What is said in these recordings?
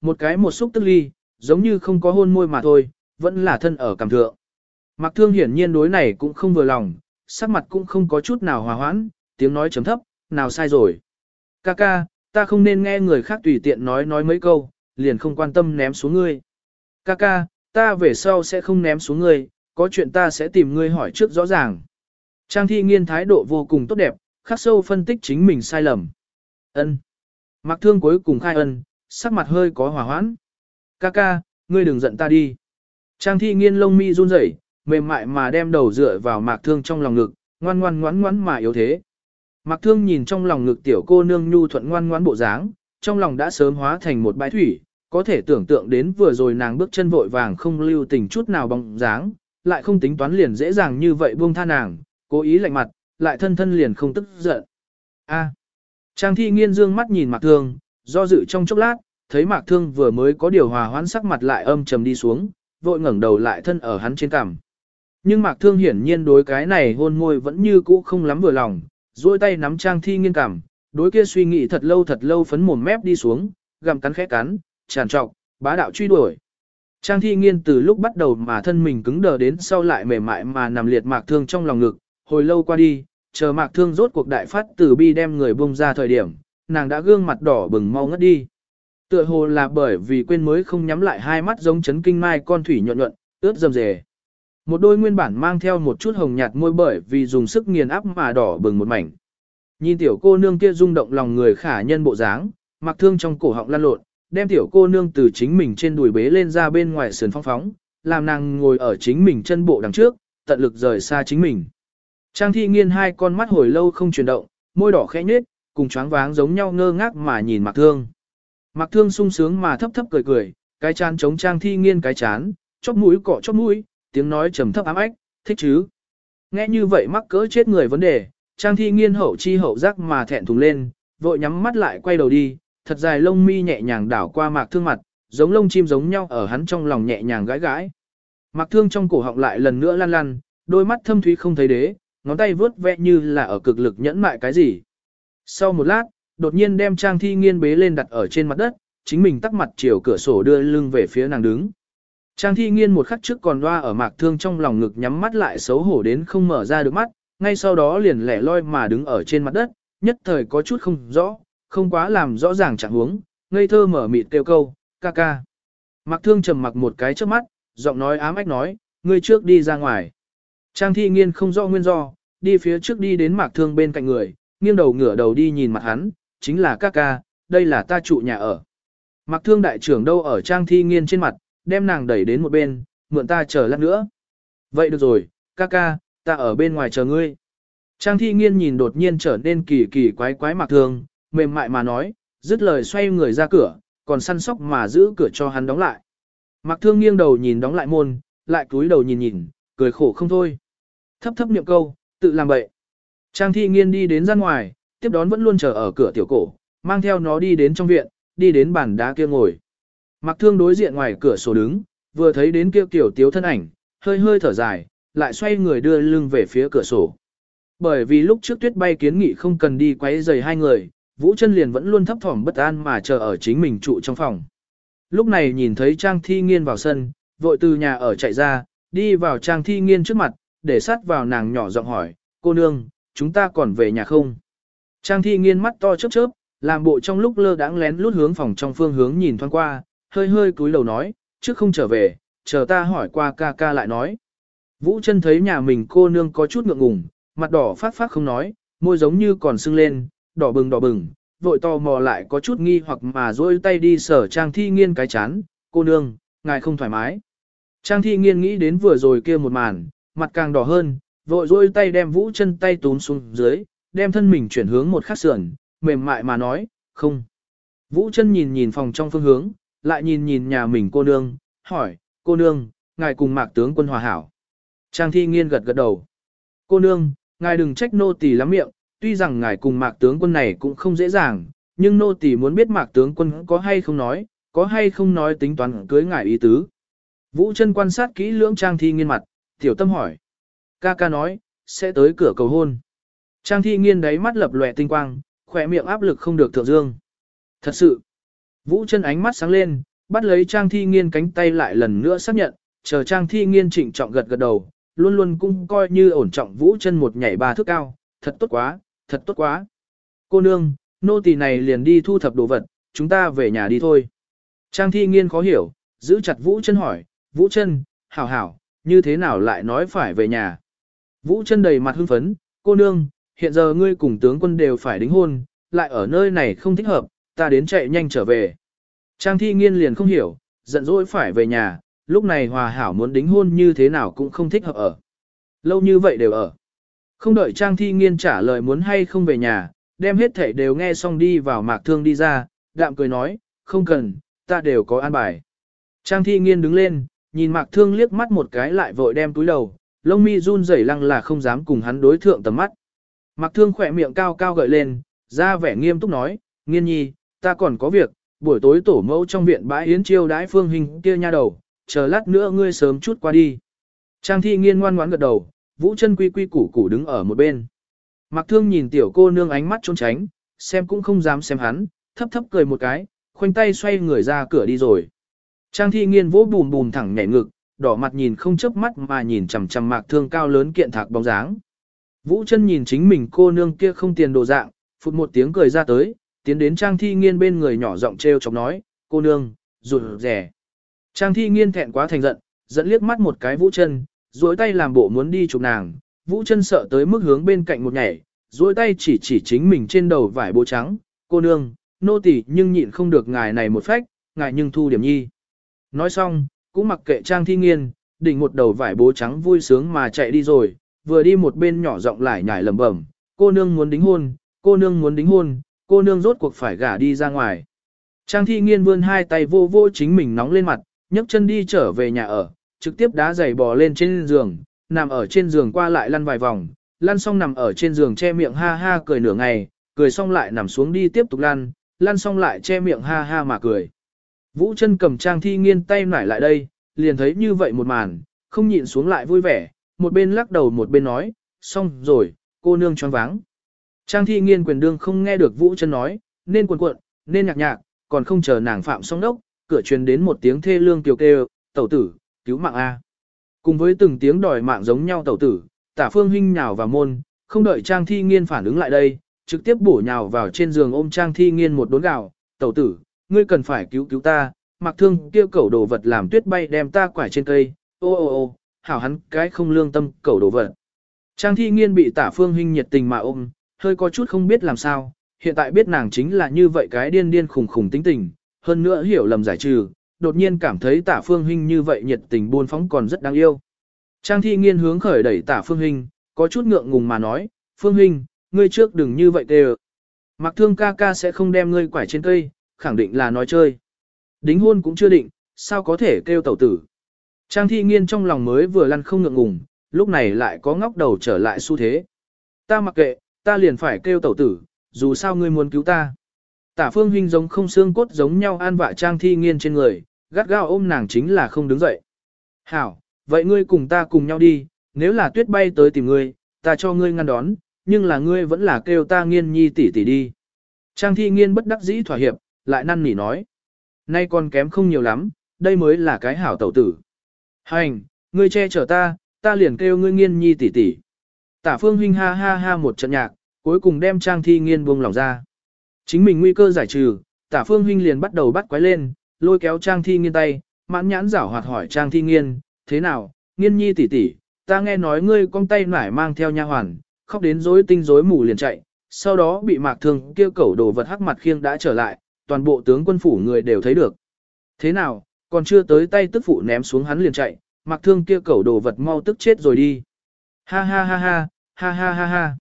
một cái một xúc tức ly, giống như không có hôn môi mà thôi, vẫn là thân ở cảm thượng. Mạc Thương hiển nhiên đối này cũng không vừa lòng, sắc mặt cũng không có chút nào hòa hoãn, tiếng nói chấm thấp, nào sai rồi. Ca ca, ta không nên nghe người khác tùy tiện nói nói mấy câu, liền không quan tâm ném xuống ngươi. Ca ca, ta về sau sẽ không ném xuống ngươi, có chuyện ta sẽ tìm ngươi hỏi trước rõ ràng. Trang thi nghiên thái độ vô cùng tốt đẹp, khắc sâu phân tích chính mình sai lầm. Ân. Mặc thương cuối cùng khai ân, sắc mặt hơi có hòa hoãn. Ca ca, ngươi đừng giận ta đi. Trang thi nghiên lông mi run rẩy, mềm mại mà đem đầu dựa vào mạc thương trong lòng ngực, ngoan ngoan ngoãn ngoãn mà yếu thế. Mạc thương nhìn trong lòng ngực tiểu cô nương nhu thuận ngoan ngoãn bộ dáng, trong lòng đã sớm hóa thành một bãi thủy, có thể tưởng tượng đến vừa rồi nàng bước chân vội vàng không lưu tình chút nào bóng dáng, lại không tính toán liền dễ dàng như vậy buông tha nàng, cố ý lạnh mặt, lại thân thân liền không tức giận. A. Trang thi nghiên dương mắt nhìn Mạc Thương, do dự trong chốc lát, thấy Mạc Thương vừa mới có điều hòa hoãn sắc mặt lại âm trầm đi xuống, vội ngẩng đầu lại thân ở hắn trên cằm. Nhưng Mạc Thương hiển nhiên đối cái này hôn môi vẫn như cũ không lắm vừa lòng, duỗi tay nắm Trang thi nghiên cằm, đối kia suy nghĩ thật lâu thật lâu phấn mồm mép đi xuống, gặm cắn khẽ cắn, tràn trọc, bá đạo truy đuổi. Trang thi nghiên từ lúc bắt đầu mà thân mình cứng đờ đến sau lại mềm mại mà nằm liệt Mạc Thương trong lòng ngực, hồi lâu qua đi, chờ Mạc Thương rốt cuộc đại phát từ bi đem người bông ra thời điểm, nàng đã gương mặt đỏ bừng mau ngất đi. Tựa hồ là bởi vì quên mới không nhắm lại hai mắt giống chấn kinh mai con thủy nhuận nhuận, ướt dầm dề. Một đôi nguyên bản mang theo một chút hồng nhạt môi bởi vì dùng sức nghiền áp mà đỏ bừng một mảnh. Nhìn tiểu cô nương kia rung động lòng người khả nhân bộ dáng, mặc thương trong cổ họng lăn lộn, đem tiểu cô nương từ chính mình trên đùi bế lên ra bên ngoài sườn phong phóng, làm nàng ngồi ở chính mình chân bộ đằng trước, tận lực rời xa chính mình. Trang thi nghiên hai con mắt hồi lâu không chuyển động, môi đỏ khẽ nhếch, cùng choáng váng giống nhau ngơ ngác mà nhìn mặc thương. Mặc thương sung sướng mà thấp thấp cười cười, cái chán chống trang thi nghiên cái chán, chóp mũi cọ chóp mũi, tiếng nói trầm thấp ám ách, thích chứ. Nghe như vậy mắc cỡ chết người vấn đề, trang thi nghiên hậu chi hậu giác mà thẹn thùng lên, vội nhắm mắt lại quay đầu đi, thật dài lông mi nhẹ nhàng đảo qua mạc thương mặt, giống lông chim giống nhau ở hắn trong lòng nhẹ nhàng gãi gãi. Mạc thương trong cổ họng lại lần nữa lăn lăn, đôi mắt thâm thúy không thấy đế, ngón tay vướt vẽ như là ở cực lực nhẫn mại cái gì. Sau một lát, đột nhiên đem trang thi nghiên bế lên đặt ở trên mặt đất, chính mình tắc mặt chiều cửa sổ đưa lưng về phía nàng đứng. Trang thi nghiên một khắc trước còn loa ở mạc thương trong lòng ngực nhắm mắt lại xấu hổ đến không mở ra được mắt, ngay sau đó liền lẻ loi mà đứng ở trên mặt đất, nhất thời có chút không rõ, không quá làm rõ ràng trạng huống, ngây thơ mở mịt kêu câu, ca ca. Mạc thương trầm mặc một cái trước mắt, giọng nói ám ách nói, ngươi trước đi ra ngoài. Trang thi nghiên không rõ nguyên do, đi phía trước đi đến mạc thương bên cạnh người, nghiêng đầu ngửa đầu đi nhìn mặt hắn, chính là ca ca, đây là ta trụ nhà ở. Mặc thương đại trưởng đâu ở trang thi nghiên trên mặt, đem nàng đẩy đến một bên, mượn ta chờ lát nữa. Vậy được rồi, ca ca, ta ở bên ngoài chờ ngươi. Trang thi nghiên nhìn đột nhiên trở nên kỳ kỳ quái quái Mặc thương, mềm mại mà nói, dứt lời xoay người ra cửa, còn săn sóc mà giữ cửa cho hắn đóng lại. Mặc thương nghiêng đầu nhìn đóng lại môn, lại cúi đầu nhìn nhìn, cười khổ không thôi. Thấp thấp niệm câu, tự làm bậy. Trang thi nghiên đi đến ra ngoài, tiếp đón vẫn luôn chờ ở cửa tiểu cổ, mang theo nó đi đến trong viện, đi đến bàn đá kia ngồi. Mặc thương đối diện ngoài cửa sổ đứng, vừa thấy đến kia tiểu tiếu thân ảnh, hơi hơi thở dài, lại xoay người đưa lưng về phía cửa sổ. Bởi vì lúc trước tuyết bay kiến nghị không cần đi quấy rầy hai người, Vũ chân liền vẫn luôn thấp thỏm bất an mà chờ ở chính mình trụ trong phòng. Lúc này nhìn thấy Trang Thi Nghiên vào sân, vội từ nhà ở chạy ra, đi vào Trang Thi Nghiên trước mặt, để sát vào nàng nhỏ giọng hỏi, cô nương, chúng ta còn về nhà không? Trang thi nghiên mắt to chớp chớp, làm bộ trong lúc lơ đãng lén lút hướng phòng trong phương hướng nhìn thoáng qua, hơi hơi cúi đầu nói, trước không trở về, chờ ta hỏi qua ca ca lại nói. Vũ chân thấy nhà mình cô nương có chút ngượng ngùng, mặt đỏ phát phát không nói, môi giống như còn sưng lên, đỏ bừng đỏ bừng, vội to mò lại có chút nghi hoặc mà dôi tay đi sở trang thi nghiên cái chán, cô nương, ngài không thoải mái. Trang thi nghiên nghĩ đến vừa rồi kia một màn, mặt càng đỏ hơn, vội dôi tay đem vũ chân tay tốn xuống dưới, đem thân mình chuyển hướng một khắc sườn, mềm mại mà nói, không. Vũ chân nhìn nhìn phòng trong phương hướng, lại nhìn nhìn nhà mình cô nương, hỏi, cô nương, ngài cùng mạc tướng quân hòa hảo. Trang thi nghiên gật gật đầu. Cô nương, ngài đừng trách nô tỳ lắm miệng, tuy rằng ngài cùng mạc tướng quân này cũng không dễ dàng, nhưng nô tỳ muốn biết mạc tướng quân có hay không nói, có hay không nói tính toán cưới ngài ý tứ. Vũ chân quan sát kỹ lưỡng trang thi nghiên mặt, tiểu tâm hỏi. Ca ca nói, sẽ tới cửa cầu hôn. Trang thi nghiên đáy mắt lập lòe tinh quang, khỏe miệng áp lực không được thượng dương. Thật sự, Vũ chân ánh mắt sáng lên, bắt lấy Trang Thi Nghiên cánh tay lại lần nữa xác nhận, chờ Trang Thi Nghiên trịnh trọng gật gật đầu, luôn luôn cung coi như ổn trọng vũ chân một nhảy ba thước cao, thật tốt quá, thật tốt quá. Cô nương, nô tỳ này liền đi thu thập đồ vật, chúng ta về nhà đi thôi. Trang Thi Nghiên khó hiểu, giữ chặt vũ chân hỏi, vũ chân, hảo hảo, như thế nào lại nói phải về nhà. Vũ chân đầy mặt hưng phấn, cô nương, hiện giờ ngươi cùng tướng quân đều phải đính hôn, lại ở nơi này không thích hợp, ta đến chạy nhanh trở về. Trang thi nghiên liền không hiểu, giận dỗi phải về nhà, lúc này hòa hảo muốn đính hôn như thế nào cũng không thích hợp ở. Lâu như vậy đều ở. Không đợi Trang thi nghiên trả lời muốn hay không về nhà, đem hết thảy đều nghe xong đi vào mạc thương đi ra, đạm cười nói, không cần, ta đều có an bài. Trang thi nghiên đứng lên, nhìn mạc thương liếc mắt một cái lại vội đem túi đầu, lông mi run rẩy lăng là không dám cùng hắn đối thượng tầm mắt. Mặc thương khỏe miệng cao cao gợi lên, ra vẻ nghiêm túc nói, nghiên nhi, ta còn có việc, buổi tối tổ mẫu trong viện bãi yến chiêu đãi phương hình kia nha đầu, chờ lát nữa ngươi sớm chút qua đi. Trang thi nghiên ngoan ngoãn gật đầu, vũ chân quy quy củ củ đứng ở một bên. Mặc thương nhìn tiểu cô nương ánh mắt trốn tránh, xem cũng không dám xem hắn, thấp thấp cười một cái, khoanh tay xoay người ra cửa đi rồi. Trang thi nghiên vỗ bùm bùm thẳng nhảy ngực, đỏ mặt nhìn không chớp mắt mà nhìn chằm chằm mạc thương cao lớn kiện thạc bóng dáng. Vũ chân nhìn chính mình cô nương kia không tiền đồ dạng, phụt một tiếng cười ra tới, tiến đến Trang Thi Nghiên bên người nhỏ giọng treo chọc nói, cô nương, rụt rẻ. Trang Thi Nghiên thẹn quá thành giận, dẫn liếc mắt một cái Vũ chân, duỗi tay làm bộ muốn đi chụp nàng, Vũ chân sợ tới mức hướng bên cạnh một nhảy, duỗi tay chỉ chỉ chính mình trên đầu vải bố trắng, cô nương, nô tỳ nhưng nhịn không được ngài này một phách, ngài nhưng thu điểm nhi. Nói xong, cũng mặc kệ Trang Thi Nghiên, đỉnh một đầu vải bố trắng vui sướng mà chạy đi rồi, vừa đi một bên nhỏ giọng lại nhảy lẩm bẩm, cô nương muốn đính hôn, cô nương muốn đính hôn, cô nương rốt cuộc phải gả đi ra ngoài. Trang thi nghiên vươn hai tay vô vô chính mình nóng lên mặt, nhấc chân đi trở về nhà ở, trực tiếp đá giày bò lên trên giường, nằm ở trên giường qua lại lăn vài vòng, lăn xong nằm ở trên giường che miệng ha ha cười nửa ngày, cười xong lại nằm xuống đi tiếp tục lăn, lăn xong lại che miệng ha ha mà cười. Vũ chân cầm trang thi nghiên tay nải lại đây, liền thấy như vậy một màn, không nhịn xuống lại vui vẻ, một bên lắc đầu một bên nói, xong rồi, cô nương choáng váng. Trang thi nghiên quyền đương không nghe được Vũ chân nói, nên cuộn cuộn, nên nhạc nhạc, còn không chờ nàng phạm xong đốc, cửa truyền đến một tiếng thê lương kiều kêu, tẩu tử, cứu mạng A. Cùng với từng tiếng đòi mạng giống nhau tẩu tử, tả phương huynh nhào vào môn, không đợi Trang thi nghiên phản ứng lại đây, trực tiếp bổ nhào vào trên giường ôm Trang thi nghiên một đốn gạo, tẩu tử, ngươi cần phải cứu cứu ta, mặc thương kêu cẩu đồ vật làm tuyết bay đem ta quải trên cây, ô ô ô, hảo hắn cái không lương tâm cẩu đồ vật. Trang thi nghiên bị tả phương huynh nhiệt tình mà ôm, hơi có chút không biết làm sao, hiện tại biết nàng chính là như vậy cái điên điên khủng khủng tính tình, hơn nữa hiểu lầm giải trừ, đột nhiên cảm thấy tả phương huynh như vậy nhiệt tình buôn phóng còn rất đáng yêu. Trang thi nghiên hướng khởi đẩy tả phương huynh, có chút ngượng ngùng mà nói, phương huynh, ngươi trước đừng như vậy tê Mặc thương ca ca sẽ không đem ngươi quải trên cây, khẳng định là nói chơi. Đính hôn cũng chưa định, sao có thể kêu tẩu tử. Trang thi nghiên trong lòng mới vừa lăn không ngượng ngùng, lúc này lại có ngóc đầu trở lại xu thế. Ta mặc kệ, ta liền phải kêu tẩu tử, dù sao ngươi muốn cứu ta. Tả phương huynh giống không xương cốt giống nhau an vạ trang thi nghiên trên người, gắt gao ôm nàng chính là không đứng dậy. Hảo, vậy ngươi cùng ta cùng nhau đi, nếu là tuyết bay tới tìm ngươi, ta cho ngươi ngăn đón, nhưng là ngươi vẫn là kêu ta nghiên nhi tỷ tỷ đi. Trang thi nghiên bất đắc dĩ thỏa hiệp, lại năn nỉ nói. Nay còn kém không nhiều lắm, đây mới là cái hảo tẩu tử. Hành, ngươi che chở ta, ta liền kêu ngươi nghiên nhi tỷ tỷ. Tả phương huynh ha ha ha một trận nhạc, cuối cùng đem trang thi nghiên buông lòng ra. Chính mình nguy cơ giải trừ, tả phương huynh liền bắt đầu bắt quái lên, lôi kéo trang thi nghiên tay, mãn nhãn giảo hoạt hỏi trang thi nghiên, thế nào, nghiên nhi tỷ tỷ, ta nghe nói ngươi con tay nải mang theo nha hoàn, khóc đến rối tinh rối mù liền chạy, sau đó bị mạc thương kêu cẩu đồ vật hắc mặt khiêng đã trở lại, toàn bộ tướng quân phủ người đều thấy được. Thế nào, còn chưa tới tay tức phụ ném xuống hắn liền chạy, mặc thương kia cẩu đồ vật mau tức chết rồi đi. Ha ha ha ha, ha ha ha ha.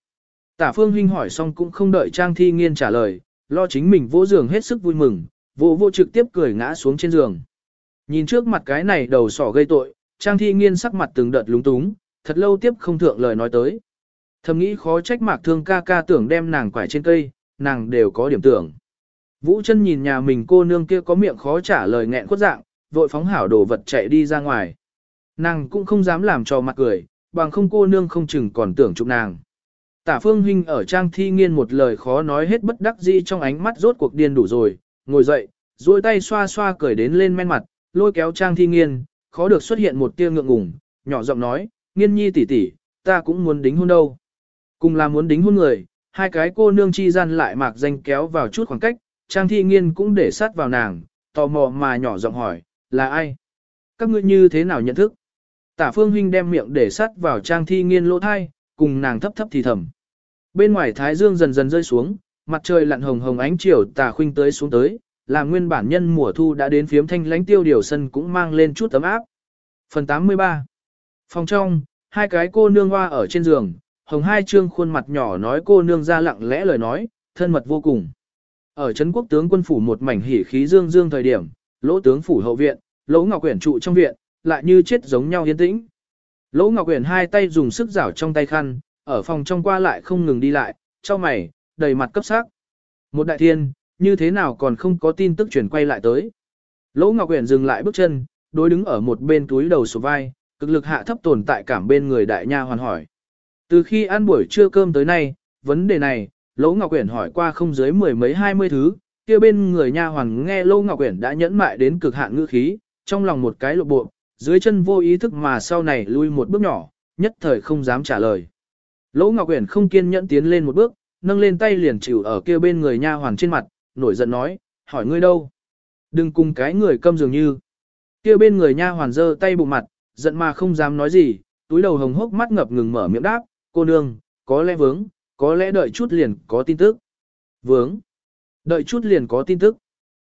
Tả phương huynh hỏi xong cũng không đợi Trang Thi Nghiên trả lời, lo chính mình vỗ giường hết sức vui mừng, vỗ vỗ trực tiếp cười ngã xuống trên giường. Nhìn trước mặt cái này đầu sỏ gây tội, Trang Thi Nghiên sắc mặt từng đợt lúng túng, thật lâu tiếp không thượng lời nói tới. Thầm nghĩ khó trách mạc thương ca ca tưởng đem nàng quải trên cây, nàng đều có điểm tưởng. Vũ chân nhìn nhà mình cô nương kia có miệng khó trả lời nghẹn khuất dạng, vội phóng hảo đồ vật chạy đi ra ngoài. Nàng cũng không dám làm cho mặt cười, bằng không cô nương không chừng còn tưởng chụp nàng. Tả phương huynh ở trang thi nghiên một lời khó nói hết bất đắc dĩ trong ánh mắt rốt cuộc điên đủ rồi, ngồi dậy, duỗi tay xoa xoa cởi đến lên men mặt, lôi kéo Trang Thi Nghiên, khó được xuất hiện một tia ngượng ngùng, nhỏ giọng nói, nghiên nhi tỷ tỷ, ta cũng muốn đính hôn đâu. Cùng là muốn đính hôn người, hai cái cô nương chi gian lại mạc danh kéo vào chút khoảng cách, Trang Thi Nghiên cũng để sát vào nàng, tò mò mà nhỏ giọng hỏi, là ai? Các ngươi như thế nào nhận thức? Tả Phương Huynh đem miệng để sát vào Trang Thi Nghiên lỗ thai, cùng nàng thấp thấp thì thầm. Bên ngoài Thái Dương dần dần rơi xuống, mặt trời lặn hồng hồng ánh chiều tà khuynh tới xuống tới, là nguyên bản nhân mùa thu đã đến phiếm thanh lãnh tiêu điều sân cũng mang lên chút ấm áp. Phần 83 Phòng trong, hai cái cô nương hoa ở trên giường, hồng hai trương khuôn mặt nhỏ nói cô nương ra lặng lẽ lời nói, thân mật vô cùng. Ở Trấn quốc tướng quân phủ một mảnh hỉ khí dương dương thời điểm, lỗ tướng phủ hậu viện, lỗ ngọc quyển trụ trong viện, lại như chết giống nhau yên tĩnh. Lỗ ngọc quyển hai tay dùng sức rảo trong tay khăn, ở phòng trong qua lại không ngừng đi lại, cho mày, đầy mặt cấp sắc. Một đại thiên, như thế nào còn không có tin tức chuyển quay lại tới. Lỗ Ngọc Uyển dừng lại bước chân, đối đứng ở một bên túi đầu sổ vai, cực lực hạ thấp tồn tại cảm bên người đại nha hoàn hỏi. Từ khi ăn buổi trưa cơm tới nay, vấn đề này, Lỗ Ngọc Uyển hỏi qua không dưới mười mấy hai mươi thứ, kia bên người nha Hoàng nghe Lỗ Ngọc Uyển đã nhẫn mại đến cực hạn ngữ khí, trong lòng một cái lộ bộ, dưới chân vô ý thức mà sau này lui một bước nhỏ, nhất thời không dám trả lời. Lỗ Ngọc Uyển không kiên nhẫn tiến lên một bước, nâng lên tay liền chịu ở kia bên người nha hoàn trên mặt, nổi giận nói, hỏi ngươi đâu? Đừng cùng cái người câm dường như. Kia bên người nha hoàn giơ tay bụng mặt, giận mà không dám nói gì, túi đầu hồng hốc mắt ngập ngừng mở miệng đáp, cô nương, có lẽ vướng, có lẽ đợi chút liền có tin tức. Vướng, đợi chút liền có tin tức.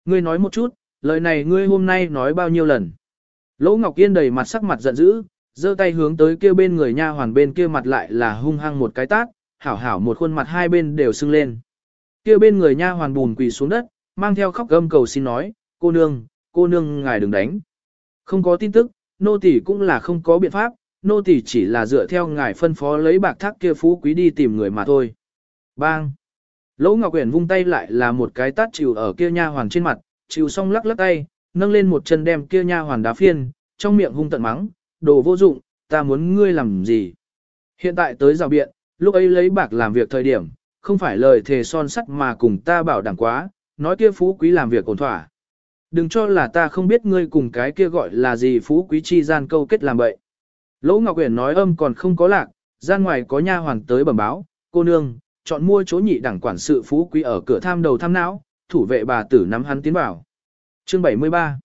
Ngươi nói một chút, lời này ngươi hôm nay nói bao nhiêu lần. Lỗ Ngọc Yên đầy mặt sắc mặt giận dữ, giơ tay hướng tới kia bên người nha hoàn bên kia mặt lại là hung hăng một cái tát, hảo hảo một khuôn mặt hai bên đều sưng lên. Kia bên người nha hoàn bùn quỳ xuống đất, mang theo khóc gâm cầu xin nói, cô nương, cô nương ngài đừng đánh. Không có tin tức, nô tỳ cũng là không có biện pháp, nô tỳ chỉ là dựa theo ngài phân phó lấy bạc thác kia phú quý đi tìm người mà thôi. Bang! Lỗ Ngọc Uyển vung tay lại là một cái tát chịu ở kia nha hoàn trên mặt, chịu xong lắc lắc tay, nâng lên một chân đem kia nha hoàn đá phiên, trong miệng hung tận mắng, đồ vô dụng, ta muốn ngươi làm gì. Hiện tại tới rào biện, lúc ấy lấy bạc làm việc thời điểm, không phải lời thề son sắt mà cùng ta bảo đảm quá, nói kia phú quý làm việc ổn thỏa. Đừng cho là ta không biết ngươi cùng cái kia gọi là gì phú quý chi gian câu kết làm bậy. Lỗ Ngọc Uyển nói âm còn không có lạc, ra ngoài có nha hoàn tới bẩm báo, cô nương, chọn mua chỗ nhị đẳng quản sự phú quý ở cửa tham đầu tham não, thủ vệ bà tử nắm hắn tiến vào. Chương 73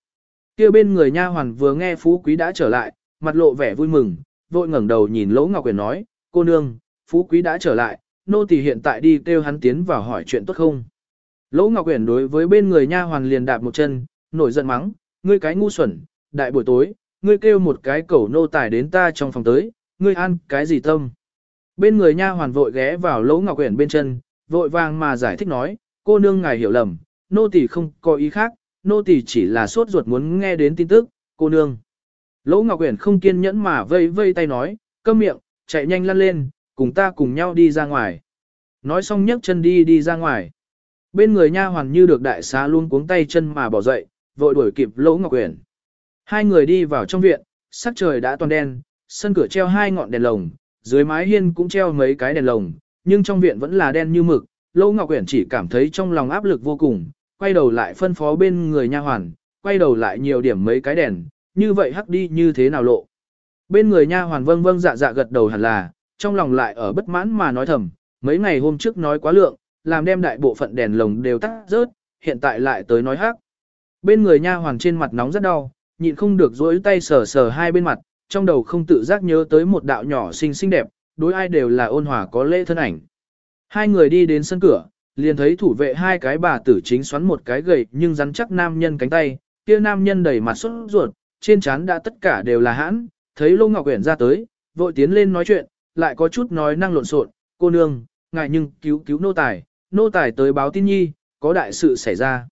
kia bên người nha hoàn vừa nghe phú quý đã trở lại, mặt lộ vẻ vui mừng, vội ngẩng đầu nhìn Lỗ Ngọc Uyển nói, cô nương, phú quý đã trở lại, nô tỳ hiện tại đi kêu hắn tiến vào hỏi chuyện tốt không. Lỗ Ngọc Uyển đối với bên người nha hoàn liền đạp một chân, nổi giận mắng, ngươi cái ngu xuẩn, đại buổi tối, ngươi kêu một cái cẩu nô tài đến ta trong phòng tới, ngươi ăn cái gì tâm. Bên người nha hoàn vội ghé vào Lỗ Ngọc Uyển bên chân, vội vàng mà giải thích nói, cô nương ngài hiểu lầm, nô tỳ không có ý khác, nô tỳ chỉ là sốt ruột muốn nghe đến tin tức, cô nương. Lỗ Ngọc Uyển không kiên nhẫn mà vây vây tay nói, câm miệng, chạy nhanh lăn lên, cùng ta cùng nhau đi ra ngoài. Nói xong nhấc chân đi đi ra ngoài. Bên người nha hoàn như được đại xá luôn cuống tay chân mà bỏ dậy, vội đuổi kịp Lỗ Ngọc Uyển. Hai người đi vào trong viện, sắc trời đã toàn đen, sân cửa treo hai ngọn đèn lồng, dưới mái hiên cũng treo mấy cái đèn lồng, nhưng trong viện vẫn là đen như mực. Lâu Ngọc Uyển chỉ cảm thấy trong lòng áp lực vô cùng, quay đầu lại phân phó bên người nha hoàn, quay đầu lại nhiều điểm mấy cái đèn, như vậy hắc đi như thế nào lộ. Bên người nha hoàn vâng vâng dạ dạ gật đầu hẳn là, trong lòng lại ở bất mãn mà nói thầm, mấy ngày hôm trước nói quá lượng, làm đem đại bộ phận đèn lồng đều tắt rớt, hiện tại lại tới nói hắc. Bên người nha hoàn trên mặt nóng rất đau, nhịn không được dối tay sờ sờ hai bên mặt, trong đầu không tự giác nhớ tới một đạo nhỏ xinh xinh đẹp, đối ai đều là ôn hòa có lễ thân ảnh. Hai người đi đến sân cửa, liền thấy thủ vệ hai cái bà tử chính xoắn một cái gầy nhưng rắn chắc nam nhân cánh tay, kia nam nhân đầy mặt sốt ruột, trên trán đã tất cả đều là hãn, thấy Lô Ngọc Uyển ra tới, vội tiến lên nói chuyện, lại có chút nói năng lộn xộn, cô nương, ngài nhưng cứu cứu nô tài, nô tài tới báo tin nhi, có đại sự xảy ra.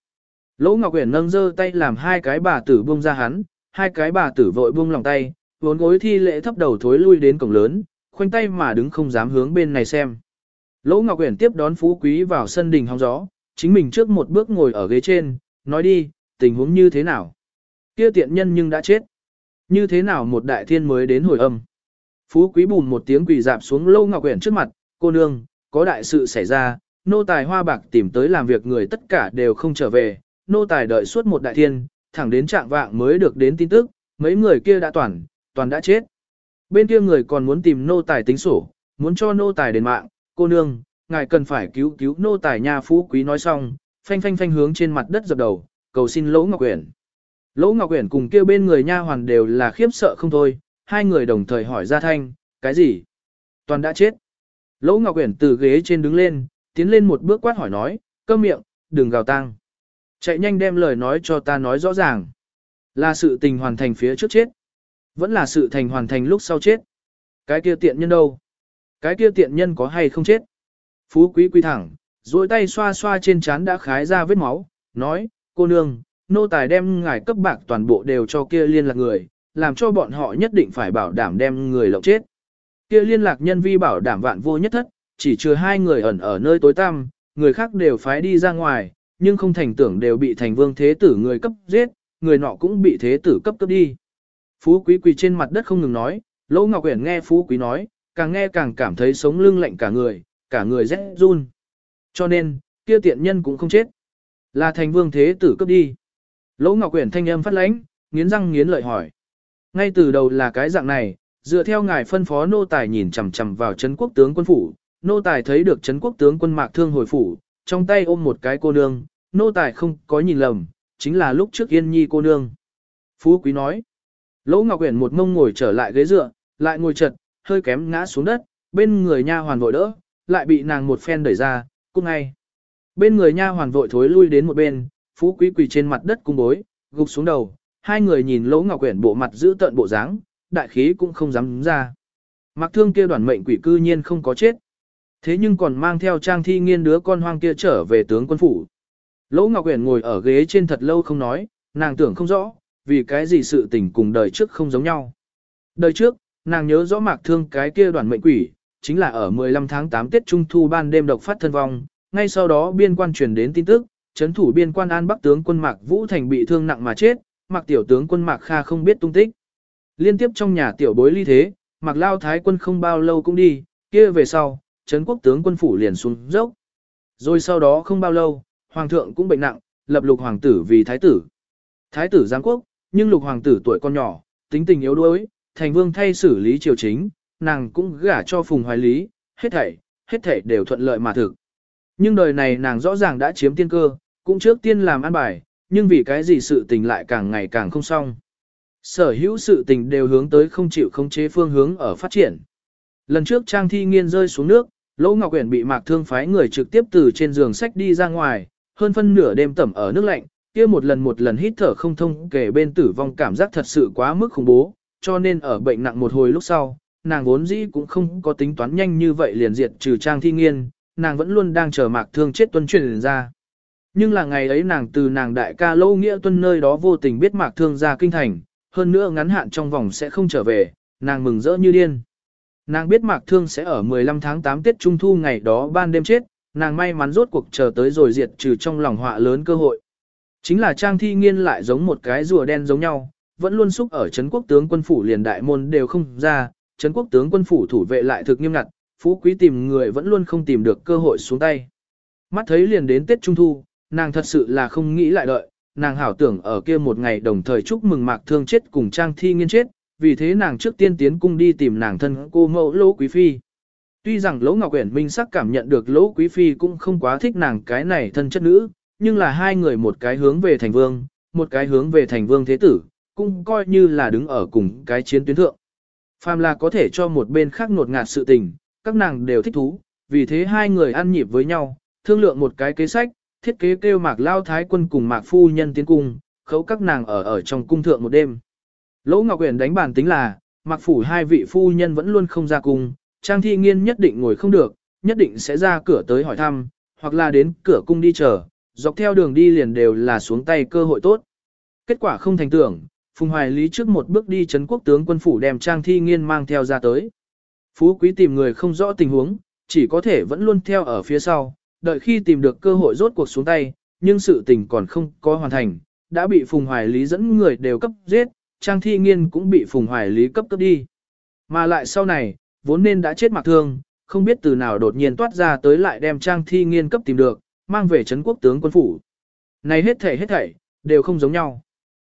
Lỗ Ngọc Uyển nâng giơ tay làm hai cái bà tử buông ra hắn, hai cái bà tử vội buông lòng tay, vốn gối thi lễ thấp đầu thối lui đến cổng lớn, khoanh tay mà đứng không dám hướng bên này xem. Lỗ Ngọc Uyển tiếp đón Phú Quý vào sân đình hóng gió, chính mình trước một bước ngồi ở ghế trên, nói đi, tình huống như thế nào? Kia tiện nhân nhưng đã chết. Như thế nào một đại thiên mới đến hồi âm? Phú Quý bùn một tiếng quỳ dạp xuống Lỗ Ngọc Uyển trước mặt, cô nương, có đại sự xảy ra, nô tài hoa bạc tìm tới làm việc người tất cả đều không trở về, nô tài đợi suốt một đại thiên, thẳng đến trạng vạng mới được đến tin tức, mấy người kia đã toàn, toàn đã chết. Bên kia người còn muốn tìm nô tài tính sổ, muốn cho nô tài đền mạng, cô nương, ngài cần phải cứu cứu nô tài nha phú quý nói xong, phanh phanh phanh hướng trên mặt đất dập đầu, cầu xin Lỗ Ngọc Uyển. Lỗ Ngọc Uyển cùng kia bên người nha hoàn đều là khiếp sợ không thôi, hai người đồng thời hỏi ra thanh, cái gì? Toàn đã chết. Lỗ Ngọc Uyển từ ghế trên đứng lên, tiến lên một bước quát hỏi nói, câm miệng, đừng gào tang. Chạy nhanh đem lời nói cho ta nói rõ ràng. Là sự tình hoàn thành phía trước chết. Vẫn là sự thành hoàn thành lúc sau chết. Cái kia tiện nhân đâu? Cái kia tiện nhân có hay không chết? Phú quý quy thẳng, duỗi tay xoa xoa trên trán đã khái ra vết máu, nói, cô nương, nô tài đem ngài cấp bạc toàn bộ đều cho kia liên lạc người, làm cho bọn họ nhất định phải bảo đảm đem người lộng chết. Kia liên lạc nhân vi bảo đảm vạn vô nhất thất, chỉ trừ hai người ẩn ở nơi tối tăm, người khác đều phái đi ra ngoài, nhưng không thành tưởng đều bị thành vương thế tử người cấp giết, người nọ cũng bị thế tử cấp cấp đi. Phú quý quỳ trên mặt đất không ngừng nói, Lỗ Ngọc Uyển nghe Phú quý nói, càng nghe càng cảm thấy sống lưng lạnh cả người, cả người rét run. Cho nên, kia tiện nhân cũng không chết. Là thành vương thế tử cấp đi. Lỗ Ngọc Uyển thanh âm phát lãnh, nghiến răng nghiến lợi hỏi. Ngay từ đầu là cái dạng này, dựa theo ngài phân phó nô tài nhìn chằm chằm vào Trấn quốc tướng quân phủ, nô tài thấy được Trấn quốc tướng quân Mạc Thương hồi phủ, trong tay ôm một cái cô nương, nô tài không có nhìn lầm, chính là lúc trước Yên Nhi cô nương. Phú Quý nói. Lỗ Ngọc Uyển một mông ngồi trở lại ghế dựa, lại ngồi chật, hơi kém ngã xuống đất, bên người nha hoàn vội đỡ, lại bị nàng một phen đẩy ra, cung ngay. Bên người nha hoàn vội thối lui đến một bên, Phú Quý quỳ trên mặt đất cung bối, gục xuống đầu, hai người nhìn Lỗ Ngọc Uyển bộ mặt giữ tợn bộ dáng, đại khí cũng không dám ra. Mặc thương kia đoàn mệnh quỷ cư nhiên không có chết. Thế nhưng còn mang theo trang thi nghiên đứa con hoang kia trở về tướng quân phủ. Lỗ Ngọc Uyển ngồi ở ghế trên thật lâu không nói, nàng tưởng không rõ, vì cái gì sự tình cùng đời trước không giống nhau. Đời trước, nàng nhớ rõ mạc thương cái kia đoàn mệnh quỷ, chính là ở 15 tháng 8 Tết Trung Thu ban đêm độc phát thân vong, ngay sau đó biên quan truyền đến tin tức, chấn thủ biên quan an bắc tướng quân Mạc Vũ Thành bị thương nặng mà chết, Mạc tiểu tướng quân Mạc Kha không biết tung tích. Liên tiếp trong nhà tiểu bối ly thế, Mạc Lao Thái quân không bao lâu cũng đi, kia về sau, Trấn quốc tướng quân phủ liền xuống dốc. Rồi sau đó không bao lâu, hoàng thượng cũng bệnh nặng, lập lục hoàng tử vì thái tử. Thái tử giáng quốc, nhưng lục hoàng tử tuổi con nhỏ, tính tình yếu đuối, thành vương thay xử lý triều chính, nàng cũng gả cho phùng hoài lý, hết thảy, hết thảy đều thuận lợi mà thực. Nhưng đời này nàng rõ ràng đã chiếm tiên cơ, cũng trước tiên làm ăn bài, nhưng vì cái gì sự tình lại càng ngày càng không xong. Sở hữu sự tình đều hướng tới không chịu không chế phương hướng ở phát triển. Lần trước Trang Thi Nghiên rơi xuống nước, Lỗ Ngọc Uyển bị Mạc Thương phái người trực tiếp từ trên giường sách đi ra ngoài, hơn phân nửa đêm tẩm ở nước lạnh, kia một lần một lần hít thở không thông kể bên tử vong cảm giác thật sự quá mức khủng bố, cho nên ở bệnh nặng một hồi lúc sau, nàng vốn dĩ cũng không có tính toán nhanh như vậy liền diệt trừ Trang Thi Nghiên, nàng vẫn luôn đang chờ Mạc Thương chết tuân truyền ra. Nhưng là ngày ấy nàng từ nàng đại ca Lỗ Nghĩa tuân nơi đó vô tình biết Mạc Thương ra kinh thành, hơn nữa ngắn hạn trong vòng sẽ không trở về, nàng mừng rỡ như điên. Nàng biết Mạc Thương sẽ ở 15 tháng 8 Tết Trung Thu ngày đó ban đêm chết, nàng may mắn rốt cuộc chờ tới rồi diệt trừ trong lòng họa lớn cơ hội. Chính là Trang Thi Nghiên lại giống một cái rùa đen giống nhau, vẫn luôn xúc ở Trấn quốc tướng quân phủ liền đại môn đều không ra, Trấn quốc tướng quân phủ thủ vệ lại thực nghiêm ngặt, phú quý tìm người vẫn luôn không tìm được cơ hội xuống tay. Mắt thấy liền đến Tết Trung Thu, nàng thật sự là không nghĩ lại đợi, nàng hảo tưởng ở kia một ngày đồng thời chúc mừng Mạc Thương chết cùng Trang Thi Nghiên chết, vì thế nàng trước tiên tiến cung đi tìm nàng thân cô mẫu Lỗ Quý Phi. Tuy rằng Lỗ Ngọc Uyển minh sắc cảm nhận được Lỗ Quý Phi cũng không quá thích nàng cái này thân chất nữ, nhưng là hai người một cái hướng về thành vương, một cái hướng về thành vương thế tử, cũng coi như là đứng ở cùng cái chiến tuyến thượng. Phàm là có thể cho một bên khác nột ngạt sự tình, các nàng đều thích thú, vì thế hai người ăn nhịp với nhau, thương lượng một cái kế sách, thiết kế kêu mạc lao thái quân cùng mạc phu nhân tiến cung, khấu các nàng ở ở trong cung thượng một đêm. Lỗ Ngọc Uyển đánh bản tính là, mặc phủ hai vị phu nhân vẫn luôn không ra cung, Trang Thi Nghiên nhất định ngồi không được, nhất định sẽ ra cửa tới hỏi thăm, hoặc là đến cửa cung đi chờ, dọc theo đường đi liền đều là xuống tay cơ hội tốt. Kết quả không thành tưởng, Phùng Hoài Lý trước một bước đi chấn quốc tướng quân phủ đem Trang Thi Nghiên mang theo ra tới. Phú Quý tìm người không rõ tình huống, chỉ có thể vẫn luôn theo ở phía sau, đợi khi tìm được cơ hội rốt cuộc xuống tay, nhưng sự tình còn không có hoàn thành, đã bị Phùng Hoài Lý dẫn người đều cấp giết, Trang Thi Nghiên cũng bị Phùng Hoài Lý cấp cấp đi. Mà lại sau này, vốn nên đã chết mặc thương, không biết từ nào đột nhiên toát ra tới lại đem Trang Thi Nghiên cấp tìm được, mang về Trấn quốc tướng quân phủ. Này hết thảy hết thảy, đều không giống nhau.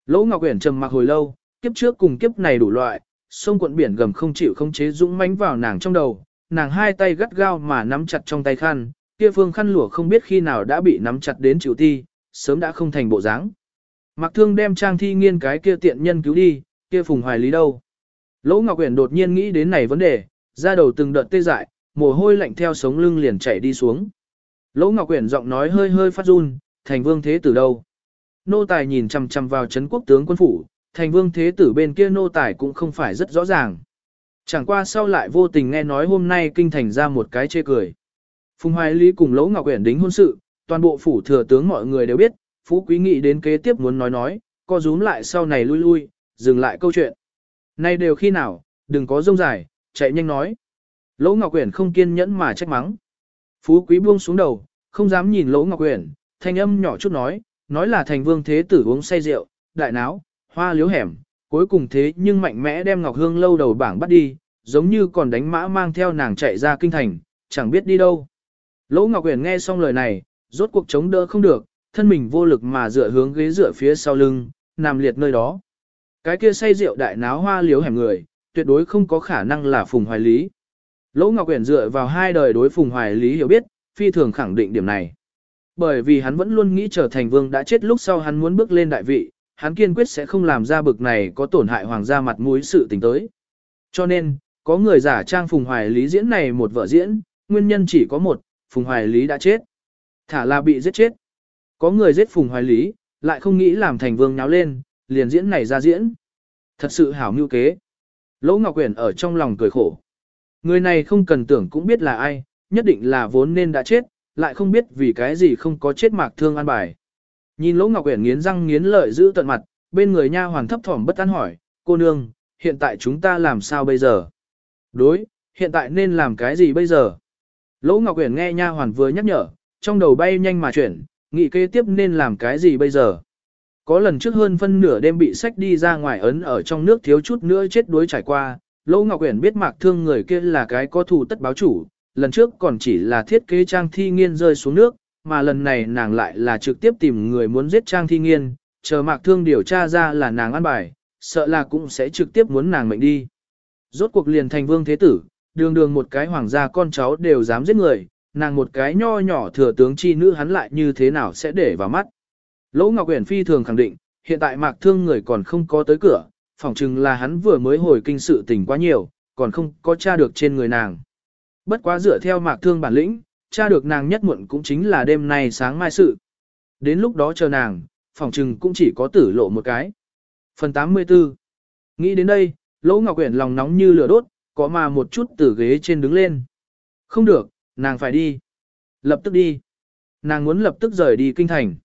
Lỗ Ngọc Uyển trầm mặc hồi lâu, kiếp trước cùng kiếp này đủ loại, sông quận biển gầm không chịu không chế dũng mãnh vào nàng trong đầu, nàng hai tay gắt gao mà nắm chặt trong tay khăn, kia phương khăn lụa không biết khi nào đã bị nắm chặt đến chịu ti, sớm đã không thành bộ dáng. Mạc thương đem trang thi nghiên cái kia tiện nhân cứu đi, kia phùng hoài lý đâu. Lỗ Ngọc Uyển đột nhiên nghĩ đến này vấn đề, ra đầu từng đợt tê dại, mồ hôi lạnh theo sống lưng liền chảy đi xuống. Lỗ Ngọc Uyển giọng nói hơi hơi phát run, thành vương thế tử đâu. Nô tài nhìn chằm chằm vào Trấn quốc tướng quân phủ, thành vương thế tử bên kia nô tài cũng không phải rất rõ ràng. Chẳng qua sau lại vô tình nghe nói hôm nay kinh thành ra một cái chê cười. Phùng Hoài Lý cùng Lỗ Ngọc Uyển đính hôn sự, toàn bộ phủ thừa tướng mọi người đều biết, Phú Quý nghĩ đến kế tiếp muốn nói nói, co rúm lại sau này lui lui, dừng lại câu chuyện. Nay đều khi nào, đừng có rông dài, chạy nhanh nói. Lỗ Ngọc Quyển không kiên nhẫn mà trách mắng. Phú Quý buông xuống đầu, không dám nhìn Lỗ Ngọc Quyển. thanh âm nhỏ chút nói, nói là thành vương thế tử uống say rượu, đại náo, hoa liếu hẻm, cuối cùng thế nhưng mạnh mẽ đem Ngọc Hương lâu đầu bảng bắt đi, giống như còn đánh mã mang theo nàng chạy ra kinh thành, chẳng biết đi đâu. Lỗ Ngọc Uyển nghe xong lời này, rốt cuộc chống đỡ không được, thân mình vô lực mà dựa hướng ghế dựa phía sau lưng, nằm liệt nơi đó. Cái kia say rượu đại náo hoa liếu hẻm người, tuyệt đối không có khả năng là Phùng Hoài Lý. Lỗ Ngọc Uyển dựa vào hai đời đối Phùng Hoài Lý hiểu biết, phi thường khẳng định điểm này. Bởi vì hắn vẫn luôn nghĩ trở thành vương đã chết lúc sau hắn muốn bước lên đại vị, hắn kiên quyết sẽ không làm ra bực này có tổn hại hoàng gia mặt mũi sự tình tới. Cho nên, có người giả trang Phùng Hoài Lý diễn này một vợ diễn, nguyên nhân chỉ có một, Phùng Hoài Lý đã chết. Thả là bị giết chết. Có người giết Phùng Hoài Lý, lại không nghĩ làm thành vương nháo lên, liền diễn này ra diễn. Thật sự hảo mưu kế. Lỗ Ngọc Quyển ở trong lòng cười khổ. Người này không cần tưởng cũng biết là ai, nhất định là vốn nên đã chết, lại không biết vì cái gì không có chết mạc thương an bài. Nhìn Lỗ Ngọc Uyển nghiến răng nghiến lợi giữ tận mặt, bên người nha hoàn thấp thỏm bất an hỏi, cô nương, hiện tại chúng ta làm sao bây giờ? Đối, hiện tại nên làm cái gì bây giờ? Lỗ Ngọc Uyển nghe nha hoàn vừa nhắc nhở, trong đầu bay nhanh mà chuyển, nghị kế tiếp nên làm cái gì bây giờ? Có lần trước hơn phân nửa đêm bị sách đi ra ngoài ấn ở trong nước thiếu chút nữa chết đuối trải qua, Lỗ Ngọc Uyển biết mạc thương người kia là cái có thù tất báo chủ, lần trước còn chỉ là thiết kế trang thi nghiên rơi xuống nước, mà lần này nàng lại là trực tiếp tìm người muốn giết trang thi nghiên, chờ mạc thương điều tra ra là nàng ăn bài, sợ là cũng sẽ trực tiếp muốn nàng mệnh đi. Rốt cuộc liền thành vương thế tử, đường đường một cái hoàng gia con cháu đều dám giết người, nàng một cái nho nhỏ thừa tướng chi nữ hắn lại như thế nào sẽ để vào mắt. Lỗ Ngọc Uyển phi thường khẳng định, hiện tại mạc thương người còn không có tới cửa, phỏng chừng là hắn vừa mới hồi kinh sự tình quá nhiều, còn không có tra được trên người nàng. Bất quá dựa theo mạc thương bản lĩnh, tra được nàng nhất muộn cũng chính là đêm nay sáng mai sự. Đến lúc đó chờ nàng, phỏng chừng cũng chỉ có tử lộ một cái. Phần 84 Nghĩ đến đây, Lỗ Ngọc Uyển lòng nóng như lửa đốt, có mà một chút từ ghế trên đứng lên. Không được, nàng phải đi. Lập tức đi. Nàng muốn lập tức rời đi kinh thành.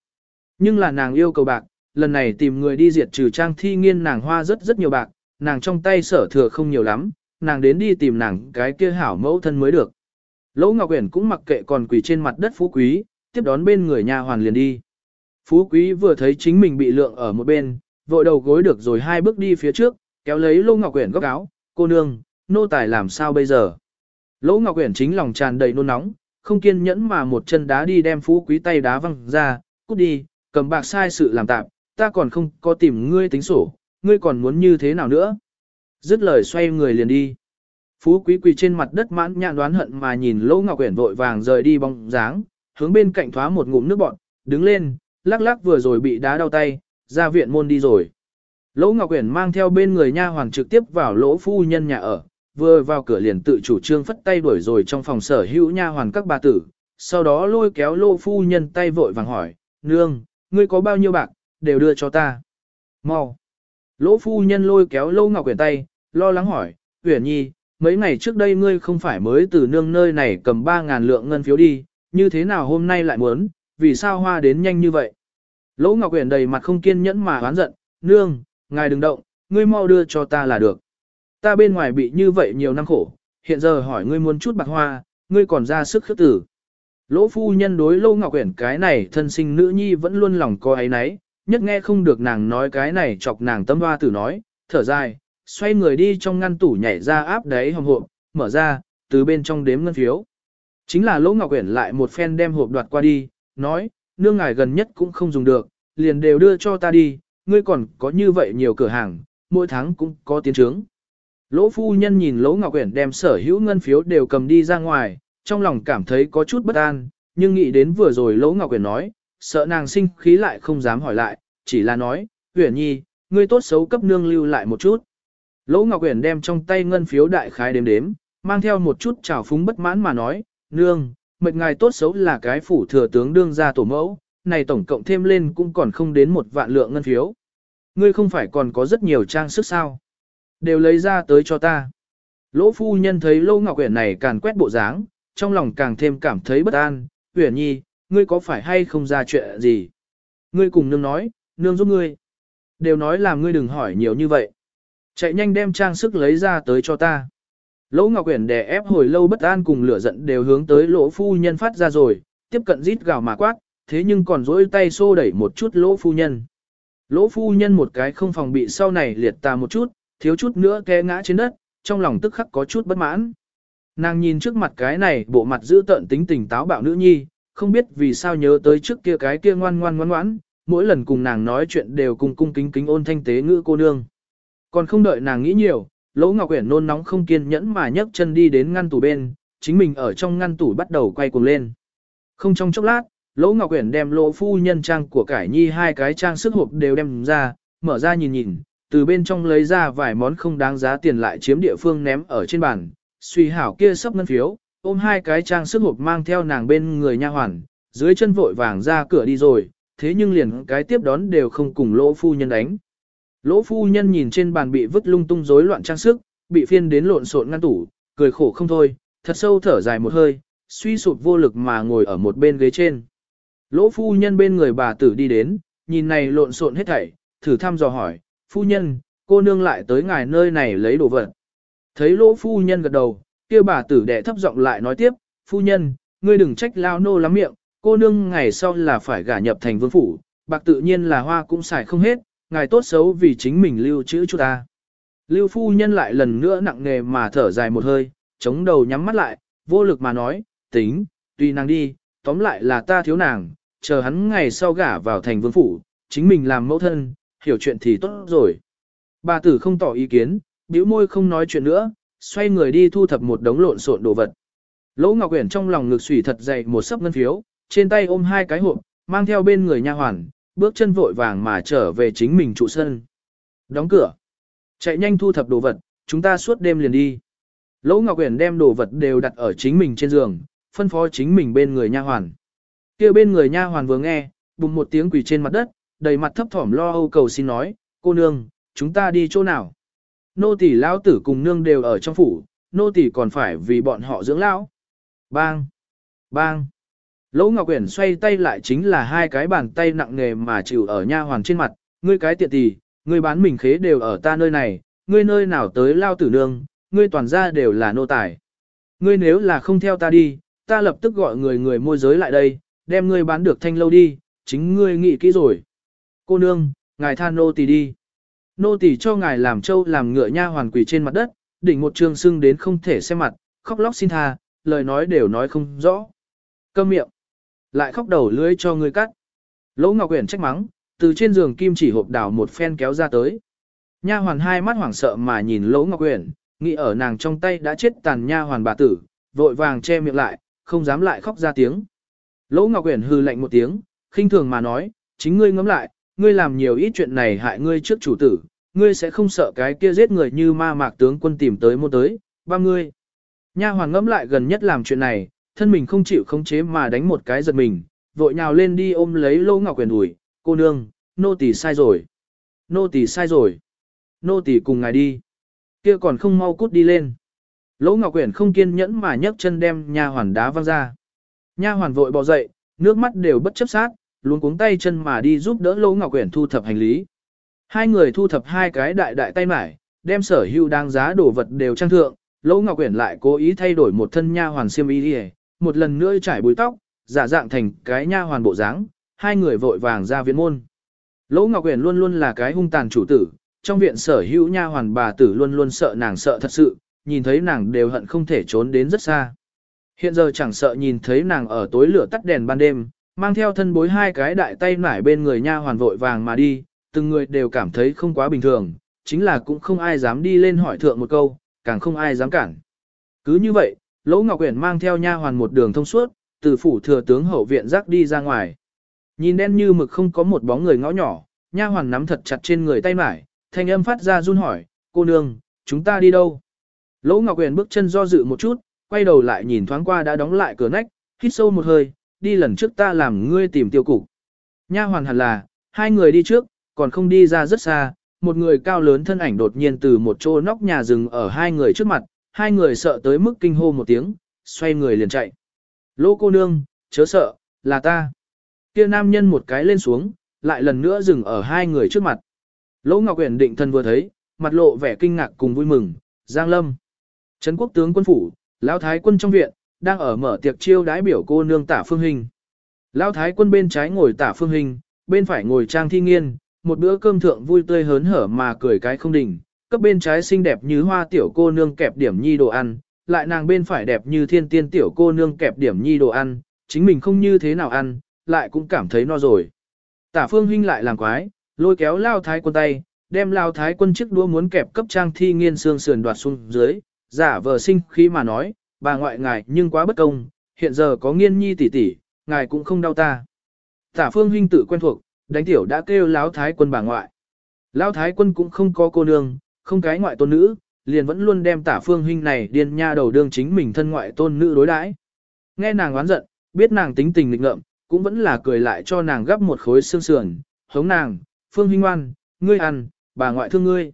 Nhưng là nàng yêu cầu bạc, lần này tìm người đi diệt trừ trang thi nghiên nàng hoa rất rất nhiều bạc, nàng trong tay sở thừa không nhiều lắm, nàng đến đi tìm nàng cái kia hảo mẫu thân mới được. Lỗ Ngọc Uyển cũng mặc kệ còn quỳ trên mặt đất phú quý, tiếp đón bên người nhà hoàn liền đi. Phú quý vừa thấy chính mình bị lượng ở một bên, vội đầu gối được rồi hai bước đi phía trước, kéo lấy Lỗ Ngọc Uyển góc áo, cô nương, nô tài làm sao bây giờ. Lỗ Ngọc Uyển chính lòng tràn đầy nôn nóng, không kiên nhẫn mà một chân đá đi đem phú quý tay đá văng ra, cút đi, cầm bạc sai sự làm tạm, ta còn không có tìm ngươi tính sổ, ngươi còn muốn như thế nào nữa. Dứt lời xoay người liền đi. Phú quý quỳ trên mặt đất mãn nhãn đoán hận mà nhìn Lỗ Ngọc Uyển vội vàng rời đi bóng dáng, hướng bên cạnh thoá một ngụm nước bọt, đứng lên, lắc lắc vừa rồi bị đá đau tay, ra viện môn đi rồi. Lỗ Ngọc Uyển mang theo bên người nha hoàng trực tiếp vào lỗ phu nhân nhà ở, vừa vào cửa liền tự chủ trương phất tay đuổi rồi trong phòng sở hữu nha hoàn các bà tử, sau đó lôi kéo lỗ phu nhân tay vội vàng hỏi, nương, ngươi có bao nhiêu bạc, đều đưa cho ta. Mau. Lỗ phu nhân lôi kéo lô Ngọc Uyển tay, lo lắng hỏi, Uyển Nhi, mấy ngày trước đây ngươi không phải mới từ nương nơi này cầm 3.000 lượng ngân phiếu đi, như thế nào hôm nay lại muốn, vì sao hoa đến nhanh như vậy? Lỗ Ngọc Uyển đầy mặt không kiên nhẫn mà oán giận, nương, ngài đừng động, ngươi mau đưa cho ta là được. Ta bên ngoài bị như vậy nhiều năm khổ, hiện giờ hỏi ngươi muốn chút bạc hoa, ngươi còn ra sức khước tử. Lỗ phu nhân đối Lỗ Ngọc Uyển cái này thân sinh nữ nhi vẫn luôn lòng có ấy nấy, nhất nghe không được nàng nói cái này chọc nàng tâm hoa tử nói, thở dài, xoay người đi trong ngăn tủ nhảy ra áp đáy hòm hộp, mở ra, từ bên trong đếm ngân phiếu. Chính là Lỗ Ngọc Uyển lại một phen đem hộp đoạt qua đi, nói, nương ngài gần nhất cũng không dùng được, liền đều đưa cho ta đi, ngươi còn có như vậy nhiều cửa hàng, mỗi tháng cũng có tiến trướng. Lỗ phu nhân nhìn Lỗ Ngọc Uyển đem sở hữu ngân phiếu đều cầm đi ra ngoài, trong lòng cảm thấy có chút bất an, nhưng nghĩ đến vừa rồi Lỗ Ngọc Uyển nói, sợ nàng sinh khí lại không dám hỏi lại, chỉ là nói, Uyển Nhi, ngươi tốt xấu cấp nương lưu lại một chút. Lỗ Ngọc Uyển đem trong tay ngân phiếu đại khái đếm đếm, mang theo một chút trào phúng bất mãn mà nói, nương, mệnh ngài tốt xấu là cái phủ thừa tướng đương gia tổ mẫu, này tổng cộng thêm lên cũng còn không đến một vạn lượng ngân phiếu. Ngươi không phải còn có rất nhiều trang sức sao? Đều lấy ra tới cho ta. Lỗ phu nhân thấy Lô Ngọc Uyển này càng quét bộ dáng, trong lòng càng thêm cảm thấy bất an. Uyển Nhi, ngươi có phải hay không ra chuyện gì? Ngươi cùng nương nói, nương giúp ngươi. Đều nói làm ngươi đừng hỏi nhiều như vậy. Chạy nhanh đem trang sức lấy ra tới cho ta. Lỗ Ngọc Uyển đè ép hồi lâu bất an cùng lửa giận đều hướng tới lỗ phu nhân phát ra rồi, tiếp cận rít gào mà quát, thế nhưng còn dỗi tay xô đẩy một chút lỗ phu nhân. Lỗ phu nhân một cái không phòng bị sau này liệt tà một chút, thiếu chút nữa té ngã trên đất, trong lòng tức khắc có chút bất mãn. Nàng nhìn trước mặt cái này bộ mặt giữ tợn tính tình táo bạo nữ nhi, không biết vì sao nhớ tới trước kia cái kia ngoan ngoan ngoan ngoãn, mỗi lần cùng nàng nói chuyện đều cùng cung kính kính ôn thanh tế ngữ cô nương. Còn không đợi nàng nghĩ nhiều, Lỗ Ngọc Uyển nôn nóng không kiên nhẫn mà nhấc chân đi đến ngăn tủ bên, chính mình ở trong ngăn tủ bắt đầu quay cuồng lên. Không trong chốc lát, Lỗ Ngọc Uyển đem lỗ phu nhân trang của cải nhi hai cái trang sức hộp đều đem ra, mở ra nhìn nhìn, từ bên trong lấy ra vài món không đáng giá tiền lại chiếm địa phương ném ở trên bàn, suy hảo kia sắp ngân phiếu, ôm hai cái trang sức hộp mang theo nàng bên người nha hoàn, dưới chân vội vàng ra cửa đi rồi, thế nhưng liền cái tiếp đón đều không cùng lỗ phu nhân đánh. Lỗ phu nhân nhìn trên bàn bị vứt lung tung rối loạn trang sức, bị phiên đến lộn xộn ngăn tủ, cười khổ không thôi, thật sâu thở dài một hơi, suy sụp vô lực mà ngồi ở một bên ghế trên. Lỗ phu nhân bên người bà tử đi đến, nhìn này lộn xộn hết thảy, thử thăm dò hỏi, phu nhân, cô nương lại tới ngài nơi này lấy đồ vật. Thấy lỗ phu nhân gật đầu, kia bà tử đệ thấp giọng lại nói tiếp, phu nhân, ngươi đừng trách lao nô lắm miệng, cô nương ngày sau là phải gả nhập thành vương phủ, bạc tự nhiên là hoa cũng xài không hết, ngài tốt xấu vì chính mình lưu trữ chút ta. Lưu phu nhân lại lần nữa nặng nề mà thở dài một hơi, chống đầu nhắm mắt lại, vô lực mà nói, tính, tùy nàng đi, tóm lại là ta thiếu nàng, chờ hắn ngày sau gả vào thành vương phủ, chính mình làm mẫu thân, hiểu chuyện thì tốt rồi. Bà tử không tỏ ý kiến, bĩu môi không nói chuyện nữa, xoay người đi thu thập một đống lộn xộn đồ vật. Lỗ Ngọc Uyển trong lòng ngực sủi thật dày một sấp ngân phiếu, trên tay ôm hai cái hộp, mang theo bên người nha hoàn, bước chân vội vàng mà trở về chính mình trụ sân. Đóng cửa. Chạy nhanh thu thập đồ vật, chúng ta suốt đêm liền đi. Lỗ Ngọc Uyển đem đồ vật đều đặt ở chính mình trên giường, phân phó chính mình bên người nha hoàn. Kia bên người nha hoàn vừa nghe, bùng một tiếng quỳ trên mặt đất, đầy mặt thấp thỏm lo âu cầu xin nói, cô nương, chúng ta đi chỗ nào? Nô tỷ lão tử cùng nương đều ở trong phủ, nô tỷ còn phải vì bọn họ dưỡng lão. Bang! Bang! Lỗ Ngọc Uyển xoay tay lại chính là hai cái bàn tay nặng nề mà chịu ở nha hoàn trên mặt, ngươi cái tiện tỷ, ngươi bán mình khế đều ở ta nơi này, ngươi nơi nào tới lao tử nương, ngươi toàn ra đều là nô tài. Ngươi nếu là không theo ta đi, ta lập tức gọi người người môi giới lại đây, đem ngươi bán được thanh lâu đi, chính ngươi nghĩ kỹ rồi. Cô nương, ngài tha nô tỳ đi. Nô tỳ cho ngài làm trâu làm ngựa nha hoàn quỷ trên mặt đất, đỉnh một trường sưng đến không thể xem mặt, khóc lóc xin tha, lời nói đều nói không rõ. Câm miệng. Lại khóc đầu lưới cho người cắt. Lỗ Ngọc Uyển trách mắng, từ trên giường kim chỉ hộp đảo một phen kéo ra tới. Nha hoàn hai mắt hoảng sợ mà nhìn Lỗ Ngọc Uyển, nghĩ ở nàng trong tay đã chết tàn nha hoàn bà tử, vội vàng che miệng lại, không dám lại khóc ra tiếng. Lỗ Ngọc Uyển hừ lạnh một tiếng, khinh thường mà nói, chính ngươi ngẫm lại, ngươi làm nhiều ít chuyện này hại ngươi trước chủ tử, ngươi sẽ không sợ cái kia giết người như ma mạc tướng quân tìm tới mua tới, ba ngươi. Nha hoàng ngẫm lại gần nhất làm chuyện này, thân mình không chịu khống chế mà đánh một cái giật mình, vội nhào lên đi ôm lấy Lỗ Ngọc Quyền ủi, cô nương, nô tỳ sai rồi. Nô tỳ sai rồi. Nô tỳ cùng ngài đi. Kia còn không mau cút đi lên. Lỗ Ngọc Quyển không kiên nhẫn mà nhấc chân đem nha hoàn đá văng ra. Nha hoàn vội bò dậy, nước mắt đều bất chấp sát, luôn cuống tay chân mà đi giúp đỡ Lỗ Ngọc Uyển thu thập hành lý. Hai người thu thập hai cái đại đại tay mải, đem sở hữu đáng giá đồ vật đều trang thượng, Lỗ Ngọc Uyển lại cố ý thay đổi một thân nha hoàn xiêm y đi, một lần nữa trải búi tóc, giả dạng thành cái nha hoàn bộ dáng, hai người vội vàng ra viện môn. Lỗ Ngọc Uyển luôn luôn là cái hung tàn chủ tử, trong viện sở hữu nha hoàn bà tử luôn luôn sợ nàng sợ thật sự, nhìn thấy nàng đều hận không thể trốn đến rất xa. Hiện giờ chẳng sợ nhìn thấy nàng ở tối lửa tắt đèn ban đêm, mang theo thân bối hai cái đại tay nải bên người nha hoàn vội vàng mà đi, từng người đều cảm thấy không quá bình thường, chính là cũng không ai dám đi lên hỏi thượng một câu, càng không ai dám cản. Cứ như vậy, Lỗ Ngọc Uyển mang theo nha hoàn một đường thông suốt, từ phủ thừa tướng hậu viện rắc đi ra ngoài. Nhìn đen như mực không có một bóng người ngõ nhỏ, nha hoàn nắm thật chặt trên người tay mải, thanh âm phát ra run hỏi, cô nương, chúng ta đi đâu? Lỗ Ngọc Uyển bước chân do dự một chút, quay đầu lại nhìn thoáng qua đã đóng lại cửa nách, hít sâu một hơi, đi lần trước ta làm ngươi tìm tiêu cục. Nha hoàn hẳn là, hai người đi trước, còn không đi ra rất xa, một người cao lớn thân ảnh đột nhiên từ một chỗ nóc nhà rừng ở hai người trước mặt, hai người sợ tới mức kinh hô một tiếng, xoay người liền chạy. Lỗ cô nương, chớ sợ, là ta. Kia nam nhân một cái lên xuống, lại lần nữa dừng ở hai người trước mặt. Lỗ Ngọc Uyển định thân vừa thấy, mặt lộ vẻ kinh ngạc cùng vui mừng, Giang Lâm. Trấn quốc tướng quân phủ, Lão Thái quân trong viện, đang ở mở tiệc chiêu đái biểu cô nương tả phương hình. Lão Thái quân bên trái ngồi tả phương hình, bên phải ngồi trang thi nghiên, một bữa cơm thượng vui tươi hớn hở mà cười cái không đỉnh, cấp bên trái xinh đẹp như hoa tiểu cô nương kẹp điểm nhi đồ ăn, lại nàng bên phải đẹp như thiên tiên tiểu cô nương kẹp điểm nhi đồ ăn, chính mình không như thế nào ăn, lại cũng cảm thấy no rồi. Tả phương huynh lại làm quái, lôi kéo lao thái quân tay, đem lao thái quân chiếc đũa muốn kẹp cấp trang thi nghiên xương sườn đoạt xuống dưới, giả vờ sinh khi mà nói, bà ngoại ngài nhưng quá bất công, hiện giờ có nghiên nhi tỷ tỷ, ngài cũng không đau ta. Tả phương huynh tự quen thuộc, đánh tiểu đã kêu lão thái quân bà ngoại. Lão thái quân cũng không có cô nương, không cái ngoại tôn nữ, liền vẫn luôn đem tả phương huynh này điên nha đầu đương chính mình thân ngoại tôn nữ đối đãi. Nghe nàng oán giận, biết nàng tính tình nghịch ngợm, cũng vẫn là cười lại cho nàng gấp một khối xương sườn, hống nàng, phương huynh ngoan, ngươi ăn, bà ngoại thương ngươi.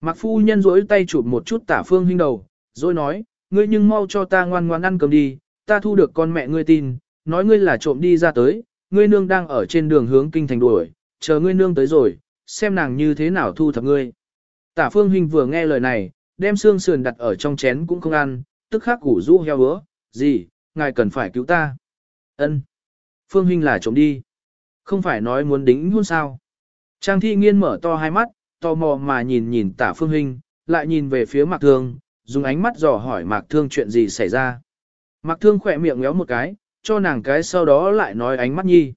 Mặc phu nhân rỗi tay chụp một chút tả phương huynh đầu, rồi nói, ngươi nhưng mau cho ta ngoan ngoan ăn cơm đi, ta thu được con mẹ ngươi tin, nói ngươi là trộm đi ra tới, ngươi nương đang ở trên đường hướng kinh thành đuổi, chờ ngươi nương tới rồi, xem nàng như thế nào thu thập ngươi. Tả phương huynh vừa nghe lời này, đem xương sườn đặt ở trong chén cũng không ăn, tức khắc củ rũ heo hứa, gì, ngài cần phải cứu ta. ân Phương huynh là trộm đi. Không phải nói muốn đính hôn sao. Trang thi nghiên mở to hai mắt, tò mò mà nhìn nhìn tả phương huynh, lại nhìn về phía mặt thương, dùng ánh mắt dò hỏi mạc thương chuyện gì xảy ra. Mạc thương khỏe miệng ngéo một cái, cho nàng cái sau đó lại nói ánh mắt nhi.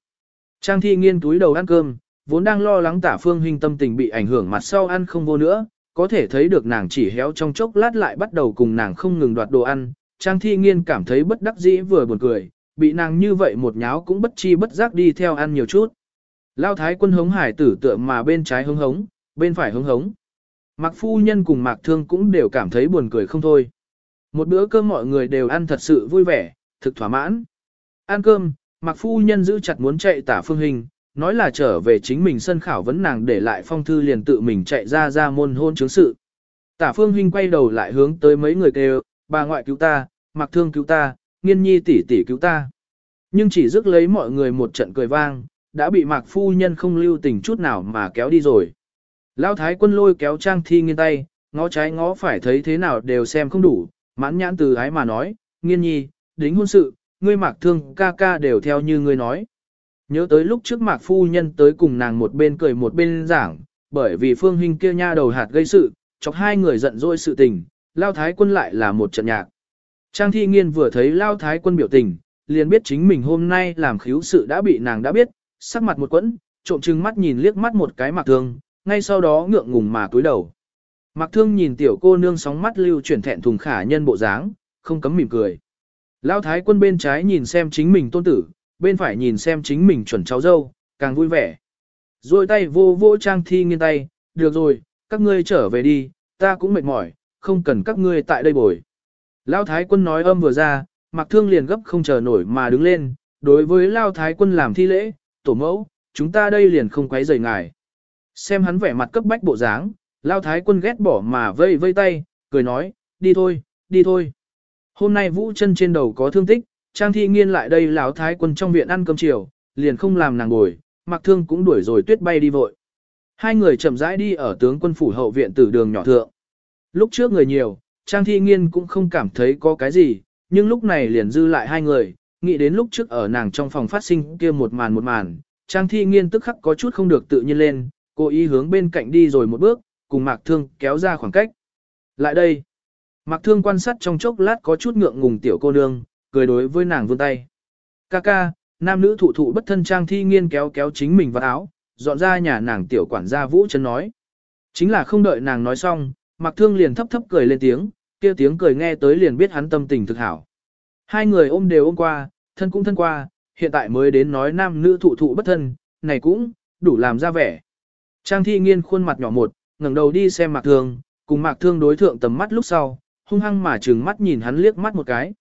Trang thi nghiên túi đầu ăn cơm, vốn đang lo lắng tả phương huynh tâm tình bị ảnh hưởng mặt sau ăn không vô nữa, có thể thấy được nàng chỉ héo trong chốc lát lại bắt đầu cùng nàng không ngừng đoạt đồ ăn. Trang thi nghiên cảm thấy bất đắc dĩ vừa buồn cười, bị nàng như vậy một nháo cũng bất chi bất giác đi theo ăn nhiều chút. Lao thái quân hống hải tử tựa mà bên trái hống hống, bên phải hống hống. Mạc phu nhân cùng mạc thương cũng đều cảm thấy buồn cười không thôi. Một bữa cơm mọi người đều ăn thật sự vui vẻ, thực thỏa mãn. Ăn cơm, mạc phu nhân giữ chặt muốn chạy tả phương hình, nói là trở về chính mình sân khảo vấn nàng để lại phong thư liền tự mình chạy ra ra môn hôn chứng sự. Tả phương hình quay đầu lại hướng tới mấy người kêu, bà ngoại cứu ta, mạc thương cứu ta, nghiên nhi tỷ tỷ cứu ta. Nhưng chỉ rước lấy mọi người một trận cười vang, đã bị mạc phu nhân không lưu tình chút nào mà kéo đi rồi. Lão thái quân lôi kéo trang thi nghiên tay, ngó trái ngó phải thấy thế nào đều xem không đủ, mãn nhãn từ ái mà nói, nghiên nhi, đính hôn sự, ngươi mạc thương ca ca đều theo như ngươi nói. Nhớ tới lúc trước mạc phu nhân tới cùng nàng một bên cười một bên giảng, bởi vì phương hình kia nha đầu hạt gây sự, chọc hai người giận dỗi sự tình, lao thái quân lại là một trận nhạc. Trang thi nghiên vừa thấy lao thái quân biểu tình, liền biết chính mình hôm nay làm khiếu sự đã bị nàng đã biết, sắc mặt một quẫn, trộm trừng mắt nhìn liếc mắt một cái mạc thương, ngay sau đó ngượng ngùng mà cúi đầu. Mạc thương nhìn tiểu cô nương sóng mắt lưu chuyển thẹn thùng khả nhân bộ dáng, không cấm mỉm cười. Lão thái quân bên trái nhìn xem chính mình tôn tử, bên phải nhìn xem chính mình chuẩn cháu dâu, càng vui vẻ. Rồi tay vô vô trang thi nghiêng tay, được rồi, các ngươi trở về đi, ta cũng mệt mỏi, không cần các ngươi tại đây bồi. Lão thái quân nói âm vừa ra, mặc thương liền gấp không chờ nổi mà đứng lên, đối với Lão thái quân làm thi lễ, tổ mẫu, chúng ta đây liền không quấy rầy ngài. Xem hắn vẻ mặt cấp bách bộ dáng, Lao thái quân ghét bỏ mà vây vây tay, cười nói, đi thôi, đi thôi. Hôm nay vũ chân trên đầu có thương tích, Trang Thi Nghiên lại đây lão thái quân trong viện ăn cơm chiều, liền không làm nàng ngồi, Mặc Thương cũng đuổi rồi tuyết bay đi vội. Hai người chậm rãi đi ở tướng quân phủ hậu viện tử đường nhỏ thượng. Lúc trước người nhiều, Trang Thi Nghiên cũng không cảm thấy có cái gì, nhưng lúc này liền dư lại hai người, nghĩ đến lúc trước ở nàng trong phòng phát sinh kia một màn một màn, Trang Thi Nghiên tức khắc có chút không được tự nhiên lên, cô ý hướng bên cạnh đi rồi một bước, cùng Mạc Thương kéo ra khoảng cách. Lại đây, Mạc Thương quan sát trong chốc lát có chút ngượng ngùng tiểu cô nương, cười đối với nàng vươn tay. Ca ca, nam nữ thụ thụ bất thân trang thi nghiên kéo kéo chính mình vào áo, dọn ra nhà nàng tiểu quản gia Vũ Trấn nói. Chính là không đợi nàng nói xong, Mạc Thương liền thấp thấp cười lên tiếng, kia tiếng cười nghe tới liền biết hắn tâm tình thực hảo. Hai người ôm đều ôm qua, thân cũng thân qua, hiện tại mới đến nói nam nữ thụ thụ bất thân, này cũng, đủ làm ra vẻ. Trang thi nghiên khuôn mặt nhỏ một, ngẩng đầu đi xem Mạc Thương, cùng Mạc Thương đối thượng tầm mắt lúc sau, hung hăng mà trừng mắt nhìn hắn liếc mắt một cái.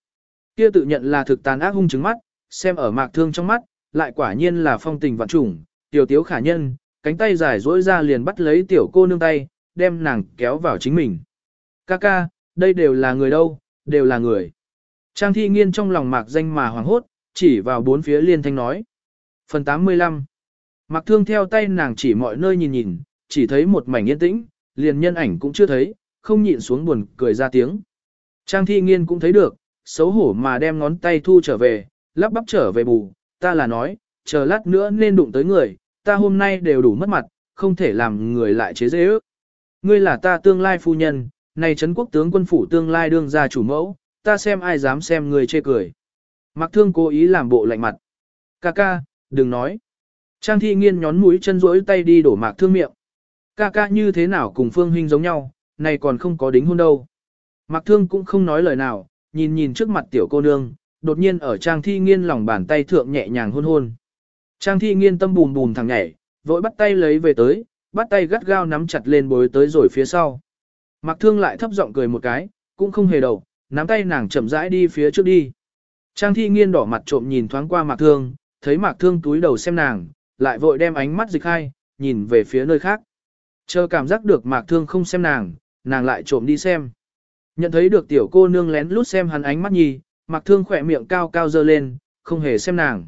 Kia tự nhận là thực tàn ác hung trừng mắt, xem ở Mạc Thương trong mắt, lại quả nhiên là phong tình vạn trùng, tiểu tiếu khả nhân, cánh tay dài dỗi ra liền bắt lấy tiểu cô nương tay, đem nàng kéo vào chính mình. Ca ca, đây đều là người đâu, đều là người. Trang thi nghiên trong lòng mạc danh mà hoàng hốt, chỉ vào bốn phía liên thanh nói. Phần 85 Mạc thương theo tay nàng chỉ mọi nơi nhìn nhìn, chỉ thấy một mảnh yên tĩnh, liền nhân ảnh cũng chưa thấy, không nhịn xuống buồn cười ra tiếng. Trang thi nghiên cũng thấy được, xấu hổ mà đem ngón tay thu trở về, lắp bắp trở về bù, ta là nói, chờ lát nữa nên đụng tới người, ta hôm nay đều đủ mất mặt, không thể làm người lại chế dễ ước. Ngươi là ta tương lai phu nhân, này Trấn quốc tướng quân phủ tương lai đương gia chủ mẫu, ta xem ai dám xem người chê cười. Mặc thương cố ý làm bộ lạnh mặt. Ca ca, đừng nói. Trang thi nghiên nhón mũi chân rỗi tay đi đổ mạc thương miệng. Ca ca như thế nào cùng phương huynh giống nhau, này còn không có đính hôn đâu. Mạc thương cũng không nói lời nào, nhìn nhìn trước mặt tiểu cô nương, đột nhiên ở trang thi nghiên lòng bàn tay thượng nhẹ nhàng hôn hôn. Trang thi nghiên tâm bùm bùm thằng nhảy, vội bắt tay lấy về tới, bắt tay gắt gao nắm chặt lên bối tới rồi phía sau. Mạc thương lại thấp giọng cười một cái, cũng không hề đầu, nắm tay nàng chậm rãi đi phía trước đi. Trang thi nghiên đỏ mặt trộm nhìn thoáng qua mạc thương, thấy mạc thương túi đầu xem nàng, lại vội đem ánh mắt dịch hai, nhìn về phía nơi khác. Chờ cảm giác được mạc thương không xem nàng, nàng lại trộm đi xem. Nhận thấy được tiểu cô nương lén lút xem hắn ánh mắt nhì, mạc thương khỏe miệng cao cao dơ lên, không hề xem nàng.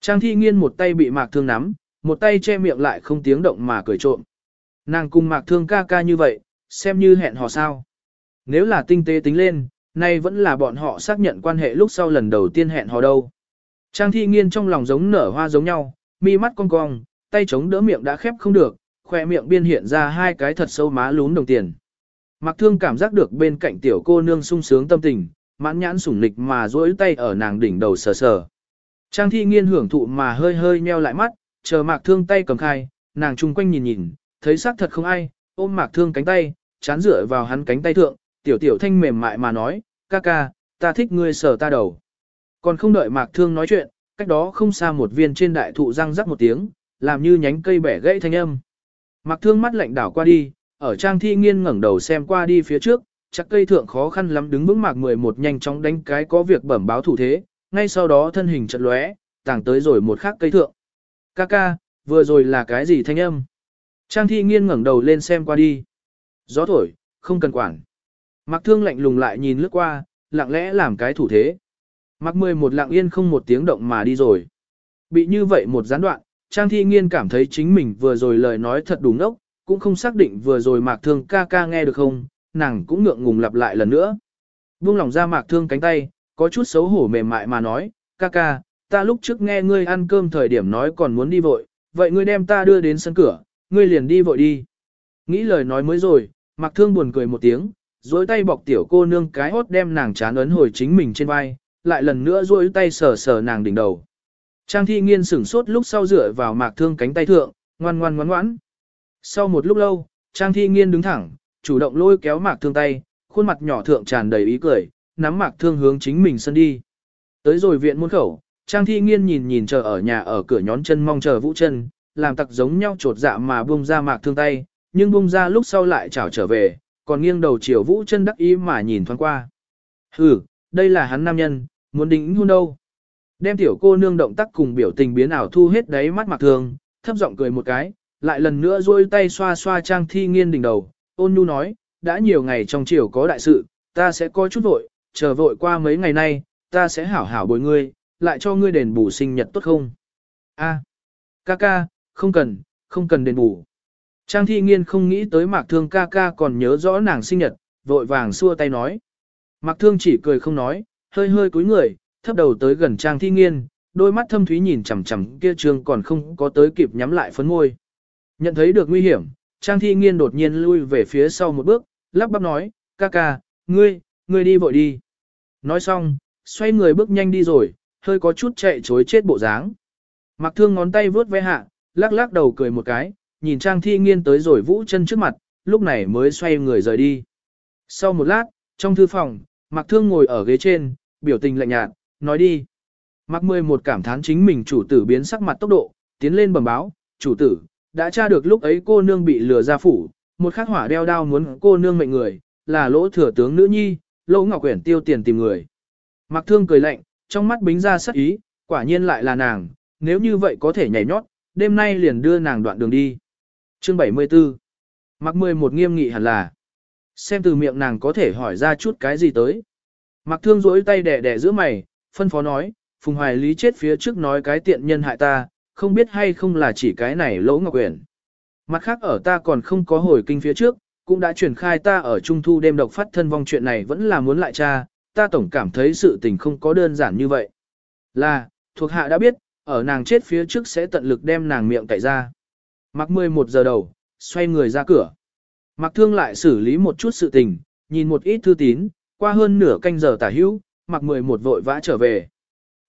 Trang thi nghiên một tay bị mạc thương nắm, một tay che miệng lại không tiếng động mà cười trộm. Nàng cùng mạc thương ca ca như vậy, xem như hẹn hò sao. Nếu là tinh tế tính lên, nay vẫn là bọn họ xác nhận quan hệ lúc sau lần đầu tiên hẹn hò đâu. Trang thi nghiên trong lòng giống nở hoa giống nhau, mi mắt cong cong, tay chống đỡ miệng đã khép không được, khỏe miệng biên hiện ra hai cái thật sâu má lún đồng tiền. Mặc thương cảm giác được bên cạnh tiểu cô nương sung sướng tâm tình, mãn nhãn sủng lịch mà duỗi tay ở nàng đỉnh đầu sờ sờ. Trang thi nghiên hưởng thụ mà hơi hơi nheo lại mắt, chờ mạc thương tay cầm khai, nàng chung quanh nhìn nhìn, thấy xác thật không ai, ôm mạc thương cánh tay, chán rửa vào hắn cánh tay thượng, tiểu tiểu thanh mềm mại mà nói, ca ca, ta thích ngươi sờ ta đầu. Còn không đợi mạc thương nói chuyện, cách đó không xa một viên trên đại thụ răng rắc một tiếng, làm như nhánh cây bẻ gãy thanh âm. mặc thương mắt lạnh đảo qua đi, ở trang thi nghiên ngẩng đầu xem qua đi phía trước, chắc cây thượng khó khăn lắm đứng vững mạc 11 nhanh chóng đánh cái có việc bẩm báo thủ thế, ngay sau đó thân hình chật lóe, tàng tới rồi một khắc cây thượng. kaka vừa rồi là cái gì thanh âm? Trang thi nghiên ngẩng đầu lên xem qua đi. Gió thổi, không cần quản. mặc thương lạnh lùng lại nhìn lướt qua, lặng lẽ làm cái thủ thế. Mạc mười một lặng yên không một tiếng động mà đi rồi. Bị như vậy một gián đoạn, Trang thi nghiên cảm thấy chính mình vừa rồi lời nói thật đúng ốc, cũng không xác định vừa rồi mạc thương ca ca nghe được không, nàng cũng ngượng ngùng lặp lại lần nữa. Buông lòng ra mạc thương cánh tay, có chút xấu hổ mềm mại mà nói, ca ca, ta lúc trước nghe ngươi ăn cơm thời điểm nói còn muốn đi vội, vậy ngươi đem ta đưa đến sân cửa, ngươi liền đi vội đi. Nghĩ lời nói mới rồi, mạc thương buồn cười một tiếng, duỗi tay bọc tiểu cô nương cái hốt đem nàng chán ấn hồi chính mình trên vai, lại lần nữa duỗi tay sờ sờ nàng đỉnh đầu. Trang thi nghiên sửng sốt lúc sau dựa vào mạc thương cánh tay thượng, ngoan ngoan ngoan ngoãn. Sau một lúc lâu, Trang thi nghiên đứng thẳng, chủ động lôi kéo mạc thương tay, khuôn mặt nhỏ thượng tràn đầy ý cười, nắm mạc thương hướng chính mình sân đi. Tới rồi viện môn khẩu, Trang thi nghiên nhìn nhìn chờ ở nhà ở cửa nhón chân mong chờ vũ chân, làm tặc giống nhau trột dạ mà buông ra mạc thương tay, nhưng buông ra lúc sau lại chảo trở về, còn nghiêng đầu chiều vũ chân đắc ý mà nhìn thoáng qua. Hừ, đây là hắn nam nhân, muốn đính hôn đâu. Đem tiểu cô nương động tác cùng biểu tình biến ảo thu hết đáy mắt mạc thương, thấp giọng cười một cái, lại lần nữa duỗi tay xoa xoa trang thi nghiên đỉnh đầu, ôn nhu nói, đã nhiều ngày trong chiều có đại sự, ta sẽ có chút vội, chờ vội qua mấy ngày nay, ta sẽ hảo hảo bồi ngươi, lại cho ngươi đền bù sinh nhật tốt không? A, ca ca, không cần, không cần đền bù. Trang thi nghiên không nghĩ tới mạc thương ca ca còn nhớ rõ nàng sinh nhật, vội vàng xua tay nói. Mạc thương chỉ cười không nói, hơi hơi cúi người, thấp đầu tới gần trang thi nghiên, đôi mắt thâm thúy nhìn chằm chằm kia trường còn không có tới kịp nhắm lại phấn môi. Nhận thấy được nguy hiểm, trang thi nghiên đột nhiên lui về phía sau một bước, lắp bắp nói, ca ca, ngươi, ngươi đi vội đi. Nói xong, xoay người bước nhanh đi rồi, hơi có chút chạy chối chết bộ dáng. Mạc thương ngón tay vướt ve hạ, lắc lắc đầu cười một cái, nhìn Trang Thi Nghiên tới rồi vũ chân trước mặt, lúc này mới xoay người rời đi. Sau một lát, trong thư phòng, Mạc Thương ngồi ở ghế trên, biểu tình lạnh nhạt, nói đi. Mặc mười một cảm thán chính mình chủ tử biến sắc mặt tốc độ, tiến lên bẩm báo, chủ tử, đã tra được lúc ấy cô nương bị lừa ra phủ, một khắc hỏa đeo đao muốn cô nương mệnh người, là lỗ thừa tướng nữ nhi, lỗ ngọc quyển tiêu tiền tìm người. Mạc thương cười lạnh, trong mắt bính ra sắc ý, quả nhiên lại là nàng, nếu như vậy có thể nhảy nhót, đêm nay liền đưa nàng đoạn đường đi. Chương 74 Mặc 11 nghiêm nghị hẳn là xem từ miệng nàng có thể hỏi ra chút cái gì tới. Mặc thương rỗi tay đẻ đẻ giữa mày, phân phó nói, Phùng Hoài Lý chết phía trước nói cái tiện nhân hại ta, không biết hay không là chỉ cái này lỗ ngọc quyển. Mặt khác ở ta còn không có hồi kinh phía trước, cũng đã truyền khai ta ở trung thu đêm độc phát thân vong chuyện này vẫn là muốn lại cha, ta tổng cảm thấy sự tình không có đơn giản như vậy. Là, thuộc hạ đã biết, ở nàng chết phía trước sẽ tận lực đem nàng miệng cậy ra. Mặc 11 giờ đầu, xoay người ra cửa. Mạc thương lại xử lý một chút sự tình, nhìn một ít thư tín, qua hơn nửa canh giờ tả hữu, Mạc 11 vội vã trở về.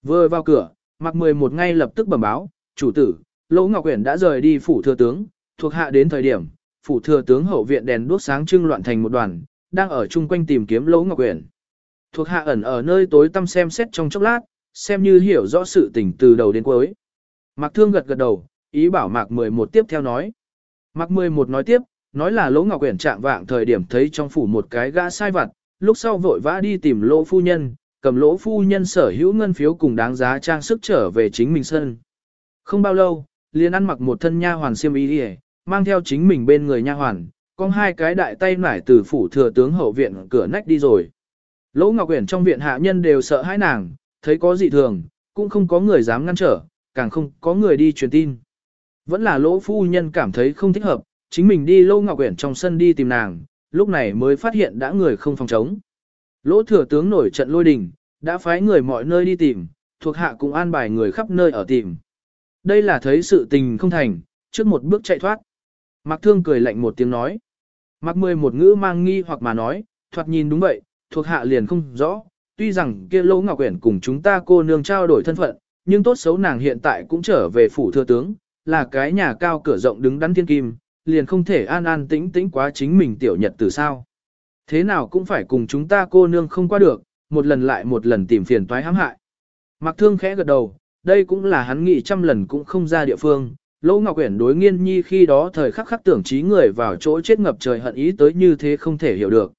Vừa vào cửa, Mạc 11 ngay lập tức bẩm báo, chủ tử, Lỗ Ngọc Uyển đã rời đi phủ thừa tướng, thuộc hạ đến thời điểm, phủ thừa tướng hậu viện đèn đuốc sáng trưng loạn thành một đoàn, đang ở chung quanh tìm kiếm Lỗ Ngọc Uyển. Thuộc hạ ẩn ở nơi tối tăm xem xét trong chốc lát, xem như hiểu rõ sự tình từ đầu đến cuối. Mạc Thương gật gật đầu, ý bảo Mạc 11 tiếp theo nói. Mạc 11 nói tiếp, nói là Lỗ Ngọc Uyển trạng vạng thời điểm thấy trong phủ một cái gã sai vặt, lúc sau vội vã đi tìm Lỗ phu nhân, cầm Lỗ phu nhân sở hữu ngân phiếu cùng đáng giá trang sức trở về chính mình sân. Không bao lâu, liền ăn mặc một thân nha hoàn xiêm y đi mang theo chính mình bên người nha hoàn, con hai cái đại tay nải từ phủ thừa tướng hậu viện cửa nách đi rồi. Lỗ Ngọc Uyển trong viện hạ nhân đều sợ hãi nàng, thấy có dị thường, cũng không có người dám ngăn trở, càng không có người đi truyền tin. Vẫn là lỗ phu nhân cảm thấy không thích hợp, chính mình đi Lô Ngọc Uyển trong sân đi tìm nàng, lúc này mới phát hiện đã người không phòng chống. Lỗ thừa tướng nổi trận lôi đình, đã phái người mọi nơi đi tìm, thuộc hạ cũng an bài người khắp nơi ở tìm. Đây là thấy sự tình không thành, trước một bước chạy thoát. Mạc Thương cười lạnh một tiếng nói. Mạc Mười một ngữ mang nghi hoặc mà nói, thoạt nhìn đúng vậy, thuộc hạ liền không rõ, tuy rằng kia Lỗ Ngọc Uyển cùng chúng ta cô nương trao đổi thân phận, nhưng tốt xấu nàng hiện tại cũng trở về phủ thừa tướng, là cái nhà cao cửa rộng đứng đắn thiên kim, liền không thể an an tĩnh tĩnh quá chính mình tiểu nhật từ sao. Thế nào cũng phải cùng chúng ta cô nương không qua được, một lần lại một lần tìm phiền toái hãm hại. mặc Thương khẽ gật đầu, đây cũng là hắn nghĩ trăm lần cũng không ra địa phương. Lỗ Ngọc Uyển đối nghiên nhi khi đó thời khắc khắc tưởng trí người vào chỗ chết ngập trời hận ý tới như thế không thể hiểu được.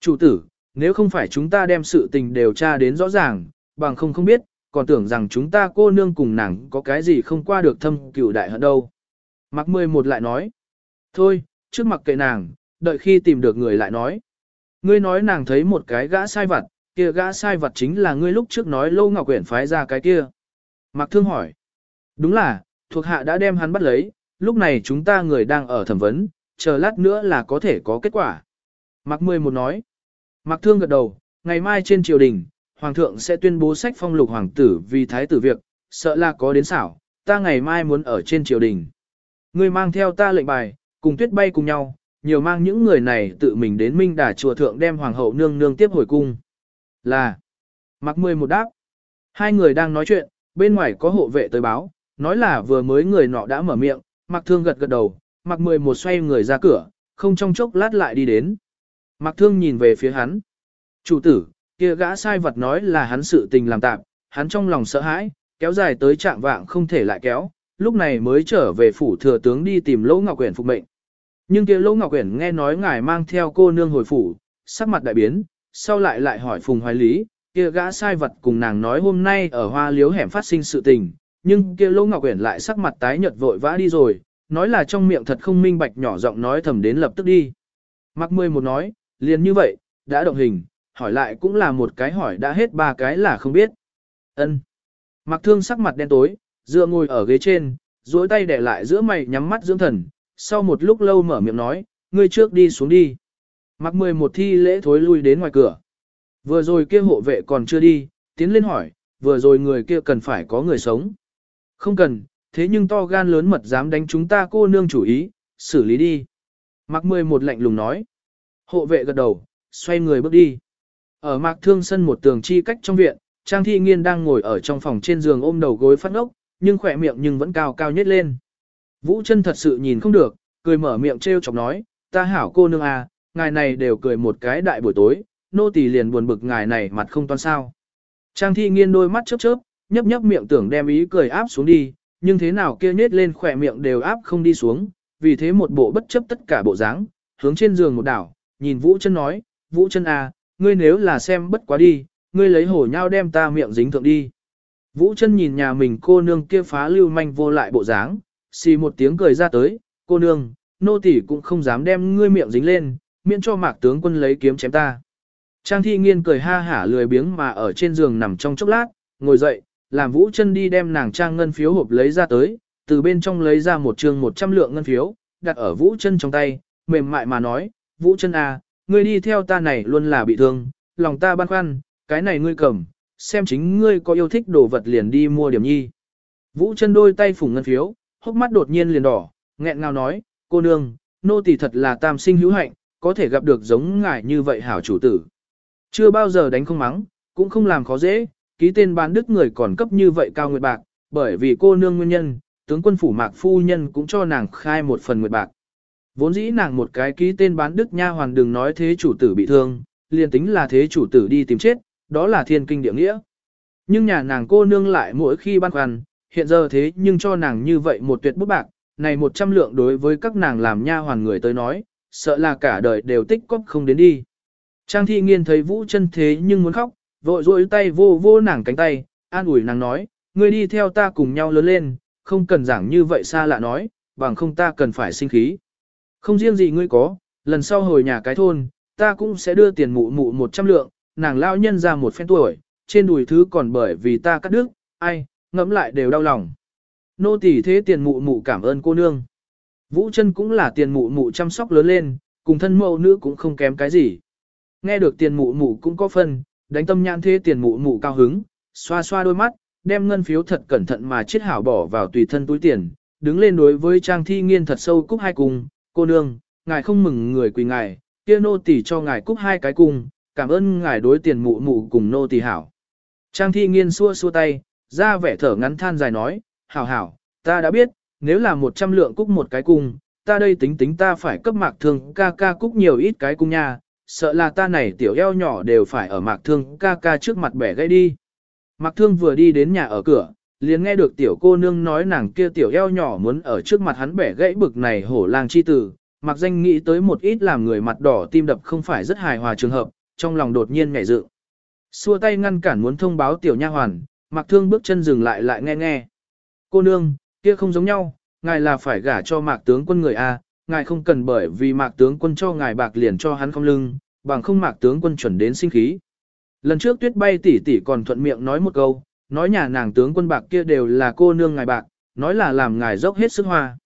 Chủ tử, nếu không phải chúng ta đem sự tình điều tra đến rõ ràng, bằng không không biết, còn tưởng rằng chúng ta cô nương cùng nàng có cái gì không qua được thâm cửu đại hận đâu. Mạc Mười một lại nói, thôi, trước mặt kệ nàng, đợi khi tìm được người lại nói. Ngươi nói nàng thấy một cái gã sai vặt, kia gã sai vặt chính là ngươi lúc trước nói Lô Ngọc Uyển phái ra cái kia. Mạc Thương hỏi. Đúng là, thuộc hạ đã đem hắn bắt lấy, lúc này chúng ta người đang ở thẩm vấn, chờ lát nữa là có thể có kết quả. Mạc Mười một nói. Mạc Thương gật đầu, ngày mai trên triều đình, Hoàng thượng sẽ tuyên bố sách phong lục hoàng tử vì thái tử việc, sợ là có đến xảo, ta ngày mai muốn ở trên triều đình. Ngươi mang theo ta lệnh bài, cùng tuyết bay cùng nhau, nhiều mang những người này tự mình đến Minh Đà chùa thượng đem Hoàng hậu nương nương tiếp hồi cung. Là, mặc Mười một đáp. Hai người đang nói chuyện, bên ngoài có hộ vệ tới báo, nói là vừa mới người nọ đã mở miệng, mặc Thương gật gật đầu, mặc Mười một xoay người ra cửa, không trong chốc lát lại đi đến. mặc Thương nhìn về phía hắn. Chủ tử, kia gã sai vật nói là hắn sự tình làm tạm, hắn trong lòng sợ hãi, kéo dài tới trạng vạng không thể lại kéo, lúc này mới trở về phủ thừa tướng đi tìm Lỗ Ngọc Quyển phục mệnh. Nhưng kia Lỗ Ngọc Uyển nghe nói ngài mang theo cô nương hồi phủ, sắc mặt đại biến, sau lại lại hỏi Phùng Hoài Lý, kia gã sai vật cùng nàng nói hôm nay ở hoa liếu hẻm phát sinh sự tình, nhưng kia Lỗ Ngọc Uyển lại sắc mặt tái nhợt vội vã đi rồi, nói là trong miệng thật không minh bạch nhỏ giọng nói thầm đến lập tức đi. Mạc Mười một nói, liền như vậy, đã động hình, hỏi lại cũng là một cái hỏi đã hết ba cái là không biết. Ân. Mạc Thương sắc mặt đen tối, dựa ngồi ở ghế trên, duỗi tay để lại giữa mày nhắm mắt dưỡng thần, sau một lúc lâu mở miệng nói, ngươi trước đi xuống đi. mặc Mười một thi lễ thối lui đến ngoài cửa. Vừa rồi kia hộ vệ còn chưa đi, tiến lên hỏi, vừa rồi người kia cần phải có người sống. Không cần, thế nhưng to gan lớn mật dám đánh chúng ta cô nương chủ ý, xử lý đi. Mạc Mười một lạnh lùng nói. Hộ vệ gật đầu, xoay người bước đi. Ở Mạc Thương Sân một tường chi cách trong viện, Trang Thi Nghiên đang ngồi ở trong phòng trên giường ôm đầu gối phát ốc, nhưng khỏe miệng nhưng vẫn cao cao nhất lên. Vũ chân thật sự nhìn không được, cười mở miệng trêu chọc nói, ta hảo cô nương à, ngài này đều cười một cái đại buổi tối, nô tỳ liền buồn bực ngài này mặt không toan sao. Trang Thi Nghiên đôi mắt chớp chớp, nhấp nhấp miệng tưởng đem ý cười áp xuống đi, nhưng thế nào kia nết lên khỏe miệng đều áp không đi xuống, vì thế một bộ bất chấp tất cả bộ dáng, hướng trên giường một đảo, nhìn Vũ chân nói, Vũ chân à, ngươi nếu là xem bất quá đi, ngươi lấy hổ nhau đem ta miệng dính thượng đi. Vũ chân nhìn nhà mình cô nương kia phá lưu manh vô lại bộ dáng, xì một tiếng cười ra tới, cô nương, nô tỷ cũng không dám đem ngươi miệng dính lên, miễn cho mạc tướng quân lấy kiếm chém ta. Trang thi nghiên cười ha hả lười biếng mà ở trên giường nằm trong chốc lát, ngồi dậy, làm vũ chân đi đem nàng trang ngân phiếu hộp lấy ra tới, từ bên trong lấy ra một trường 100 lượng ngân phiếu, đặt ở vũ chân trong tay, mềm mại mà nói, vũ chân à, ngươi đi theo ta này luôn là bị thương, lòng ta băn khoăn, cái này ngươi cầm, xem chính ngươi có yêu thích đồ vật liền đi mua điểm nhi. Vũ chân đôi tay phủng ngân phiếu, hốc mắt đột nhiên liền đỏ, nghẹn ngào nói, cô nương, nô tỳ thật là tam sinh hữu hạnh, có thể gặp được giống ngài như vậy hảo chủ tử. Chưa bao giờ đánh không mắng, cũng không làm khó dễ, ký tên bán đức người còn cấp như vậy cao nguyệt bạc, bởi vì cô nương nguyên nhân, tướng quân phủ mạc phu nhân cũng cho nàng khai một phần nguyệt bạc. Vốn dĩ nàng một cái ký tên bán đức nha hoàn đừng nói thế chủ tử bị thương, liền tính là thế chủ tử đi tìm chết, đó là thiên kinh địa nghĩa. Nhưng nhà nàng cô nương lại mỗi khi ban khoăn, hiện giờ thế nhưng cho nàng như vậy một tuyệt bút bạc, này một trăm lượng đối với các nàng làm nha hoàn người tới nói, sợ là cả đời đều tích cóp không đến đi. Trang thi nghiên thấy vũ chân thế nhưng muốn khóc, vội rôi tay vô vô nàng cánh tay, an ủi nàng nói, ngươi đi theo ta cùng nhau lớn lên, không cần giảng như vậy xa lạ nói, bằng không ta cần phải sinh khí. Không riêng gì ngươi có, lần sau hồi nhà cái thôn, ta cũng sẽ đưa tiền mụ mụ 100 lượng, nàng lao nhân ra một phen tuổi, trên đùi thứ còn bởi vì ta cắt đứt, ai, ngẫm lại đều đau lòng. Nô tỳ thế tiền mụ mụ cảm ơn cô nương. Vũ chân cũng là tiền mụ mụ chăm sóc lớn lên, cùng thân mẫu nữ cũng không kém cái gì. Nghe được tiền mụ mụ cũng có phân, đánh tâm nhãn thế tiền mụ mụ cao hứng, xoa xoa đôi mắt, đem ngân phiếu thật cẩn thận mà chiết hảo bỏ vào tùy thân túi tiền, đứng lên đối với trang thi nghiên thật sâu cúc hai cung, cô nương, ngài không mừng người quỳ ngài, kia nô tỳ cho ngài cúc hai cái cung, cảm ơn ngài đối tiền mụ mụ cùng nô tỳ hảo. Trang thi nghiên xua xua tay, ra vẻ thở ngắn than dài nói, hảo hảo, ta đã biết, nếu là một trăm lượng cúc một cái cung, ta đây tính tính ta phải cấp mạc thương ca ca cúc nhiều ít cái cung nha, sợ là ta này tiểu eo nhỏ đều phải ở mạc thương ca ca trước mặt bẻ gãy đi. Mạc thương vừa đi đến nhà ở cửa, liền nghe được tiểu cô nương nói nàng kia tiểu eo nhỏ muốn ở trước mặt hắn bẻ gãy bực này hổ lang chi tử, mặc danh nghĩ tới một ít làm người mặt đỏ tim đập không phải rất hài hòa trường hợp, trong lòng đột nhiên nhảy dự. Xua tay ngăn cản muốn thông báo tiểu nha hoàn, Mạc Thương bước chân dừng lại lại nghe nghe. Cô nương, kia không giống nhau, ngài là phải gả cho Mạc tướng quân người a, ngài không cần bởi vì Mạc tướng quân cho ngài bạc liền cho hắn không lưng, bằng không Mạc tướng quân chuẩn đến sinh khí. Lần trước Tuyết Bay tỷ tỷ còn thuận miệng nói một câu, nói nhà nàng tướng quân bạc kia đều là cô nương ngài bạc, nói là làm ngài dốc hết sức hoa.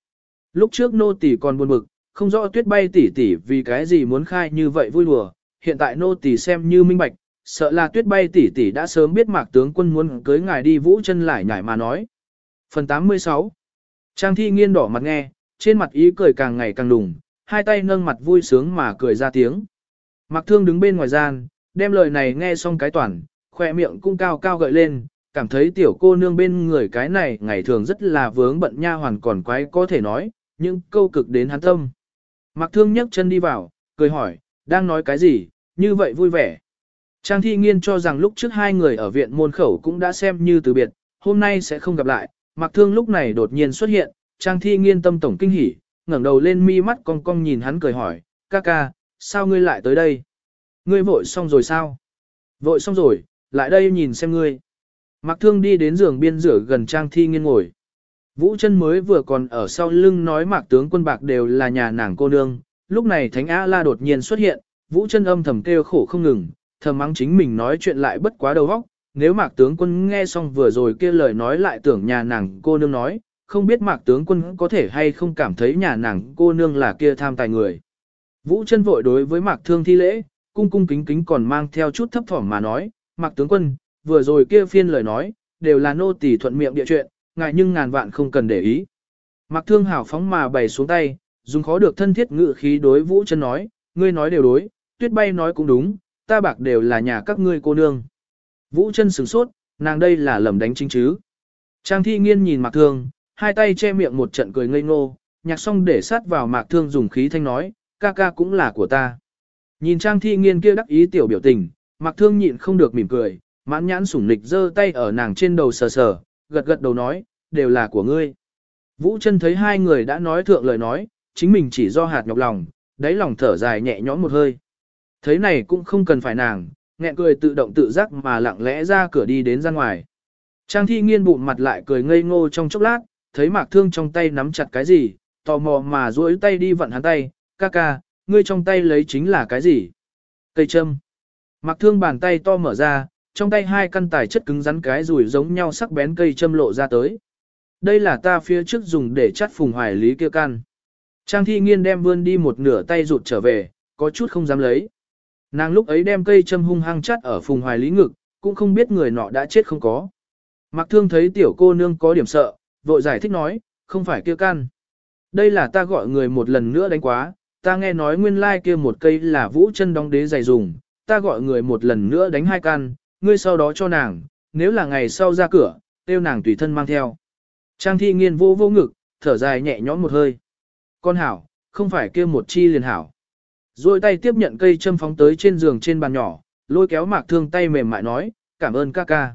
Lúc trước nô tỷ còn buồn bực, không rõ Tuyết Bay tỷ tỷ vì cái gì muốn khai như vậy vui đùa, hiện tại nô tỷ xem như minh bạch, sợ là tuyết bay tỷ tỷ đã sớm biết mạc tướng quân muốn cưới ngài đi vũ chân lại nhảy mà nói. Phần 86 Trang thi nghiên đỏ mặt nghe, trên mặt ý cười càng ngày càng đùng, hai tay nâng mặt vui sướng mà cười ra tiếng. Mạc thương đứng bên ngoài gian, đem lời này nghe xong cái toàn, khoe miệng cũng cao cao gợi lên, cảm thấy tiểu cô nương bên người cái này ngày thường rất là vướng bận nha hoàn còn quái có thể nói, nhưng câu cực đến hắn tâm. Mạc thương nhấc chân đi vào, cười hỏi, đang nói cái gì, như vậy vui vẻ. Trang thi nghiên cho rằng lúc trước hai người ở viện môn khẩu cũng đã xem như từ biệt, hôm nay sẽ không gặp lại, mặc thương lúc này đột nhiên xuất hiện, trang thi nghiên tâm tổng kinh hỉ, ngẩng đầu lên mi mắt cong cong nhìn hắn cười hỏi, ca ca, sao ngươi lại tới đây? Ngươi vội xong rồi sao? Vội xong rồi, lại đây nhìn xem ngươi. Mặc thương đi đến giường biên rửa gần trang thi nghiên ngồi. Vũ chân mới vừa còn ở sau lưng nói mạc tướng quân bạc đều là nhà nàng cô nương, lúc này thánh A la đột nhiên xuất hiện, vũ chân âm thầm kêu khổ không ngừng, thầm mắng chính mình nói chuyện lại bất quá đầu óc. Nếu mạc tướng quân nghe xong vừa rồi kia lời nói lại tưởng nhà nàng cô nương nói, không biết mạc tướng quân có thể hay không cảm thấy nhà nàng cô nương là kia tham tài người. Vũ chân vội đối với mạc thương thi lễ, cung cung kính kính còn mang theo chút thấp thỏm mà nói, mạc tướng quân, vừa rồi kia phiên lời nói, đều là nô tỳ thuận miệng địa chuyện, ngại nhưng ngàn vạn không cần để ý. Mạc thương hảo phóng mà bày xuống tay, dùng khó được thân thiết ngự khí đối vũ chân nói, ngươi nói đều đối, tuyết bay nói cũng đúng, ta bạc đều là nhà các ngươi cô nương. Vũ chân sửng sốt, nàng đây là lầm đánh chính chứ. Trang thi nghiên nhìn mạc thương, hai tay che miệng một trận cười ngây ngô, nhạc xong để sát vào mạc thương dùng khí thanh nói, ca ca cũng là của ta. Nhìn trang thi nghiên kia đắc ý tiểu biểu tình, mạc thương nhịn không được mỉm cười, mãn nhãn sủng nịch giơ tay ở nàng trên đầu sờ sờ, gật gật đầu nói, đều là của ngươi. Vũ chân thấy hai người đã nói thượng lời nói, chính mình chỉ do hạt nhọc lòng, đáy lòng thở dài nhẹ nhõm một hơi. Thấy này cũng không cần phải nàng, nghẹn cười tự động tự giác mà lặng lẽ ra cửa đi đến ra ngoài. Trang thi nghiên bụng mặt lại cười ngây ngô trong chốc lát, thấy mạc thương trong tay nắm chặt cái gì, tò mò mà duỗi tay đi vặn hắn tay, ca ca, ngươi trong tay lấy chính là cái gì? Cây châm. Mạc thương bàn tay to mở ra, trong tay hai căn tài chất cứng rắn cái rùi giống nhau sắc bén cây châm lộ ra tới. Đây là ta phía trước dùng để chắt phùng hoài lý kia căn. Trang thi nghiên đem vươn đi một nửa tay rụt trở về, có chút không dám lấy. Nàng lúc ấy đem cây châm hung hăng chắt ở phùng hoài lý ngực, cũng không biết người nọ đã chết không có. Mặc thương thấy tiểu cô nương có điểm sợ, vội giải thích nói, không phải kia can, Đây là ta gọi người một lần nữa đánh quá, ta nghe nói nguyên lai like kia một cây là vũ chân đóng đế dày dùng, ta gọi người một lần nữa đánh hai can. ngươi sau đó cho nàng, nếu là ngày sau ra cửa, tiêu nàng tùy thân mang theo. Trang thi nghiên vô vô ngực, thở dài nhẹ nhõm một hơi. Con hảo, không phải kia một chi liền hảo. Rồi tay tiếp nhận cây châm phóng tới trên giường trên bàn nhỏ, lôi kéo mạc thương tay mềm mại nói, cảm ơn ca ca.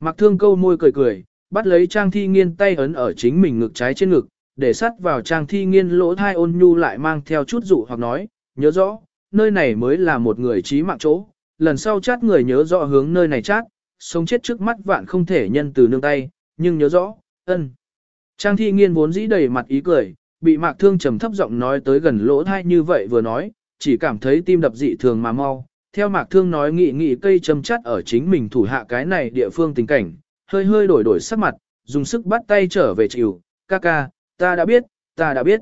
Mạc thương câu môi cười cười, bắt lấy trang thi nghiên tay ấn ở chính mình ngực trái trên ngực, để sắt vào trang thi nghiên lỗ thai ôn nhu lại mang theo chút dụ hoặc nói, nhớ rõ, nơi này mới là một người trí mạng chỗ, lần sau chát người nhớ rõ hướng nơi này chát, sống chết trước mắt vạn không thể nhân từ nương tay, nhưng nhớ rõ, ân. Trang thi nghiên vốn dĩ đầy mặt ý cười, bị mạc thương trầm thấp giọng nói tới gần lỗ thai như vậy vừa nói, chỉ cảm thấy tim đập dị thường mà mau. Theo mạc thương nói nghị nghị cây châm chắt ở chính mình thủ hạ cái này địa phương tình cảnh, hơi hơi đổi đổi sắc mặt, dùng sức bắt tay trở về chịu, ca ca, ta đã biết, ta đã biết.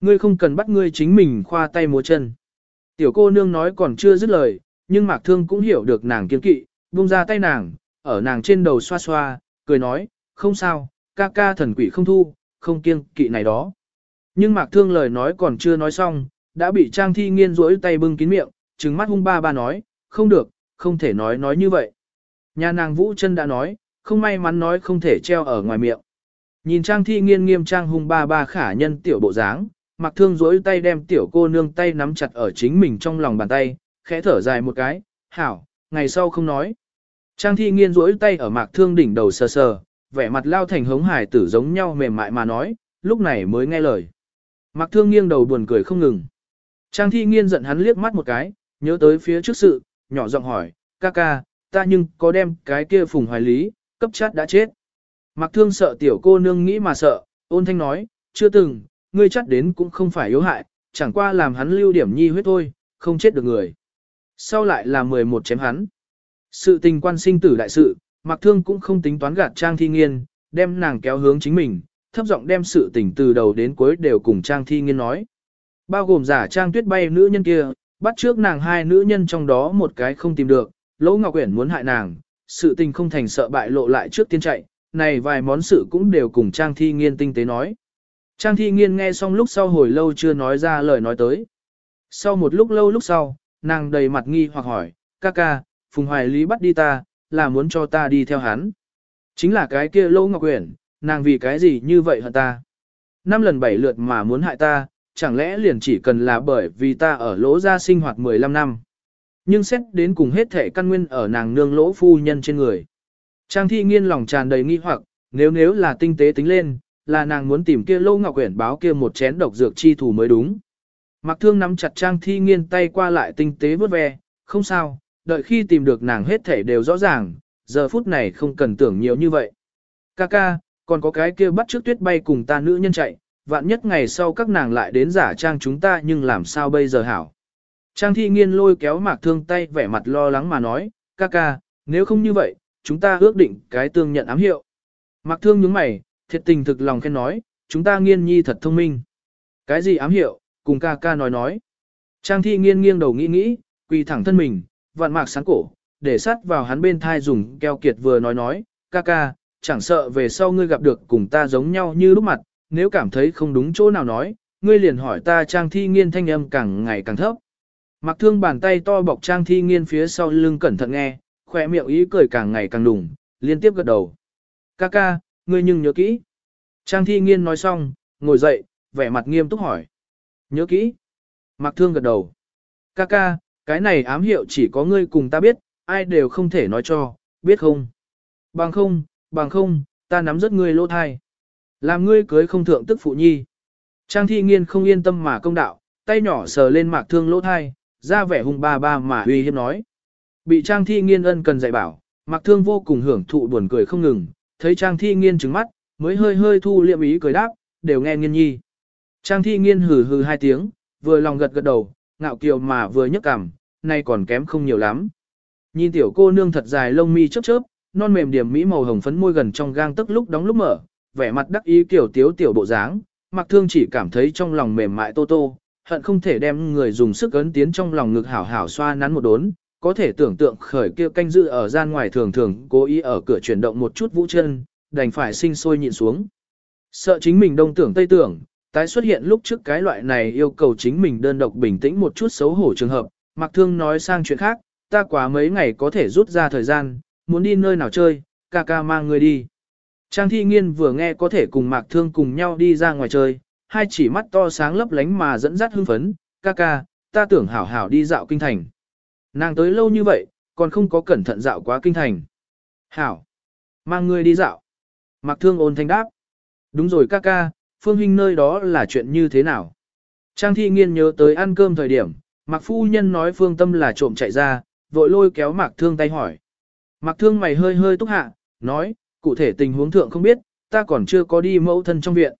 Ngươi không cần bắt ngươi chính mình khoa tay múa chân. Tiểu cô nương nói còn chưa dứt lời, nhưng mạc thương cũng hiểu được nàng kiên kỵ, buông ra tay nàng, ở nàng trên đầu xoa xoa, cười nói, không sao, ca ca thần quỷ không thu, không kiêng kỵ này đó. Nhưng mạc thương lời nói còn chưa nói xong, đã bị trang thi nghiên rỗi tay bưng kín miệng, trừng mắt hung ba ba nói, không được, không thể nói nói như vậy. Nhà nàng vũ chân đã nói, không may mắn nói không thể treo ở ngoài miệng. Nhìn trang thi nghiên nghiêm trang hung ba ba khả nhân tiểu bộ dáng, mặc thương rỗi tay đem tiểu cô nương tay nắm chặt ở chính mình trong lòng bàn tay, khẽ thở dài một cái, hảo, ngày sau không nói. Trang thi nghiên rỗi tay ở mạc thương đỉnh đầu sờ sờ, vẻ mặt lao thành hống hải tử giống nhau mềm mại mà nói, lúc này mới nghe lời. Mạc thương nghiêng đầu buồn cười không ngừng. Trang thi nghiên giận hắn liếc mắt một cái, nhớ tới phía trước sự, nhỏ giọng hỏi, ca ca, ta nhưng có đem cái kia phùng hoài lý, cấp chát đã chết. Mặc thương sợ tiểu cô nương nghĩ mà sợ, ôn thanh nói, chưa từng, ngươi chắt đến cũng không phải yếu hại, chẳng qua làm hắn lưu điểm nhi huyết thôi, không chết được người. Sau lại là 11 chém hắn. Sự tình quan sinh tử đại sự, Mạc Thương cũng không tính toán gạt Trang Thi Nghiên, đem nàng kéo hướng chính mình, thấp giọng đem sự tình từ đầu đến cuối đều cùng Trang Thi Nghiên nói. Bao gồm giả Trang Tuyết bay nữ nhân kia, bắt trước nàng hai nữ nhân trong đó một cái không tìm được, Lỗ Ngọc Uyển muốn hại nàng, sự tình không thành sợ bại lộ lại trước tiên chạy, này vài món sự cũng đều cùng Trang Thi Nghiên tinh tế nói. Trang Thi Nghiên nghe xong lúc sau hồi lâu chưa nói ra lời nói tới. Sau một lúc lâu lúc sau, nàng đầy mặt nghi hoặc hỏi, ca ca, Phùng Hoài Lý bắt đi ta, là muốn cho ta đi theo hắn. Chính là cái kia Lô Ngọc Uyển, nàng vì cái gì như vậy hả ta? Năm lần bảy lượt mà muốn hại ta, chẳng lẽ liền chỉ cần là bởi vì ta ở lỗ gia sinh hoạt 15 năm. Nhưng xét đến cùng hết thể căn nguyên ở nàng nương lỗ phu nhân trên người. Trang thi nghiên lòng tràn đầy nghi hoặc, nếu nếu là tinh tế tính lên, là nàng muốn tìm kia Lô Ngọc Uyển báo kia một chén độc dược chi thủ mới đúng. Mặc thương nắm chặt trang thi nghiên tay qua lại tinh tế vớt ve, không sao, đợi khi tìm được nàng hết thể đều rõ ràng, giờ phút này không cần tưởng nhiều như vậy. Ca ca, còn có cái kia bắt trước tuyết bay cùng ta nữ nhân chạy, vạn nhất ngày sau các nàng lại đến giả trang chúng ta nhưng làm sao bây giờ hảo. Trang thi nghiên lôi kéo mạc thương tay vẻ mặt lo lắng mà nói, ca ca, nếu không như vậy, chúng ta ước định cái tương nhận ám hiệu. Mạc thương nhướng mày, thiệt tình thực lòng khen nói, chúng ta nghiên nhi thật thông minh. Cái gì ám hiệu, cùng ca ca nói nói. Trang thi nghiên nghiêng đầu nghĩ nghĩ, quỳ thẳng thân mình, vạn mạc sáng cổ, để sát vào hắn bên thai dùng keo kiệt vừa nói nói, ca ca, chẳng sợ về sau ngươi gặp được cùng ta giống nhau như lúc mặt, nếu cảm thấy không đúng chỗ nào nói, ngươi liền hỏi ta trang thi nghiên thanh âm càng ngày càng thấp. Mặc thương bàn tay to bọc trang thi nghiên phía sau lưng cẩn thận nghe, khỏe miệng ý cười càng ngày càng đùng, liên tiếp gật đầu. Ca ca, ngươi nhưng nhớ kỹ. Trang thi nghiên nói xong, ngồi dậy, vẻ mặt nghiêm túc hỏi. Nhớ kỹ. mặc Thương gật đầu. Ca ca, cái này ám hiệu chỉ có ngươi cùng ta biết, ai đều không thể nói cho, biết không? Bằng không, bằng không, ta nắm rất ngươi lỗ thai. Làm ngươi cưới không thượng tức phụ nhi. Trang thi nghiên không yên tâm mà công đạo, tay nhỏ sờ lên mạc thương lỗ thai, ra vẻ hung ba ba mà uy hiếp nói. Bị trang thi nghiên ân cần dạy bảo, mạc thương vô cùng hưởng thụ buồn cười không ngừng, thấy trang thi nghiên trứng mắt, mới hơi hơi thu liệm ý cười đáp, đều nghe nghiên nhi. Trang thi nghiên hừ hừ hai tiếng, vừa lòng gật gật đầu, ngạo kiều mà vừa nhấc cằm, nay còn kém không nhiều lắm. Nhìn tiểu cô nương thật dài lông mi chớp chớp, non mềm điểm mỹ màu hồng phấn môi gần trong gang tức lúc đóng lúc mở, vẻ mặt đắc ý kiểu tiếu tiểu bộ dáng, Mặc Thương chỉ cảm thấy trong lòng mềm mại tô tô, hận không thể đem người dùng sức ấn tiến trong lòng ngực hảo hảo xoa nắn một đốn, có thể tưởng tượng khởi kia canh dự ở gian ngoài thường thường cố ý ở cửa chuyển động một chút vũ chân, đành phải sinh sôi nhịn xuống. Sợ chính mình đông tưởng tây tưởng, tái xuất hiện lúc trước cái loại này yêu cầu chính mình đơn độc bình tĩnh một chút xấu hổ trường hợp, Mặc Thương nói sang chuyện khác, ta quá mấy ngày có thể rút ra thời gian, muốn đi nơi nào chơi, ca ca mang người đi. Trang thi nghiên vừa nghe có thể cùng Mạc Thương cùng nhau đi ra ngoài chơi, hai chỉ mắt to sáng lấp lánh mà dẫn dắt hưng phấn, ca ca, ta tưởng hảo hảo đi dạo kinh thành. Nàng tới lâu như vậy, còn không có cẩn thận dạo quá kinh thành. Hảo, mang người đi dạo. Mạc Thương ôn thanh đáp. Đúng rồi ca ca, Phương Hinh nơi đó là chuyện như thế nào? Trang thi nghiên nhớ tới ăn cơm thời điểm, Mạc Phu Nhân nói Phương Tâm là trộm chạy ra, vội lôi kéo Mạc Thương tay hỏi. Mạc Thương mày hơi hơi túc hạ, nói, cụ thể tình huống thượng không biết, ta còn chưa có đi mẫu thân trong viện.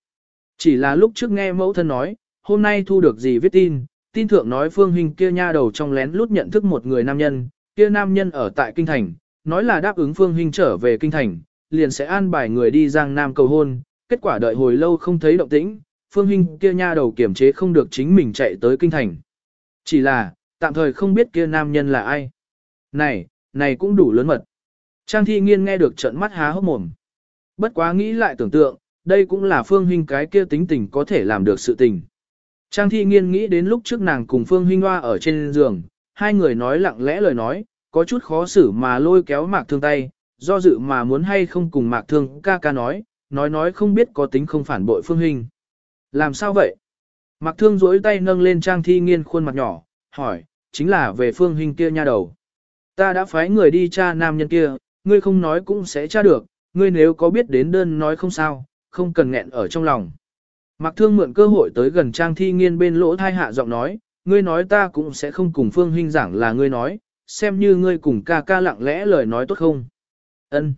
Chỉ là lúc trước nghe mẫu thân nói, hôm nay thu được gì viết tin, tin thượng nói Phương huynh kia nha đầu trong lén lút nhận thức một người nam nhân, kia nam nhân ở tại Kinh Thành, nói là đáp ứng Phương huynh trở về Kinh Thành, liền sẽ an bài người đi Giang Nam cầu hôn, kết quả đợi hồi lâu không thấy động tĩnh, Phương huynh kia nha đầu kiểm chế không được chính mình chạy tới Kinh Thành. Chỉ là, tạm thời không biết kia nam nhân là ai. Này, này cũng đủ lớn mật. Trang thi nghiên nghe được trận mắt há hốc mồm. Bất quá nghĩ lại tưởng tượng, đây cũng là Phương Hinh cái kia tính tình có thể làm được sự tình. Trang thi nghiên nghĩ đến lúc trước nàng cùng Phương Hinh Hoa ở trên giường, hai người nói lặng lẽ lời nói, có chút khó xử mà lôi kéo mạc thương tay, do dự mà muốn hay không cùng mạc thương ca ca nói, nói nói không biết có tính không phản bội Phương Hinh. Làm sao vậy? Mạc thương duỗi tay nâng lên trang thi nghiên khuôn mặt nhỏ, hỏi, chính là về Phương Hinh kia nha đầu. Ta đã phái người đi tra nam nhân kia, ngươi không nói cũng sẽ tra được, ngươi nếu có biết đến đơn nói không sao, không cần nghẹn ở trong lòng. Mạc Thương mượn cơ hội tới gần Trang Thi Nghiên bên lỗ thai hạ giọng nói, ngươi nói ta cũng sẽ không cùng Phương Hinh giảng là ngươi nói, xem như ngươi cùng ca ca lặng lẽ lời nói tốt không. Ân.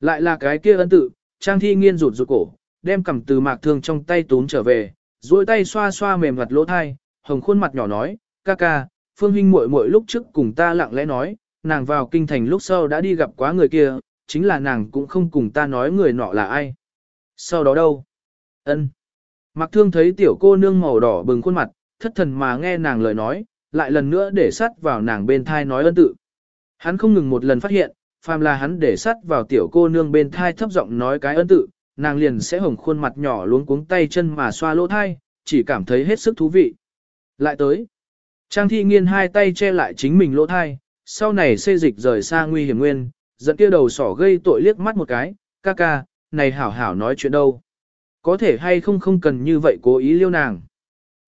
Lại là cái kia ân tự, Trang Thi Nghiên rụt rụt cổ, đem cầm từ Mạc Thương trong tay tún trở về, duỗi tay xoa xoa mềm mặt lỗ thai, hồng khuôn mặt nhỏ nói, ca ca, Phương Hinh muội muội lúc trước cùng ta lặng lẽ nói, nàng vào kinh thành lúc sau đã đi gặp quá người kia, chính là nàng cũng không cùng ta nói người nọ là ai. Sau đó đâu? Ân. Mặc thương thấy tiểu cô nương màu đỏ bừng khuôn mặt, thất thần mà nghe nàng lời nói, lại lần nữa để sắt vào nàng bên thai nói ân tự. Hắn không ngừng một lần phát hiện, phàm là hắn để sắt vào tiểu cô nương bên thai thấp giọng nói cái ân tự, nàng liền sẽ hồng khuôn mặt nhỏ luống cuống tay chân mà xoa lỗ thai, chỉ cảm thấy hết sức thú vị. Lại tới. Trang thi nghiên hai tay che lại chính mình lỗ thai, sau này xê dịch rời xa nguy hiểm nguyên, dẫn kia đầu sỏ gây tội liếc mắt một cái, ca ca, này hảo hảo nói chuyện đâu. Có thể hay không không cần như vậy cố ý liêu nàng.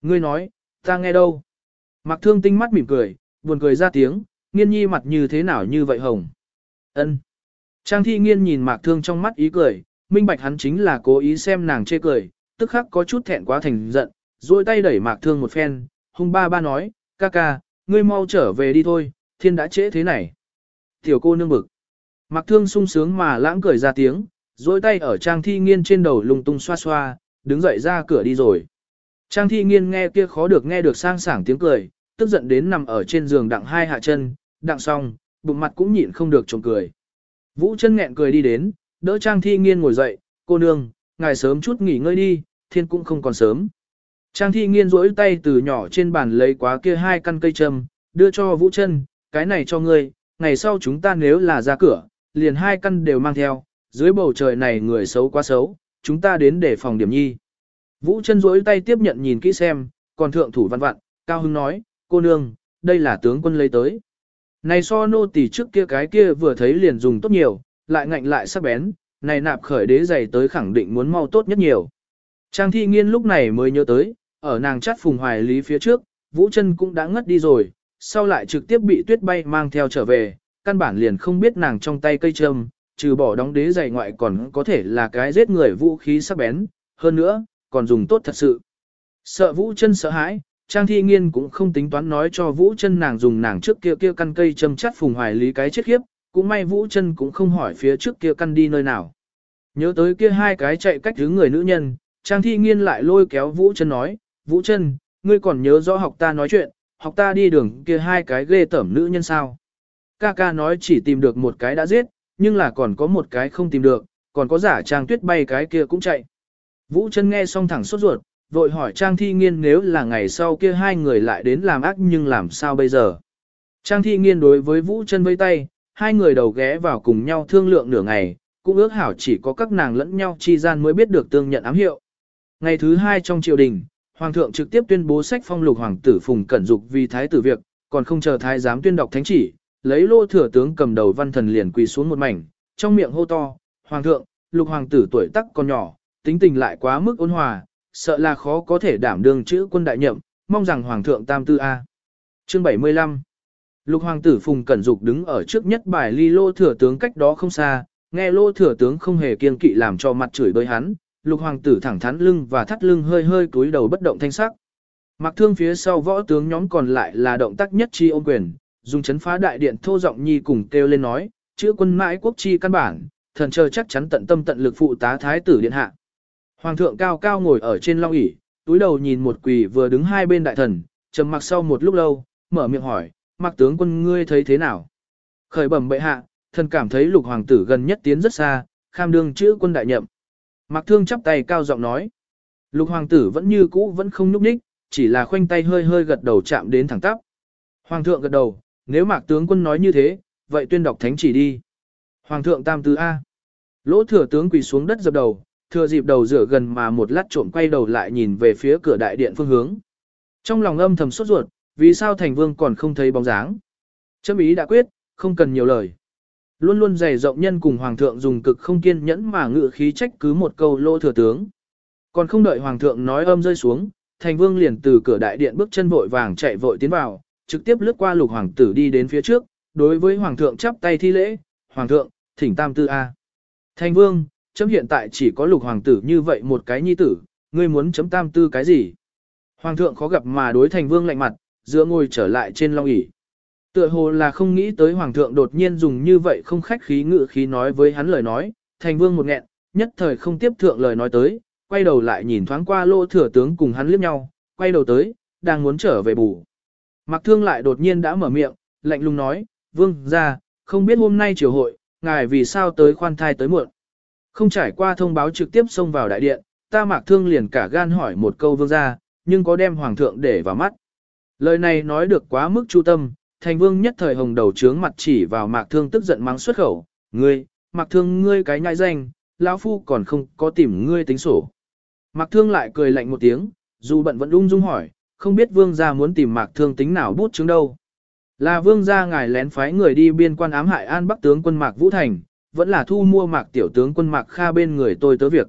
Ngươi nói, ta nghe đâu. Mặc thương tinh mắt mỉm cười, buồn cười ra tiếng, nghiên nhi mặt như thế nào như vậy hồng. ân Trang thi nghiên nhìn mạc thương trong mắt ý cười, minh bạch hắn chính là cố ý xem nàng chê cười, tức khắc có chút thẹn quá thành giận, duỗi tay đẩy mạc thương một phen, hung ba ba nói, ca ca, ngươi mau trở về đi thôi, thiên đã trễ thế này. Tiểu cô nương bực. Mặc thương sung sướng mà lãng cười ra tiếng, dối tay ở trang thi nghiên trên đầu lung tung xoa xoa, đứng dậy ra cửa đi rồi. Trang thi nghiên nghe kia khó được nghe được sang sảng tiếng cười, tức giận đến nằm ở trên giường đặng hai hạ chân, đặng xong, bụng mặt cũng nhịn không được trộm cười. Vũ chân nghẹn cười đi đến, đỡ trang thi nghiên ngồi dậy, cô nương, ngài sớm chút nghỉ ngơi đi, thiên cũng không còn sớm. Trang thi nghiên rỗi tay từ nhỏ trên bàn lấy quá kia hai căn cây châm, đưa cho vũ chân, cái này cho ngươi, ngày sau chúng ta nếu là ra cửa, liền hai căn đều mang theo, dưới bầu trời này người xấu quá xấu, chúng ta đến để phòng điểm nhi. Vũ chân rỗi tay tiếp nhận nhìn kỹ xem, còn thượng thủ văn vặn, cao hưng nói, cô nương, đây là tướng quân lấy tới. Này so nô tỳ trước kia cái kia vừa thấy liền dùng tốt nhiều, lại ngạnh lại sắc bén, này nạp khởi đế giày tới khẳng định muốn mau tốt nhất nhiều. Trang thi nghiên lúc này mới nhớ tới, ở nàng chắt phùng hoài lý phía trước, Vũ chân cũng đã ngất đi rồi, sau lại trực tiếp bị tuyết bay mang theo trở về, căn bản liền không biết nàng trong tay cây châm, trừ bỏ đóng đế giày ngoại còn có thể là cái giết người vũ khí sắc bén, hơn nữa, còn dùng tốt thật sự. Sợ Vũ chân sợ hãi, Trang Thi Nghiên cũng không tính toán nói cho Vũ chân nàng dùng nàng trước kia kia căn cây châm chắt phùng hoài lý cái chết khiếp, cũng may Vũ chân cũng không hỏi phía trước kia căn đi nơi nào. Nhớ tới kia hai cái chạy cách thứ người nữ nhân, Trang Thi Nghiên lại lôi kéo Vũ chân nói, Vũ chân, ngươi còn nhớ rõ học ta nói chuyện, học ta đi đường kia hai cái ghê tẩm nữ nhân sao. Ca ca nói chỉ tìm được một cái đã giết, nhưng là còn có một cái không tìm được, còn có giả Trang Tuyết bay cái kia cũng chạy. Vũ chân nghe xong thẳng sốt ruột, vội hỏi Trang Thi Nghiên nếu là ngày sau kia hai người lại đến làm ác nhưng làm sao bây giờ. Trang Thi Nghiên đối với Vũ chân vây tay, hai người đầu ghé vào cùng nhau thương lượng nửa ngày, cũng ước hảo chỉ có các nàng lẫn nhau chi gian mới biết được tương nhận ám hiệu. Ngày thứ hai trong triều đình, Hoàng thượng trực tiếp tuyên bố sách phong lục hoàng tử Phùng Cẩn Dục vì thái tử việc, còn không chờ thái giám tuyên đọc thánh chỉ, lấy lô thừa tướng cầm đầu văn thần liền quỳ xuống một mảnh, trong miệng hô to, Hoàng thượng, lục hoàng tử tuổi tác còn nhỏ, tính tình lại quá mức ôn hòa, sợ là khó có thể đảm đương chữ quân đại nhậm, mong rằng Hoàng thượng tam tư A. Chương 75 Lục hoàng tử Phùng Cẩn Dục đứng ở trước nhất bài ly lô thừa tướng cách đó không xa, nghe lô thừa tướng không hề kiên kỵ làm cho mặt chửi bới hắn, lục hoàng tử thẳng thắn lưng và thắt lưng hơi hơi cúi đầu bất động thanh sắc. Mặc thương phía sau võ tướng nhóm còn lại là động tác nhất chi ôm quyền, dùng chấn phá đại điện thô giọng nhi cùng kêu lên nói, chữ quân mãi quốc chi căn bản, thần chờ chắc chắn tận tâm tận lực phụ tá thái tử điện hạ. Hoàng thượng cao cao ngồi ở trên long ỷ, túi đầu nhìn một quỳ vừa đứng hai bên đại thần, trầm mặc sau một lúc lâu, mở miệng hỏi, mặc tướng quân ngươi thấy thế nào? Khởi bẩm bệ hạ, thần cảm thấy lục hoàng tử gần nhất tiến rất xa, kham đương chữ quân đại nhậm. Mạc Thương chắp tay cao giọng nói. Lục hoàng tử vẫn như cũ vẫn không nhúc nhích, chỉ là khoanh tay hơi hơi gật đầu chạm đến thẳng tắp. Hoàng thượng gật đầu, nếu Mạc tướng quân nói như thế, vậy tuyên đọc thánh chỉ đi. Hoàng thượng tam tứ A. Lỗ thừa tướng quỳ xuống đất dập đầu, thừa dịp đầu rửa gần mà một lát trộm quay đầu lại nhìn về phía cửa đại điện phương hướng. Trong lòng âm thầm sốt ruột, vì sao thành vương còn không thấy bóng dáng. Châm ý đã quyết, không cần nhiều lời. Luôn luôn dày rộng nhân cùng hoàng thượng dùng cực không kiên nhẫn mà ngự khí trách cứ một câu lô thừa tướng. Còn không đợi hoàng thượng nói âm rơi xuống, thành vương liền từ cửa đại điện bước chân vội vàng chạy vội tiến vào, trực tiếp lướt qua lục hoàng tử đi đến phía trước, đối với hoàng thượng chắp tay thi lễ, hoàng thượng, thỉnh tam tư A. Thành vương, chấm hiện tại chỉ có lục hoàng tử như vậy một cái nhi tử, ngươi muốn chấm tam tư cái gì? Hoàng thượng khó gặp mà đối thành vương lạnh mặt, dựa ngồi trở lại trên long ỷ Tựa hồ là không nghĩ tới hoàng thượng đột nhiên dùng như vậy không khách khí ngự khí nói với hắn lời nói, thành vương một nghẹn, nhất thời không tiếp thượng lời nói tới, quay đầu lại nhìn thoáng qua lô thừa tướng cùng hắn liếc nhau, quay đầu tới, đang muốn trở về bù. Mặc thương lại đột nhiên đã mở miệng, lạnh lùng nói, vương ra, không biết hôm nay triều hội, ngài vì sao tới khoan thai tới muộn. Không trải qua thông báo trực tiếp xông vào đại điện, ta mạc thương liền cả gan hỏi một câu vương ra, nhưng có đem hoàng thượng để vào mắt. Lời này nói được quá mức chu tâm, thành vương nhất thời hồng đầu trướng mặt chỉ vào mạc thương tức giận mắng xuất khẩu, ngươi, mạc thương ngươi cái nhãi danh, lão phu còn không có tìm ngươi tính sổ. Mạc thương lại cười lạnh một tiếng, dù bận vẫn ung dung hỏi, không biết vương gia muốn tìm mạc thương tính nào bút chứng đâu. Là vương gia ngài lén phái người đi biên quan ám hại an bắc tướng quân mạc vũ thành, vẫn là thu mua mạc tiểu tướng quân mạc kha bên người tôi tớ việc.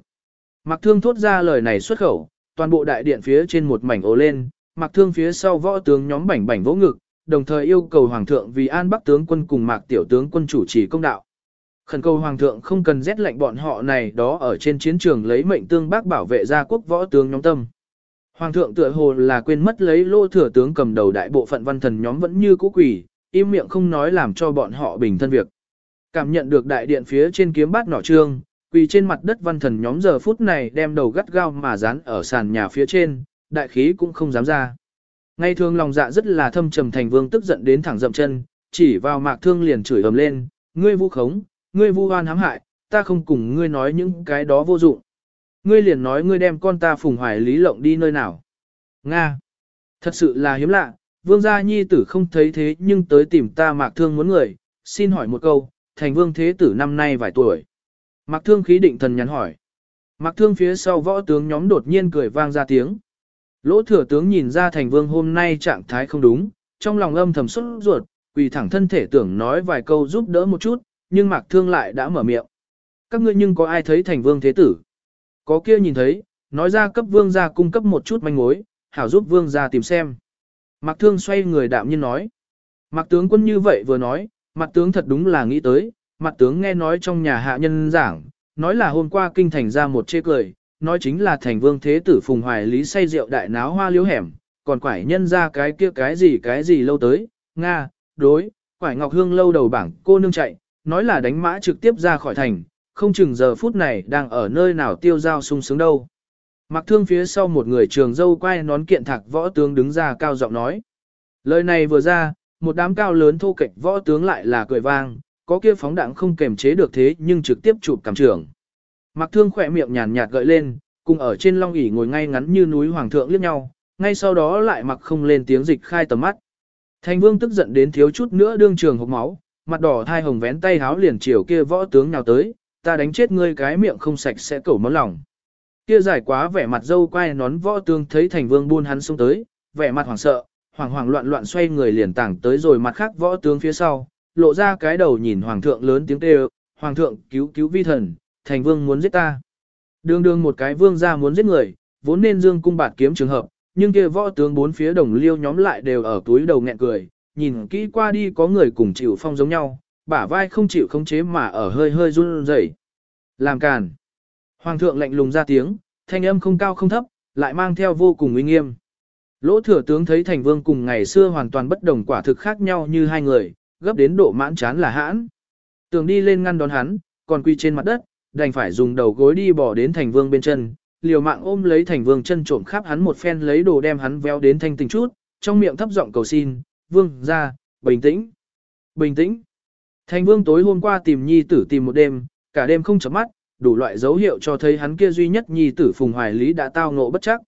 Mạc thương thốt ra lời này xuất khẩu, toàn bộ đại điện phía trên một mảnh ố lên, mạc thương phía sau võ tướng nhóm bảnh bảnh vỗ ngực, đồng thời yêu cầu Hoàng thượng vì an bắc tướng quân cùng mạc tiểu tướng quân chủ trì công đạo. Khẩn cầu Hoàng thượng không cần rét lệnh bọn họ này đó ở trên chiến trường lấy mệnh tương bác bảo vệ gia quốc võ tướng nhóm tâm. Hoàng thượng tựa hồ là quên mất lấy lô thừa tướng cầm đầu đại bộ phận văn thần nhóm vẫn như cũ quỷ, im miệng không nói làm cho bọn họ bình thân việc. Cảm nhận được đại điện phía trên kiếm bát nỏ trương, quỳ trên mặt đất văn thần nhóm giờ phút này đem đầu gắt gao mà dán ở sàn nhà phía trên, đại khí cũng không dám ra. Ngay thường lòng dạ rất là thâm trầm thành vương tức giận đến thẳng dậm chân, chỉ vào mạc thương liền chửi ầm lên, ngươi vu khống, ngươi vu oan hãm hại, ta không cùng ngươi nói những cái đó vô dụng. Ngươi liền nói ngươi đem con ta phùng hoài lý lộng đi nơi nào. Nga. Thật sự là hiếm lạ, vương gia nhi tử không thấy thế nhưng tới tìm ta mạc thương muốn người, xin hỏi một câu, thành vương thế tử năm nay vài tuổi. Mạc thương khí định thần nhắn hỏi. Mạc thương phía sau võ tướng nhóm đột nhiên cười vang ra tiếng. Lỗ thừa tướng nhìn ra thành vương hôm nay trạng thái không đúng, trong lòng âm thầm xuất ruột, quỳ thẳng thân thể tưởng nói vài câu giúp đỡ một chút, nhưng Mạc Thương lại đã mở miệng. Các ngươi nhưng có ai thấy thành vương thế tử? Có kia nhìn thấy, nói ra cấp vương gia cung cấp một chút manh mối, hảo giúp vương gia tìm xem. Mạc Thương xoay người đạm nhiên nói. Mạc tướng quân như vậy vừa nói, mặt tướng thật đúng là nghĩ tới, mặt tướng nghe nói trong nhà hạ nhân giảng, nói là hôm qua kinh thành ra một chê cười, nói chính là thành vương thế tử phùng hoài lý say rượu đại náo hoa liếu hẻm, còn quải nhân ra cái kia cái gì cái gì lâu tới, Nga, đối, quải ngọc hương lâu đầu bảng cô nương chạy, nói là đánh mã trực tiếp ra khỏi thành, không chừng giờ phút này đang ở nơi nào tiêu giao sung sướng đâu. Mặc thương phía sau một người trường dâu quay nón kiện thạc võ tướng đứng ra cao giọng nói. Lời này vừa ra, một đám cao lớn thô kệch võ tướng lại là cười vang, có kia phóng đạn không kềm chế được thế nhưng trực tiếp chụp cảm trưởng. Mặc thương khỏe miệng nhàn nhạt gợi lên, cùng ở trên long ỷ ngồi ngay ngắn như núi hoàng thượng liếc nhau, ngay sau đó lại mặc không lên tiếng dịch khai tầm mắt. Thành vương tức giận đến thiếu chút nữa đương trường hộc máu, mặt đỏ thai hồng vén tay háo liền chiều kia võ tướng nào tới, ta đánh chết ngươi cái miệng không sạch sẽ cẩu máu lòng. Kia giải quá vẻ mặt dâu quay nón võ tướng thấy thành vương buôn hắn xuống tới, vẻ mặt hoảng sợ, hoảng hoảng loạn loạn xoay người liền tảng tới rồi mặt khác võ tướng phía sau, lộ ra cái đầu nhìn hoàng thượng lớn tiếng kêu, hoàng thượng cứu cứu vi thần, thành vương muốn giết ta. Đường đường một cái vương ra muốn giết người, vốn nên dương cung bạt kiếm trường hợp, nhưng kia võ tướng bốn phía đồng liêu nhóm lại đều ở túi đầu nghẹn cười, nhìn kỹ qua đi có người cùng chịu phong giống nhau, bả vai không chịu khống chế mà ở hơi hơi run rẩy. Làm càn. Hoàng thượng lạnh lùng ra tiếng, thanh âm không cao không thấp, lại mang theo vô cùng uy nghiêm. Lỗ thừa tướng thấy thành vương cùng ngày xưa hoàn toàn bất đồng quả thực khác nhau như hai người, gấp đến độ mãn chán là hãn. Tường đi lên ngăn đón hắn, còn quy trên mặt đất, đành phải dùng đầu gối đi bỏ đến thành vương bên chân, liều mạng ôm lấy thành vương chân trộm khắp hắn một phen lấy đồ đem hắn véo đến thanh tình chút, trong miệng thấp giọng cầu xin, vương ra, bình tĩnh, bình tĩnh. Thành vương tối hôm qua tìm nhi tử tìm một đêm, cả đêm không chấm mắt, đủ loại dấu hiệu cho thấy hắn kia duy nhất nhi tử phùng hoài lý đã tao ngộ bất chắc.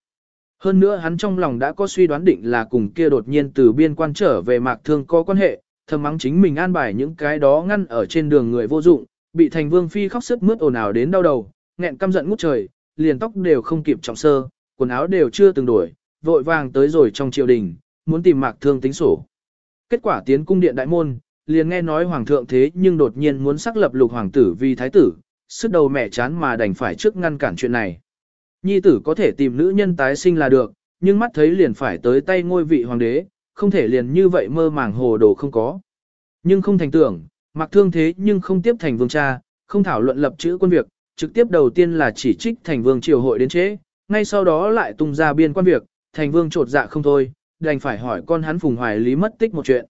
Hơn nữa hắn trong lòng đã có suy đoán định là cùng kia đột nhiên từ biên quan trở về mạc thương có quan hệ, thầm mắng chính mình an bài những cái đó ngăn ở trên đường người vô dụng, bị thành vương phi khóc sức mướt ồn ào đến đau đầu, nghẹn căm giận ngút trời, liền tóc đều không kịp trọng sơ, quần áo đều chưa từng đổi, vội vàng tới rồi trong triều đình, muốn tìm mạc thương tính sổ. Kết quả tiến cung điện đại môn, liền nghe nói hoàng thượng thế nhưng đột nhiên muốn xác lập lục hoàng tử vì thái tử, sức đầu mẹ chán mà đành phải trước ngăn cản chuyện này. Nhi tử có thể tìm nữ nhân tái sinh là được, nhưng mắt thấy liền phải tới tay ngôi vị hoàng đế, không thể liền như vậy mơ màng hồ đồ không có. Nhưng không thành tưởng, mặc thương thế nhưng không tiếp thành vương cha, không thảo luận lập chữ quân việc, trực tiếp đầu tiên là chỉ trích thành vương triều hội đến chế, ngay sau đó lại tung ra biên quan việc, thành vương trột dạ không thôi, đành phải hỏi con hắn phùng hoài lý mất tích một chuyện.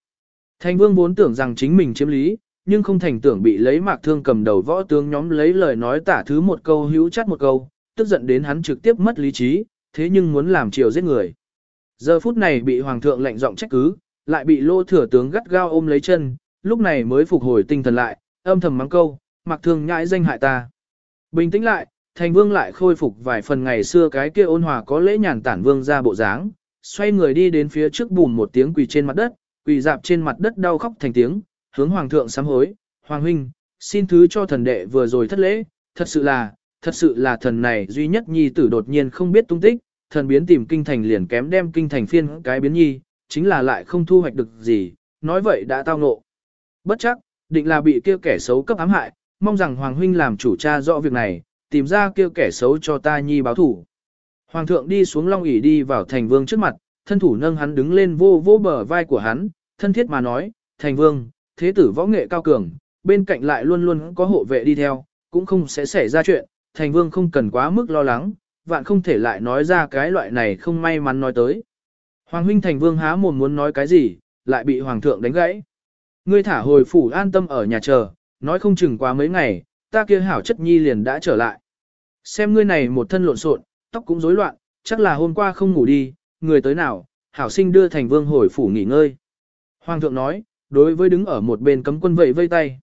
Thành vương vốn tưởng rằng chính mình chiếm lý, nhưng không thành tưởng bị lấy mạc thương cầm đầu võ tướng nhóm lấy lời nói tả thứ một câu hữu chắt một câu, tức giận đến hắn trực tiếp mất lý trí, thế nhưng muốn làm triều giết người. Giờ phút này bị hoàng thượng lệnh giọng trách cứ, lại bị lô thừa tướng gắt gao ôm lấy chân, lúc này mới phục hồi tinh thần lại, âm thầm mắng câu, mặc thương nhãi danh hại ta. Bình tĩnh lại, thành vương lại khôi phục vài phần ngày xưa cái kia ôn hòa có lễ nhàn tản vương ra bộ dáng, xoay người đi đến phía trước bùn một tiếng quỳ trên mặt đất, quỳ dạp trên mặt đất đau khóc thành tiếng, hướng hoàng thượng sám hối, hoàng huynh, xin thứ cho thần đệ vừa rồi thất lễ, thật sự là, thật sự là thần này duy nhất nhi tử đột nhiên không biết tung tích, thần biến tìm kinh thành liền kém đem kinh thành phiên cái biến nhi, chính là lại không thu hoạch được gì, nói vậy đã tao ngộ. Bất chắc, định là bị kia kẻ xấu cấp ám hại, mong rằng Hoàng Huynh làm chủ cha rõ việc này, tìm ra kia kẻ xấu cho ta nhi báo thủ. Hoàng thượng đi xuống long ỷ đi vào thành vương trước mặt, thân thủ nâng hắn đứng lên vô vô bờ vai của hắn, thân thiết mà nói, thành vương, thế tử võ nghệ cao cường, bên cạnh lại luôn luôn có hộ vệ đi theo, cũng không sẽ xảy ra chuyện, thành vương không cần quá mức lo lắng, vạn không thể lại nói ra cái loại này không may mắn nói tới. Hoàng huynh thành vương há mồm muốn nói cái gì, lại bị hoàng thượng đánh gãy. Ngươi thả hồi phủ an tâm ở nhà chờ, nói không chừng quá mấy ngày, ta kia hảo chất nhi liền đã trở lại. Xem ngươi này một thân lộn xộn, tóc cũng rối loạn, chắc là hôm qua không ngủ đi, người tới nào, hảo sinh đưa thành vương hồi phủ nghỉ ngơi. Hoàng thượng nói, đối với đứng ở một bên cấm quân vẫy vây tay.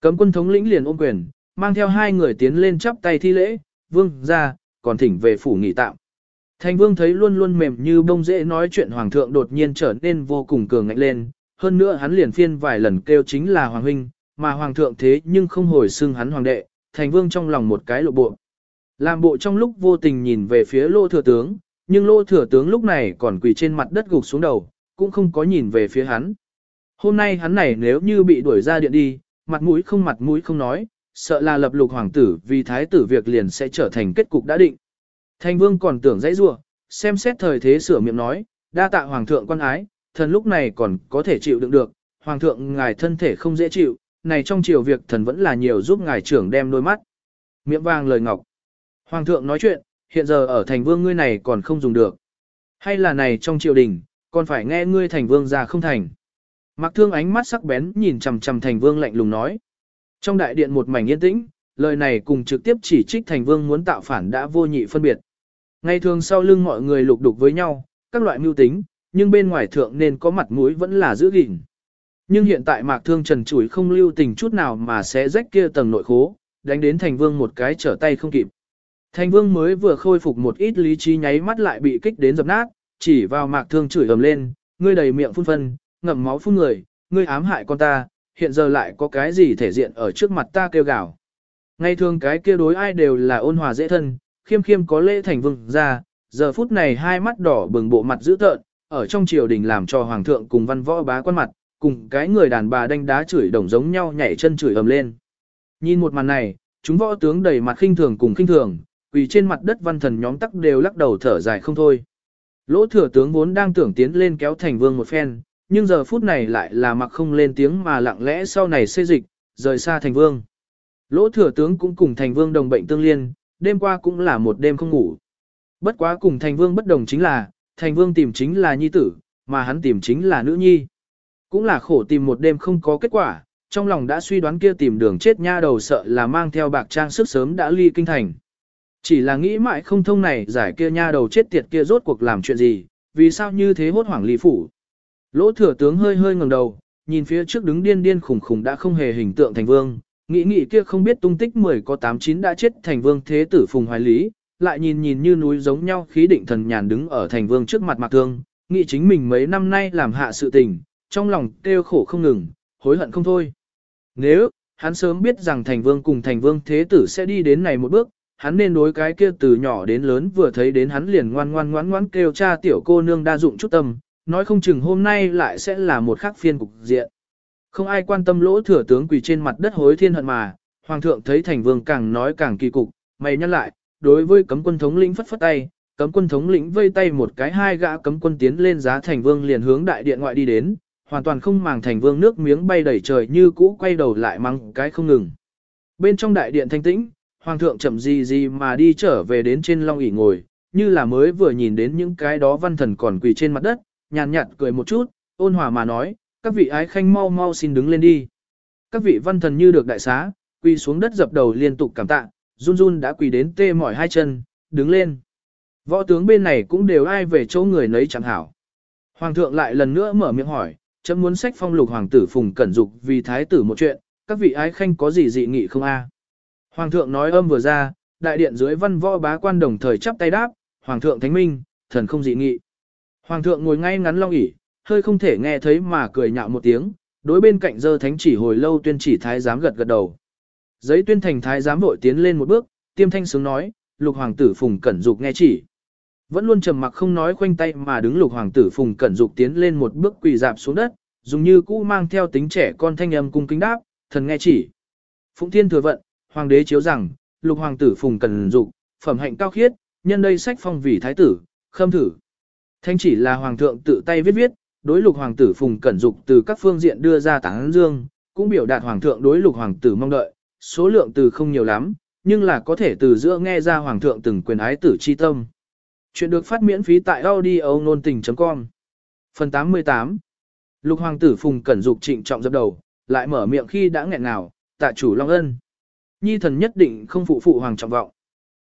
Cấm quân thống lĩnh liền ôm quyền, mang theo hai người tiến lên chắp tay thi lễ, vương ra, còn thỉnh về phủ nghỉ tạm. Thành vương thấy luôn luôn mềm như bông dễ nói chuyện hoàng thượng đột nhiên trở nên vô cùng cường ngạnh lên, hơn nữa hắn liền phiên vài lần kêu chính là hoàng huynh, mà hoàng thượng thế nhưng không hồi xưng hắn hoàng đệ, thành vương trong lòng một cái lộ bộ. Làm bộ trong lúc vô tình nhìn về phía lô thừa tướng, nhưng lô thừa tướng lúc này còn quỳ trên mặt đất gục xuống đầu, cũng không có nhìn về phía hắn. Hôm nay hắn này nếu như bị đuổi ra điện đi, mặt mũi không mặt mũi không nói, sợ là lập lục hoàng tử vì thái tử việc liền sẽ trở thành kết cục đã định. Thành vương còn tưởng dãy rua, xem xét thời thế sửa miệng nói, đa tạ hoàng thượng quan ái, thần lúc này còn có thể chịu đựng được, hoàng thượng ngài thân thể không dễ chịu, này trong triều việc thần vẫn là nhiều giúp ngài trưởng đem đôi mắt. Miệng vang lời ngọc. Hoàng thượng nói chuyện, hiện giờ ở thành vương ngươi này còn không dùng được. Hay là này trong triều đình, còn phải nghe ngươi thành vương ra không thành. Mặc thương ánh mắt sắc bén nhìn chằm chằm thành vương lạnh lùng nói. Trong đại điện một mảnh yên tĩnh, lời này cùng trực tiếp chỉ trích thành vương muốn tạo phản đã vô nhị phân biệt. Ngày thường sau lưng mọi người lục đục với nhau, các loại mưu tính, nhưng bên ngoài thượng nên có mặt mũi vẫn là giữ gìn. Nhưng hiện tại mạc thương trần chủi không lưu tình chút nào mà sẽ rách kia tầng nội khố, đánh đến thành vương một cái trở tay không kịp. Thành vương mới vừa khôi phục một ít lý trí nháy mắt lại bị kích đến dập nát, chỉ vào mạc thương chửi ầm lên, ngươi đầy miệng phun phân, ngậm máu phun người, ngươi ám hại con ta, hiện giờ lại có cái gì thể diện ở trước mặt ta kêu gào. ngay thường cái kia đối ai đều là ôn hòa dễ thân, khiêm khiêm có lễ thành vương ra, giờ phút này hai mắt đỏ bừng bộ mặt dữ tợn, ở trong triều đình làm cho hoàng thượng cùng văn võ bá quan mặt, cùng cái người đàn bà đánh đá chửi đồng giống nhau nhảy chân chửi ầm lên. Nhìn một màn này, chúng võ tướng đầy mặt khinh thường cùng khinh thường, quỳ trên mặt đất văn thần nhóm tắc đều lắc đầu thở dài không thôi. Lỗ thừa tướng vốn đang tưởng tiến lên kéo thành vương một phen, nhưng giờ phút này lại là mặc không lên tiếng mà lặng lẽ sau này xê dịch, rời xa thành vương. Lỗ thừa tướng cũng cùng thành vương đồng bệnh tương liên, đêm qua cũng là một đêm không ngủ. Bất quá cùng thành vương bất đồng chính là, thành vương tìm chính là nhi tử, mà hắn tìm chính là nữ nhi. Cũng là khổ tìm một đêm không có kết quả, trong lòng đã suy đoán kia tìm đường chết nha đầu sợ là mang theo bạc trang sức sớm đã ly kinh thành. Chỉ là nghĩ mãi không thông này giải kia nha đầu chết tiệt kia rốt cuộc làm chuyện gì, vì sao như thế hốt hoảng ly phủ. Lỗ thừa tướng hơi hơi ngẩng đầu, nhìn phía trước đứng điên điên khủng khủng đã không hề hình tượng thành vương, nghĩ nghĩ kia không biết tung tích 10 có 89 đã chết thành vương thế tử phùng hoài lý, lại nhìn nhìn như núi giống nhau khí định thần nhàn đứng ở thành vương trước mặt mạc thương, nghĩ chính mình mấy năm nay làm hạ sự tình, trong lòng kêu khổ không ngừng, hối hận không thôi. Nếu, hắn sớm biết rằng thành vương cùng thành vương thế tử sẽ đi đến này một bước, hắn nên đối cái kia từ nhỏ đến lớn vừa thấy đến hắn liền ngoan ngoan ngoan ngoan kêu cha tiểu cô nương đa dụng chút tâm, nói không chừng hôm nay lại sẽ là một khắc phiên cục diện. Không ai quan tâm lỗ thừa tướng quỳ trên mặt đất hối thiên hận mà, hoàng thượng thấy thành vương càng nói càng kỳ cục, mày nhắc lại, đối với cấm quân thống lĩnh phất phất tay, cấm quân thống lĩnh vây tay một cái hai gã cấm quân tiến lên giá thành vương liền hướng đại điện ngoại đi đến, hoàn toàn không màng thành vương nước miếng bay đầy trời như cũ quay đầu lại mắng cái không ngừng. Bên trong đại điện thanh tĩnh, hoàng thượng chậm gì gì mà đi trở về đến trên long ỷ ngồi, như là mới vừa nhìn đến những cái đó văn thần còn quỳ trên mặt đất, nhàn nhạt cười một chút, ôn hòa mà nói, các vị ái khanh mau mau xin đứng lên đi. Các vị văn thần như được đại xá, quỳ xuống đất dập đầu liên tục cảm tạ, run run đã quỳ đến tê mỏi hai chân, đứng lên. Võ tướng bên này cũng đều ai về chỗ người nấy chẳng hảo. Hoàng thượng lại lần nữa mở miệng hỏi, chấm muốn sách phong lục hoàng tử phùng cẩn dục vì thái tử một chuyện, các vị ái khanh có gì dị nghị không a? Hoàng thượng nói âm vừa ra, đại điện dưới văn võ bá quan đồng thời chắp tay đáp, hoàng thượng thánh minh, thần không dị nghị. Hoàng thượng ngồi ngay ngắn long ỉ, hơi không thể nghe thấy mà cười nhạo một tiếng, đối bên cạnh dơ thánh chỉ hồi lâu tuyên chỉ thái giám gật gật đầu. Giấy tuyên thành thái giám vội tiến lên một bước, tiêm thanh sướng nói, lục hoàng tử phùng cẩn dục nghe chỉ. Vẫn luôn trầm mặc không nói khoanh tay mà đứng lục hoàng tử phùng cẩn dục tiến lên một bước quỳ dạp xuống đất, dùng như cũ mang theo tính trẻ con thanh âm cung kính đáp, thần nghe chỉ. Phụng thiên thừa vận, hoàng đế chiếu rằng, lục hoàng tử phùng cẩn dục, phẩm hạnh cao khiết, nhân đây sách phong vì thái tử, khâm thử. Thanh chỉ là hoàng thượng tự tay viết viết, đối lục hoàng tử phùng cẩn dục từ các phương diện đưa ra tán dương, cũng biểu đạt hoàng thượng đối lục hoàng tử mong đợi, số lượng từ không nhiều lắm, nhưng là có thể từ giữa nghe ra hoàng thượng từng quyền ái tử chi tâm. Chuyện được phát miễn phí tại audio nôn tình.com Phần 88 Lục hoàng tử phùng cẩn dục trịnh trọng dập đầu, lại mở miệng khi đã nghẹn ngào, tạ chủ long ân. Nhi thần nhất định không phụ phụ hoàng trọng vọng.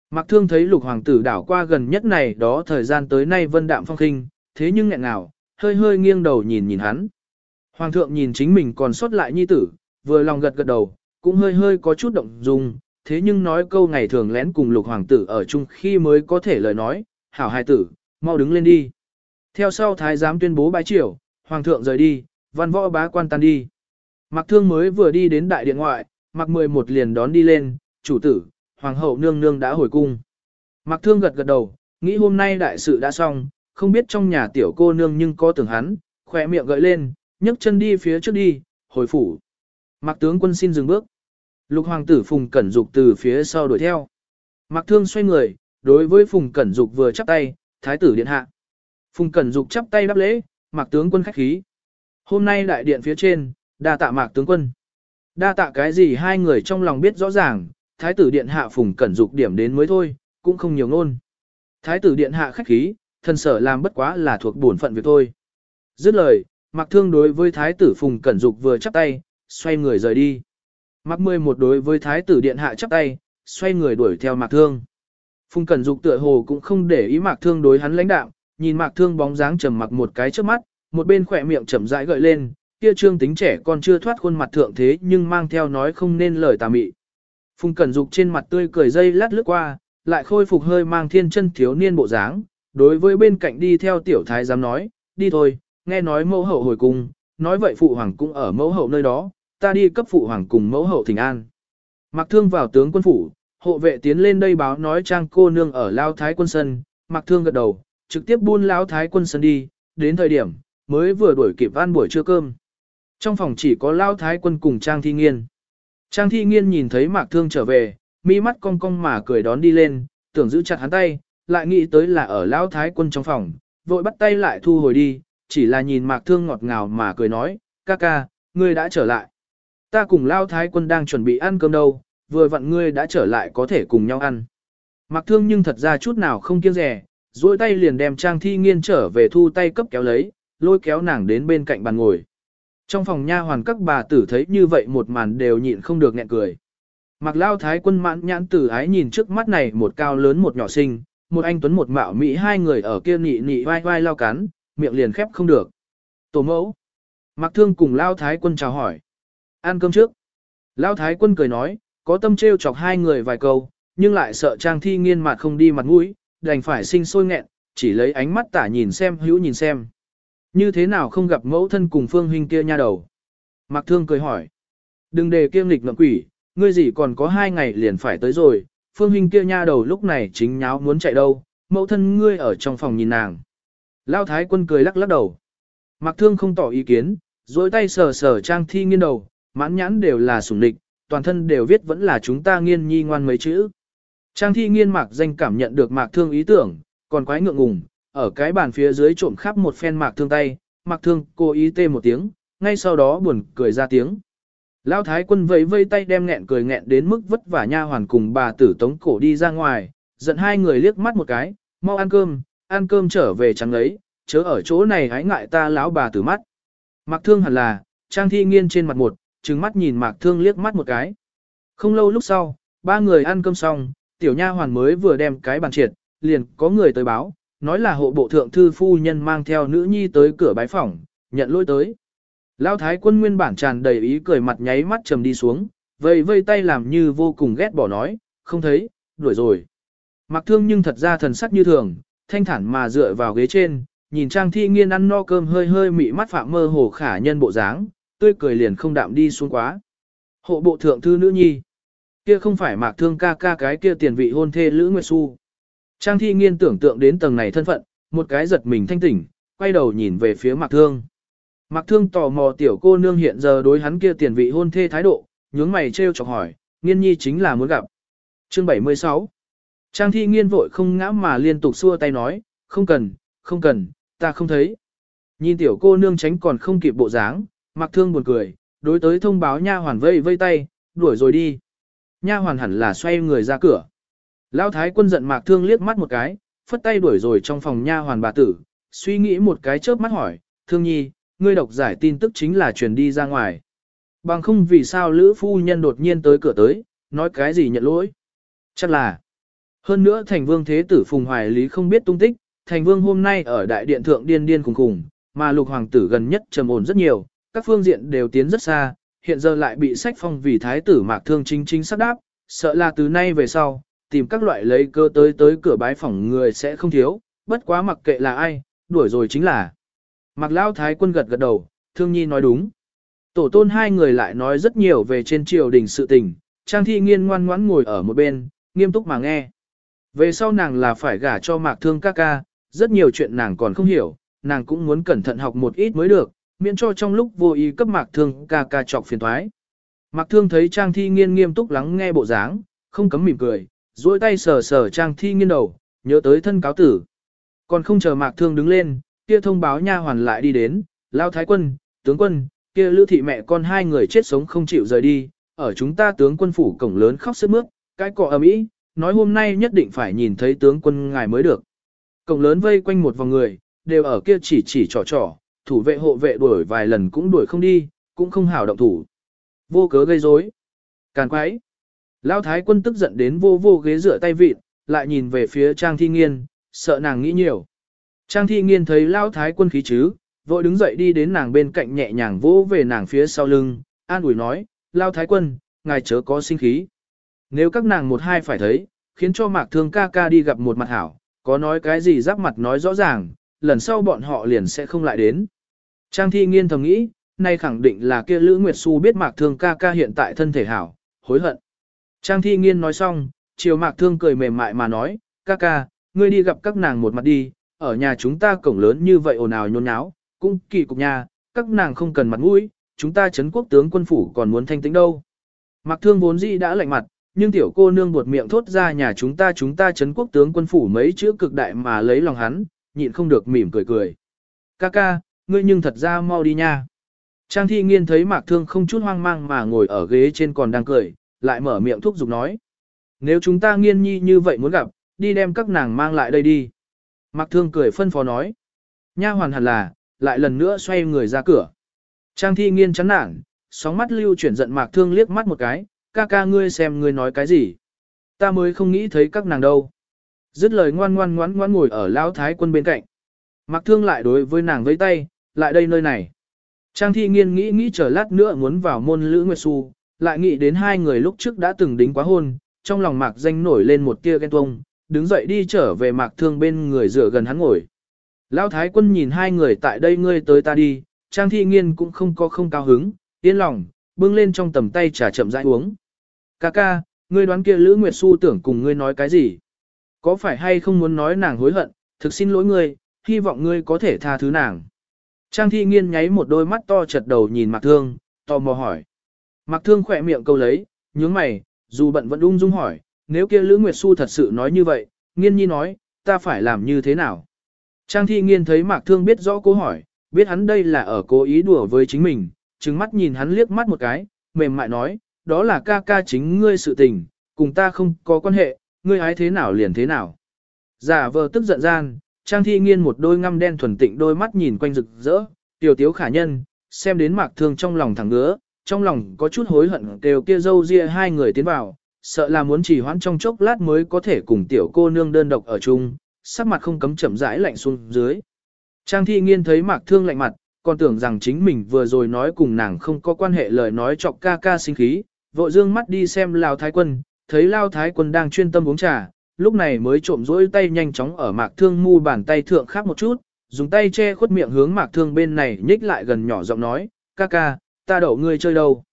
Mặc thương thấy lục hoàng tử đảo qua gần nhất này đó thời gian tới nay vân đạm phong khinh, thế nhưng nghẹn ngào, hơi hơi nghiêng đầu nhìn nhìn hắn. Hoàng thượng nhìn chính mình còn sót lại nhi tử, vừa lòng gật gật đầu, cũng hơi hơi có chút động dung, thế nhưng nói câu ngày thường lén cùng lục hoàng tử ở chung khi mới có thể lời nói, hảo hài tử, mau đứng lên đi. Theo sau thái giám tuyên bố bái triều, hoàng thượng rời đi, văn võ bá quan tan đi. Mặc thương mới vừa đi đến đại điện ngoại, mặc 11 liền đón đi lên, chủ tử, hoàng hậu nương nương đã hồi cung. Mặc thương gật gật đầu, nghĩ hôm nay đại sự đã xong, không biết trong nhà tiểu cô nương nhưng có tưởng hắn, khỏe miệng gợi lên, nhấc chân đi phía trước đi, hồi phủ. Mạc tướng quân xin dừng bước. Lục hoàng tử Phùng Cẩn Dục từ phía sau đuổi theo. Mạc Thương xoay người, đối với Phùng Cẩn Dục vừa chắp tay, thái tử điện hạ. Phùng Cẩn Dục chắp tay đáp lễ, Mạc tướng quân khách khí. Hôm nay đại điện phía trên, đa tạ Mạc tướng quân. Đa tạ cái gì hai người trong lòng biết rõ ràng, thái tử điện hạ Phùng Cẩn Dục điểm đến mới thôi, cũng không nhiều ngôn. Thái tử điện hạ khách khí, thân sở làm bất quá là thuộc bổn phận việc thôi. Dứt lời, Mạc Thương đối với thái tử Phùng Cẩn Dục vừa chắp tay, xoay người rời đi. Mạc Mười một đối với thái tử điện hạ chắp tay, xoay người đuổi theo Mạc Thương. Phùng Cẩn Dục tựa hồ cũng không để ý Mạc Thương đối hắn lãnh đạo, nhìn Mạc Thương bóng dáng trầm mặc một cái trước mắt, một bên khỏe miệng chậm rãi gợi lên, kia trương tính trẻ con chưa thoát khuôn mặt thượng thế nhưng mang theo nói không nên lời tà mị. Phùng Cẩn Dục trên mặt tươi cười dây lát lướt qua, lại khôi phục hơi mang thiên chân thiếu niên bộ dáng, đối với bên cạnh đi theo tiểu thái giám nói, đi thôi, nghe nói mẫu hậu hồi cung, nói vậy phụ hoàng cũng ở mẫu hậu nơi đó, ta đi cấp phụ hoàng cùng mẫu hậu thỉnh an. Mặc thương vào tướng quân phủ, hộ vệ tiến lên đây báo nói trang cô nương ở Lao Thái quân sân, mặc thương gật đầu, trực tiếp buôn Lao Thái quân sân đi, đến thời điểm, mới vừa đuổi kịp ăn buổi trưa cơm. Trong phòng chỉ có Lao Thái quân cùng Trang Thi Nghiên. Trang Thi Nghiên nhìn thấy Mạc Thương trở về, mi mắt cong cong mà cười đón đi lên, tưởng giữ chặt hắn tay, lại nghĩ tới là ở Lao Thái quân trong phòng, vội bắt tay lại thu hồi đi, chỉ là nhìn Mạc Thương ngọt ngào mà cười nói, ca ca, ngươi đã trở lại. Ta cùng Lao Thái quân đang chuẩn bị ăn cơm đâu, vừa vặn ngươi đã trở lại có thể cùng nhau ăn. Mặc Thương nhưng thật ra chút nào không kiêng rẻ, duỗi tay liền đem Trang Thi Nghiên trở về thu tay cấp kéo lấy, lôi kéo nàng đến bên cạnh bàn ngồi. Trong phòng nha hoàn các bà tử thấy như vậy một màn đều nhịn không được nghẹn cười. Mặc Lao Thái quân mãn nhãn tử ái nhìn trước mắt này một cao lớn một nhỏ xinh, một anh tuấn một mạo mỹ hai người ở kia nị nị vai vai lao cắn, miệng liền khép không được. Tổ mẫu. Mặc Thương cùng Lao Thái quân chào hỏi. Ăn cơm trước. Lao Thái quân cười nói, có tâm trêu chọc hai người vài câu, nhưng lại sợ Trang Thi nghiên mặt không đi mặt mũi, đành phải sinh sôi nghẹn, chỉ lấy ánh mắt tả nhìn xem hữu nhìn xem. Như thế nào không gặp mẫu thân cùng phương huynh kia nha đầu? Mạc Thương cười hỏi. Đừng để kiêm lịch ngậm quỷ, ngươi gì còn có hai ngày liền phải tới rồi, phương huynh kia nha đầu lúc này chính nháo muốn chạy đâu, mẫu thân ngươi ở trong phòng nhìn nàng. Lao thái quân cười lắc lắc đầu. Mạc Thương không tỏ ý kiến, dối tay sờ sờ trang thi nghiên đầu, mãn nhãn đều là sủng địch, toàn thân đều viết vẫn là chúng ta nghiên nhi ngoan mấy chữ. Trang thi nghiên mạc danh cảm nhận được mạc thương ý tưởng, còn quái ngượng ngùng, ở cái bàn phía dưới trộm khắp một phen mạc thương tay, mạc thương cô ý tê một tiếng, ngay sau đó buồn cười ra tiếng. Lão thái quân vẫy vây tay đem nghẹn cười nghẹn đến mức vất vả nha hoàn cùng bà tử tống cổ đi ra ngoài, giận hai người liếc mắt một cái, mau ăn cơm, ăn cơm trở về trắng lấy, chớ ở chỗ này hãy ngại ta lão bà tử mắt. Mạc thương hẳn là, trang thi nghiên trên mặt một, trừng mắt nhìn mạc thương liếc mắt một cái. Không lâu lúc sau, ba người ăn cơm xong, tiểu nha hoàn mới vừa đem cái bàn triệt, liền có người tới báo, nói là hộ bộ thượng thư phu nhân mang theo nữ nhi tới cửa bái phỏng, nhận lỗi tới. Lão thái quân nguyên bản tràn đầy ý cười mặt nháy mắt trầm đi xuống, vây vây tay làm như vô cùng ghét bỏ nói, không thấy, đuổi rồi. Mặc thương nhưng thật ra thần sắc như thường, thanh thản mà dựa vào ghế trên, nhìn trang thi nghiên ăn no cơm hơi hơi mị mắt phạm mơ hồ khả nhân bộ dáng, tươi cười liền không đạm đi xuống quá. Hộ bộ thượng thư nữ nhi, kia không phải mạc thương ca ca cái kia tiền vị hôn thê Lữ Nguyệt Xu. Trang thi nghiên tưởng tượng đến tầng này thân phận, một cái giật mình thanh tỉnh, quay đầu nhìn về phía mạc thương. Mạc thương tò mò tiểu cô nương hiện giờ đối hắn kia tiền vị hôn thê thái độ, nhướng mày trêu chọc hỏi, nghiên nhi chính là muốn gặp. Chương 76 Trang thi nghiên vội không ngã mà liên tục xua tay nói, không cần, không cần, ta không thấy. Nhìn tiểu cô nương tránh còn không kịp bộ dáng, Mạc Thương buồn cười, đối tới thông báo nha hoàn vây vây tay, đuổi rồi đi. Nha hoàn hẳn là xoay người ra cửa. Lão thái quân giận Mạc Thương liếc mắt một cái, phất tay đuổi rồi trong phòng nha hoàn bà tử, suy nghĩ một cái chớp mắt hỏi, "Thương Nhi, ngươi đọc giải tin tức chính là truyền đi ra ngoài. Bằng không vì sao Lữ phu nhân đột nhiên tới cửa tới, nói cái gì nhận lỗi?" Chắc là. Hơn nữa thành vương thế tử Phùng Hoài Lý không biết tung tích, thành vương hôm nay ở đại điện thượng điên điên khùng khùng, mà lục hoàng tử gần nhất trầm ổn rất nhiều, các phương diện đều tiến rất xa, hiện giờ lại bị sách phong vì thái tử mạc thương chính chính sắp đáp, sợ là từ nay về sau, tìm các loại lấy cơ tới tới cửa bái phỏng người sẽ không thiếu, bất quá mặc kệ là ai, đuổi rồi chính là. Mạc Lao Thái quân gật gật đầu, thương nhi nói đúng. Tổ tôn hai người lại nói rất nhiều về trên triều đình sự tình, Trang Thi Nghiên ngoan ngoãn ngồi ở một bên, nghiêm túc mà nghe. Về sau nàng là phải gả cho Mạc Thương ca ca, rất nhiều chuyện nàng còn không hiểu, nàng cũng muốn cẩn thận học một ít mới được, miễn cho trong lúc vô ý cấp mạc thương ca ca trọc phiền thoái. Mạc thương thấy Trang Thi Nghiên nghiêm túc lắng nghe bộ dáng, không cấm mỉm cười, duỗi tay sờ sờ Trang Thi Nghiên đầu, nhớ tới thân cáo tử. Còn không chờ Mạc thương đứng lên, kia thông báo nha hoàn lại đi đến, lao thái quân, tướng quân, kia lữ thị mẹ con hai người chết sống không chịu rời đi, ở chúng ta tướng quân phủ cổng lớn khóc sướt mướt, cái cọ ầm ĩ, nói hôm nay nhất định phải nhìn thấy tướng quân ngài mới được. Cổng lớn vây quanh một vòng người, đều ở kia chỉ chỉ trò trò, thủ vệ hộ vệ đuổi vài lần cũng đuổi không đi, cũng không hảo động thủ. Vô cớ gây rối. Càn quái. Lão thái quân tức giận đến vô vô ghế rửa tay vịt, lại nhìn về phía Trang Thi Nghiên, sợ nàng nghĩ nhiều. Trang Thi Nghiên thấy Lão thái quân khí chứ, vội đứng dậy đi đến nàng bên cạnh nhẹ nhàng vỗ về nàng phía sau lưng, an ủi nói, Lão thái quân, ngài chớ có sinh khí. Nếu các nàng một hai phải thấy, khiến cho mạc thương ca ca đi gặp một mặt hảo, có nói cái gì giáp mặt nói rõ ràng, lần sau bọn họ liền sẽ không lại đến. Trang thi nghiên thầm nghĩ, nay khẳng định là kia Lữ Nguyệt Xu biết mạc thương ca ca hiện tại thân thể hảo, hối hận. Trang thi nghiên nói xong, chiều mạc thương cười mềm mại mà nói, ca ca, ngươi đi gặp các nàng một mặt đi, ở nhà chúng ta cổng lớn như vậy ồn ào nhôn nháo, cũng kỳ cục nhà, các nàng không cần mặt mũi, chúng ta chấn quốc tướng quân phủ còn muốn thanh tĩnh đâu. Mạc thương vốn dĩ đã lạnh mặt, nhưng tiểu cô nương buột miệng thốt ra nhà chúng ta chúng ta chấn quốc tướng quân phủ mấy chữ cực đại mà lấy lòng hắn, nhịn không được mỉm cười cười. Ca ca, ngươi nhưng thật ra mau đi nha. Trang thi nghiên thấy mạc thương không chút hoang mang mà ngồi ở ghế trên còn đang cười, lại mở miệng thúc giục nói. Nếu chúng ta nghiên nhi như vậy muốn gặp, đi đem các nàng mang lại đây đi. Mạc thương cười phân phó nói. Nha hoàn hẳn là, lại lần nữa xoay người ra cửa. Trang thi nghiên chán nản, sóng mắt lưu chuyển giận mạc thương liếc mắt một cái, ca ca ngươi xem ngươi nói cái gì. Ta mới không nghĩ thấy các nàng đâu. Dứt lời ngoan ngoan ngoan ngoan ngồi ở lão thái quân bên cạnh. Mặc thương lại đối với nàng vẫy tay, lại đây nơi này. Trang thi nghiên nghĩ nghĩ chờ lát nữa muốn vào môn Lữ Nguyệt Xu, lại nghĩ đến hai người lúc trước đã từng đính quá hôn, trong lòng mạc danh nổi lên một tia ghen tuông, đứng dậy đi trở về mạc thương bên người rửa gần hắn ngồi. Lão thái quân nhìn hai người tại đây ngươi tới ta đi, trang thi nghiên cũng không có không cao hứng, yên lòng, bưng lên trong tầm tay trà chậm rãi uống. Ca ca, ngươi đoán kia Lữ Nguyệt Xu tưởng cùng ngươi nói cái gì? Có phải hay không muốn nói nàng hối hận, thực xin lỗi ngươi, hy vọng ngươi có thể tha thứ nàng. Trang thi nghiên nháy một đôi mắt to chật đầu nhìn Mạc Thương, tò mò hỏi. Mạc Thương khỏe miệng câu lấy, nhướng mày, dù bận vẫn ung dung hỏi, nếu kia Lữ Nguyệt Xu thật sự nói như vậy, nghiên nhi nói, ta phải làm như thế nào? Trang thi nghiên thấy Mạc Thương biết rõ câu hỏi, biết hắn đây là ở cố ý đùa với chính mình, trừng mắt nhìn hắn liếc mắt một cái, mềm mại nói, đó là ca ca chính ngươi sự tình, cùng ta không có quan hệ, ngươi ái thế nào liền thế nào. Giả vờ tức giận gian, Trang Thi Nghiên một đôi ngăm đen thuần tịnh đôi mắt nhìn quanh rực rỡ, tiểu tiếu khả nhân, xem đến mạc thương trong lòng thẳng ngứa, trong lòng có chút hối hận kêu kia dâu ria hai người tiến vào, sợ là muốn chỉ hoãn trong chốc lát mới có thể cùng tiểu cô nương đơn độc ở chung, sắc mặt không cấm chậm rãi lạnh xuống dưới. Trang Thi Nghiên thấy mạc thương lạnh mặt, còn tưởng rằng chính mình vừa rồi nói cùng nàng không có quan hệ lời nói chọc ca ca sinh khí, vội dương mắt đi xem Lào Thái Quân, thấy Lao Thái Quân đang chuyên tâm uống trà, lúc này mới trộm rỗi tay nhanh chóng ở mạc thương mu bàn tay thượng khác một chút, dùng tay che khuất miệng hướng mạc thương bên này nhích lại gần nhỏ giọng nói, ca ca, ta đổ ngươi chơi đâu.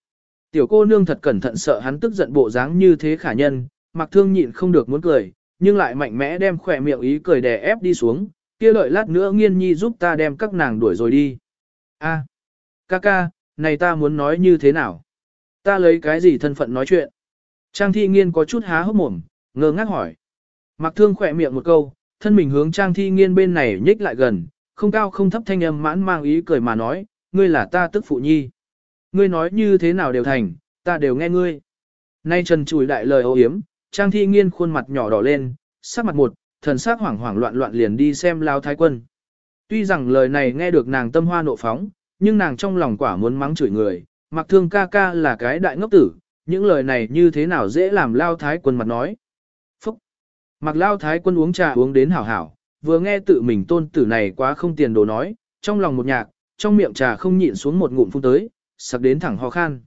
Tiểu cô nương thật cẩn thận sợ hắn tức giận bộ dáng như thế khả nhân, mạc thương nhịn không được muốn cười, nhưng lại mạnh mẽ đem khỏe miệng ý cười đè ép đi xuống, kia lợi lát nữa nghiên nhi giúp ta đem các nàng đuổi rồi đi. A, ca ca, này ta muốn nói như thế nào? Ta lấy cái gì thân phận nói chuyện? Trang thi nghiên có chút há hốc mồm, ngơ ngác hỏi. Mặc thương khỏe miệng một câu, thân mình hướng trang thi nghiên bên này nhích lại gần, không cao không thấp thanh âm mãn mang ý cười mà nói, ngươi là ta tức phụ nhi. Ngươi nói như thế nào đều thành, ta đều nghe ngươi. Nay trần chùi đại lời ô hiếm, trang thi nghiên khuôn mặt nhỏ đỏ lên, sắc mặt một, thần sắc hoảng hoảng loạn loạn liền đi xem lao thái quân. Tuy rằng lời này nghe được nàng tâm hoa nộ phóng, nhưng nàng trong lòng quả muốn mắng chửi người, mặc thương ca ca là cái đại ngốc tử, những lời này như thế nào dễ làm lao thái quân mặt nói. Phúc! Mặc lao thái quân uống trà uống đến hảo hảo, vừa nghe tự mình tôn tử này quá không tiền đồ nói, trong lòng một nhạc, trong miệng trà không nhịn xuống một ngụm phun tới, sặc đến thẳng ho khan.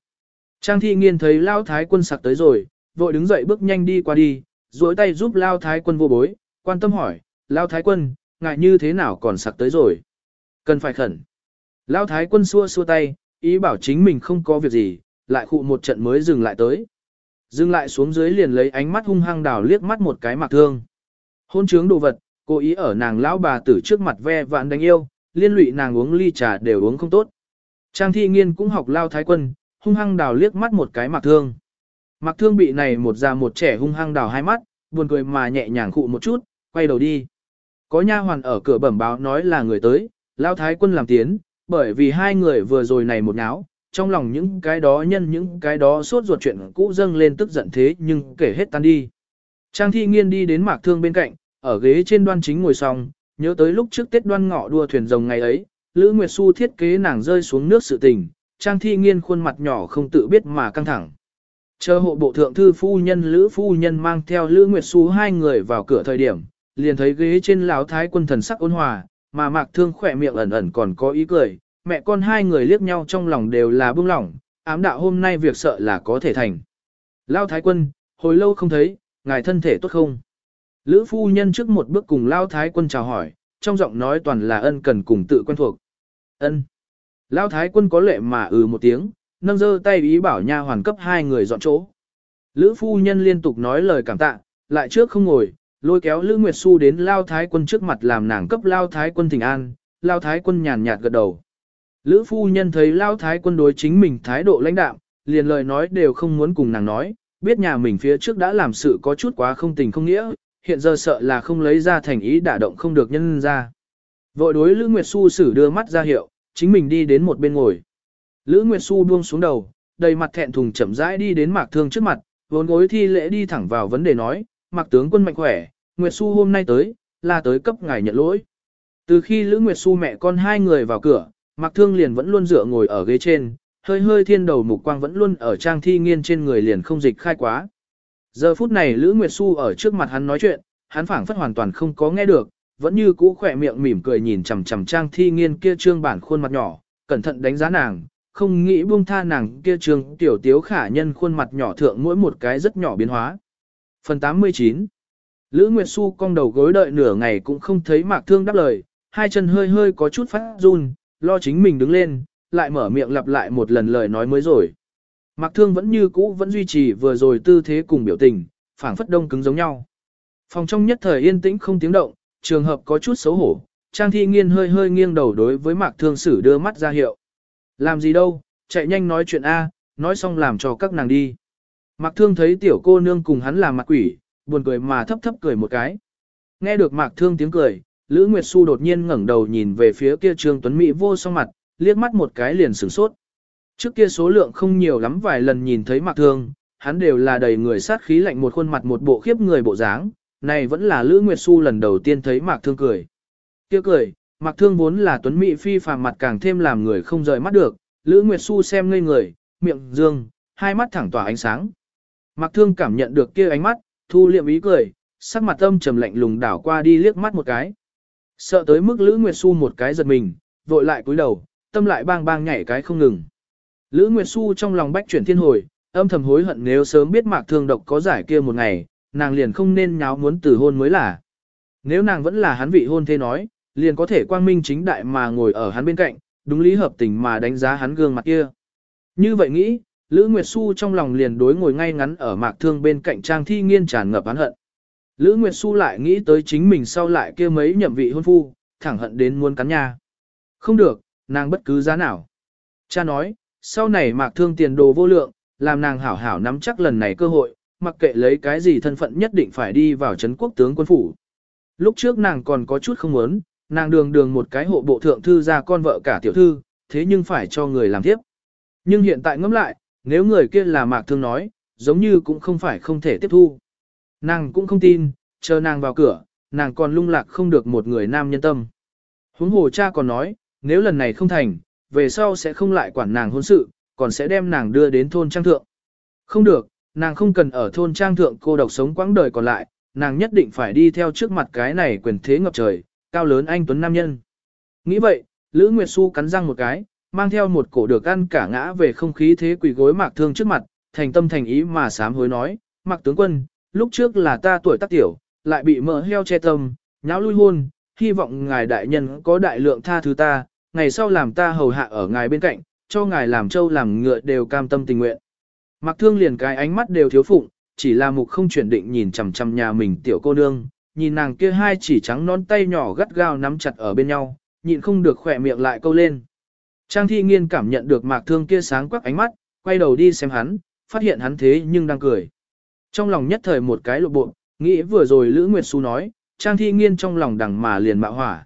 Trang thi nghiên thấy lao thái quân sặc tới rồi, vội đứng dậy bước nhanh đi qua đi, duỗi tay giúp lao thái quân vô bối, quan tâm hỏi, lao thái quân, ngại như thế nào còn sặc tới rồi. Cần phải khẩn. Lao thái quân xua xua tay, ý bảo chính mình không có việc gì, lại khụ một trận mới dừng lại tới. Dừng lại xuống dưới liền lấy ánh mắt hung hăng đảo liếc mắt một cái mặc thương. Hôn trướng đồ vật, cố ý ở nàng lão bà tử trước mặt ve vạn đánh yêu, liên lụy nàng uống ly trà đều uống không tốt. Trang thi nghiên cũng học lao thái quân, hung hăng đào liếc mắt một cái mạc thương. Mạc thương bị này một già một trẻ hung hăng đào hai mắt, buồn cười mà nhẹ nhàng khụ một chút, quay đầu đi. Có nha hoàn ở cửa bẩm báo nói là người tới, lao thái quân làm tiến, bởi vì hai người vừa rồi này một náo, trong lòng những cái đó nhân những cái đó suốt ruột chuyện cũ dâng lên tức giận thế nhưng kể hết tan đi. Trang thi nghiên đi đến mạc thương bên cạnh, ở ghế trên đoan chính ngồi xong, nhớ tới lúc trước Tết đoan ngọ đua thuyền rồng ngày ấy, Lữ Nguyệt Xu thiết kế nàng rơi xuống nước sự tình, Trang thi nghiên khuôn mặt nhỏ không tự biết mà căng thẳng. Chờ hộ bộ thượng thư phu nhân Lữ phu nhân mang theo Lữ Nguyệt Xu hai người vào cửa thời điểm, liền thấy ghế trên lão thái quân thần sắc ôn hòa, mà mạc thương khỏe miệng ẩn ẩn còn có ý cười, mẹ con hai người liếc nhau trong lòng đều là bưng lỏng, ám đạo hôm nay việc sợ là có thể thành. Lao thái quân, hồi lâu không thấy, ngài thân thể tốt không? Lữ phu nhân trước một bước cùng Lao thái quân chào hỏi, trong giọng nói toàn là ân cần cùng tự quen thuộc. Ân. Lao thái quân có lệ mà ừ một tiếng, nâng giơ tay ý bảo nha hoàn cấp hai người dọn chỗ. Lữ phu nhân liên tục nói lời cảm tạ, lại trước không ngồi, lôi kéo Lữ Nguyệt Xu đến Lao Thái quân trước mặt làm nàng cấp Lao Thái quân thỉnh an, Lao Thái quân nhàn nhạt gật đầu. Lữ phu nhân thấy Lao Thái quân đối chính mình thái độ lãnh đạm, liền lời nói đều không muốn cùng nàng nói, biết nhà mình phía trước đã làm sự có chút quá không tình không nghĩa, hiện giờ sợ là không lấy ra thành ý đả động không được nhân ra. Vội đối Lữ Nguyệt Xu xử đưa mắt ra hiệu, chính mình đi đến một bên ngồi. Lữ Nguyệt Xu buông xuống đầu, đầy mặt thẹn thùng chậm rãi đi đến Mạc Thương trước mặt, vốn gối thi lễ đi thẳng vào vấn đề nói, Mạc tướng quân mạnh khỏe, Nguyệt Xu hôm nay tới, là tới cấp ngài nhận lỗi. Từ khi Lữ Nguyệt Xu mẹ con hai người vào cửa, Mạc Thương liền vẫn luôn dựa ngồi ở ghế trên, hơi hơi thiên đầu mục quang vẫn luôn ở trang thi nghiên trên người liền không dịch khai quá. Giờ phút này Lữ Nguyệt Xu ở trước mặt hắn nói chuyện, hắn phảng phất hoàn toàn không có nghe được, vẫn như cũ khỏe miệng mỉm cười nhìn chằm chằm trang thi nghiên kia trương bản khuôn mặt nhỏ, cẩn thận đánh giá nàng, không nghĩ buông tha nàng kia trương tiểu tiếu khả nhân khuôn mặt nhỏ thượng mỗi một cái rất nhỏ biến hóa. Phần 89 Lữ Nguyệt Xu cong đầu gối đợi nửa ngày cũng không thấy Mạc Thương đáp lời, hai chân hơi hơi có chút phát run, lo chính mình đứng lên, lại mở miệng lặp lại một lần lời nói mới rồi. Mạc Thương vẫn như cũ vẫn duy trì vừa rồi tư thế cùng biểu tình, phảng phất đông cứng giống nhau. Phòng trong nhất thời yên tĩnh không tiếng động, trường hợp có chút xấu hổ, Trang Thi Nghiên hơi hơi nghiêng đầu đối với Mạc Thương sử đưa mắt ra hiệu. Làm gì đâu, chạy nhanh nói chuyện A, nói xong làm cho các nàng đi. Mạc Thương thấy tiểu cô nương cùng hắn làm mặt quỷ, buồn cười mà thấp thấp cười một cái. Nghe được Mạc Thương tiếng cười, Lữ Nguyệt Xu đột nhiên ngẩng đầu nhìn về phía kia Trương Tuấn Mỹ vô song mặt, liếc mắt một cái liền sửng sốt. Trước kia số lượng không nhiều lắm vài lần nhìn thấy Mạc Thương, hắn đều là đầy người sát khí lạnh một khuôn mặt một bộ khiếp người bộ dáng, này vẫn là Lữ Nguyệt Xu lần đầu tiên thấy Mạc Thương cười. Kia cười, Mạc Thương vốn là Tuấn Mỹ phi phàm mặt càng thêm làm người không rời mắt được, Lữ Nguyệt Xu xem ngây người, miệng dương, hai mắt thẳng tỏa ánh sáng. Mạc Thương cảm nhận được kia ánh mắt, thu liệm ý cười, sắc mặt âm trầm lạnh lùng đảo qua đi liếc mắt một cái. Sợ tới mức Lữ Nguyệt Xu một cái giật mình, vội lại cúi đầu, tâm lại bang bang nhảy cái không ngừng. Lữ Nguyệt Xu trong lòng bách chuyển thiên hồi, âm thầm hối hận nếu sớm biết Mạc Thương độc có giải kia một ngày, nàng liền không nên nháo muốn từ hôn mới là. Nếu nàng vẫn là hắn vị hôn thế nói, liền có thể quang minh chính đại mà ngồi ở hắn bên cạnh, đúng lý hợp tình mà đánh giá hắn gương mặt kia. Như vậy nghĩ, Lữ Nguyệt Xu trong lòng liền đối ngồi ngay ngắn ở mạc thương bên cạnh Trang Thi Nghiên tràn ngập hắn hận. Lữ Nguyệt Xu lại nghĩ tới chính mình sau lại kia mấy nhậm vị hôn phu, thẳng hận đến muốn cắn nha. Không được, nàng bất cứ giá nào. Cha nói, sau này mạc thương tiền đồ vô lượng, làm nàng hảo hảo nắm chắc lần này cơ hội, mặc kệ lấy cái gì thân phận nhất định phải đi vào Trấn quốc tướng quân phủ. Lúc trước nàng còn có chút không muốn, nàng đường đường một cái hộ bộ thượng thư ra con vợ cả tiểu thư, thế nhưng phải cho người làm tiếp. Nhưng hiện tại ngẫm lại, nếu người kia là mạc thương nói, giống như cũng không phải không thể tiếp thu. Nàng cũng không tin, chờ nàng vào cửa, nàng còn lung lạc không được một người nam nhân tâm. Huống hồ cha còn nói, nếu lần này không thành, về sau sẽ không lại quản nàng hôn sự, còn sẽ đem nàng đưa đến thôn trang thượng. Không được, nàng không cần ở thôn trang thượng cô độc sống quãng đời còn lại, nàng nhất định phải đi theo trước mặt cái này quyền thế ngập trời, cao lớn anh tuấn nam nhân. Nghĩ vậy, Lữ Nguyệt Xu cắn răng một cái, mang theo một cổ được ăn cả ngã về không khí thế quỷ gối mạc thương trước mặt, thành tâm thành ý mà sám hối nói, mạc tướng quân, lúc trước là ta tuổi tác tiểu, lại bị mỡ heo che tâm, nháo lui hôn, hy vọng ngài đại nhân có đại lượng tha thứ ta, ngày sau làm ta hầu hạ ở ngài bên cạnh, cho ngài làm trâu làm ngựa đều cam tâm tình nguyện. Mặc thương liền cái ánh mắt đều thiếu phụng, chỉ là mục không chuyển định nhìn chằm chằm nhà mình tiểu cô nương, nhìn nàng kia hai chỉ trắng non tay nhỏ gắt gao nắm chặt ở bên nhau, nhịn không được khỏe miệng lại câu lên. Trang thi nghiên cảm nhận được mạc thương kia sáng quắc ánh mắt, quay đầu đi xem hắn, phát hiện hắn thế nhưng đang cười. Trong lòng nhất thời một cái lộ bộ, nghĩ vừa rồi Lữ Nguyệt Xu nói, Trang thi nghiên trong lòng đằng mà liền mạo hỏa.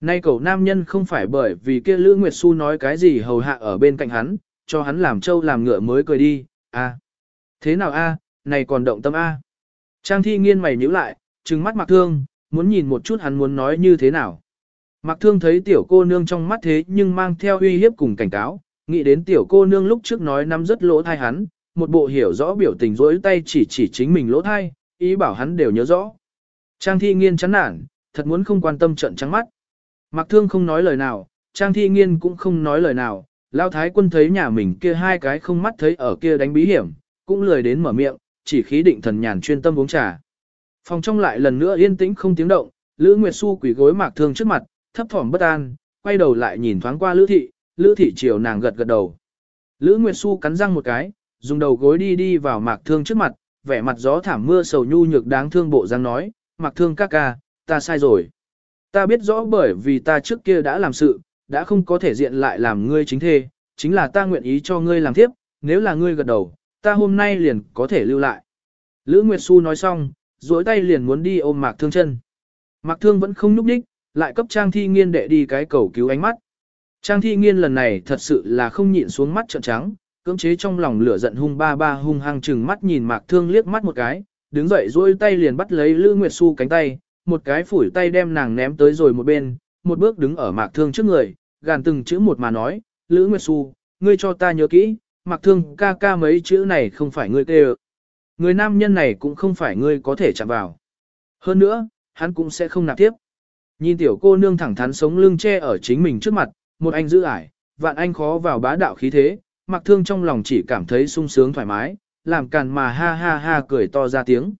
Nay cậu nam nhân không phải bởi vì kia Lữ Nguyệt Xu nói cái gì hầu hạ ở bên cạnh hắn, cho hắn làm trâu làm ngựa mới cười đi, a à. Thế nào a này còn động tâm a Trang thi nghiên mày nhíu lại, trừng mắt mặc thương, muốn nhìn một chút hắn muốn nói như thế nào. Mặc thương thấy tiểu cô nương trong mắt thế nhưng mang theo uy hiếp cùng cảnh cáo, nghĩ đến tiểu cô nương lúc trước nói năm rất lỗ thai hắn, một bộ hiểu rõ biểu tình rối tay chỉ chỉ chính mình lỗ thai, ý bảo hắn đều nhớ rõ. Trang thi nghiên chán nản, thật muốn không quan tâm trận trắng mắt. Mặc thương không nói lời nào, Trang thi nghiên cũng không nói lời nào, lao thái quân thấy nhà mình kia hai cái không mắt thấy ở kia đánh bí hiểm, cũng lười đến mở miệng, chỉ khí định thần nhàn chuyên tâm uống trà. Phòng trong lại lần nữa yên tĩnh không tiếng động, Lữ Nguyệt Xu quỳ gối mạc thương trước mặt, thấp thỏm bất an, quay đầu lại nhìn thoáng qua Lữ thị, Lữ thị chiều nàng gật gật đầu. Lữ Nguyệt Xu cắn răng một cái, dùng đầu gối đi đi vào mạc thương trước mặt, vẻ mặt gió thảm mưa sầu nhu nhược đáng thương bộ dáng nói, mạc thương ca ca, ta sai rồi. Ta biết rõ bởi vì ta trước kia đã làm sự, đã không có thể diện lại làm ngươi chính thê, chính là ta nguyện ý cho ngươi làm tiếp, nếu là ngươi gật đầu, ta hôm nay liền có thể lưu lại. Lữ Nguyệt Xu nói xong, duỗi tay liền muốn đi ôm Mạc Thương chân. Mạc Thương vẫn không nhúc nhích, lại cấp Trang Thi Nghiên đệ đi cái cầu cứu ánh mắt. Trang Thi Nghiên lần này thật sự là không nhịn xuống mắt trợn trắng, cưỡng chế trong lòng lửa giận hung ba ba hung hăng chừng mắt nhìn Mạc Thương liếc mắt một cái, đứng dậy duỗi tay liền bắt lấy Lữ Nguyệt Xu cánh tay, một cái phủi tay đem nàng ném tới rồi một bên, một bước đứng ở Mạc Thương trước người, gàn từng chữ một mà nói, Lữ Nguyệt Xu, ngươi cho ta nhớ kỹ, Mạc Thương ca ca mấy chữ này không phải ngươi kêu. Người nam nhân này cũng không phải ngươi có thể chạm vào. Hơn nữa, hắn cũng sẽ không nạp tiếp. Nhìn tiểu cô nương thẳng thắn sống lưng che ở chính mình trước mặt, một anh giữ ải, vạn anh khó vào bá đạo khí thế, mặc thương trong lòng chỉ cảm thấy sung sướng thoải mái, làm càn mà ha ha ha cười to ra tiếng.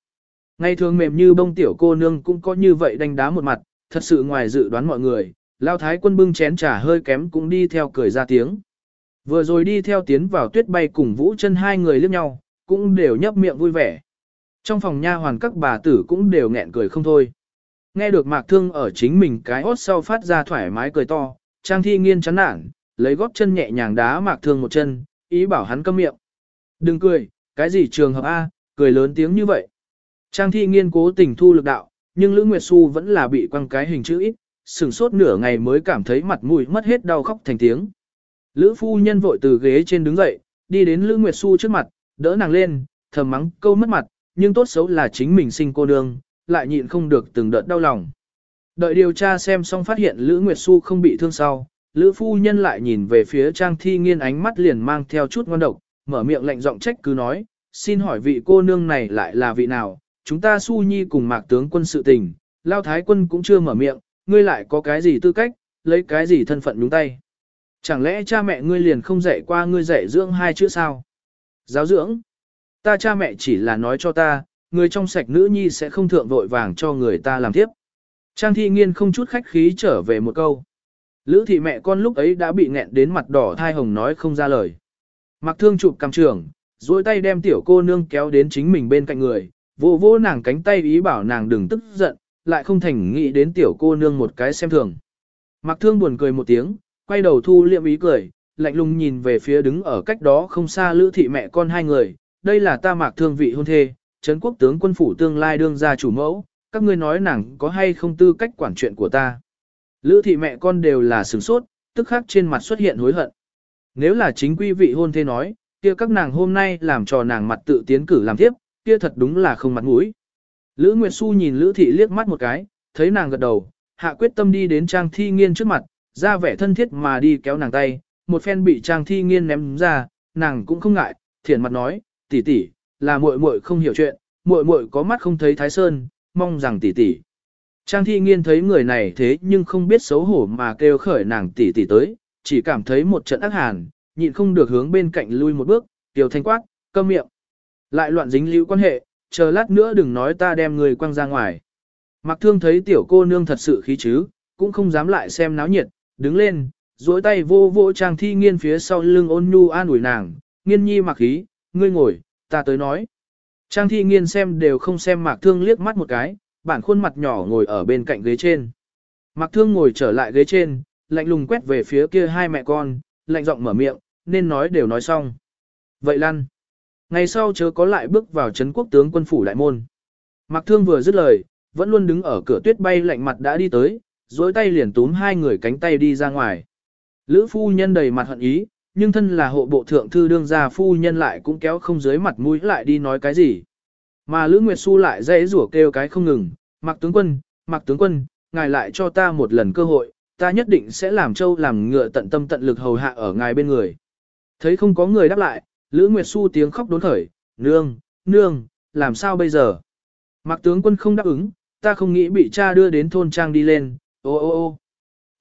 Ngày thường mềm như bông tiểu cô nương cũng có như vậy đánh đá một mặt, thật sự ngoài dự đoán mọi người, lao thái quân bưng chén trà hơi kém cũng đi theo cười ra tiếng. Vừa rồi đi theo tiến vào tuyết bay cùng vũ chân hai người liếc nhau, cũng đều nhấp miệng vui vẻ. Trong phòng nha hoàn các bà tử cũng đều nghẹn cười không thôi. Nghe được mạc thương ở chính mình cái hốt sau phát ra thoải mái cười to, trang thi nghiên chán nản, lấy góp chân nhẹ nhàng đá mạc thương một chân, ý bảo hắn câm miệng. Đừng cười, cái gì trường hợp A, cười lớn tiếng như vậy. Trang thi nghiên cố tình thu lực đạo, nhưng Lữ Nguyệt Xu vẫn là bị quăng cái hình chữ ít, sừng sốt nửa ngày mới cảm thấy mặt mũi mất hết đau khóc thành tiếng. Lữ phu nhân vội từ ghế trên đứng dậy, đi đến Lữ Nguyệt Xu trước mặt, đỡ nàng lên, thầm mắng câu mất mặt, nhưng tốt xấu là chính mình sinh cô nương, lại nhịn không được từng đợt đau lòng. Đợi điều tra xem xong phát hiện Lữ Nguyệt Xu không bị thương sau, Lữ phu nhân lại nhìn về phía Trang Thi Nghiên ánh mắt liền mang theo chút ngon độc, mở miệng lạnh giọng trách cứ nói, xin hỏi vị cô nương này lại là vị nào, chúng ta Su Nhi cùng mạc tướng quân sự tình, Lao Thái quân cũng chưa mở miệng, ngươi lại có cái gì tư cách, lấy cái gì thân phận nhúng tay. Chẳng lẽ cha mẹ ngươi liền không dạy qua ngươi dạy dưỡng hai chữ sao? Giáo dưỡng. Ta cha mẹ chỉ là nói cho ta, người trong sạch nữ nhi sẽ không thượng vội vàng cho người ta làm tiếp. Trang thi nghiên không chút khách khí trở về một câu. Lữ thị mẹ con lúc ấy đã bị nghẹn đến mặt đỏ thai hồng nói không ra lời. Mặc thương chụp cằm trường, duỗi tay đem tiểu cô nương kéo đến chính mình bên cạnh người, vô vô nàng cánh tay ý bảo nàng đừng tức giận, lại không thành nghĩ đến tiểu cô nương một cái xem thường. Mặc thương buồn cười một tiếng, quay đầu thu liệm ý cười, lạnh lùng nhìn về phía đứng ở cách đó không xa lữ thị mẹ con hai người, đây là ta mạc thương vị hôn thê, Trấn quốc tướng quân phủ tương lai đương gia chủ mẫu, các ngươi nói nàng có hay không tư cách quản chuyện của ta. Lữ thị mẹ con đều là sửng sốt, tức khắc trên mặt xuất hiện hối hận. Nếu là chính quy vị hôn thê nói, kia các nàng hôm nay làm cho nàng mặt tự tiến cử làm tiếp, kia thật đúng là không mặt mũi. Lữ Nguyệt Xu nhìn Lữ thị liếc mắt một cái, thấy nàng gật đầu, hạ quyết tâm đi đến Trang Thi Nghiên trước mặt, ra vẻ thân thiết mà đi kéo nàng tay, một phen bị Trang Thi Nghiên ném ra, nàng cũng không ngại, thiển mặt nói, tỷ tỷ, là muội muội không hiểu chuyện, muội muội có mắt không thấy Thái Sơn, mong rằng tỷ tỷ. Trang Thi Nghiên thấy người này thế nhưng không biết xấu hổ mà kêu khởi nàng tỷ tỷ tới, chỉ cảm thấy một trận ác hàn, nhịn không được hướng bên cạnh lui một bước, tiểu thanh quát, câm miệng. Lại loạn dính lưu quan hệ, chờ lát nữa đừng nói ta đem người quăng ra ngoài. Mặc thương thấy tiểu cô nương thật sự khí chứ, cũng không dám lại xem náo nhiệt, đứng lên, duỗi tay vô vô trang thi nghiên phía sau lưng ôn nhu an ủi nàng, nghiên nhi mặc khí, ngươi ngồi, ta tới nói. Trang thi nghiên xem đều không xem mạc thương liếc mắt một cái, bản khuôn mặt nhỏ ngồi ở bên cạnh ghế trên. Mặc thương ngồi trở lại ghế trên, lạnh lùng quét về phía kia hai mẹ con, lạnh giọng mở miệng, nên nói đều nói xong. Vậy lăn. Ngày sau chớ có lại bước vào Trấn quốc tướng quân phủ đại môn. Mặc Thương vừa dứt lời, vẫn luôn đứng ở cửa tuyết bay lạnh mặt đã đi tới, dối tay liền túm hai người cánh tay đi ra ngoài. Lữ phu nhân đầy mặt hận ý, nhưng thân là hộ bộ thượng thư đương gia phu nhân lại cũng kéo không dưới mặt mũi lại đi nói cái gì. Mà Lữ Nguyệt Xu lại dãy rủa kêu cái không ngừng, Mạc tướng quân, Mạc tướng quân, ngài lại cho ta một lần cơ hội, ta nhất định sẽ làm châu làm ngựa tận tâm tận lực hầu hạ ở ngài bên người. Thấy không có người đáp lại, Lữ Nguyệt Xu tiếng khóc đốn khởi, nương, nương, làm sao bây giờ? Mạc tướng quân không đáp ứng, ta không nghĩ bị cha đưa đến thôn trang đi lên, ô ô ô.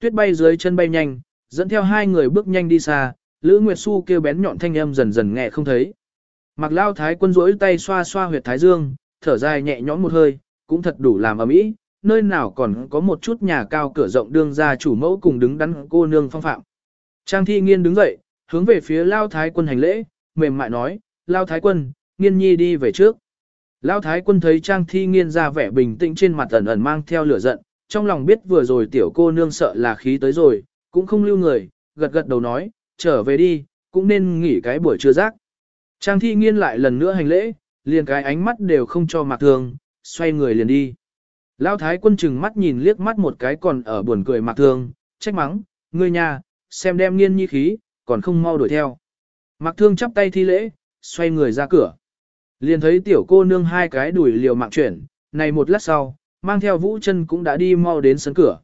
Tuyết bay dưới chân bay nhanh, dẫn theo hai người bước nhanh đi xa, Lữ Nguyệt Xu kêu bén nhọn thanh âm dần dần nghe không thấy. Mạc Lao Thái quân rỗi tay xoa xoa huyệt thái dương, thở dài nhẹ nhõm một hơi, cũng thật đủ làm ở mỹ, nơi nào còn có một chút nhà cao cửa rộng đương ra chủ mẫu cùng đứng đắn cô nương phong phạm. Trang thi nghiên đứng dậy, hướng về phía Lao Thái quân hành lễ, mềm mại nói, Lao Thái quân, nghiên nhi đi về trước. Lao Thái quân thấy Trang thi nghiên ra vẻ bình tĩnh trên mặt ẩn ẩn mang theo lửa giận, trong lòng biết vừa rồi tiểu cô nương sợ là khí tới rồi, cũng không lưu người, gật gật đầu nói, trở về đi, cũng nên nghỉ cái buổi trưa rác. Trang thi nghiên lại lần nữa hành lễ, liền cái ánh mắt đều không cho mạc thương, xoay người liền đi. Lão thái quân chừng mắt nhìn liếc mắt một cái còn ở buồn cười mạc thương, trách mắng, ngươi nhà, xem đem nghiên nhi khí, còn không mau đuổi theo. Mạc thương chắp tay thi lễ, xoay người ra cửa. Liền thấy tiểu cô nương hai cái đuổi liều mạng chuyển, này một lát sau, mang theo vũ chân cũng đã đi mau đến sân cửa.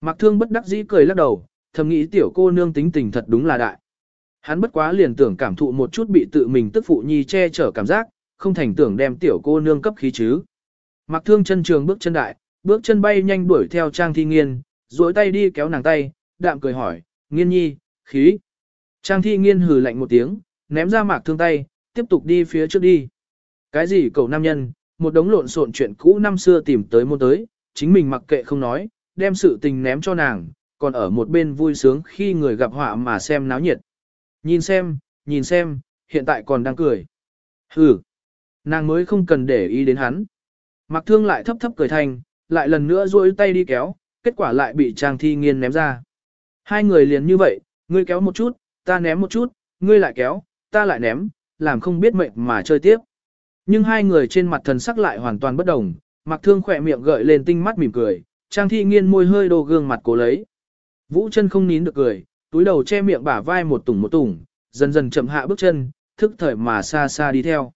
Mạc thương bất đắc dĩ cười lắc đầu, thầm nghĩ tiểu cô nương tính tình thật đúng là đại. Hắn bất quá liền tưởng cảm thụ một chút bị tự mình tức phụ nhi che chở cảm giác, không thành tưởng đem tiểu cô nương cấp khí chứ. Mặc thương chân trường bước chân đại, bước chân bay nhanh đuổi theo Trang Thi Nghiên, duỗi tay đi kéo nàng tay, đạm cười hỏi, Nghiên nhi, khí. Trang Thi Nghiên hừ lạnh một tiếng, ném ra mạc thương tay, tiếp tục đi phía trước đi. Cái gì cậu nam nhân, một đống lộn xộn chuyện cũ năm xưa tìm tới môn tới, chính mình mặc kệ không nói, đem sự tình ném cho nàng, còn ở một bên vui sướng khi người gặp họa mà xem náo nhiệt. Nhìn xem, nhìn xem, hiện tại còn đang cười. Hừ, nàng mới không cần để ý đến hắn. Mặc thương lại thấp thấp cười thành, lại lần nữa duỗi tay đi kéo, kết quả lại bị Trang Thi Nghiên ném ra. Hai người liền như vậy, ngươi kéo một chút, ta ném một chút, ngươi lại kéo, ta lại ném, làm không biết mệnh mà chơi tiếp. Nhưng hai người trên mặt thần sắc lại hoàn toàn bất đồng, Mặc thương khỏe miệng gợi lên tinh mắt mỉm cười, Trang Thi Nghiên môi hơi đồ gương mặt cố lấy. Vũ chân không nín được cười, túi đầu che miệng bả vai một tủng một tủng, dần dần chậm hạ bước chân, thức thời mà xa xa đi theo.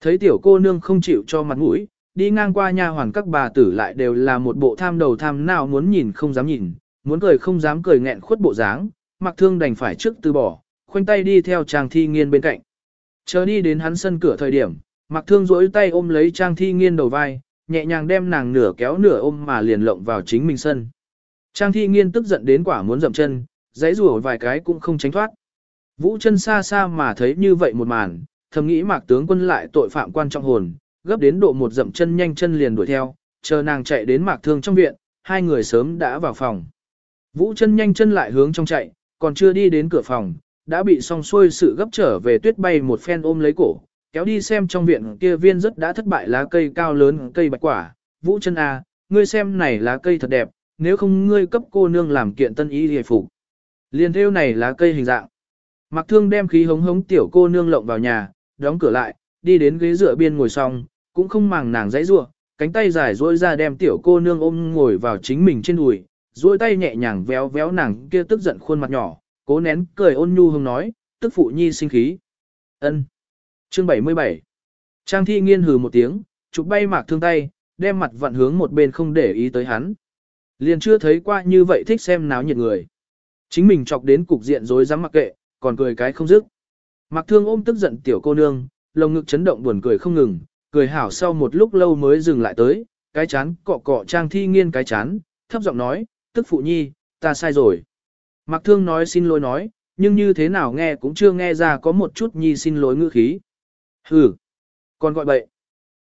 Thấy tiểu cô nương không chịu cho mặt mũi, đi ngang qua nha hoàn các bà tử lại đều là một bộ tham đầu tham nào muốn nhìn không dám nhìn, muốn cười không dám cười nghẹn khuất bộ dáng, mặc thương đành phải trước từ bỏ, khoanh tay đi theo trang thi nghiên bên cạnh. Chờ đi đến hắn sân cửa thời điểm, mặc thương rỗi tay ôm lấy trang thi nghiên đầu vai, nhẹ nhàng đem nàng nửa kéo nửa ôm mà liền lộng vào chính mình sân. Trang thi nghiên tức giận đến quả muốn dậm chân, giấy rủa vài cái cũng không tránh thoát. Vũ chân xa xa mà thấy như vậy một màn, thầm nghĩ mạc tướng quân lại tội phạm quan trọng hồn, gấp đến độ một dậm chân nhanh chân liền đuổi theo, chờ nàng chạy đến mạc thương trong viện, hai người sớm đã vào phòng. Vũ chân nhanh chân lại hướng trong chạy, còn chưa đi đến cửa phòng, đã bị song xuôi sự gấp trở về tuyết bay một phen ôm lấy cổ, kéo đi xem trong viện kia viên rất đã thất bại lá cây cao lớn cây bạch quả. Vũ chân à, ngươi xem này lá cây thật đẹp, nếu không ngươi cấp cô nương làm kiện tân y hề phục. Liền theo này lá cây hình dạng. Mặc thương đem khí hống hống tiểu cô nương lộng vào nhà, đóng cửa lại, đi đến ghế dựa biên ngồi xong, cũng không màng nàng dãy rua, cánh tay dài duỗi ra đem tiểu cô nương ôm ngồi vào chính mình trên đùi, duỗi tay nhẹ nhàng véo véo nàng kia tức giận khuôn mặt nhỏ, cố nén cười ôn nhu hông nói, tức phụ nhi sinh khí. ân Chương 77 Trang thi nghiên hừ một tiếng, chụp bay mạc thương tay, đem mặt vặn hướng một bên không để ý tới hắn. Liền chưa thấy qua như vậy thích xem náo nhiệt người. Chính mình chọc đến cục diện rối rắm mặc kệ, còn cười cái không dứt. Mặc thương ôm tức giận tiểu cô nương, lồng ngực chấn động buồn cười không ngừng, cười hảo sau một lúc lâu mới dừng lại tới, cái chán cọ cọ trang thi nghiên cái chán, thấp giọng nói, tức phụ nhi, ta sai rồi. Mặc thương nói xin lỗi nói, nhưng như thế nào nghe cũng chưa nghe ra có một chút nhi xin lỗi ngữ khí. Hừ, còn gọi bậy.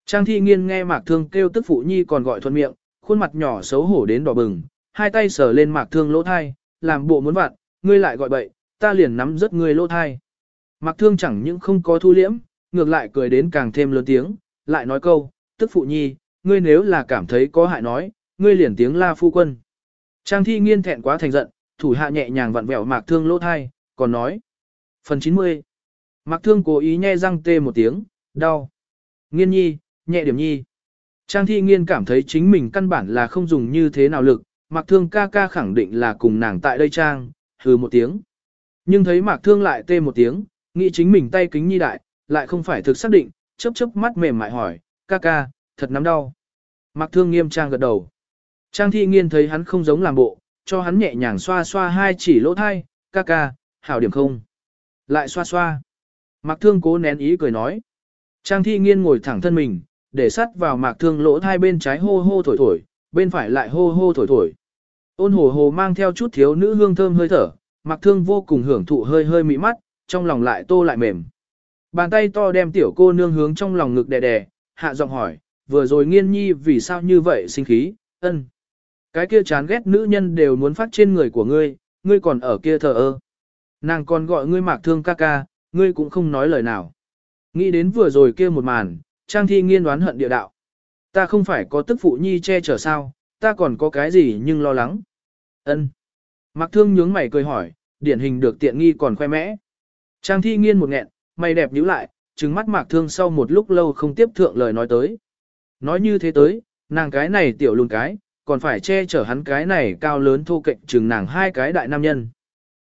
Trang thi nghiên nghe mạc thương kêu tức phụ nhi còn gọi thuận miệng, khuôn mặt nhỏ xấu hổ đến đỏ bừng, hai tay sờ lên mạc thương lỗ thai, làm bộ muốn vặn, ngươi lại gọi bậy, ta liền nắm rất ngươi lỗ thai. Mạc thương chẳng những không có thu liễm, ngược lại cười đến càng thêm lớn tiếng, lại nói câu, tức phụ nhi, ngươi nếu là cảm thấy có hại nói, ngươi liền tiếng la phu quân. Trang thi nghiên thẹn quá thành giận, thủ hạ nhẹ nhàng vặn vẹo mạc thương lỗ thai, còn nói. Phần 90. Mạc Thương cố ý nhe răng tê một tiếng, đau. Nghiên nhi, nhẹ điểm nhi. Trang thi nghiên cảm thấy chính mình căn bản là không dùng như thế nào lực, Mạc Thương ca ca khẳng định là cùng nàng tại đây Trang, hừ một tiếng. Nhưng thấy Mạc Thương lại tê một tiếng, nghĩ chính mình tay kính nhi đại, lại không phải thực xác định, chớp chớp mắt mềm mại hỏi, ca ca, thật nắm đau. Mạc Thương nghiêm trang gật đầu. Trang thi nghiên thấy hắn không giống làm bộ, cho hắn nhẹ nhàng xoa xoa hai chỉ lỗ thai, ca ca, hảo điểm không. Lại xoa xoa. Mạc Thương cố nén ý cười nói. Trang thi nghiên ngồi thẳng thân mình, để sắt vào Mạc Thương lỗ thai bên trái hô hô thổi thổi, bên phải lại hô hô thổi thổi. Ôn hồ hồ mang theo chút thiếu nữ hương thơm hơi thở, mặc Thương vô cùng hưởng thụ hơi hơi mị mắt, trong lòng lại tô lại mềm. Bàn tay to đem tiểu cô nương hướng trong lòng ngực đè đè, hạ giọng hỏi, vừa rồi nghiên nhi vì sao như vậy sinh khí, ân. Cái kia chán ghét nữ nhân đều muốn phát trên người của ngươi, ngươi còn ở kia thờ ơ. Nàng còn gọi ngươi mạc thương ca ca, ngươi cũng không nói lời nào. Nghĩ đến vừa rồi kia một màn, trang thi nghiên đoán hận địa đạo. Ta không phải có tức phụ nhi che chở sao, ta còn có cái gì nhưng lo lắng. ân. Mạc thương nhướng mày cười hỏi, điển hình được tiện nghi còn khoe mẽ. Trang thi nghiên một nghẹn, mày đẹp nhíu lại, trừng mắt mạc thương sau một lúc lâu không tiếp thượng lời nói tới. Nói như thế tới, nàng cái này tiểu lùn cái, còn phải che chở hắn cái này cao lớn thô cạnh chừng nàng hai cái đại nam nhân.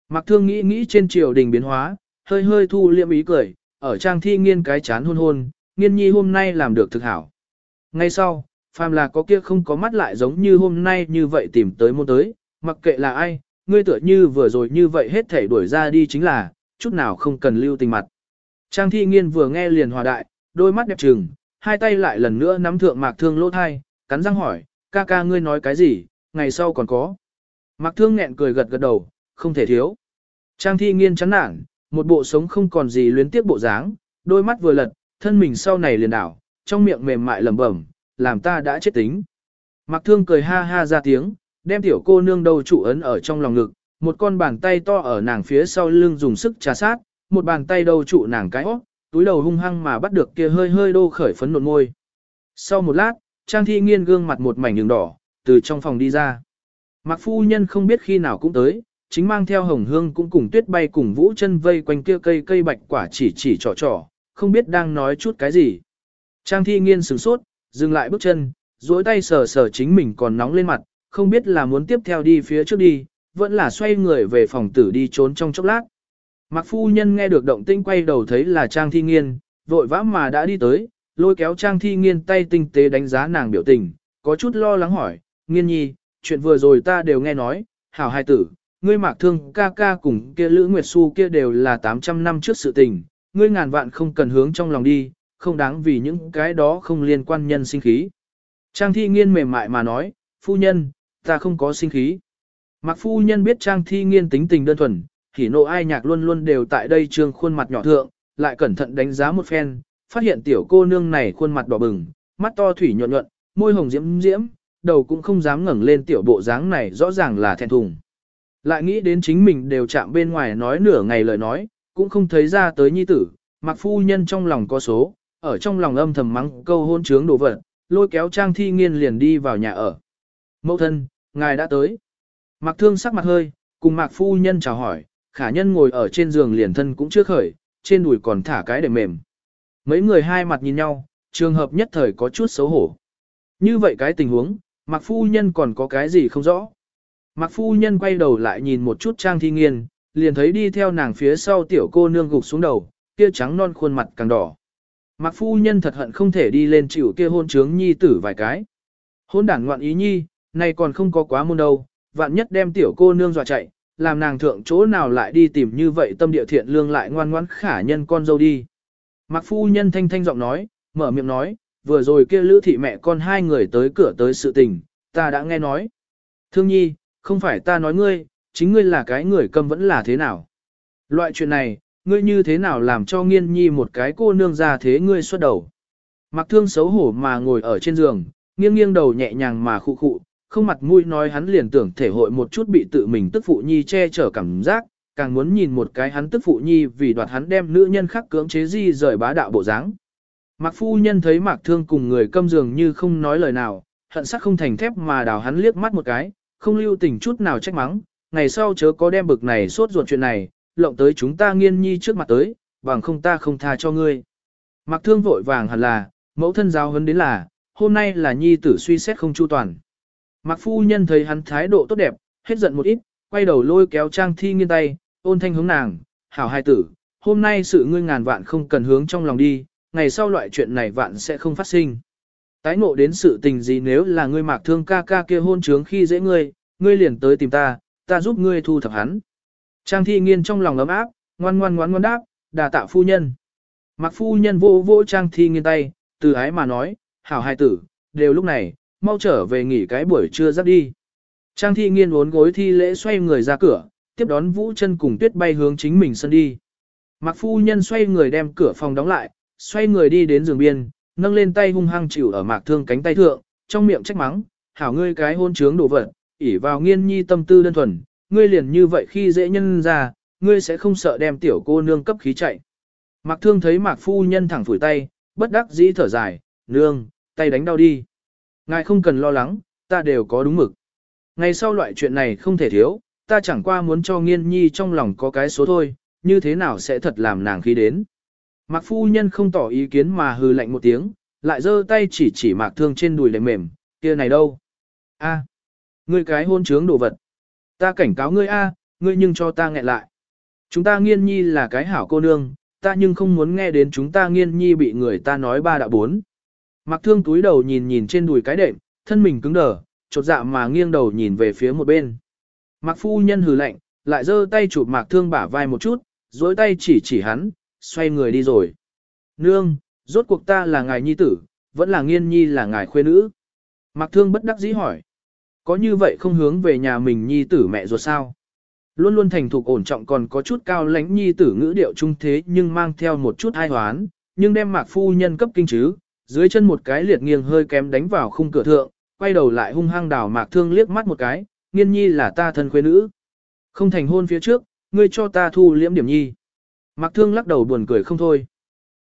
Mạc thương nghĩ nghĩ trên triều đình biến hóa, hơi hơi thu liệm ý cười, ở trang thi nghiên cái chán hôn hôn, nghiên nhi hôm nay làm được thực hảo. Ngay sau, phàm là có kia không có mắt lại giống như hôm nay như vậy tìm tới môn tới, mặc kệ là ai, ngươi tựa như vừa rồi như vậy hết thể đuổi ra đi chính là, chút nào không cần lưu tình mặt. Trang thi nghiên vừa nghe liền hòa đại, đôi mắt đẹp trừng, hai tay lại lần nữa nắm thượng mạc thương lỗ thai, cắn răng hỏi, ca ca ngươi nói cái gì, ngày sau còn có. Mạc thương nghẹn cười gật gật đầu, không thể thiếu. Trang thi nghiên chán nản, một bộ sống không còn gì luyến tiếp bộ dáng, đôi mắt vừa lật, thân mình sau này liền đảo, trong miệng mềm mại lẩm bẩm, làm ta đã chết tính. mặc thương cười ha ha ra tiếng, đem tiểu cô nương đầu trụ ấn ở trong lòng ngực, một con bàn tay to ở nàng phía sau lưng dùng sức trà sát, một bàn tay đầu trụ nàng cái óc, túi đầu hung hăng mà bắt được kia hơi hơi đô khởi phấn nộn môi. Sau một lát, Trang Thi Nghiên gương mặt một mảnh đường đỏ, từ trong phòng đi ra. mặc phu nhân không biết khi nào cũng tới, chính mang theo hồng hương cũng cùng tuyết bay cùng vũ chân vây quanh kia cây cây bạch quả chỉ chỉ trò trò, không biết đang nói chút cái gì. Trang Thi Nghiên sửng sốt, dừng lại bước chân, duỗi tay sờ sờ chính mình còn nóng lên mặt, không biết là muốn tiếp theo đi phía trước đi, vẫn là xoay người về phòng tử đi trốn trong chốc lát. Mạc phu nhân nghe được động tinh quay đầu thấy là Trang Thi Nghiên, vội vã mà đã đi tới, lôi kéo Trang Thi Nghiên tay tinh tế đánh giá nàng biểu tình, có chút lo lắng hỏi, Nghiên nhi, chuyện vừa rồi ta đều nghe nói, hảo hai tử, ngươi mạc thương ca ca cùng kia Lữ Nguyệt Xu kia đều là 800 năm trước sự tình, ngươi ngàn vạn không cần hướng trong lòng đi, không đáng vì những cái đó không liên quan nhân sinh khí. Trang Thi Nghiên mềm mại mà nói, phu nhân, ta không có sinh khí. Mặc phu nhân biết Trang Thi Nghiên tính tình đơn thuần, thì nộ ai nhạc luôn luôn đều tại đây trương khuôn mặt nhỏ thượng, lại cẩn thận đánh giá một phen, phát hiện tiểu cô nương này khuôn mặt đỏ bừng, mắt to thủy nhuận nhuận, môi hồng diễm diễm, đầu cũng không dám ngẩng lên tiểu bộ dáng này rõ ràng là thẹn thùng. Lại nghĩ đến chính mình đều chạm bên ngoài nói nửa ngày lời nói, cũng không thấy ra tới nhi tử, mặc phu nhân trong lòng có số, ở trong lòng âm thầm mắng câu hôn trướng đồ vật, lôi kéo trang thi nghiên liền đi vào nhà ở. Mẫu thân, ngài đã tới. Mặc thương sắc mặt hơi, cùng mạc phu nhân chào hỏi, khả nhân ngồi ở trên giường liền thân cũng chưa khởi, trên đùi còn thả cái để mềm. Mấy người hai mặt nhìn nhau, trường hợp nhất thời có chút xấu hổ. Như vậy cái tình huống, Mạc Phu Nhân còn có cái gì không rõ. Mạc Phu Nhân quay đầu lại nhìn một chút Trang Thi Nghiên, liền thấy đi theo nàng phía sau tiểu cô nương gục xuống đầu, kia trắng non khuôn mặt càng đỏ. Mạc Phu Nhân thật hận không thể đi lên chịu kia hôn trướng nhi tử vài cái. Hôn đản ngoạn ý nhi, này còn không có quá môn đâu, vạn nhất đem tiểu cô nương dọa chạy, làm nàng thượng chỗ nào lại đi tìm như vậy tâm địa thiện lương lại ngoan ngoãn khả nhân con dâu đi. Mạc phu nhân thanh thanh giọng nói, mở miệng nói, vừa rồi kia lữ thị mẹ con hai người tới cửa tới sự tình, ta đã nghe nói. Thương nhi, không phải ta nói ngươi, chính ngươi là cái người câm vẫn là thế nào. Loại chuyện này, ngươi như thế nào làm cho nghiên nhi một cái cô nương ra thế ngươi xuất đầu. Mặc thương xấu hổ mà ngồi ở trên giường, nghiêng nghiêng đầu nhẹ nhàng mà khụ khụ, không mặt mũi nói hắn liền tưởng thể hội một chút bị tự mình tức phụ nhi che chở cảm giác, càng muốn nhìn một cái hắn tức phụ nhi vì đoạt hắn đem nữ nhân khác cưỡng chế di rời bá đạo bộ dáng. Mạc phu nhân thấy Mạc Thương cùng người câm dường như không nói lời nào, hận sắc không thành thép mà đào hắn liếc mắt một cái, không lưu tình chút nào trách mắng, ngày sau chớ có đem bực này sốt ruột chuyện này, lộng tới chúng ta nghiên nhi trước mặt tới, bằng không ta không tha cho ngươi. Mặc thương vội vàng hẳn là, mẫu thân giáo huấn đến là, hôm nay là nhi tử suy xét không chu toàn. Mặc phu nhân thấy hắn thái độ tốt đẹp, hết giận một ít, quay đầu lôi kéo trang thi nghiên tay, ôn thanh hướng nàng, hảo hai tử, hôm nay sự ngươi ngàn vạn không cần hướng trong lòng đi, ngày sau loại chuyện này vạn sẽ không phát sinh. Tái ngộ đến sự tình gì nếu là ngươi mạc thương ca ca kia hôn trướng khi dễ ngươi, ngươi liền tới tìm ta, ta giúp ngươi thu thập hắn. Trang thi nghiên trong lòng ấm áp, ngoan ngoan ngoan ngoan đáp, đà tạ phu nhân. Mặc phu nhân vô vô trang thi nghiên tay, từ ái mà nói, hảo hai tử, đều lúc này, mau trở về nghỉ cái buổi trưa giáp đi. Trang thi nghiên uốn gối thi lễ xoay người ra cửa, tiếp đón vũ chân cùng tuyết bay hướng chính mình sân đi. Mặc phu nhân xoay người đem cửa phòng đóng lại, xoay người đi đến giường biên, nâng lên tay hung hăng chịu ở mạc thương cánh tay thượng, trong miệng trách mắng, hảo ngươi cái hôn trướng đồ vật, ỉ vào nghiên nhi tâm tư đơn thuần, ngươi liền như vậy khi dễ nhân ra, ngươi sẽ không sợ đem tiểu cô nương cấp khí chạy. Mạc thương thấy mạc phu nhân thẳng phủi tay, bất đắc dĩ thở dài, nương, tay đánh đau đi. Ngài không cần lo lắng, ta đều có đúng mực. Ngày sau loại chuyện này không thể thiếu, ta chẳng qua muốn cho nghiên nhi trong lòng có cái số thôi, như thế nào sẽ thật làm nàng khí đến. Mạc phu nhân không tỏ ý kiến mà hừ lạnh một tiếng, lại giơ tay chỉ chỉ mạc thương trên đùi lệ mềm, kia này đâu? A, ngươi cái hôn trướng đồ vật. Ta cảnh cáo ngươi a, ngươi nhưng cho ta nghẹn lại. Chúng ta nghiên nhi là cái hảo cô nương, ta nhưng không muốn nghe đến chúng ta nghiên nhi bị người ta nói ba đạo bốn. Mặc thương túi đầu nhìn nhìn trên đùi cái đệm, thân mình cứng đờ, chột dạ mà nghiêng đầu nhìn về phía một bên. Mặc phu nhân hừ lạnh, lại giơ tay chụp mạc thương bả vai một chút, dối tay chỉ chỉ hắn, xoay người đi rồi. Nương, rốt cuộc ta là ngài nhi tử, vẫn là nghiên nhi là ngài khuê nữ. Mạc thương bất đắc dĩ hỏi. Có như vậy không hướng về nhà mình nhi tử mẹ ruột sao? Luôn luôn thành thục ổn trọng còn có chút cao lãnh nhi tử ngữ điệu trung thế nhưng mang theo một chút ai hoán, nhưng đem mạc phu nhân cấp kinh chứ, dưới chân một cái liệt nghiêng hơi kém đánh vào khung cửa thượng, quay đầu lại hung hăng đảo mạc thương liếc mắt một cái, nghiên nhi là ta thân khuê nữ. Không thành hôn phía trước, ngươi cho ta thu liễm điểm nhi. Mạc thương lắc đầu buồn cười không thôi.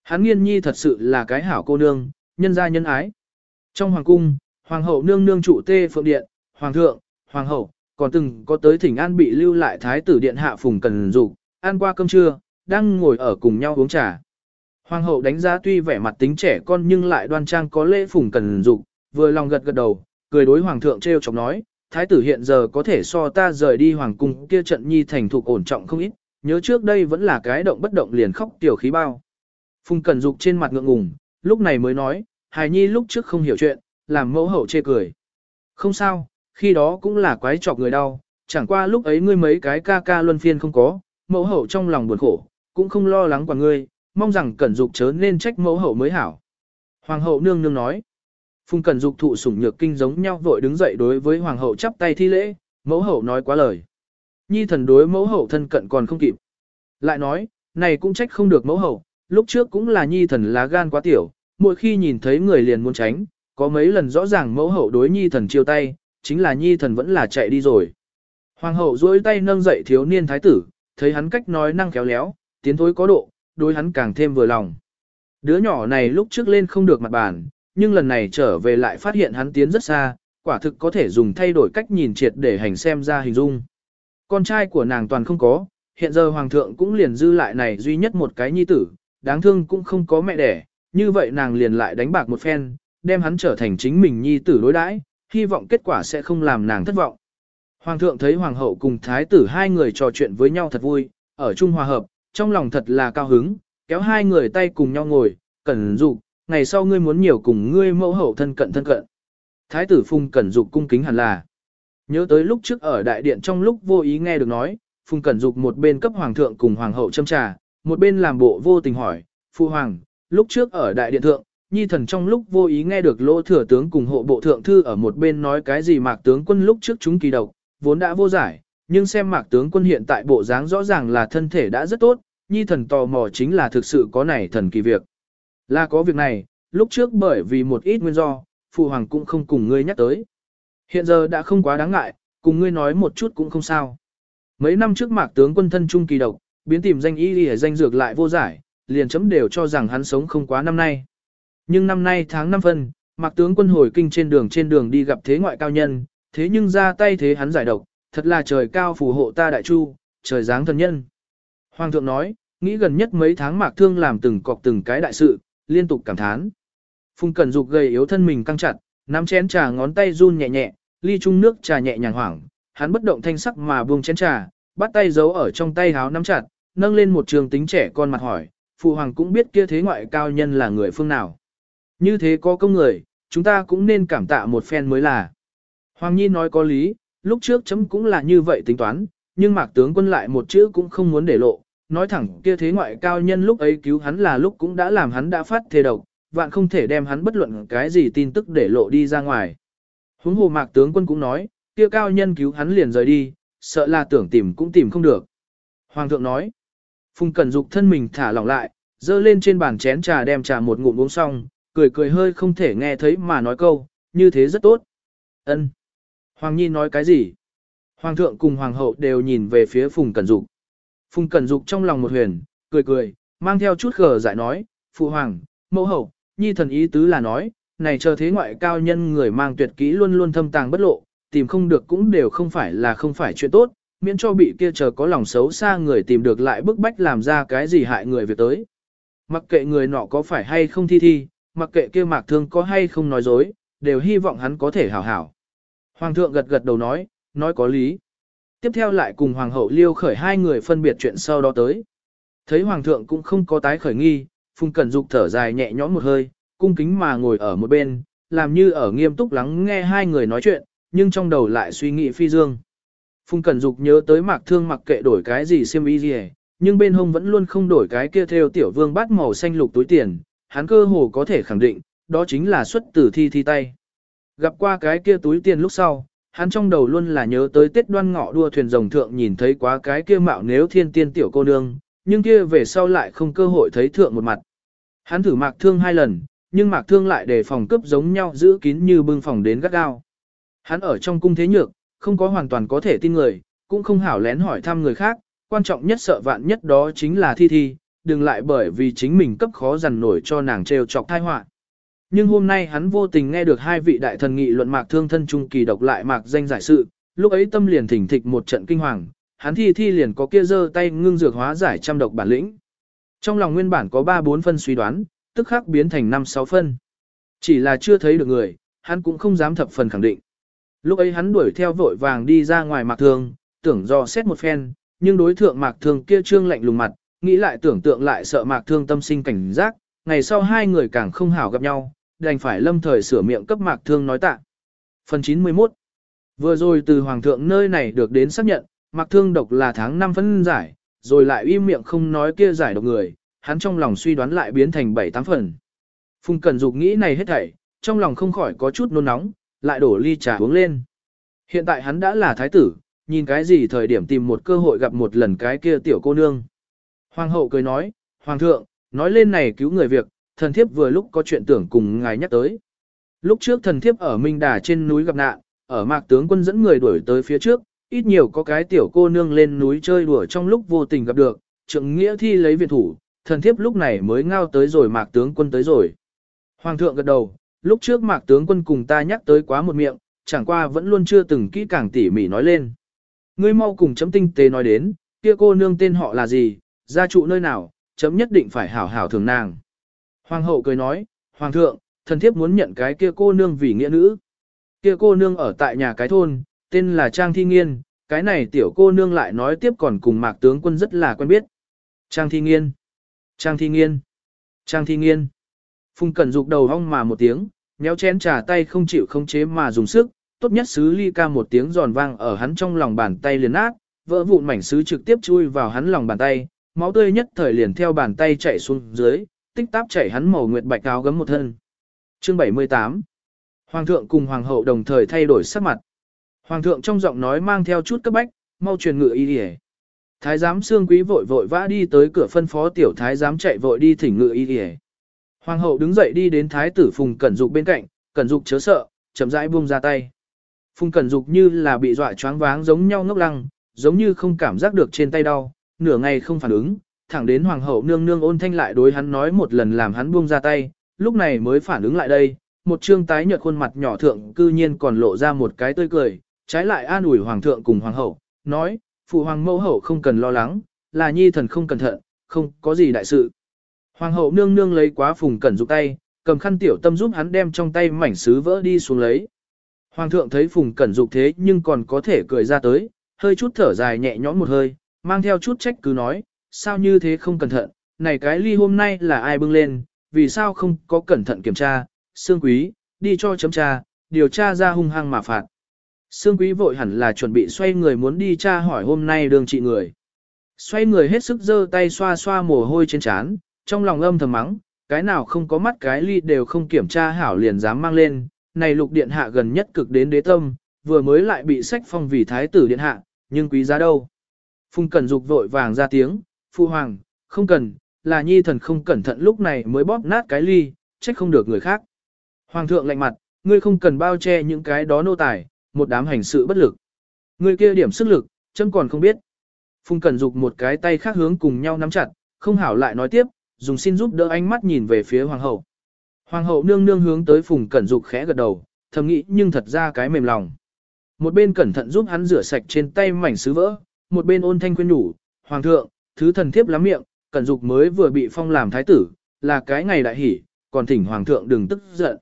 Hắn nghiên nhi thật sự là cái hảo cô nương, nhân gia nhân ái. Trong hoàng cung, hoàng hậu nương nương trụ tê phượng điện, hoàng thượng, hoàng hậu, còn từng có tới thỉnh an bị lưu lại thái tử điện hạ phùng cần dục ăn qua cơm trưa, đang ngồi ở cùng nhau uống trà. Hoàng hậu đánh giá tuy vẻ mặt tính trẻ con nhưng lại đoan trang có lễ phùng cần dục vừa lòng gật gật đầu, cười đối hoàng thượng treo chọc nói, thái tử hiện giờ có thể so ta rời đi hoàng cung kia trận nhi thành thục ổn trọng không ít, nhớ trước đây vẫn là cái động bất động liền khóc tiểu khí bao. Phùng Cần Dục trên mặt ngượng ngùng, lúc này mới nói, hài nhi lúc trước không hiểu chuyện, làm mẫu hậu chê cười. Không sao, khi đó cũng là quái chọc người đau, chẳng qua lúc ấy ngươi mấy cái ca ca luân phiên không có, mẫu hậu trong lòng buồn khổ, cũng không lo lắng quả ngươi, mong rằng Cẩn Dục chớ nên trách mẫu hậu mới hảo. Hoàng hậu nương nương nói, Phùng Cẩn Dục thụ sủng nhược kinh giống nhau vội đứng dậy đối với hoàng hậu chắp tay thi lễ, mẫu hậu nói quá lời. Nhi thần đối mẫu hậu thân cận còn không kịp. Lại nói, này cũng trách không được mẫu hậu, lúc trước cũng là nhi thần lá gan quá tiểu, mỗi khi nhìn thấy người liền muốn tránh, có mấy lần rõ ràng mẫu hậu đối nhi thần chiêu tay, chính là nhi thần vẫn là chạy đi rồi. Hoàng hậu duỗi tay nâng dậy thiếu niên thái tử, thấy hắn cách nói năng khéo léo, tiến thối có độ, đối hắn càng thêm vừa lòng. Đứa nhỏ này lúc trước lên không được mặt bàn, nhưng lần này trở về lại phát hiện hắn tiến rất xa, quả thực có thể dùng thay đổi cách nhìn triệt để hành xem ra hình dung. Con trai của nàng toàn không có, hiện giờ hoàng thượng cũng liền dư lại này duy nhất một cái nhi tử, đáng thương cũng không có mẹ đẻ, như vậy nàng liền lại đánh bạc một phen, đem hắn trở thành chính mình nhi tử đối đãi, hy vọng kết quả sẽ không làm nàng thất vọng. Hoàng thượng thấy hoàng hậu cùng thái tử hai người trò chuyện với nhau thật vui, ở chung hòa hợp, trong lòng thật là cao hứng, kéo hai người tay cùng nhau ngồi, cẩn dục, ngày sau ngươi muốn nhiều cùng ngươi mẫu hậu thân cận thân cận. Thái tử Phùng Cẩn Dục cung kính hẳn là. Nhớ tới lúc trước ở đại điện trong lúc vô ý nghe được nói, Phùng Cẩn Dục một bên cấp hoàng thượng cùng hoàng hậu châm trà, một bên làm bộ vô tình hỏi, Phu Hoàng, lúc trước ở đại điện thượng, nhi thần trong lúc vô ý nghe được lỗ thừa tướng cùng hộ bộ thượng thư ở một bên nói cái gì mạc tướng quân lúc trước chúng kỳ độc, vốn đã vô giải, nhưng xem mạc tướng quân hiện tại bộ dáng rõ ràng là thân thể đã rất tốt, nhi thần tò mò chính là thực sự có này thần kỳ việc. Là có việc này, lúc trước bởi vì một ít nguyên do, phụ Hoàng cũng không cùng ngươi nhắc tới. Hiện giờ đã không quá đáng ngại, cùng ngươi nói một chút cũng không sao. Mấy năm trước mạc tướng quân thân trung kỳ độc, biến tìm danh y để danh dược lại vô giải, liền chấm đều cho rằng hắn sống không quá năm nay. Nhưng năm nay tháng 5 phân, mạc tướng quân hồi kinh trên đường trên đường đi gặp thế ngoại cao nhân, thế nhưng ra tay thế hắn giải độc, thật là trời cao phù hộ ta đại chu, trời giáng thần nhân. Hoàng thượng nói, nghĩ gần nhất mấy tháng mạc thương làm từng cọc từng cái đại sự, liên tục cảm thán. Phùng Cẩn Dục gầy yếu thân mình căng chặt, nắm chén trà ngón tay run nhẹ nhẹ, ly chung nước trà nhẹ nhàng hoảng, hắn bất động thanh sắc mà buông chén trà, bắt tay giấu ở trong tay háo nắm chặt, nâng lên một trường tính trẻ con mặt hỏi, phụ hoàng cũng biết kia thế ngoại cao nhân là người phương nào. Như thế có công người, chúng ta cũng nên cảm tạ một phen mới là. Hoàng Nhi nói có lý, lúc trước chấm cũng là như vậy tính toán, nhưng mạc tướng quân lại một chữ cũng không muốn để lộ, nói thẳng kia thế ngoại cao nhân lúc ấy cứu hắn là lúc cũng đã làm hắn đã phát thề độc, vạn không thể đem hắn bất luận cái gì tin tức để lộ đi ra ngoài. Huống hồ mạc tướng quân cũng nói, kia cao nhân cứu hắn liền rời đi, sợ là tưởng tìm cũng tìm không được. Hoàng thượng nói, Phùng Cẩn Dục thân mình thả lỏng lại, dơ lên trên bàn chén trà đem trà một ngụm uống xong, cười cười hơi không thể nghe thấy mà nói câu, như thế rất tốt. Ân. Hoàng Nhi nói cái gì? Hoàng thượng cùng hoàng hậu đều nhìn về phía Phùng Cẩn Dục. Phùng Cẩn Dục trong lòng một huyền, cười cười, mang theo chút khờ giải nói, phụ hoàng, mẫu hậu, Nhi thần ý tứ là nói, này chờ thế ngoại cao nhân người mang tuyệt kỹ luôn luôn thâm tàng bất lộ, tìm không được cũng đều không phải là không phải chuyện tốt, miễn cho bị kia chờ có lòng xấu xa người tìm được lại bức bách làm ra cái gì hại người việc tới. Mặc kệ người nọ có phải hay không thi thi, mặc kệ kia mạc thương có hay không nói dối, đều hy vọng hắn có thể hảo hảo. Hoàng thượng gật gật đầu nói, nói có lý. Tiếp theo lại cùng hoàng hậu liêu khởi hai người phân biệt chuyện sau đó tới. Thấy hoàng thượng cũng không có tái khởi nghi, Phùng Cẩn Dục thở dài nhẹ nhõm một hơi, cung kính mà ngồi ở một bên, làm như ở nghiêm túc lắng nghe hai người nói chuyện, nhưng trong đầu lại suy nghĩ phi dương. Phùng Cẩn Dục nhớ tới mạc thương mặc kệ đổi cái gì xiêm y gì, nhưng bên hông vẫn luôn không đổi cái kia theo tiểu vương bát màu xanh lục túi tiền, hắn cơ hồ có thể khẳng định, đó chính là xuất từ thi thi tay. Gặp qua cái kia túi tiền lúc sau, hắn trong đầu luôn là nhớ tới Tết đoan ngọ đua thuyền rồng thượng nhìn thấy quá cái kia mạo nếu thiên tiên tiểu cô nương, nhưng kia về sau lại không cơ hội thấy thượng một mặt. Hắn thử mạc thương hai lần, nhưng mạc thương lại để phòng cướp giống nhau giữ kín như bưng phòng đến gắt gao. Hắn ở trong cung thế nhược, không có hoàn toàn có thể tin người, cũng không hảo lén hỏi thăm người khác, quan trọng nhất sợ vạn nhất đó chính là thi thi, đừng lại bởi vì chính mình cấp khó dằn nổi cho nàng trêu chọc thai họa. Nhưng hôm nay hắn vô tình nghe được hai vị đại thần nghị luận mạc thương thân trung kỳ độc lại mạc danh giải sự, lúc ấy tâm liền thỉnh thịch một trận kinh hoàng, hắn thi thi liền có kia giơ tay ngưng dược hóa giải trăm độc bản lĩnh. Trong lòng nguyên bản có 3-4 phân suy đoán, tức khắc biến thành 5-6 phân. Chỉ là chưa thấy được người, hắn cũng không dám thập phần khẳng định. Lúc ấy hắn đuổi theo vội vàng đi ra ngoài mạc thương, tưởng do xét một phen, nhưng đối thượng mạc thương kia trương lạnh lùng mặt, nghĩ lại tưởng tượng lại sợ mạc thương tâm sinh cảnh giác, ngày sau hai người càng không hảo gặp nhau, đành phải lâm thời sửa miệng cấp mạc thương nói tạ. Phần 91 Vừa rồi từ Hoàng thượng nơi này được đến xác nhận, mạc thương độc là tháng 5 phân giải, rồi lại im miệng không nói kia giải độc người, hắn trong lòng suy đoán lại biến thành 7-8 phần. Phùng Cần Dục nghĩ này hết thảy, trong lòng không khỏi có chút nôn nóng, lại đổ ly trà uống lên. Hiện tại hắn đã là thái tử, nhìn cái gì thời điểm tìm một cơ hội gặp một lần cái kia tiểu cô nương. Hoàng hậu cười nói, Hoàng thượng, nói lên này cứu người việc, thần thiếp vừa lúc có chuyện tưởng cùng ngài nhắc tới. Lúc trước thần thiếp ở Minh Đà trên núi gặp nạn, ở mạc tướng quân dẫn người đuổi tới phía trước, ít nhiều có cái tiểu cô nương lên núi chơi đùa trong lúc vô tình gặp được, trượng nghĩa thi lấy viện thủ, thần thiếp lúc này mới ngao tới rồi mạc tướng quân tới rồi. Hoàng thượng gật đầu, lúc trước mạc tướng quân cùng ta nhắc tới quá một miệng, chẳng qua vẫn luôn chưa từng kỹ càng tỉ mỉ nói lên. Ngươi mau cùng chấm tinh tế nói đến, kia cô nương tên họ là gì, gia trụ nơi nào, chấm nhất định phải hảo hảo thường nàng. Hoàng hậu cười nói, Hoàng thượng, thần thiếp muốn nhận cái kia cô nương vì nghĩa nữ. Kia cô nương ở tại nhà cái thôn, tên là Trang Thi Nghiên, cái này tiểu cô nương lại nói tiếp còn cùng mạc tướng quân rất là quen biết. Trang Thi Nghiên, Trang Thi Nghiên, Trang Thi Nghiên. Phùng Cẩn dục đầu hong mà một tiếng, méo chén trà tay không chịu không chế mà dùng sức, tốt nhất sứ ly ca một tiếng giòn vang ở hắn trong lòng bàn tay liền nát, vỡ vụn mảnh sứ trực tiếp chui vào hắn lòng bàn tay, máu tươi nhất thời liền theo bàn tay chảy xuống dưới, tích táp chảy hắn màu nguyệt bạch áo gấm một thân. Chương 78 Hoàng thượng cùng hoàng hậu đồng thời thay đổi sắc mặt. Hoàng thượng trong giọng nói mang theo chút cấp bách, mau truyền ngự y đi Thái giám xương quý vội vội vã đi tới cửa phân phó tiểu thái giám chạy vội đi thỉnh ngự y đi Hoàng hậu đứng dậy đi đến thái tử Phùng Cẩn Dục bên cạnh, Cẩn Dục chớ sợ, chậm rãi buông ra tay. Phùng Cẩn Dục như là bị dọa choáng váng giống nhau ngốc lăng, giống như không cảm giác được trên tay đau, nửa ngày không phản ứng, thẳng đến hoàng hậu nương nương ôn thanh lại đối hắn nói một lần làm hắn buông ra tay, lúc này mới phản ứng lại đây, một trương tái nhợt khuôn mặt nhỏ thượng cư nhiên còn lộ ra một cái tươi cười, trái lại an ủi hoàng thượng cùng hoàng hậu, nói, phụ hoàng mẫu hậu không cần lo lắng, là nhi thần không cẩn thận, không có gì đại sự. Hoàng hậu nương nương lấy quá phùng cẩn dục tay, cầm khăn tiểu tâm giúp hắn đem trong tay mảnh sứ vỡ đi xuống lấy. Hoàng thượng thấy phùng cẩn dục thế nhưng còn có thể cười ra tới, hơi chút thở dài nhẹ nhõm một hơi, mang theo chút trách cứ nói, sao như thế không cẩn thận, này cái ly hôm nay là ai bưng lên, vì sao không có cẩn thận kiểm tra, xương quý, đi cho chấm tra, điều tra ra hung hăng mà phạt. Sương quý vội hẳn là chuẩn bị xoay người muốn đi tra hỏi hôm nay đường trị người. Xoay người hết sức giơ tay xoa xoa mồ hôi trên trán, trong lòng âm thầm mắng, cái nào không có mắt cái ly đều không kiểm tra hảo liền dám mang lên, này lục điện hạ gần nhất cực đến đế tâm, vừa mới lại bị sách phong vì thái tử điện hạ, nhưng quý giá đâu. Phùng Cẩn Dục vội vàng ra tiếng, phu hoàng, không cần, là nhi thần không cẩn thận lúc này mới bóp nát cái ly, trách không được người khác. Hoàng thượng lạnh mặt, ngươi không cần bao che những cái đó nô tài, một đám hành sự bất lực. Ngươi kia điểm sức lực, chấm còn không biết. Phùng Cẩn Dục một cái tay khác hướng cùng nhau nắm chặt, không hảo lại nói tiếp, dùng xin giúp đỡ ánh mắt nhìn về phía hoàng hậu. Hoàng hậu nương nương hướng tới Phùng Cẩn Dục khẽ gật đầu, thầm nghĩ nhưng thật ra cái mềm lòng. Một bên cẩn thận giúp hắn rửa sạch trên tay mảnh sứ vỡ, một bên ôn thanh khuyên nhủ, hoàng thượng, thứ thần thiếp lắm miệng, Cẩn Dục mới vừa bị phong làm thái tử, là cái ngày đại hỷ, còn thỉnh hoàng thượng đừng tức giận.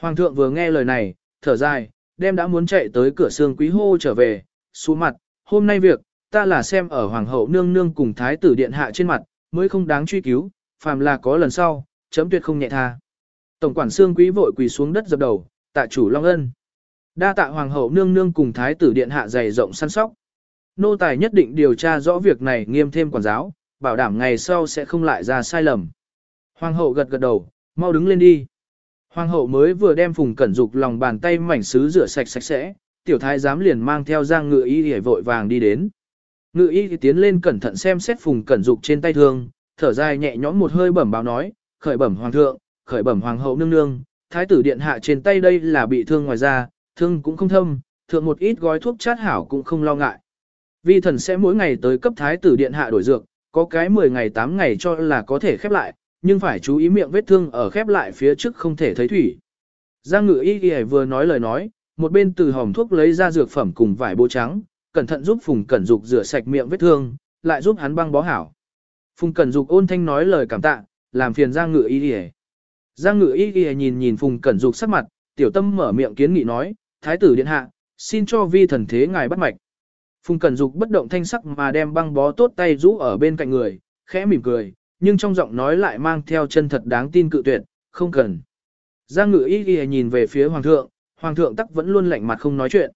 Hoàng thượng vừa nghe lời này, thở dài, đem đã muốn chạy tới cửa xương quý hô trở về, xuống mặt, hôm nay việc, ta là xem ở hoàng hậu nương nương cùng thái tử điện hạ trên mặt, mới không đáng truy cứu, phàm là có lần sau, chấm tuyệt không nhẹ tha. Tổng quản xương quý vội quỳ xuống đất dập đầu, tạ chủ long ân. Đa tạ hoàng hậu nương nương cùng thái tử điện hạ dày rộng săn sóc. Nô tài nhất định điều tra rõ việc này nghiêm thêm quản giáo, bảo đảm ngày sau sẽ không lại ra sai lầm. Hoàng hậu gật gật đầu, mau đứng lên đi. Hoàng hậu mới vừa đem phùng cẩn dục lòng bàn tay mảnh sứ rửa sạch sạch sẽ, tiểu thái giám liền mang theo giang ngự y để vội vàng đi đến. Ngự y thì tiến lên cẩn thận xem xét phùng cẩn dục trên tay thương, thở dài nhẹ nhõm một hơi bẩm báo nói, khởi bẩm hoàng thượng, khởi bẩm hoàng hậu nương nương, thái tử điện hạ trên tay đây là bị thương ngoài da, thương cũng không thâm, thượng một ít gói thuốc chát hảo cũng không lo ngại. Vi thần sẽ mỗi ngày tới cấp thái tử điện hạ đổi dược, có cái 10 ngày 8 ngày cho là có thể khép lại, nhưng phải chú ý miệng vết thương ở khép lại phía trước không thể thấy thủy. Giang ngự y y vừa nói lời nói, một bên từ hòm thuốc lấy ra dược phẩm cùng vải bố trắng, cẩn thận giúp Phùng Cẩn Dục rửa sạch miệng vết thương, lại giúp hắn băng bó hảo. Phùng Cẩn Dục ôn thanh nói lời cảm tạ, làm phiền Giang ngự y y. Giang ngự y y nhìn nhìn Phùng Cẩn Dục sắc mặt, tiểu tâm mở miệng kiến nghị nói, Thái tử điện hạ, xin cho vi thần thế ngài bắt mạch. Phùng Cẩn Dục bất động thanh sắc mà đem băng bó tốt tay rũ ở bên cạnh người, khẽ mỉm cười, nhưng trong giọng nói lại mang theo chân thật đáng tin cự tuyệt, không cần. Giang ngự y ghi nhìn về phía hoàng thượng, hoàng thượng tắc vẫn luôn lạnh mặt không nói chuyện.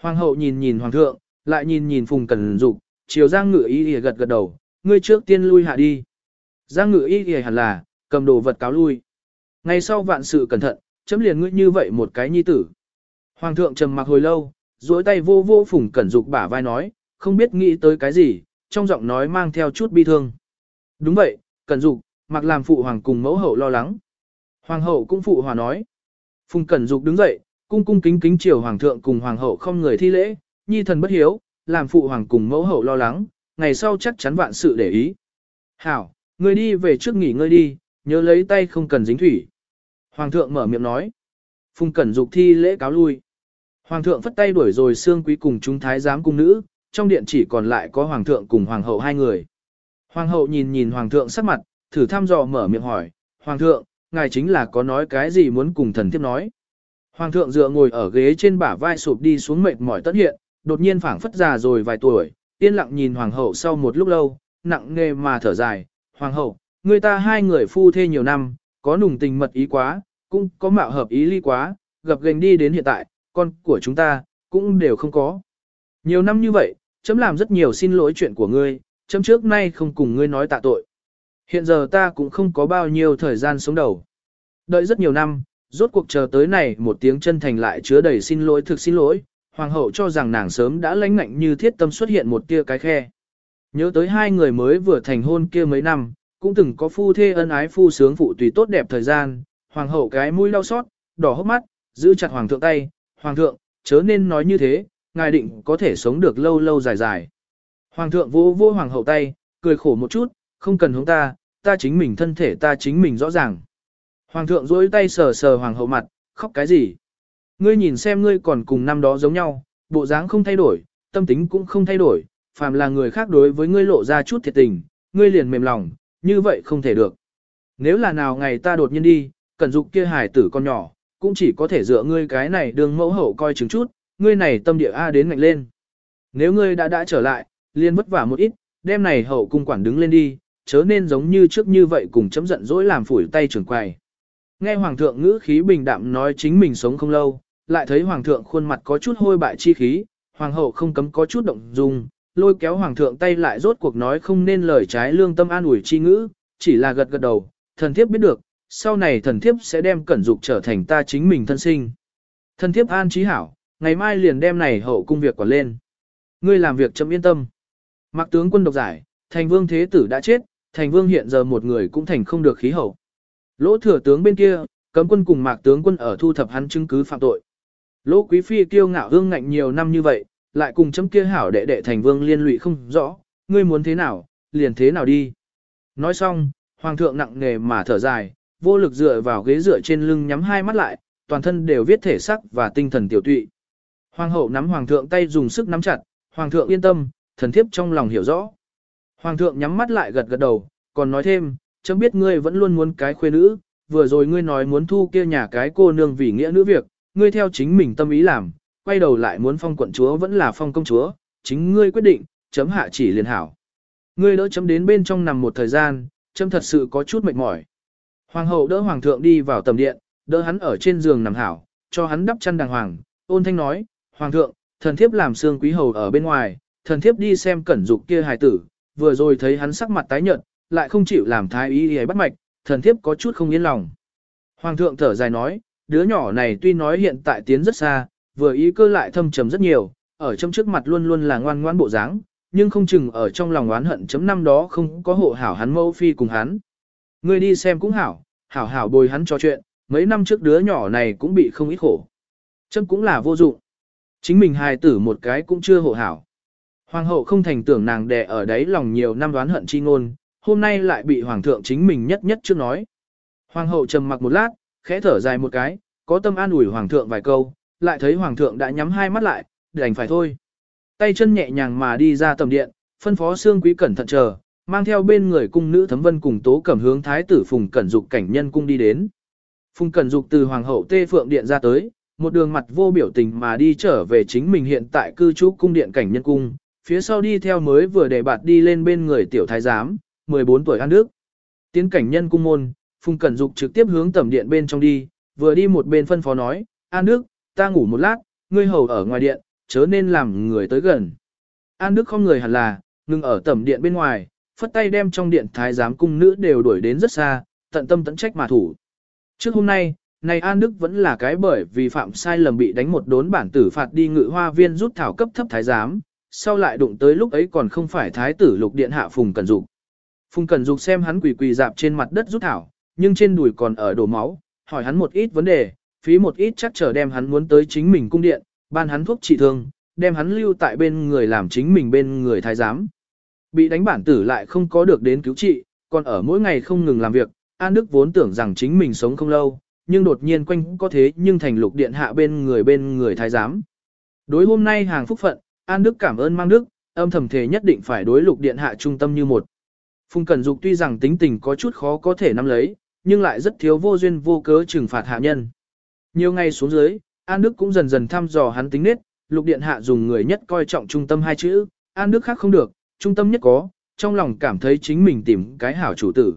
Hoàng hậu nhìn nhìn hoàng thượng, lại nhìn nhìn phùng cần dục, chiều giang ngự y ghi gật gật đầu, ngươi trước tiên lui hạ đi. Giang ngự y ghi hẳn là, cầm đồ vật cáo lui. Ngày sau vạn sự cẩn thận, chấm liền ngươi như vậy một cái nhi tử. Hoàng thượng trầm mặc hồi lâu, duỗi tay vô vô phùng cẩn dục bả vai nói, không biết nghĩ tới cái gì, trong giọng nói mang theo chút bi thương. Đúng vậy, Cẩn Dục, mặc làm phụ hoàng cùng mẫu hậu lo lắng. Hoàng hậu cũng phụ hòa nói. Phùng Cẩn Dục đứng dậy, cung cung kính kính chiều hoàng thượng cùng hoàng hậu không người thi lễ, nhi thần bất hiếu, làm phụ hoàng cùng mẫu hậu lo lắng, ngày sau chắc chắn vạn sự để ý. Hảo, người đi về trước nghỉ ngơi đi, nhớ lấy tay không cần dính thủy. Hoàng thượng mở miệng nói. Phùng Cẩn Dục thi lễ cáo lui. Hoàng thượng phất tay đuổi rồi xương quý cùng chúng thái giám cung nữ, trong điện chỉ còn lại có hoàng thượng cùng hoàng hậu hai người. Hoàng hậu nhìn nhìn hoàng thượng sắc mặt, thử thăm dò mở miệng hỏi, hoàng thượng, ngài chính là có nói cái gì muốn cùng thần tiếp nói. Hoàng thượng dựa ngồi ở ghế trên bả vai sụp đi xuống mệt mỏi tất hiện, đột nhiên phảng phất già rồi vài tuổi, yên lặng nhìn hoàng hậu sau một lúc lâu, nặng nề mà thở dài, hoàng hậu, người ta hai người phu thê nhiều năm, có nùng tình mật ý quá, cũng có mạo hợp ý ly quá, gặp gành đi đến hiện tại, con của chúng ta, cũng đều không có. Nhiều năm như vậy, chấm làm rất nhiều xin lỗi chuyện của ngươi, chấm trước nay không cùng ngươi nói tạ tội. Hiện giờ ta cũng không có bao nhiêu thời gian sống đầu. Đợi rất nhiều năm, rốt cuộc chờ tới này một tiếng chân thành lại chứa đầy xin lỗi thực xin lỗi, hoàng hậu cho rằng nàng sớm đã lãnh ngạnh như thiết tâm xuất hiện một tia cái khe. Nhớ tới hai người mới vừa thành hôn kia mấy năm, cũng từng có phu thê ân ái phu sướng phụ tùy tốt đẹp thời gian, hoàng hậu cái mũi đau xót, đỏ hốc mắt, giữ chặt hoàng thượng tay, hoàng thượng, chớ nên nói như thế, ngài định có thể sống được lâu lâu dài dài. Hoàng thượng vô vô hoàng hậu tay, cười khổ một chút, không cần hướng ta, ta chính mình thân thể ta chính mình rõ ràng. Hoàng thượng duỗi tay sờ sờ hoàng hậu mặt, khóc cái gì? Ngươi nhìn xem ngươi còn cùng năm đó giống nhau, bộ dáng không thay đổi, tâm tính cũng không thay đổi, phàm là người khác đối với ngươi lộ ra chút thiệt tình, ngươi liền mềm lòng, như vậy không thể được. Nếu là nào ngày ta đột nhiên đi, cần dục kia hải tử con nhỏ, cũng chỉ có thể dựa ngươi cái này đường mẫu hậu coi chứng chút, ngươi này tâm địa A đến ngạnh lên. Nếu ngươi đã đã trở lại, liền vất vả một ít, đêm này hậu cung quản đứng lên đi, chớ nên giống như trước như vậy cùng chấm giận dỗi làm phủi tay trưởng quài. Nghe hoàng thượng ngữ khí bình đạm nói chính mình sống không lâu, lại thấy hoàng thượng khuôn mặt có chút hôi bại chi khí, hoàng hậu không cấm có chút động dung, lôi kéo hoàng thượng tay lại rốt cuộc nói không nên lời trái lương tâm an ủi chi ngữ, chỉ là gật gật đầu, thần thiếp biết được, sau này thần thiếp sẽ đem cẩn dục trở thành ta chính mình thân sinh. Thần thiếp an trí hảo, ngày mai liền đem này hậu cung việc quản lên. Ngươi làm việc chậm yên tâm. Mạc tướng quân độc giải, thành vương thế tử đã chết, thành vương hiện giờ một người cũng thành không được khí hậu. Lỗ thừa tướng bên kia, cấm quân cùng mạc tướng quân ở thu thập hắn chứng cứ phạm tội. Lỗ quý phi kiêu ngạo hương ngạnh nhiều năm như vậy, lại cùng chấm kia hảo đệ đệ thành vương liên lụy không rõ, ngươi muốn thế nào, liền thế nào đi. Nói xong, hoàng thượng nặng nề mà thở dài, vô lực dựa vào ghế dựa trên lưng nhắm hai mắt lại, toàn thân đều viết thể sắc và tinh thần tiểu tụy. Hoàng hậu nắm hoàng thượng tay dùng sức nắm chặt, hoàng thượng yên tâm, thần thiếp trong lòng hiểu rõ. Hoàng thượng nhắm mắt lại gật gật đầu, còn nói thêm, chấm biết ngươi vẫn luôn muốn cái khuê nữ, vừa rồi ngươi nói muốn thu kia nhà cái cô nương vì nghĩa nữ việc, ngươi theo chính mình tâm ý làm, quay đầu lại muốn phong quận chúa vẫn là phong công chúa, chính ngươi quyết định, chấm hạ chỉ liền hảo. Ngươi đỡ chấm đến bên trong nằm một thời gian, chấm thật sự có chút mệt mỏi. Hoàng hậu đỡ hoàng thượng đi vào tầm điện, đỡ hắn ở trên giường nằm hảo, cho hắn đắp chăn đàng hoàng, ôn thanh nói, hoàng thượng, thần thiếp làm xương quý hầu ở bên ngoài, thần thiếp đi xem cẩn dục kia hài tử, vừa rồi thấy hắn sắc mặt tái nhợt, lại không chịu làm thái y y bắt mạch, thần thiếp có chút không yên lòng. Hoàng thượng thở dài nói, đứa nhỏ này tuy nói hiện tại tiến rất xa, vừa ý cơ lại thâm trầm rất nhiều, ở trong trước mặt luôn luôn là ngoan ngoãn bộ dáng, nhưng không chừng ở trong lòng oán hận chấm năm đó không có hộ hảo hắn mẫu phi cùng hắn. Ngươi đi xem cũng hảo, hảo hảo bồi hắn cho chuyện, mấy năm trước đứa nhỏ này cũng bị không ít khổ. chân cũng là vô dụng. Chính mình hài tử một cái cũng chưa hộ hảo. Hoàng hậu không thành tưởng nàng đè ở đấy lòng nhiều năm đoán hận chi ngôn, hôm nay lại bị hoàng thượng chính mình nhất nhất chưa nói. Hoàng hậu trầm mặc một lát, khẽ thở dài một cái, có tâm an ủi hoàng thượng vài câu, lại thấy hoàng thượng đã nhắm hai mắt lại, đành phải thôi. Tay chân nhẹ nhàng mà đi ra tầm điện, phân phó xương quý cẩn thận chờ, mang theo bên người cung nữ thấm vân cùng tố cẩm hướng thái tử phùng cẩn dục cảnh nhân cung đi đến. Phùng cẩn dục từ hoàng hậu tê phượng điện ra tới, một đường mặt vô biểu tình mà đi trở về chính mình hiện tại cư trú cung điện cảnh nhân cung, phía sau đi theo mới vừa để bạt đi lên bên người tiểu thái giám, 14 tuổi An Đức. Tiến cảnh nhân cung môn, Phùng Cẩn Dục trực tiếp hướng tẩm điện bên trong đi, vừa đi một bên phân phó nói, An Đức, ta ngủ một lát, ngươi hầu ở ngoài điện, chớ nên làm người tới gần. An Đức không người hẳn là, ngừng ở tẩm điện bên ngoài, phất tay đem trong điện thái giám cung nữ đều đuổi đến rất xa, tận tâm tận trách mà thủ. Trước hôm nay, này An Đức vẫn là cái bởi vì phạm sai lầm bị đánh một đốn bản tử phạt đi ngự hoa viên rút thảo cấp thấp thái giám, sau lại đụng tới lúc ấy còn không phải thái tử lục điện hạ Phùng cần Dục. Phùng cần Dục xem hắn quỳ quỳ dạp trên mặt đất rút thảo, nhưng trên đùi còn ở đổ máu, hỏi hắn một ít vấn đề, phí một ít chắc chờ đem hắn muốn tới chính mình cung điện, ban hắn thuốc trị thương, đem hắn lưu tại bên người làm chính mình bên người thái giám. Bị đánh bản tử lại không có được đến cứu trị, còn ở mỗi ngày không ngừng làm việc, An Đức vốn tưởng rằng chính mình sống không lâu, nhưng đột nhiên quanh có thế nhưng thành lục điện hạ bên người bên người thái giám. Đối hôm nay hàng phúc phận, An Đức cảm ơn mang Đức, âm thầm thể nhất định phải đối lục điện hạ trung tâm như một. Phùng Cẩn Dục tuy rằng tính tình có chút khó có thể nắm lấy, nhưng lại rất thiếu vô duyên vô cớ trừng phạt hạ nhân. Nhiều ngày xuống dưới, An Đức cũng dần dần thăm dò hắn tính nết, lục điện hạ dùng người nhất coi trọng trung tâm hai chữ, An Đức khác không được, trung tâm nhất có, trong lòng cảm thấy chính mình tìm cái hảo chủ tử.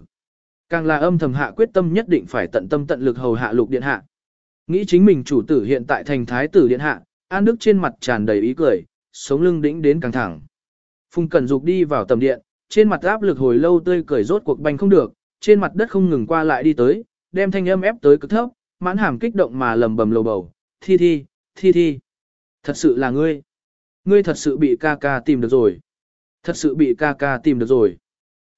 Càng là âm thầm hạ quyết tâm nhất định phải tận tâm tận lực hầu hạ lục điện hạ. Nghĩ chính mình chủ tử hiện tại thành thái tử điện hạ, An Đức trên mặt tràn đầy ý cười, sống lưng đĩnh đến căng thẳng. Phùng Cẩn Dục đi vào tầm điện, trên mặt áp lực hồi lâu tươi cười rốt cuộc banh không được, trên mặt đất không ngừng qua lại đi tới, đem thanh âm ép tới cực thấp, mãn hàm kích động mà lầm bầm lầu bầu, thi thi, thi thi. Thật sự là ngươi. Ngươi thật sự bị ca ca tìm được rồi. Thật sự bị ca ca tìm được rồi.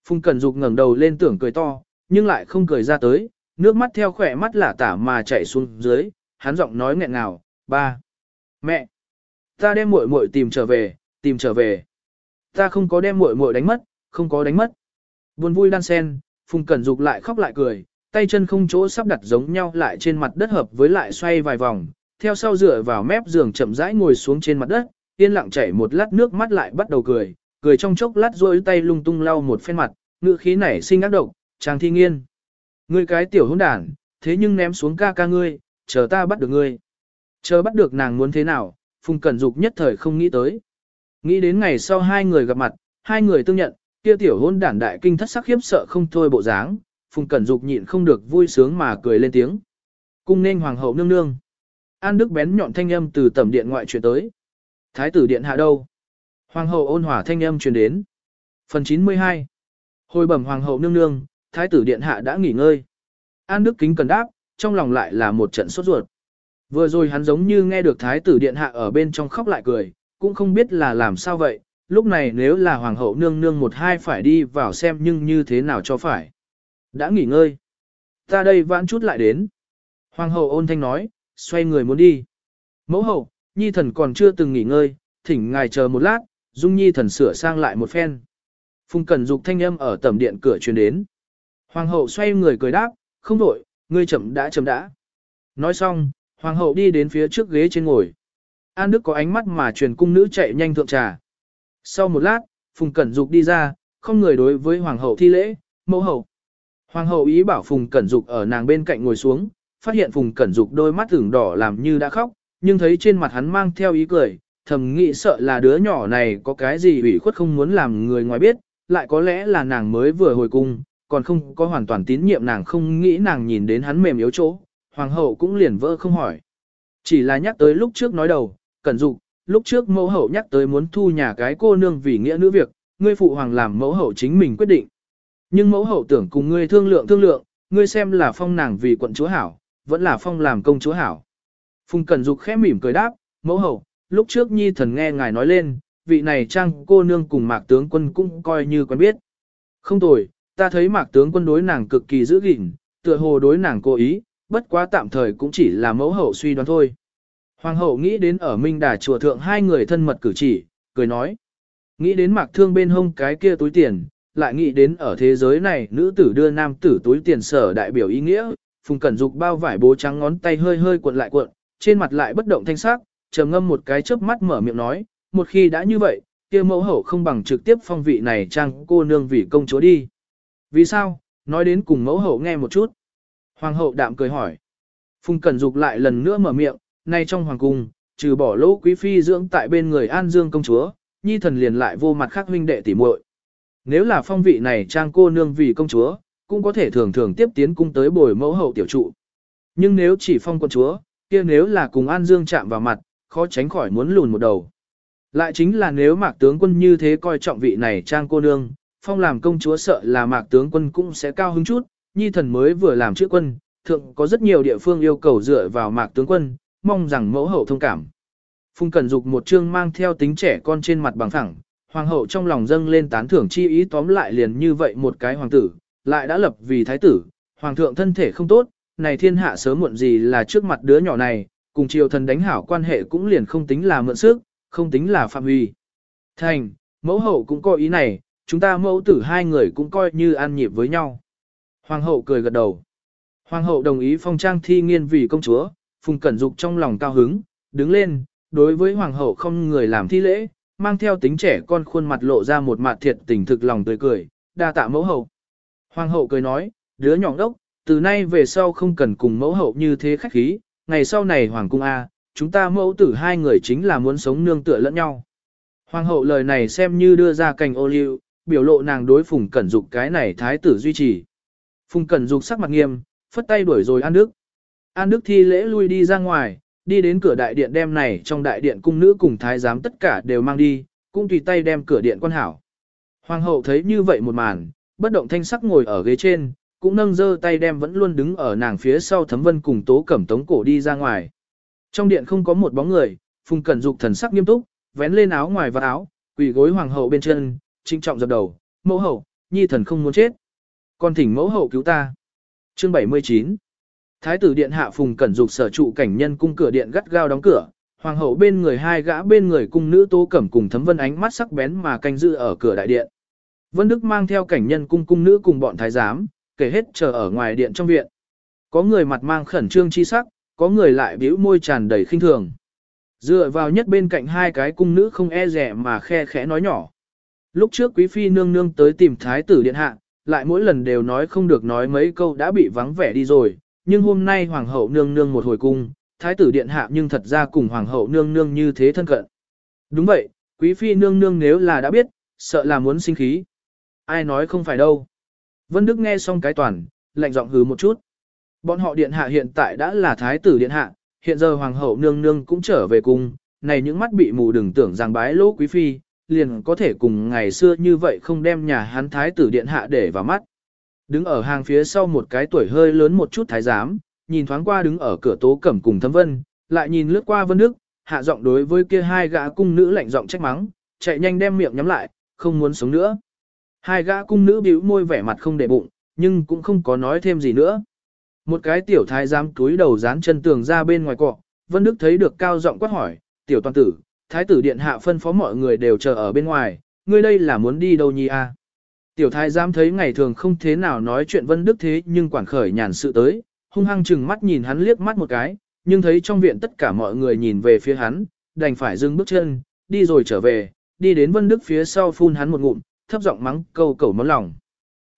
Phùng Cẩn Dục ngẩng đầu lên tưởng cười to, nhưng lại không cười ra tới, nước mắt theo khỏe mắt lả tả mà chảy xuống dưới, hắn giọng nói nghẹn ngào, ba. Mẹ. Ta đem muội muội tìm trở về, tìm trở về. Ta không có đem muội muội đánh mất, không có đánh mất. Buồn vui đan sen, Phùng Cẩn Dục lại khóc lại cười, tay chân không chỗ sắp đặt giống nhau lại trên mặt đất hợp với lại xoay vài vòng, theo sau dựa vào mép giường chậm rãi ngồi xuống trên mặt đất, yên lặng chảy một lát nước mắt lại bắt đầu cười, cười trong chốc lát rôi tay lung tung lau một phen mặt, ngựa khí nảy sinh ác độc, chàng thi nghiên. Ngươi cái tiểu hỗn đản, thế nhưng ném xuống ca ca ngươi, chờ ta bắt được ngươi. Chờ bắt được nàng muốn thế nào, Phùng Cẩn Dục nhất thời không nghĩ tới. Nghĩ đến ngày sau hai người gặp mặt, hai người tương nhận, kia tiểu hôn đản đại kinh thất sắc khiếp sợ không thôi bộ dáng, Phùng Cẩn Dục nhịn không được vui sướng mà cười lên tiếng. Cung nên hoàng hậu nương nương. An Đức bén nhọn thanh âm từ tẩm điện ngoại truyền tới. Thái tử điện hạ đâu? Hoàng hậu ôn hòa thanh âm truyền đến. Phần 92. Hồi bẩm hoàng hậu nương nương, thái tử điện hạ đã nghỉ ngơi. An Đức kính cần đáp, trong lòng lại là một trận sốt ruột. Vừa rồi hắn giống như nghe được thái tử điện hạ ở bên trong khóc lại cười, cũng không biết là làm sao vậy, lúc này nếu là hoàng hậu nương nương một hai phải đi vào xem nhưng như thế nào cho phải. Đã nghỉ ngơi. Ta đây vãn chút lại đến. Hoàng hậu ôn thanh nói, xoay người muốn đi. Mẫu hậu, nhi thần còn chưa từng nghỉ ngơi, thỉnh ngài chờ một lát, dung nhi thần sửa sang lại một phen. Phùng Cẩn Dục thanh âm ở tầm điện cửa truyền đến. Hoàng hậu xoay người cười đáp, không đổi, ngươi chậm đã chậm đã. Nói xong, hoàng hậu đi đến phía trước ghế trên ngồi. An Đức có ánh mắt mà truyền cung nữ chạy nhanh thượng trà. Sau một lát, Phùng Cẩn Dục đi ra, không người đối với hoàng hậu thi lễ, mẫu hậu. Hoàng hậu ý bảo Phùng Cẩn Dục ở nàng bên cạnh ngồi xuống, phát hiện Phùng Cẩn Dục đôi mắt ửng đỏ làm như đã khóc, nhưng thấy trên mặt hắn mang theo ý cười, thầm nghĩ sợ là đứa nhỏ này có cái gì ủy khuất không muốn làm người ngoài biết, lại có lẽ là nàng mới vừa hồi cung, còn không có hoàn toàn tín nhiệm nàng không nghĩ nàng nhìn đến hắn mềm yếu chỗ, hoàng hậu cũng liền vỡ không hỏi. Chỉ là nhắc tới lúc trước nói đầu, cẩn dục, lúc trước mẫu hậu nhắc tới muốn thu nhà cái cô nương vì nghĩa nữ việc, ngươi phụ hoàng làm mẫu hậu chính mình quyết định. Nhưng mẫu hậu tưởng cùng ngươi thương lượng thương lượng, ngươi xem là phong nàng vì quận chúa hảo, vẫn là phong làm công chúa hảo. Phùng Cẩn Dục khẽ mỉm cười đáp, mẫu hậu, lúc trước nhi thần nghe ngài nói lên, vị này trang cô nương cùng mạc tướng quân cũng coi như quen biết. Không tồi, ta thấy mạc tướng quân đối nàng cực kỳ giữ gìn, tựa hồ đối nàng cố ý, bất quá tạm thời cũng chỉ là mẫu hậu suy đoán thôi. Hoàng hậu nghĩ đến ở Minh Đà chùa thượng hai người thân mật cử chỉ, cười nói. Nghĩ đến mạc thương bên hông cái kia túi tiền, lại nghĩ đến ở thế giới này nữ tử đưa nam tử túi tiền sở đại biểu ý nghĩa, phùng cẩn dục bao vải bố trắng ngón tay hơi hơi cuộn lại cuộn, trên mặt lại bất động thanh sắc, trầm ngâm một cái chớp mắt mở miệng nói, một khi đã như vậy, kia mẫu hậu không bằng trực tiếp phong vị này trang cô nương vì công chúa đi. Vì sao? Nói đến cùng mẫu hậu nghe một chút. Hoàng hậu đạm cười hỏi. Phùng Cẩn Dục lại lần nữa mở miệng, nay trong hoàng cung, trừ bỏ lỗ quý phi dưỡng tại bên người An Dương công chúa, nhi thần liền lại vô mặt khác huynh đệ tỉ muội. Nếu là phong vị này trang cô nương vì công chúa, cũng có thể thường thường tiếp tiến cung tới bồi mẫu hậu tiểu trụ. Nhưng nếu chỉ phong quân chúa, kia nếu là cùng An Dương chạm vào mặt, khó tránh khỏi muốn lùn một đầu. Lại chính là nếu mạc tướng quân như thế coi trọng vị này trang cô nương, phong làm công chúa sợ là mạc tướng quân cũng sẽ cao hứng chút, nhi thần mới vừa làm chữ quân, thượng có rất nhiều địa phương yêu cầu dựa vào mạc tướng quân, mong rằng mẫu hậu thông cảm. Phung Cẩn Dục một chương mang theo tính trẻ con trên mặt bằng thẳng, hoàng hậu trong lòng dâng lên tán thưởng chi ý tóm lại liền như vậy một cái hoàng tử, lại đã lập vì thái tử, hoàng thượng thân thể không tốt, này thiên hạ sớm muộn gì là trước mặt đứa nhỏ này, cùng triều thần đánh hảo quan hệ cũng liền không tính là mượn sức, không tính là phạm huy. Thành, mẫu hậu cũng có ý này, chúng ta mẫu tử hai người cũng coi như an nhịp với nhau. Hoàng hậu cười gật đầu. Hoàng hậu đồng ý phong trang thi nghiên vì công chúa, Phùng Cẩn Dục trong lòng cao hứng, đứng lên, đối với hoàng hậu không người làm thi lễ, mang theo tính trẻ con khuôn mặt lộ ra một mặt thiệt tình thực lòng tươi cười, đa tạ mẫu hậu. Hoàng hậu cười nói, đứa nhỏ đốc, từ nay về sau không cần cùng mẫu hậu như thế khách khí, ngày sau này hoàng cung A, chúng ta mẫu tử hai người chính là muốn sống nương tựa lẫn nhau. Hoàng hậu lời này xem như đưa ra cành ô liu, biểu lộ nàng đối Phùng Cẩn Dục cái này thái tử duy trì. Phùng Cẩn Dục sắc mặt nghiêm, phất tay đuổi rồi An Đức. An Đức thi lễ lui đi ra ngoài, đi đến cửa đại điện đem này trong đại điện cung nữ cùng thái giám tất cả đều mang đi, cũng tùy tay đem cửa điện quan hảo. Hoàng hậu thấy như vậy một màn, bất động thanh sắc ngồi ở ghế trên, cũng nâng dơ tay đem vẫn luôn đứng ở nàng phía sau thấm vân cùng tố cẩm tống cổ đi ra ngoài. Trong điện không có một bóng người, Phùng Cẩn Dục thần sắc nghiêm túc, vén lên áo ngoài và áo, quỳ gối hoàng hậu bên chân, trinh trọng dập đầu, mẫu hậu, nhi thần không muốn chết. Con thỉnh mẫu hậu cứu ta. Chương 79 Thái tử điện hạ Phùng Cẩn Dục sở trụ cảnh nhân cung cửa điện gắt gao đóng cửa, hoàng hậu bên người hai gã bên người cung nữ tố cẩm cùng thấm vân ánh mắt sắc bén mà canh giữ ở cửa đại điện. Vân Đức mang theo cảnh nhân cung cung nữ cùng bọn thái giám, kể hết chờ ở ngoài điện trong viện. Có người mặt mang khẩn trương chi sắc, có người lại bĩu môi tràn đầy khinh thường. Dựa vào nhất bên cạnh hai cái cung nữ không e rẻ mà khe khẽ nói nhỏ. Lúc trước quý phi nương nương tới tìm thái tử điện hạ, lại mỗi lần đều nói không được nói mấy câu đã bị vắng vẻ đi rồi, nhưng hôm nay hoàng hậu nương nương một hồi cung, thái tử điện hạ nhưng thật ra cùng hoàng hậu nương nương như thế thân cận. Đúng vậy, quý phi nương nương nếu là đã biết, sợ là muốn sinh khí. Ai nói không phải đâu. Vân Đức nghe xong cái toàn, lạnh giọng hừ một chút. Bọn họ điện hạ hiện tại đã là thái tử điện hạ, hiện giờ hoàng hậu nương nương cũng trở về cung, này những mắt bị mù đừng tưởng rằng bái lỗ quý phi, liền có thể cùng ngày xưa như vậy không đem nhà hắn thái tử điện hạ để vào mắt. Đứng ở hàng phía sau một cái tuổi hơi lớn một chút thái giám, nhìn thoáng qua đứng ở cửa tố cẩm cùng Thâm vân, lại nhìn lướt qua vân đức, hạ giọng đối với kia hai gã cung nữ lạnh giọng trách mắng, chạy nhanh đem miệng nhắm lại, không muốn sống nữa. Hai gã cung nữ bĩu môi vẻ mặt không để bụng, nhưng cũng không có nói thêm gì nữa. Một cái tiểu thái giám túi đầu dán chân tường ra bên ngoài cọ, Vân Đức thấy được cao giọng quát hỏi, tiểu toàn tử, thái tử điện hạ phân phó mọi người đều chờ ở bên ngoài, ngươi đây là muốn đi đâu nhi a? À? Tiểu thái giám thấy ngày thường không thế nào nói chuyện Vân Đức thế nhưng quản khởi nhàn sự tới, hung hăng chừng mắt nhìn hắn liếc mắt một cái, nhưng thấy trong viện tất cả mọi người nhìn về phía hắn, đành phải dừng bước chân, đi rồi trở về, đi đến Vân Đức phía sau phun hắn một ngụm, thấp giọng mắng câu cẩu món lòng.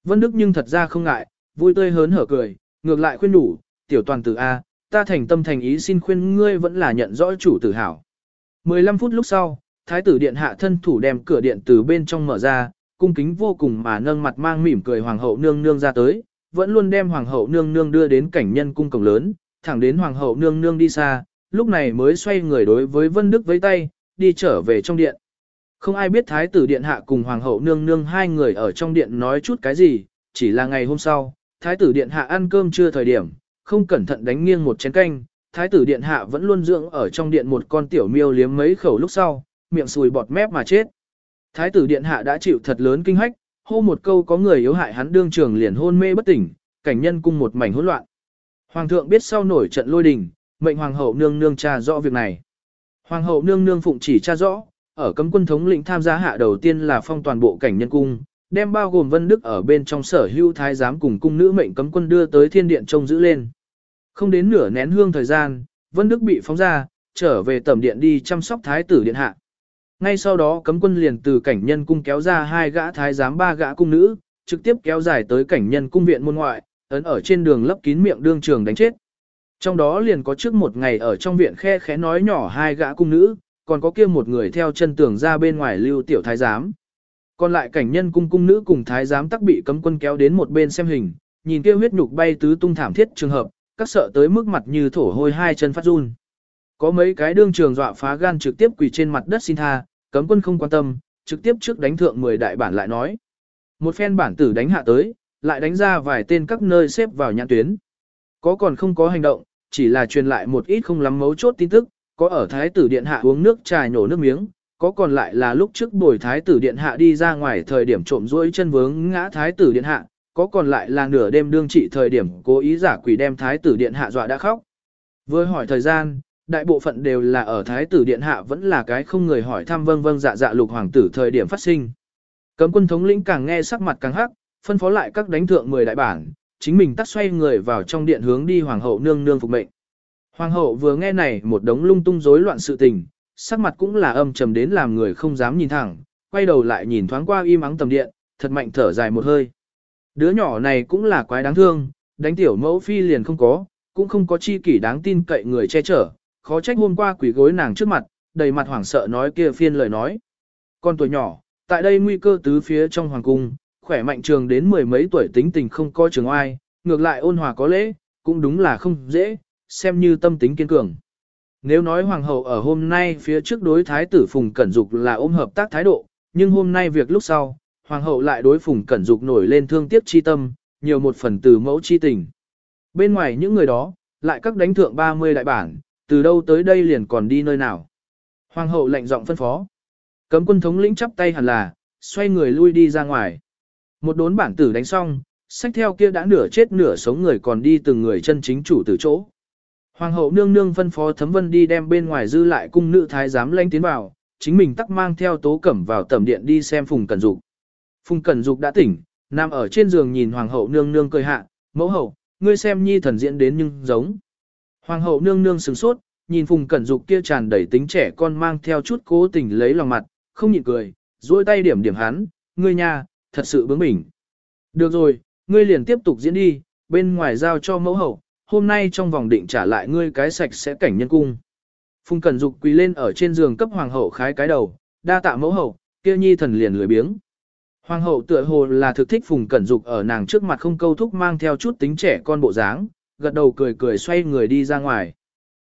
Vân Đức nhưng thật ra không ngại, vui tươi hớn hở cười, ngược lại khuyên đủ, tiểu toàn tử A, ta thành tâm thành ý xin khuyên ngươi vẫn là nhận rõ chủ tử hảo. 15 phút lúc sau, thái tử điện hạ thân thủ đem cửa điện từ bên trong mở ra, cung kính vô cùng mà nâng mặt mang mỉm cười hoàng hậu nương nương ra tới, vẫn luôn đem hoàng hậu nương nương đưa đến cảnh nhân cung cổng lớn, thẳng đến hoàng hậu nương nương đi xa, lúc này mới xoay người đối với Vân Đức với tay, đi trở về trong điện. Không ai biết thái tử điện hạ cùng hoàng hậu nương nương hai người ở trong điện nói chút cái gì, chỉ là ngày hôm sau, thái tử điện hạ ăn cơm chưa thời điểm, không cẩn thận đánh nghiêng một chén canh, thái tử điện hạ vẫn luôn dưỡng ở trong điện một con tiểu miêu liếm mấy khẩu lúc sau, miệng sùi bọt mép mà chết. Thái tử điện hạ đã chịu thật lớn kinh hách, hô một câu có người yếu hại hắn đương trường liền hôn mê bất tỉnh, cảnh nhân cung một mảnh hỗn loạn. Hoàng thượng biết sau nổi trận lôi đình, mệnh hoàng hậu nương nương tra rõ việc này. Hoàng hậu nương nương phụng chỉ tra rõ, ở cấm quân thống lĩnh tham gia hạ đầu tiên là phong toàn bộ cảnh nhân cung, đem bao gồm Vân Đức ở bên trong sở hữu thái giám cùng cung nữ mệnh cấm quân đưa tới thiên điện trông giữ lên. Không đến nửa nén hương thời gian, Vân Đức bị phóng ra, trở về tẩm điện đi chăm sóc thái tử điện hạ. Ngay sau đó cấm quân liền từ cảnh nhân cung kéo ra hai gã thái giám ba gã cung nữ, trực tiếp kéo dài tới cảnh nhân cung viện môn ngoại, ấn ở trên đường lấp kín miệng đương trường đánh chết. Trong đó liền có trước một ngày ở trong viện khe khẽ nói nhỏ hai gã cung nữ, còn có kia một người theo chân tường ra bên ngoài lưu tiểu thái giám. Còn lại cảnh nhân cung cung nữ cùng thái giám tắc bị cấm quân kéo đến một bên xem hình, nhìn kia huyết nhục bay tứ tung thảm thiết trường hợp, các sợ tới mức mặt như thổ hôi hai chân phát run. Có mấy cái đương trường dọa phá gan trực tiếp quỳ trên mặt đất xin tha, cấm quân không quan tâm, trực tiếp trước đánh thượng 10 đại bản lại nói. Một phen bản tử đánh hạ tới, lại đánh ra vài tên các nơi xếp vào nhãn tuyến. Có còn không có hành động, chỉ là truyền lại một ít không lắm mấu chốt tin tức, có ở thái tử điện hạ uống nước trà nhổ nước miếng, có còn lại là lúc trước bồi thái tử điện hạ đi ra ngoài thời điểm trộm rỗi chân vướng ngã thái tử điện hạ, có còn lại là nửa đêm đương trị thời điểm cố ý giả quỷ đem thái tử điện hạ dọa đã khóc. Vừa hỏi thời gian, đại bộ phận đều là ở thái tử điện hạ vẫn là cái không người hỏi thăm vâng vâng dạ dạ lục hoàng tử thời điểm phát sinh. Cấm quân thống lĩnh càng nghe sắc mặt càng hắc, phân phó lại các đánh thượng 10 đại bản, chính mình tắt xoay người vào trong điện hướng đi hoàng hậu nương nương phục mệnh. Hoàng hậu vừa nghe này một đống lung tung rối loạn sự tình, sắc mặt cũng là âm trầm đến làm người không dám nhìn thẳng, quay đầu lại nhìn thoáng qua im ắng tầm điện, thật mạnh thở dài một hơi. Đứa nhỏ này cũng là quái đáng thương, đánh tiểu mẫu phi liền không có, cũng không có chi kỷ đáng tin cậy người che chở, khó trách hôm qua quỷ gối nàng trước mặt, đầy mặt hoảng sợ nói kia phiên lời nói. Con tuổi nhỏ, tại đây nguy cơ tứ phía trong hoàng cung, khỏe mạnh trường đến mười mấy tuổi tính tình không coi trường oai, ngược lại ôn hòa có lễ, cũng đúng là không dễ, xem như tâm tính kiên cường. Nếu nói hoàng hậu ở hôm nay phía trước đối thái tử Phùng Cẩn Dục là ôm hợp tác thái độ, nhưng hôm nay việc lúc sau, hoàng hậu lại đối Phùng Cẩn Dục nổi lên thương tiếc chi tâm, nhiều một phần từ mẫu chi tình. Bên ngoài những người đó, lại các đánh thượng 30 đại bản, từ đâu tới đây liền còn đi nơi nào. Hoàng hậu lệnh giọng phân phó. Cấm quân thống lĩnh chắp tay hẳn là, xoay người lui đi ra ngoài. Một đốn bản tử đánh xong, sách theo kia đã nửa chết nửa sống người còn đi từng người chân chính chủ từ chỗ. Hoàng hậu nương nương phân phó thấm vân đi đem bên ngoài dư lại cung nữ thái giám lanh tiến vào, chính mình tắc mang theo tố cẩm vào tẩm điện đi xem Phùng Cẩn Dục. Phùng Cẩn Dục đã tỉnh, nằm ở trên giường nhìn hoàng hậu nương nương cười hạ, mẫu hậu, ngươi xem nhi thần diễn đến nhưng giống. Hoàng hậu nương nương sửng sốt, nhìn Phùng Cẩn Dục kia tràn đầy tính trẻ con mang theo chút cố tình lấy lòng mặt, không nhịn cười, duỗi tay điểm điểm hắn, ngươi nha, thật sự bướng bỉnh. Được rồi, ngươi liền tiếp tục diễn đi, bên ngoài giao cho mẫu hậu, hôm nay trong vòng định trả lại ngươi cái sạch sẽ cảnh nhân cung. Phùng Cẩn Dục quỳ lên ở trên giường cấp hoàng hậu khái cái đầu, đa tạ mẫu hậu, kia nhi thần liền lười biếng. Hoàng hậu tựa hồ là thực thích Phùng Cẩn Dục ở nàng trước mặt không câu thúc mang theo chút tính trẻ con bộ dáng, gật đầu cười cười xoay người đi ra ngoài.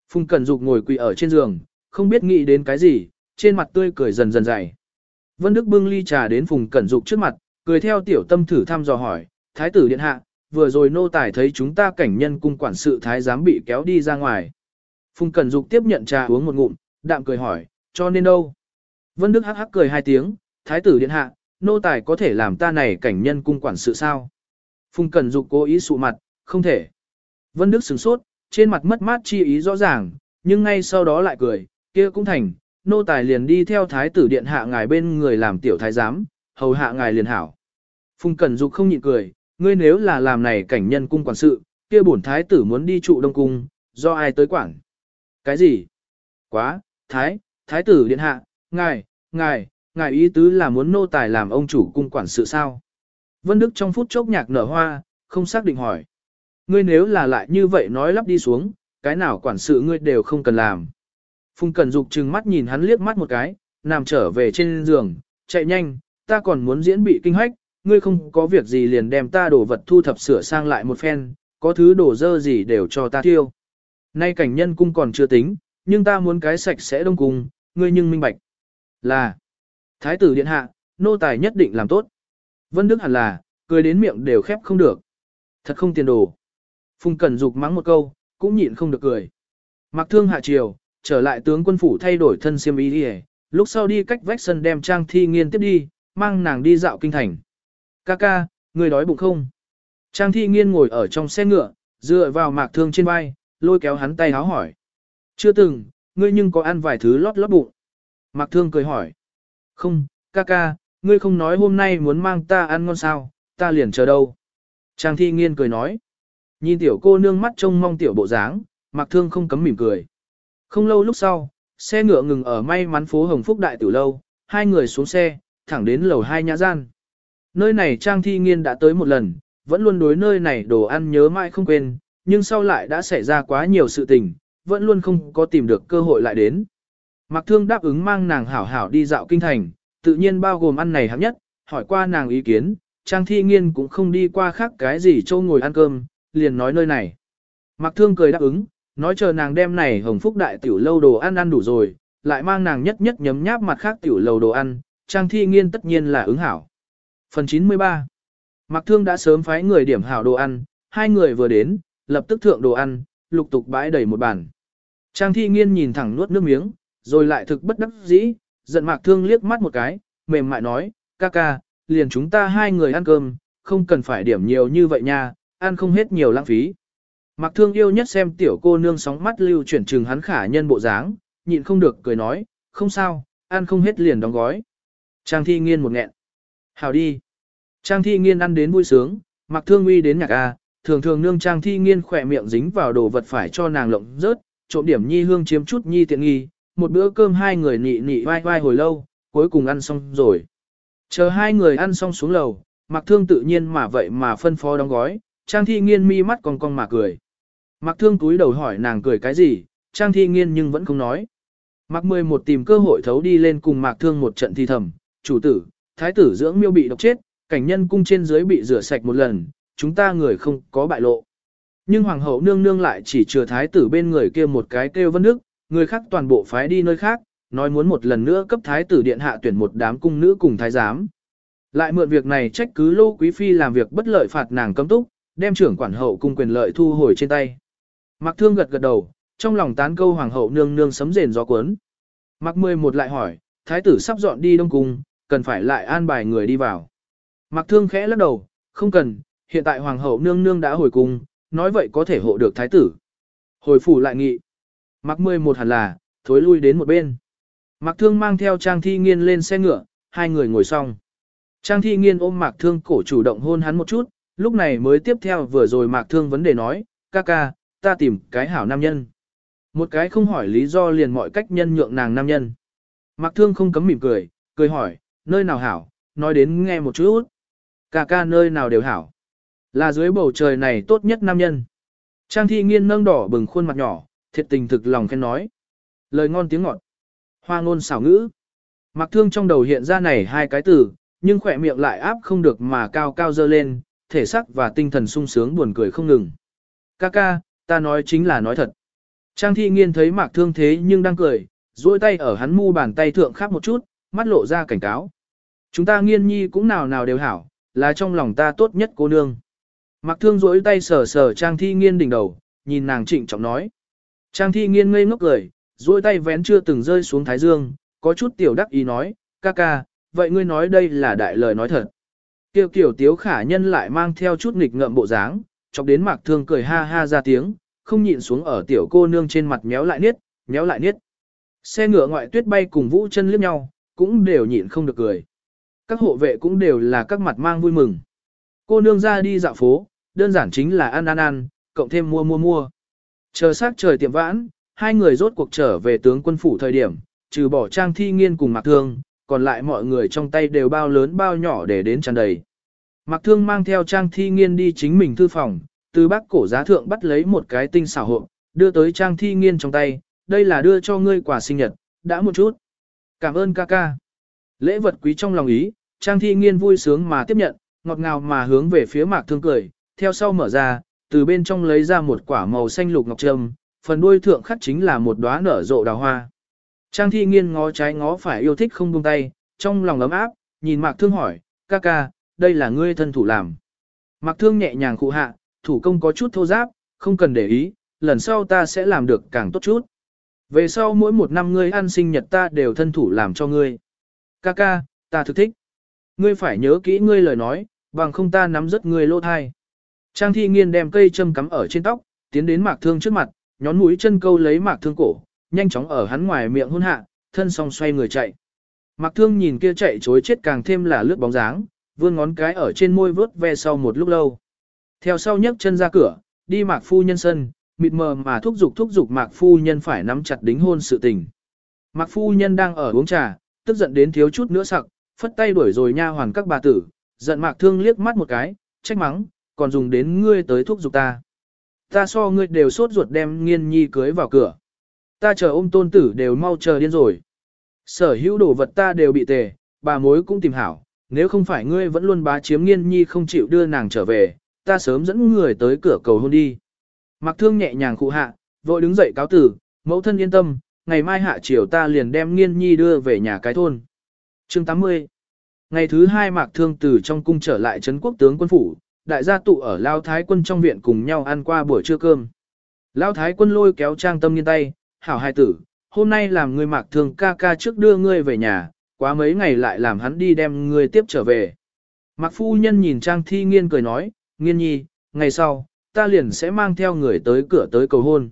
Phùng Cẩn Dục ngồi quỳ ở trên giường, không biết nghĩ đến cái gì, trên mặt tươi cười dần dần dày. Vân Đức bưng ly trà đến Phùng Cẩn Dục trước mặt, cười theo tiểu tâm thử thăm dò hỏi, Thái tử điện hạ, vừa rồi nô tài thấy chúng ta cảnh nhân cung quản sự Thái giám bị kéo đi ra ngoài. Phùng Cẩn Dục tiếp nhận trà uống một ngụm, đạm cười hỏi, cho nên đâu? Vân Đức hắc hắc cười hai tiếng, Thái tử điện hạ, nô tài có thể làm ta này cảnh nhân cung quản sự sao? Phùng Cẩn Dục cố ý sụ mặt, không thể. Vân Đức sửng sốt, trên mặt mất mát chi ý rõ ràng, nhưng ngay sau đó lại cười, kia cũng thành, nô tài liền đi theo thái tử điện hạ ngài bên người làm tiểu thái giám, hầu hạ ngài liền hảo. Phùng Cẩn Dục không nhịn cười, ngươi nếu là làm này cảnh nhân cung quản sự, kia bổn thái tử muốn đi trụ đông cung, do ai tới quản? Cái gì? Quá, thái, thái tử điện hạ, ngài, ngài, ngài ý tứ là muốn nô tài làm ông chủ cung quản sự sao? Vân Đức trong phút chốc nhạc nở hoa, không xác định hỏi. Ngươi nếu là lại như vậy nói lắp đi xuống, cái nào quản sự ngươi đều không cần làm. Phùng Cẩn Dục trừng mắt nhìn hắn liếc mắt một cái, nằm trở về trên giường, chạy nhanh, ta còn muốn diễn bị kinh hách, ngươi không có việc gì liền đem ta đổ vật thu thập sửa sang lại một phen, có thứ đổ dơ gì đều cho ta tiêu. Nay cảnh nhân cung còn chưa tính, nhưng ta muốn cái sạch sẽ đông cung, ngươi nhưng minh bạch. Là, Thái tử điện hạ, nô tài nhất định làm tốt. Vân Đức hẳn là, cười đến miệng đều khép không được. Thật không tiền đồ. Phùng Cẩn Dục mắng một câu, cũng nhịn không được cười. Mặc thương hạ triều, trở lại tướng quân phủ thay đổi thân xiêm y đi lúc sau đi cách vách sân đem trang thi nghiên tiếp đi, mang nàng đi dạo kinh thành. Ca ca, người đói bụng không? Trang thi nghiên ngồi ở trong xe ngựa, dựa vào mạc thương trên vai, lôi kéo hắn tay háo hỏi. Chưa từng, ngươi nhưng có ăn vài thứ lót lót bụng. Mạc thương cười hỏi. Không, ca ca, ngươi không nói hôm nay muốn mang ta ăn ngon sao, ta liền chờ đâu. Trang thi nghiên cười nói. Nhìn tiểu cô nương mắt trông mong tiểu bộ dáng, Mạc Thương không cấm mỉm cười. Không lâu lúc sau, xe ngựa ngừng ở may mắn phố Hồng Phúc Đại Tử Lâu, hai người xuống xe, thẳng đến lầu hai nhã gian. Nơi này Trang Thi Nghiên đã tới một lần, vẫn luôn đối nơi này đồ ăn nhớ mãi không quên, nhưng sau lại đã xảy ra quá nhiều sự tình, vẫn luôn không có tìm được cơ hội lại đến. Mạc Thương đáp ứng mang nàng hảo hảo đi dạo kinh thành, tự nhiên bao gồm ăn này hạng nhất, hỏi qua nàng ý kiến, Trang Thi Nghiên cũng không đi qua khác cái gì châu ngồi ăn cơm, liền nói nơi này. Mạc Thương cười đáp ứng, nói chờ nàng đem này hồng phúc đại tiểu lâu đồ ăn ăn đủ rồi, lại mang nàng nhất nhất nhấm nháp mặt khác tiểu lâu đồ ăn, Trang Thi Nghiên tất nhiên là ứng hảo. Phần 93 Mạc Thương đã sớm phái người điểm hảo đồ ăn, hai người vừa đến, lập tức thượng đồ ăn, lục tục bãi đầy một bàn. Trang Thi Nghiên nhìn thẳng nuốt nước miếng, rồi lại thực bất đắc dĩ, giận Mạc Thương liếc mắt một cái, mềm mại nói, ca ca, liền chúng ta hai người ăn cơm, không cần phải điểm nhiều như vậy nha, ăn không hết nhiều lãng phí. Mạc Thương yêu nhất xem tiểu cô nương sóng mắt lưu chuyển trừng hắn khả nhân bộ dáng, nhịn không được cười nói, không sao, ăn không hết liền đóng gói. Trang thi nghiên một nghẹn. Hào đi. Trang thi nghiên ăn đến vui sướng, Mặc Thương uy đến nhạc A, thường thường nương Trang thi nghiên khỏe miệng dính vào đồ vật phải cho nàng lộng rớt, trộm điểm nhi hương chiếm chút nhi tiện nghi, một bữa cơm hai người nị nị vai vai hồi lâu, cuối cùng ăn xong rồi. Chờ hai người ăn xong xuống lầu, Mặc Thương tự nhiên mà vậy mà phân phó đóng gói, Trang thi nghiên mi mắt cong cong mà cười. Mặc thương túi đầu hỏi nàng cười cái gì, Trang thi nghiên nhưng vẫn không nói. Mạc mười một tìm cơ hội thấu đi lên cùng Mạc thương một trận thi thầm, chủ tử, thái tử dưỡng miêu bị độc chết, cảnh nhân cung trên dưới bị rửa sạch một lần, chúng ta người không có bại lộ. Nhưng hoàng hậu nương nương lại chỉ chừa thái tử bên người kia một cái kêu vân nước, người khác toàn bộ phái đi nơi khác, nói muốn một lần nữa cấp thái tử điện hạ tuyển một đám cung nữ cùng thái giám. Lại mượn việc này trách cứ lô quý phi làm việc bất lợi phạt nàng cấm túc, đem trưởng quản hậu cung quyền lợi thu hồi trên tay. Mạc Thương gật gật đầu, trong lòng tán câu hoàng hậu nương nương sấm rền gió cuốn. Mạc Mười một lại hỏi, thái tử sắp dọn đi đông cung, cần phải lại an bài người đi vào. Mạc Thương khẽ lắc đầu, không cần, hiện tại hoàng hậu nương nương đã hồi cung, nói vậy có thể hộ được thái tử. Hồi phủ lại nghị. Mạc Mười một hẳn là, thối lui đến một bên. Mạc Thương mang theo Trang Thi Nghiên lên xe ngựa, hai người ngồi xong. Trang Thi Nghiên ôm Mạc Thương cổ chủ động hôn hắn một chút, lúc này mới tiếp theo vừa rồi Mạc Thương vấn đề nói, ca ca, ta tìm cái hảo nam nhân. Một cái không hỏi lý do liền mọi cách nhân nhượng nàng nam nhân. Mạc Thương không cấm mỉm cười, cười hỏi, nơi nào hảo, nói đến nghe một chút. Ca ca nơi nào đều hảo. Là dưới bầu trời này tốt nhất nam nhân. Trang thi nghiên nâng đỏ bừng khuôn mặt nhỏ, thiệt tình thực lòng khen nói. Lời ngon tiếng ngọt. Hoa ngôn xảo ngữ. Mặc thương trong đầu hiện ra này hai cái từ, nhưng khỏe miệng lại áp không được mà cao cao dơ lên, thể sắc và tinh thần sung sướng buồn cười không ngừng. Ca ca, ta nói chính là nói thật. Trang thi nghiên thấy mạc thương thế nhưng đang cười, duỗi tay ở hắn mu bàn tay thượng khắp một chút, mắt lộ ra cảnh cáo. Chúng ta nghiên nhi cũng nào nào đều hảo, là trong lòng ta tốt nhất cô nương. Mạc thương duỗi tay sờ sờ trang thi nghiên đỉnh đầu, nhìn nàng trịnh trọng nói. Trang thi nghiên ngây ngốc cười, duỗi tay vén chưa từng rơi xuống thái dương, có chút tiểu đắc ý nói, ca ca, vậy ngươi nói đây là đại lời nói thật. Kiều kiểu tiếu khả nhân lại mang theo chút nghịch ngợm bộ dáng, chọc đến mạc thương cười ha ha ra tiếng, không nhịn xuống ở tiểu cô nương trên mặt méo lại niết, méo lại niết. Xe ngựa ngoại tuyết bay cùng vũ chân liếc nhau, cũng đều nhịn không được cười. Các hộ vệ cũng đều là các mặt mang vui mừng. Cô nương ra đi dạo phố, đơn giản chính là ăn ăn ăn, cộng thêm mua mua mua. Chờ sát trời tiệm vãn, hai người rốt cuộc trở về tướng quân phủ thời điểm, trừ bỏ trang thi nghiên cùng mạc thương, còn lại mọi người trong tay đều bao lớn bao nhỏ để đến tràn đầy. Mạc thương mang theo trang thi nghiên đi chính mình thư phòng, từ bác cổ giá thượng bắt lấy một cái tinh xảo hộ, đưa tới trang thi nghiên trong tay, đây là đưa cho ngươi quà sinh nhật, đã một chút. Cảm ơn ca ca. Lễ vật quý trong lòng ý, trang thi nghiên vui sướng mà tiếp nhận, ngọt ngào mà hướng về phía mạc thương cười, theo sau mở ra, từ bên trong lấy ra một quả màu xanh lục ngọc trâm, phần đuôi thượng khắc chính là một đóa nở rộ đào hoa. Trang thi nghiên ngó trái ngó phải yêu thích không buông tay, trong lòng ấm áp, nhìn mạc thương hỏi, ca ca, đây là ngươi thân thủ làm. Mạc thương nhẹ nhàng khụ hạ, thủ công có chút thô giáp, không cần để ý, lần sau ta sẽ làm được càng tốt chút. Về sau mỗi một năm ngươi ăn sinh nhật ta đều thân thủ làm cho ngươi. Ca ca, ta thực thích. Ngươi phải nhớ kỹ ngươi lời nói, bằng không ta nắm rất ngươi lô thai. Trang thi nghiên đem cây châm cắm ở trên tóc, tiến đến mạc thương trước mặt, nhón mũi chân câu lấy mạc thương cổ, nhanh chóng ở hắn ngoài miệng hôn hạ, thân song xoay người chạy. Mạc thương nhìn kia chạy chối chết càng thêm là lướt bóng dáng, vươn ngón cái ở trên môi vớt ve sau một lúc lâu. Theo sau nhấc chân ra cửa, đi mạc phu nhân sân, mịt mờ mà thúc giục thúc giục mạc phu nhân phải nắm chặt đính hôn sự tình. Mạc phu nhân đang ở uống trà, tức giận đến thiếu chút nữa sặc, phất tay đuổi rồi nha hoàn các bà tử, giận mạc thương liếc mắt một cái, trách mắng, còn dùng đến ngươi tới thúc giục ta. Ta so ngươi đều sốt ruột đem nghiên nhi cưới vào cửa. Ta chờ ôm tôn tử đều mau chờ điên rồi. Sở hữu đồ vật ta đều bị tề, bà mối cũng tìm hảo, nếu không phải ngươi vẫn luôn bá chiếm nghiên nhi không chịu đưa nàng trở về, ta sớm dẫn người tới cửa cầu hôn đi. Mặc thương nhẹ nhàng khụ hạ, vội đứng dậy cáo tử, mẫu thân yên tâm, ngày mai hạ chiều ta liền đem nghiên nhi đưa về nhà cái thôn. Chương 80 Ngày thứ hai Mạc Thương từ trong cung trở lại Trấn quốc tướng quân phủ, đại gia tụ ở Lao Thái quân trong viện cùng nhau ăn qua buổi trưa cơm. Lao Thái quân lôi kéo trang tâm nghiên tay, hảo hai tử, hôm nay làm người Mạc Thương ca ca trước đưa ngươi về nhà, quá mấy ngày lại làm hắn đi đem ngươi tiếp trở về. Mạc Phu Nhân nhìn Trang Thi Nghiên cười nói, Nghiên nhi, ngày sau, ta liền sẽ mang theo người tới cửa tới cầu hôn.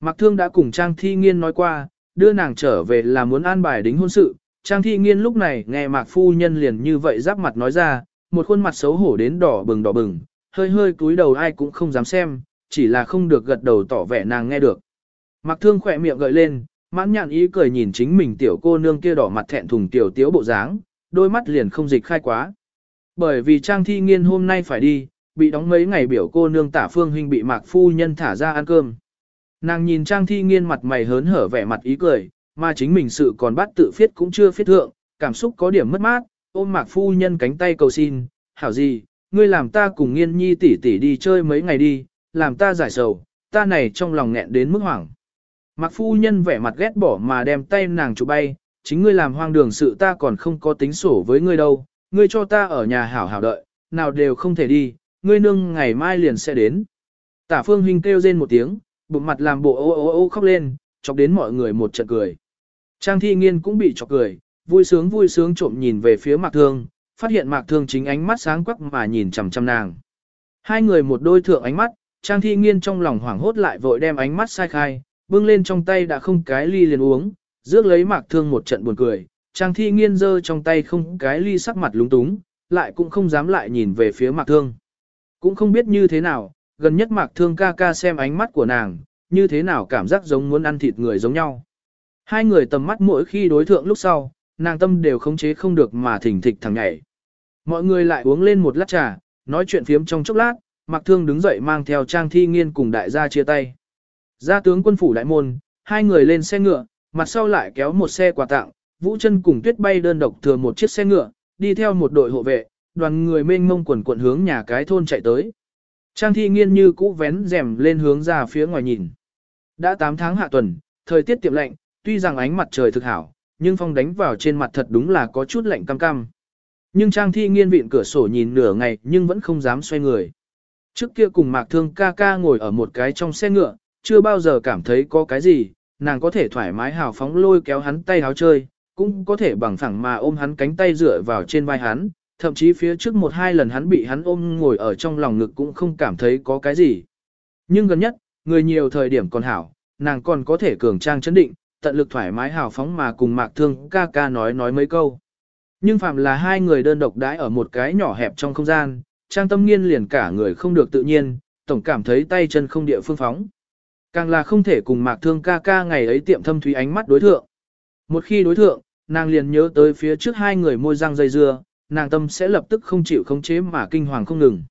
Mạc Thương đã cùng Trang Thi Nghiên nói qua, đưa nàng trở về là muốn an bài đính hôn sự. Trang Thi Nghiên lúc này nghe Mạc Phu Nhân liền như vậy giáp mặt nói ra, một khuôn mặt xấu hổ đến đỏ bừng đỏ bừng, hơi hơi cúi đầu ai cũng không dám xem, chỉ là không được gật đầu tỏ vẻ nàng nghe được. Mạc Thương khỏe miệng gợi lên, mãn nhạn ý cười nhìn chính mình tiểu cô nương kia đỏ mặt thẹn thùng tiểu tiếu bộ dáng, đôi mắt liền không dịch khai quá. Bởi vì Trang Thi Nghiên hôm nay phải đi, bị đóng mấy ngày biểu cô nương tả phương huynh bị mạc phu nhân thả ra ăn cơm. Nàng nhìn trang thi nghiên mặt mày hớn hở vẻ mặt ý cười, mà chính mình sự còn bắt tự phiết cũng chưa phiết thượng, cảm xúc có điểm mất mát, ôm mạc phu nhân cánh tay cầu xin, hảo gì, ngươi làm ta cùng nghiên nhi tỷ tỷ đi chơi mấy ngày đi, làm ta giải sầu, ta này trong lòng nghẹn đến mức hoảng. Mạc phu nhân vẻ mặt ghét bỏ mà đem tay nàng chụp bay, chính ngươi làm hoang đường sự ta còn không có tính sổ với ngươi đâu, ngươi cho ta ở nhà hảo hảo đợi, nào đều không thể đi, ngươi nương ngày mai liền sẽ đến. Tả phương huynh kêu rên một tiếng, bụng mặt làm bộ ô ô ô khóc lên, chọc đến mọi người một trận cười. Trang thi nghiên cũng bị chọc cười, vui sướng vui sướng trộm nhìn về phía mạc thương, phát hiện mạc thương chính ánh mắt sáng quắc mà nhìn chằm chằm nàng. Hai người một đôi thượng ánh mắt, trang thi nghiên trong lòng hoảng hốt lại vội đem ánh mắt sai khai, bưng lên trong tay đã không cái ly liền uống, rước lấy mạc thương một trận buồn cười. Trang thi nghiên giơ trong tay không cái ly sắc mặt lúng túng, lại cũng không dám lại nhìn về phía mạc thương. Cũng không biết như thế nào, gần nhất mạc thương ca ca xem ánh mắt của nàng, như thế nào cảm giác giống muốn ăn thịt người giống nhau. Hai người tầm mắt mỗi khi đối thượng lúc sau, nàng tâm đều khống chế không được mà thỉnh thịch thằng nhảy. Mọi người lại uống lên một lát trà, nói chuyện phiếm trong chốc lát, Mạc Thương đứng dậy mang theo Trang Thi Nghiên cùng đại gia chia tay. Gia tướng quân phủ đại môn, hai người lên xe ngựa, mặt sau lại kéo một xe quà tặng, Vũ chân cùng Tuyết bay đơn độc thừa một chiếc xe ngựa, đi theo một đội hộ vệ, đoàn người mênh mông quần quần hướng nhà cái thôn chạy tới. Trang Thi Nghiên như cũ vén rèm lên hướng ra phía ngoài nhìn. Đã 8 tháng hạ tuần, thời tiết tiệm lạnh, tuy rằng ánh mặt trời thực hảo, nhưng phong đánh vào trên mặt thật đúng là có chút lạnh cam cam. Nhưng Trang Thi nghiên vịn cửa sổ nhìn nửa ngày nhưng vẫn không dám xoay người. Trước kia cùng Mạc Thương ca ca ngồi ở một cái trong xe ngựa, chưa bao giờ cảm thấy có cái gì, nàng có thể thoải mái hào phóng lôi kéo hắn tay háo chơi, cũng có thể bằng phẳng mà ôm hắn cánh tay dựa vào trên vai hắn, thậm chí phía trước một hai lần hắn bị hắn ôm ngồi ở trong lòng ngực cũng không cảm thấy có cái gì. Nhưng gần nhất, người nhiều thời điểm còn hảo, nàng còn có thể cường trang chấn định, tận lực thoải mái hào phóng mà cùng Mạc Thương ca ca nói nói mấy câu. Nhưng phạm là hai người đơn độc đãi ở một cái nhỏ hẹp trong không gian, trang tâm nghiên liền cả người không được tự nhiên, tổng cảm thấy tay chân không địa phương phóng. Càng là không thể cùng mạc thương ca ca ngày ấy tiệm thâm thúy ánh mắt đối thượng. Một khi đối thượng, nàng liền nhớ tới phía trước hai người môi răng dây dưa, nàng tâm sẽ lập tức không chịu khống chế mà kinh hoàng không ngừng.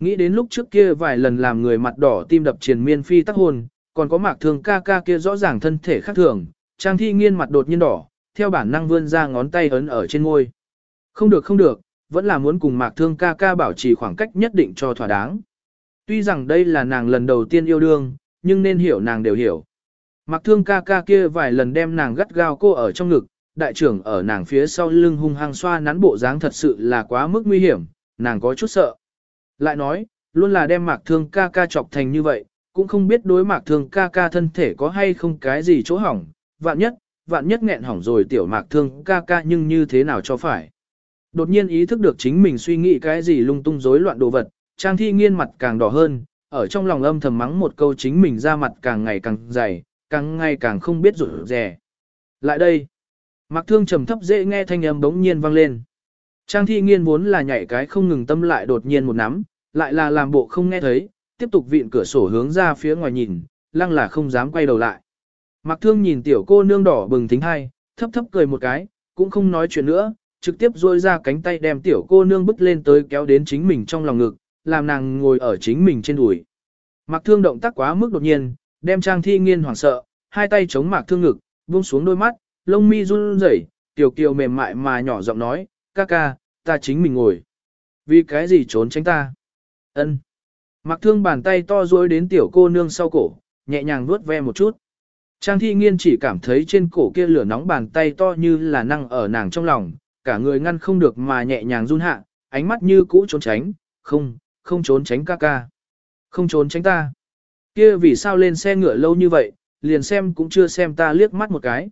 Nghĩ đến lúc trước kia vài lần làm người mặt đỏ tim đập triền miên phi tắc hồn, còn có mạc thương ca ca kia rõ ràng thân thể khác thường, trang thi nghiên mặt đột nhiên đỏ, theo bản năng vươn ra ngón tay ấn ở trên ngôi. Không được không được, vẫn là muốn cùng mạc thương ca ca bảo trì khoảng cách nhất định cho thỏa đáng. Tuy rằng đây là nàng lần đầu tiên yêu đương, nhưng nên hiểu nàng đều hiểu. Mạc thương ca ca kia vài lần đem nàng gắt gao cô ở trong ngực, đại trưởng ở nàng phía sau lưng hung hăng xoa nắn bộ dáng thật sự là quá mức nguy hiểm, nàng có chút sợ. Lại nói, luôn là đem mạc thương ca ca chọc thành như vậy, cũng không biết đối mạc thương ca ca thân thể có hay không cái gì chỗ hỏng, vạn nhất, vạn nhất nghẹn hỏng rồi tiểu mạc thương ca ca nhưng như thế nào cho phải. Đột nhiên ý thức được chính mình suy nghĩ cái gì lung tung rối loạn đồ vật, Trang Thi Nghiên mặt càng đỏ hơn, ở trong lòng âm thầm mắng một câu chính mình ra mặt càng ngày càng dày, càng ngày càng không biết rủi rẻ. Lại đây, Mạc Thương trầm thấp dễ nghe thanh âm bỗng nhiên vang lên. Trang Thi Nghiên muốn là nhảy cái không ngừng tâm lại đột nhiên một nắm, lại là làm bộ không nghe thấy, tiếp tục vịn cửa sổ hướng ra phía ngoài nhìn, lăng là không dám quay đầu lại. Mạc Thương nhìn tiểu cô nương đỏ bừng thính hai, thấp thấp cười một cái, cũng không nói chuyện nữa, trực tiếp duỗi ra cánh tay đem tiểu cô nương bứt lên tới kéo đến chính mình trong lòng ngực, làm nàng ngồi ở chính mình trên đùi. Mạc Thương động tác quá mức đột nhiên, đem Trang Thi Nghiên hoảng sợ, hai tay chống Mạc Thương ngực, buông xuống đôi mắt, lông mi run rẩy, tiểu kiều mềm mại mà nhỏ giọng nói, "Ca ca, ta chính mình ngồi." "Vì cái gì trốn tránh ta?" "Ân." Mạc Thương bàn tay to duỗi đến tiểu cô nương sau cổ, nhẹ nhàng vuốt ve một chút. Trang Thi Nghiên chỉ cảm thấy trên cổ kia lửa nóng bàn tay to như là năng ở nàng trong lòng, cả người ngăn không được mà nhẹ nhàng run hạ, ánh mắt như cũ trốn tránh, không, không trốn tránh ca ca. Không trốn tránh ta. Kia vì sao lên xe ngựa lâu như vậy, liền xem cũng chưa xem ta liếc mắt một cái.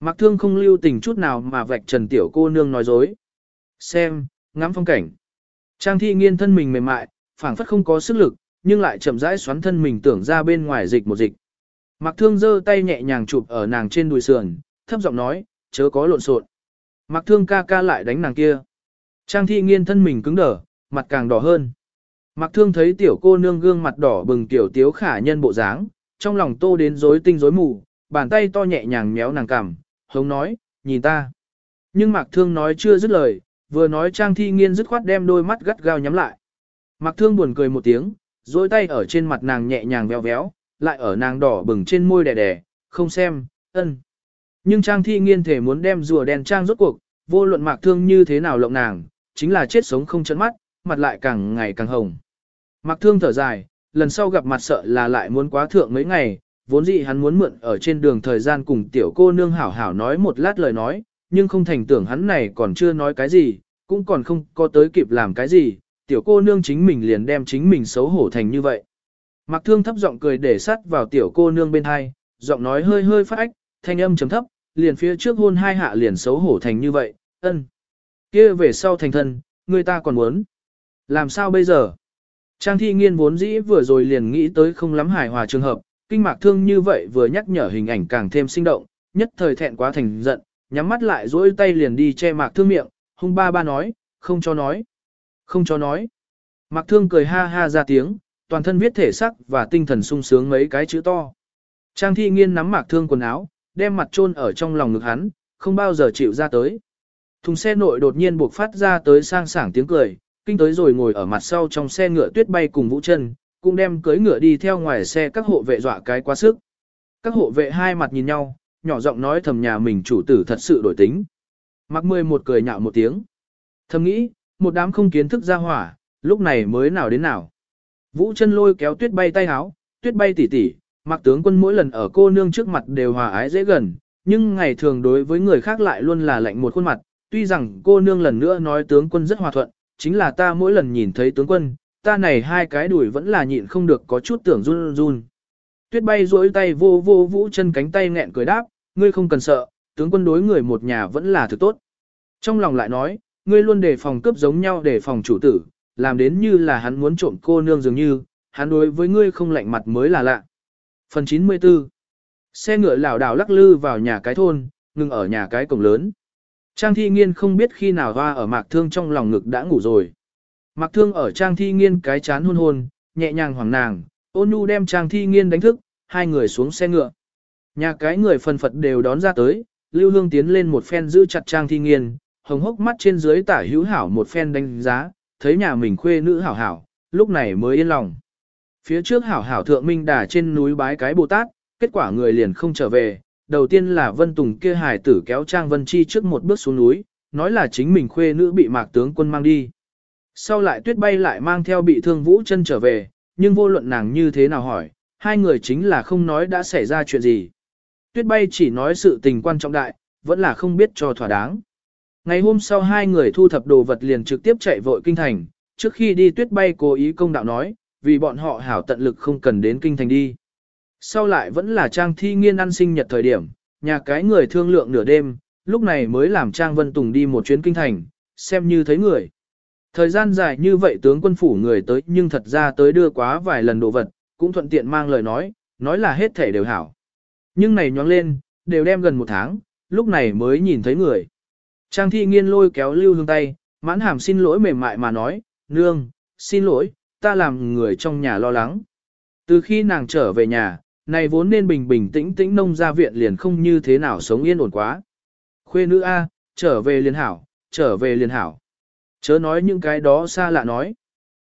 Mặc thương không lưu tình chút nào mà vạch trần tiểu cô nương nói dối. Xem, ngắm phong cảnh. Trang thi nghiên thân mình mềm mại, phảng phất không có sức lực, nhưng lại chậm rãi xoắn thân mình tưởng ra bên ngoài dịch một dịch. Mặc thương giơ tay nhẹ nhàng chụp ở nàng trên đùi sườn, thấp giọng nói, chớ có lộn xộn. Mặc thương ca ca lại đánh nàng kia. Trang thi nghiên thân mình cứng đờ, mặt càng đỏ hơn. Mặc thương thấy tiểu cô nương gương mặt đỏ bừng tiểu tiếu khả nhân bộ dáng, trong lòng tô đến rối tinh rối mù, bàn tay to nhẹ nhàng méo nàng cằm, hống nói, nhìn ta. Nhưng Mạc Thương nói chưa dứt lời, vừa nói Trang Thi Nghiên dứt khoát đem đôi mắt gắt gao nhắm lại. Mạc Thương buồn cười một tiếng, duỗi tay ở trên mặt nàng nhẹ nhàng véo véo, lại ở nàng đỏ bừng trên môi đè đè, không xem, ân. Nhưng Trang Thi Nghiên thể muốn đem rùa đen Trang rốt cuộc, vô luận Mạc Thương như thế nào lộng nàng, chính là chết sống không chấn mắt, mặt lại càng ngày càng hồng. Mạc Thương thở dài, lần sau gặp mặt sợ là lại muốn quá thượng mấy ngày, vốn dĩ hắn muốn mượn ở trên đường thời gian cùng tiểu cô nương hảo hảo nói một lát lời nói, nhưng không thành tưởng hắn này còn chưa nói cái gì, cũng còn không có tới kịp làm cái gì, tiểu cô nương chính mình liền đem chính mình xấu hổ thành như vậy. Mặc Thương thấp giọng cười để sắt vào tiểu cô nương bên hai, giọng nói hơi hơi phát ách, thanh âm chấm thấp, liền phía trước hôn hai hạ liền xấu hổ thành như vậy, ân. kia về sau thành thân, người ta còn muốn. Làm sao bây giờ? Trang thi nghiên vốn dĩ vừa rồi liền nghĩ tới không lắm hài hòa trường hợp, kinh mạc thương như vậy vừa nhắc nhở hình ảnh càng thêm sinh động, nhất thời thẹn quá thành giận, nhắm mắt lại dỗi tay liền đi che mạc thương miệng, hung ba ba nói, không cho nói, không cho nói. Mạc thương cười ha ha ra tiếng, toàn thân viết thể sắc và tinh thần sung sướng mấy cái chữ to. Trang thi nghiên nắm mạc thương quần áo, đem mặt chôn ở trong lòng ngực hắn, không bao giờ chịu ra tới. Thùng xe nội đột nhiên buộc phát ra tới sang sảng tiếng cười, kinh tới rồi ngồi ở mặt sau trong xe ngựa tuyết bay cùng vũ chân, cũng đem cưới ngựa đi theo ngoài xe các hộ vệ dọa cái quá sức. Các hộ vệ hai mặt nhìn nhau, nhỏ giọng nói thầm nhà mình chủ tử thật sự đổi tính. Mặc mười một cười nhạo một tiếng. Thầm nghĩ, một đám không kiến thức ra hỏa, lúc này mới nào đến nào. Vũ chân lôi kéo tuyết bay tay háo, tuyết bay tỉ tỉ, mặc tướng quân mỗi lần ở cô nương trước mặt đều hòa ái dễ gần, nhưng ngày thường đối với người khác lại luôn là lạnh một khuôn mặt, tuy rằng cô nương lần nữa nói tướng quân rất hòa thuận, chính là ta mỗi lần nhìn thấy tướng quân, ta này hai cái đùi vẫn là nhịn không được có chút tưởng run run. Tuyết bay duỗi tay vô vô vũ chân cánh tay nghẹn cười đáp, ngươi không cần sợ, tướng quân đối người một nhà vẫn là thứ tốt. Trong lòng lại nói, ngươi luôn đề phòng cướp giống nhau để phòng chủ tử, làm đến như là hắn muốn trộm cô nương dường như, hắn đối với ngươi không lạnh mặt mới là lạ. Phần 94 Xe ngựa lảo đảo lắc lư vào nhà cái thôn, ngừng ở nhà cái cổng lớn. Trang thi nghiên không biết khi nào hoa ở mạc thương trong lòng ngực đã ngủ rồi. Mạc thương ở trang thi nghiên cái chán hôn hôn, nhẹ nhàng hoàng nàng, ôn nhu đem trang thi nghiên đánh thức, hai người xuống xe ngựa. Nhà cái người phần phật đều đón ra tới, lưu hương tiến lên một phen giữ chặt trang thi nghiên, hồng hốc mắt trên dưới tả hữu hảo một phen đánh giá, thấy nhà mình khuê nữ hảo hảo, lúc này mới yên lòng. Phía trước hảo hảo thượng minh đà trên núi bái cái Bồ Tát, kết quả người liền không trở về, đầu tiên là Vân Tùng kia hài tử kéo Trang Vân Chi trước một bước xuống núi, nói là chính mình khuê nữ bị mạc tướng quân mang đi. Sau lại tuyết bay lại mang theo bị thương vũ chân trở về, nhưng vô luận nàng như thế nào hỏi, hai người chính là không nói đã xảy ra chuyện gì. Tuyết bay chỉ nói sự tình quan trọng đại, vẫn là không biết cho thỏa đáng. Ngày hôm sau hai người thu thập đồ vật liền trực tiếp chạy vội kinh thành, trước khi đi tuyết bay cố ý công đạo nói, vì bọn họ hảo tận lực không cần đến kinh thành đi. Sau lại vẫn là Trang Thi Nghiên ăn sinh nhật thời điểm, nhà cái người thương lượng nửa đêm, lúc này mới làm Trang Vân Tùng đi một chuyến kinh thành, xem như thấy người. Thời gian dài như vậy tướng quân phủ người tới nhưng thật ra tới đưa quá vài lần đồ vật, cũng thuận tiện mang lời nói, nói là hết thể đều hảo. Nhưng này nhoáng lên, đều đem gần một tháng, lúc này mới nhìn thấy người. Trang thi nghiên lôi kéo lưu hương tay, mãn hàm xin lỗi mềm mại mà nói, nương, xin lỗi, ta làm người trong nhà lo lắng. Từ khi nàng trở về nhà, này vốn nên bình bình tĩnh tĩnh nông ra viện liền không như thế nào sống yên ổn quá. Khuê nữ A, trở về liền hảo, trở về liền hảo. Chớ nói những cái đó xa lạ nói.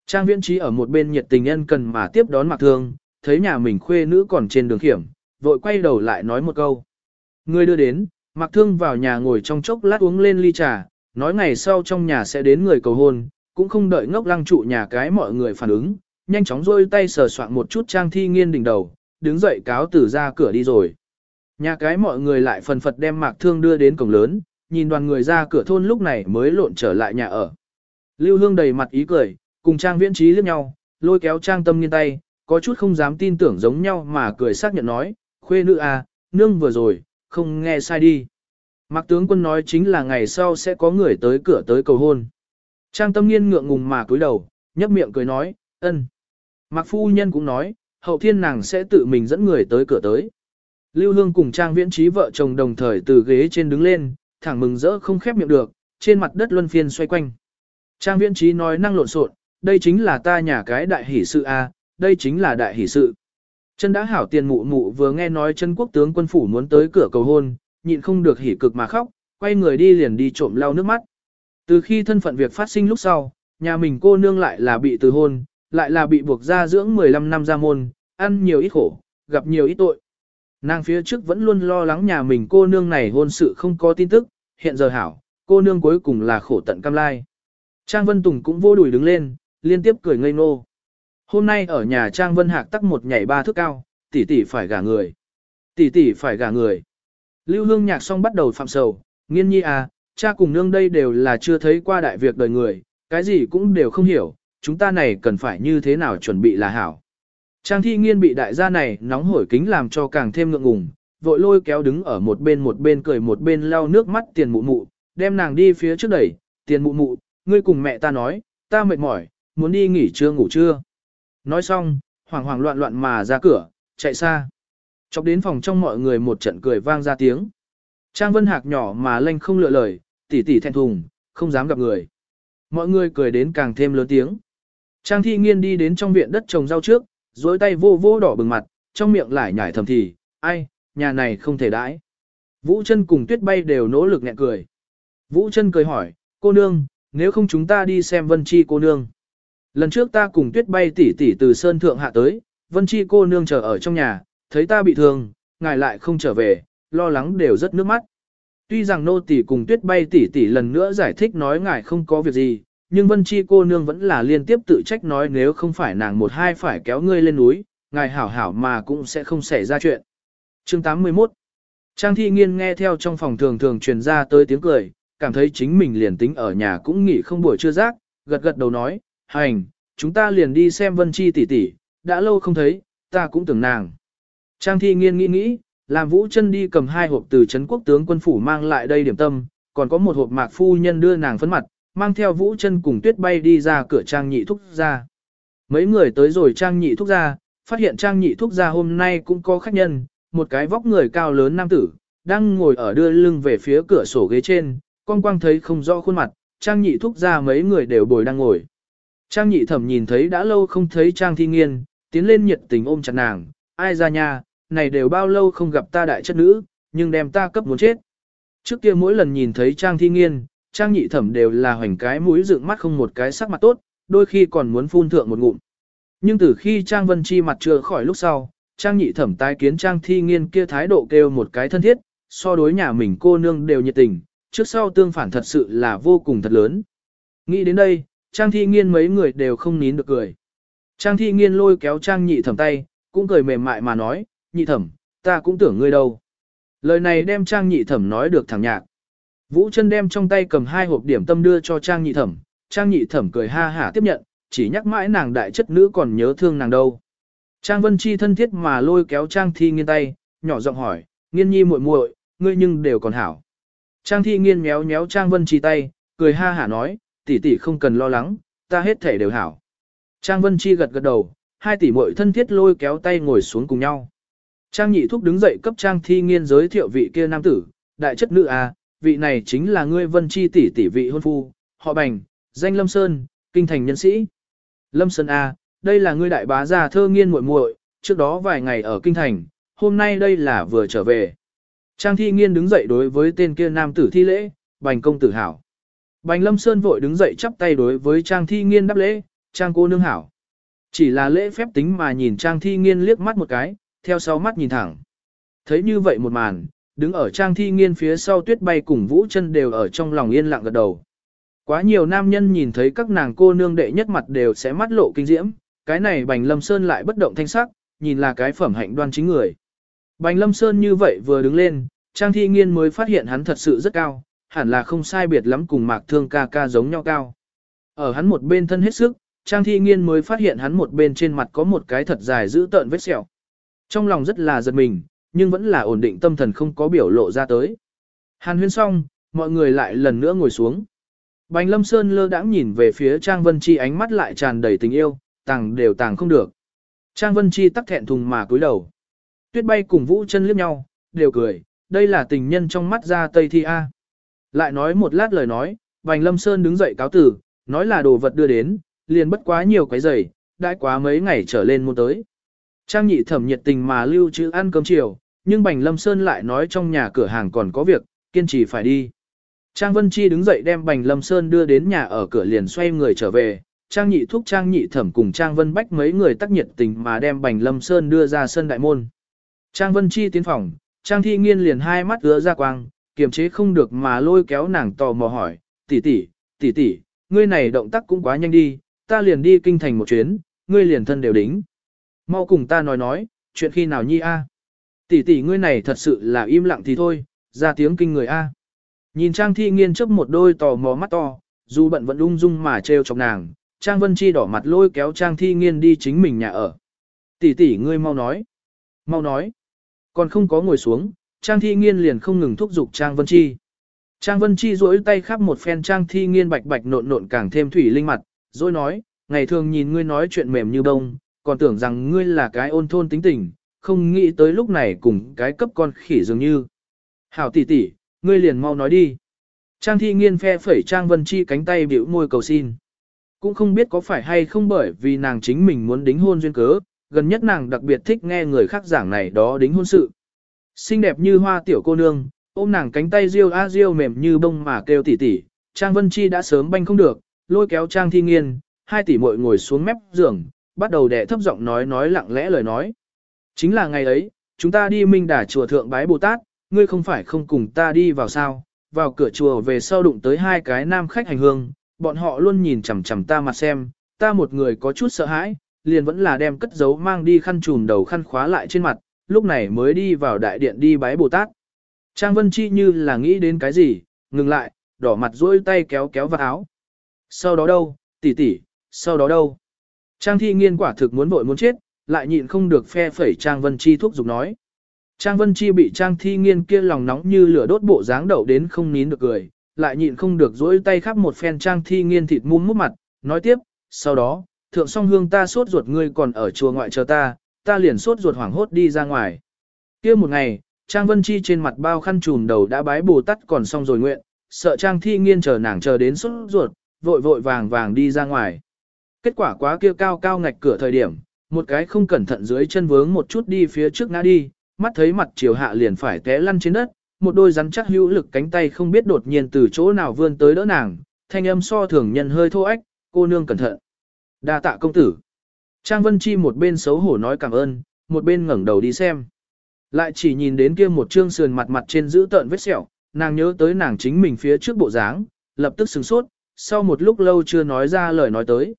Trang viễn trí ở một bên nhiệt tình nhân cần mà tiếp đón mặc thương, thấy nhà mình khuê nữ còn trên đường hiểm, vội quay đầu lại nói một câu. Người đưa đến, mặc thương vào nhà ngồi trong chốc lát uống lên ly trà, nói ngày sau trong nhà sẽ đến người cầu hôn, cũng không đợi ngốc lăng trụ nhà cái mọi người phản ứng, nhanh chóng rôi tay sờ soạn một chút trang thi nghiên đỉnh đầu, đứng dậy cáo tử ra cửa đi rồi. Nhà cái mọi người lại phần phật đem mạc thương đưa đến cổng lớn, nhìn đoàn người ra cửa thôn lúc này mới lộn trở lại nhà ở. Lưu Hương đầy mặt ý cười, cùng Trang Viễn Trí liếc nhau, lôi kéo Trang Tâm nghiên tay, có chút không dám tin tưởng giống nhau mà cười xác nhận nói, khuê nữ à, nương vừa rồi, không nghe sai đi. Mạc tướng quân nói chính là ngày sau sẽ có người tới cửa tới cầu hôn. Trang Tâm nghiên ngượng ngùng mà cúi đầu, nhấp miệng cười nói, ân. Mạc phu nhân cũng nói, hậu thiên nàng sẽ tự mình dẫn người tới cửa tới. Lưu Hương cùng Trang Viễn Trí vợ chồng đồng thời từ ghế trên đứng lên, thẳng mừng rỡ không khép miệng được, trên mặt đất luân phiên xoay quanh. Trang Viễn Trí nói năng lộn xộn, đây chính là ta nhà cái đại hỷ sự a, đây chính là đại hỷ sự. Chân đã hảo tiền mụ mụ vừa nghe nói chân quốc tướng quân phủ muốn tới cửa cầu hôn, nhịn không được hỉ cực mà khóc, quay người đi liền đi trộm lau nước mắt. Từ khi thân phận việc phát sinh lúc sau, nhà mình cô nương lại là bị từ hôn, lại là bị buộc ra dưỡng 15 năm ra môn, ăn nhiều ít khổ, gặp nhiều ít tội. Nàng phía trước vẫn luôn lo lắng nhà mình cô nương này hôn sự không có tin tức, hiện giờ hảo, cô nương cuối cùng là khổ tận cam lai. Trang Vân Tùng cũng vô đùi đứng lên, liên tiếp cười ngây ngô. Hôm nay ở nhà Trang Vân Hạc tắc một nhảy ba thước cao, tỷ tỷ phải gả người. Tỷ tỷ phải gả người. Lưu Hương Nhạc xong bắt đầu phạm sầu, nghiên nhi à, cha cùng nương đây đều là chưa thấy qua đại việc đời người, cái gì cũng đều không hiểu, chúng ta này cần phải như thế nào chuẩn bị là hảo. Trang thi nghiên bị đại gia này nóng hổi kính làm cho càng thêm ngượng ngùng, vội lôi kéo đứng ở một bên một bên cười một bên lau nước mắt tiền mụ mụ, đem nàng đi phía trước đẩy, tiền mụ mụ, ngươi cùng mẹ ta nói, ta mệt mỏi, muốn đi nghỉ trưa ngủ trưa. Nói xong, hoảng hoảng loạn loạn mà ra cửa, chạy xa. Chọc đến phòng trong mọi người một trận cười vang ra tiếng. Trang Vân Hạc nhỏ mà lanh không lựa lời, tỉ tỉ thẹn thùng, không dám gặp người. Mọi người cười đến càng thêm lớn tiếng. Trang Thi Nghiên đi đến trong viện đất trồng rau trước, dối tay vô vô đỏ bừng mặt, trong miệng lại nhảy thầm thì, ai, nhà này không thể đãi. Vũ chân cùng tuyết bay đều nỗ lực nhẹ cười. Vũ chân cười hỏi, cô nương, nếu không chúng ta đi xem vân chi cô nương. Lần trước ta cùng tuyết bay tỉ tỉ từ sơn thượng hạ tới, vân chi cô nương chờ ở trong nhà, thấy ta bị thương, ngài lại không trở về, lo lắng đều rất nước mắt. Tuy rằng nô tỉ cùng tuyết bay tỉ tỉ lần nữa giải thích nói ngài không có việc gì, nhưng vân chi cô nương vẫn là liên tiếp tự trách nói nếu không phải nàng một hai phải kéo ngươi lên núi, ngài hảo hảo mà cũng sẽ không xảy ra chuyện. Chương 81 Trang thi nghiên nghe theo trong phòng thường thường truyền ra tới tiếng cười, cảm thấy chính mình liền tính ở nhà cũng nghỉ không buổi chưa rác, gật gật đầu nói, hành, chúng ta liền đi xem vân chi tỷ tỷ, đã lâu không thấy, ta cũng tưởng nàng. Trang thi nghiên nghĩ nghĩ, làm vũ chân đi cầm hai hộp từ Trấn quốc tướng quân phủ mang lại đây điểm tâm, còn có một hộp mạc phu nhân đưa nàng phấn mặt, mang theo vũ chân cùng tuyết bay đi ra cửa trang nhị thúc ra. Mấy người tới rồi trang nhị thúc ra, phát hiện trang nhị thúc ra hôm nay cũng có khách nhân, một cái vóc người cao lớn nam tử, đang ngồi ở đưa lưng về phía cửa sổ ghế trên, con quang thấy không rõ khuôn mặt, trang nhị thúc ra mấy người đều bồi đang ngồi. Trang nhị thẩm nhìn thấy đã lâu không thấy trang thi nghiên, tiến lên nhiệt tình ôm chặt nàng, ai ra nha, này đều bao lâu không gặp ta đại chất nữ, nhưng đem ta cấp muốn chết. Trước kia mỗi lần nhìn thấy trang thi nghiên, trang nhị thẩm đều là hoành cái mũi dựng mắt không một cái sắc mặt tốt, đôi khi còn muốn phun thượng một ngụm. Nhưng từ khi trang vân chi mặt chưa khỏi lúc sau, trang nhị thẩm tái kiến trang thi nghiên kia thái độ kêu một cái thân thiết, so đối nhà mình cô nương đều nhiệt tình, trước sau tương phản thật sự là vô cùng thật lớn. Nghĩ đến đây, trang thi nghiên mấy người đều không nín được cười. Trang thi nghiên lôi kéo trang nhị thẩm tay, cũng cười mềm mại mà nói, nhị thẩm, ta cũng tưởng ngươi đâu. Lời này đem trang nhị thẩm nói được thẳng nhạc. Vũ chân đem trong tay cầm hai hộp điểm tâm đưa cho trang nhị thẩm, trang nhị thẩm cười ha hả tiếp nhận, chỉ nhắc mãi nàng đại chất nữ còn nhớ thương nàng đâu. Trang Vân Chi thân thiết mà lôi kéo Trang Thi Nghiên tay, nhỏ giọng hỏi, Nghiên nhi muội muội, ngươi nhưng đều còn hảo. Trang Thi Nghiên méo méo Trang Vân Chi tay, cười ha hả nói, tỷ tỷ không cần lo lắng, ta hết thể đều hảo. Trang Vân Chi gật gật đầu, hai tỷ muội thân thiết lôi kéo tay ngồi xuống cùng nhau. Trang Nhị Thúc đứng dậy cấp Trang Thi Nghiên giới thiệu vị kia nam tử, đại chất nữ à, vị này chính là ngươi Vân Chi tỷ tỷ vị hôn phu, họ Bành, danh Lâm Sơn, kinh thành nhân sĩ. Lâm Sơn à, đây là ngươi đại bá già thơ nghiên muội muội, trước đó vài ngày ở kinh thành, hôm nay đây là vừa trở về. Trang thi nghiên đứng dậy đối với tên kia nam tử thi lễ, bành công tử hảo. Bành lâm sơn vội đứng dậy chắp tay đối với trang thi nghiên đáp lễ, trang cô nương hảo. Chỉ là lễ phép tính mà nhìn trang thi nghiên liếc mắt một cái, theo sau mắt nhìn thẳng. Thấy như vậy một màn, đứng ở trang thi nghiên phía sau tuyết bay cùng vũ chân đều ở trong lòng yên lặng gật đầu. Quá nhiều nam nhân nhìn thấy các nàng cô nương đệ nhất mặt đều sẽ mắt lộ kinh diễm, cái này Bành Lâm Sơn lại bất động thanh sắc, nhìn là cái phẩm hạnh đoan chính người. Bành Lâm Sơn như vậy vừa đứng lên, Trang Thi Nghiên mới phát hiện hắn thật sự rất cao, hẳn là không sai biệt lắm cùng Mạc Thương ca ca giống nhau cao. Ở hắn một bên thân hết sức, Trang Thi Nghiên mới phát hiện hắn một bên trên mặt có một cái thật dài giữ tợn vết sẹo. Trong lòng rất là giật mình, nhưng vẫn là ổn định tâm thần không có biểu lộ ra tới. Hàn huyên xong, mọi người lại lần nữa ngồi xuống. Bành Lâm Sơn lơ đãng nhìn về phía Trang Vân Chi ánh mắt lại tràn đầy tình yêu, tàng đều tàng không được. Trang Vân Chi tắc thẹn thùng mà cúi đầu. Tuyết bay cùng Vũ chân liếc nhau, đều cười, đây là tình nhân trong mắt ra Tây Thi A. Lại nói một lát lời nói, Bành Lâm Sơn đứng dậy cáo tử, nói là đồ vật đưa đến, liền bất quá nhiều cái giày, đãi quá mấy ngày trở lên mua tới. Trang nhị thẩm nhiệt tình mà lưu trữ ăn cơm chiều, nhưng Bành Lâm Sơn lại nói trong nhà cửa hàng còn có việc, kiên trì phải đi. Trang Vân Chi đứng dậy đem Bành Lâm Sơn đưa đến nhà ở cửa liền xoay người trở về, Trang nhị thúc Trang nhị thẩm cùng Trang Vân Bách mấy người tác nhiệt tình mà đem Bành Lâm Sơn đưa ra sân đại môn. Trang Vân Chi tiến phòng, Trang Thi Nghiên liền hai mắt ứa ra quang, kiềm chế không được mà lôi kéo nàng tò mò hỏi, tỷ tỷ, tỷ tỷ, ngươi này động tác cũng quá nhanh đi, ta liền đi kinh thành một chuyến, ngươi liền thân đều đính. Mau cùng ta nói nói, chuyện khi nào nhi a? Tỷ tỷ ngươi này thật sự là im lặng thì thôi, ra tiếng kinh người a. Nhìn Trang Thi Nghiên chớp một đôi tò mò mắt to, dù bận vẫn ung dung mà trêu chọc nàng, Trang Vân Chi đỏ mặt lôi kéo Trang Thi Nghiên đi chính mình nhà ở. Tỷ tỷ ngươi mau nói. Mau nói. Còn không có ngồi xuống, Trang Thi Nghiên liền không ngừng thúc giục Trang Vân Chi. Trang Vân Chi duỗi tay khắp một phen Trang Thi Nghiên bạch bạch nộn nộn càng thêm thủy linh mặt, rồi nói, ngày thường nhìn ngươi nói chuyện mềm như bông, còn tưởng rằng ngươi là cái ôn thôn tính tình, không nghĩ tới lúc này cùng cái cấp con khỉ dường như. Hảo tỷ tỷ, ngươi liền mau nói đi. Trang Thi Nghiên phe phẩy Trang Vân Chi cánh tay biểu môi cầu xin. Cũng không biết có phải hay không bởi vì nàng chính mình muốn đính hôn duyên cớ, gần nhất nàng đặc biệt thích nghe người khác giảng này đó đính hôn sự. Xinh đẹp như hoa tiểu cô nương, ôm nàng cánh tay riêu a riêu mềm như bông mà kêu tỉ tỉ, Trang Vân Chi đã sớm banh không được, lôi kéo Trang Thi Nghiên, hai tỷ muội ngồi xuống mép giường, bắt đầu đẻ thấp giọng nói nói lặng lẽ lời nói. Chính là ngày ấy, chúng ta đi Minh Đà chùa thượng bái Bồ Tát, ngươi không phải không cùng ta đi vào sao, vào cửa chùa về sau đụng tới hai cái nam khách hành hương, bọn họ luôn nhìn chằm chằm ta mặt xem, ta một người có chút sợ hãi, liền vẫn là đem cất giấu mang đi khăn trùm đầu khăn khóa lại trên mặt, lúc này mới đi vào đại điện đi bái Bồ Tát. Trang Vân Chi như là nghĩ đến cái gì, ngừng lại, đỏ mặt duỗi tay kéo kéo vào áo. Sau đó đâu, tỷ tỷ, sau đó đâu? Trang Thi Nghiên quả thực muốn vội muốn chết, lại nhịn không được phe phẩy Trang Vân Chi thuốc giục nói. Trang Vân Chi bị Trang Thi Nghiên kia lòng nóng như lửa đốt bộ dáng đậu đến không nín được cười, lại nhịn không được dỗi tay khắp một phen Trang Thi Nghiên thịt muôn mút mặt, nói tiếp, sau đó, thượng song hương ta suốt ruột ngươi còn ở chùa ngoại chờ ta, ta liền sốt ruột hoảng hốt đi ra ngoài. kia một ngày, Trang Vân Chi trên mặt bao khăn trùm đầu đã bái bồ tát còn xong rồi nguyện, sợ Trang Thi Nghiên chờ nàng chờ đến sốt ruột, vội vội vàng vàng đi ra ngoài. Kết quả quá kia cao cao ngạch cửa thời điểm, một cái không cẩn thận dưới chân vướng một chút đi phía trước ngã đi, mắt thấy mặt chiều hạ liền phải té lăn trên đất, một đôi rắn chắc hữu lực cánh tay không biết đột nhiên từ chỗ nào vươn tới đỡ nàng, thanh âm so thường nhân hơi thô ách, cô nương cẩn thận. đa tạ công tử. Trang Vân Chi một bên xấu hổ nói cảm ơn, một bên ngẩng đầu đi xem. Lại chỉ nhìn đến kia một trương sườn mặt mặt trên giữ tợn vết sẹo, nàng nhớ tới nàng chính mình phía trước bộ dáng, lập tức sửng sốt, sau một lúc lâu chưa nói ra lời nói tới.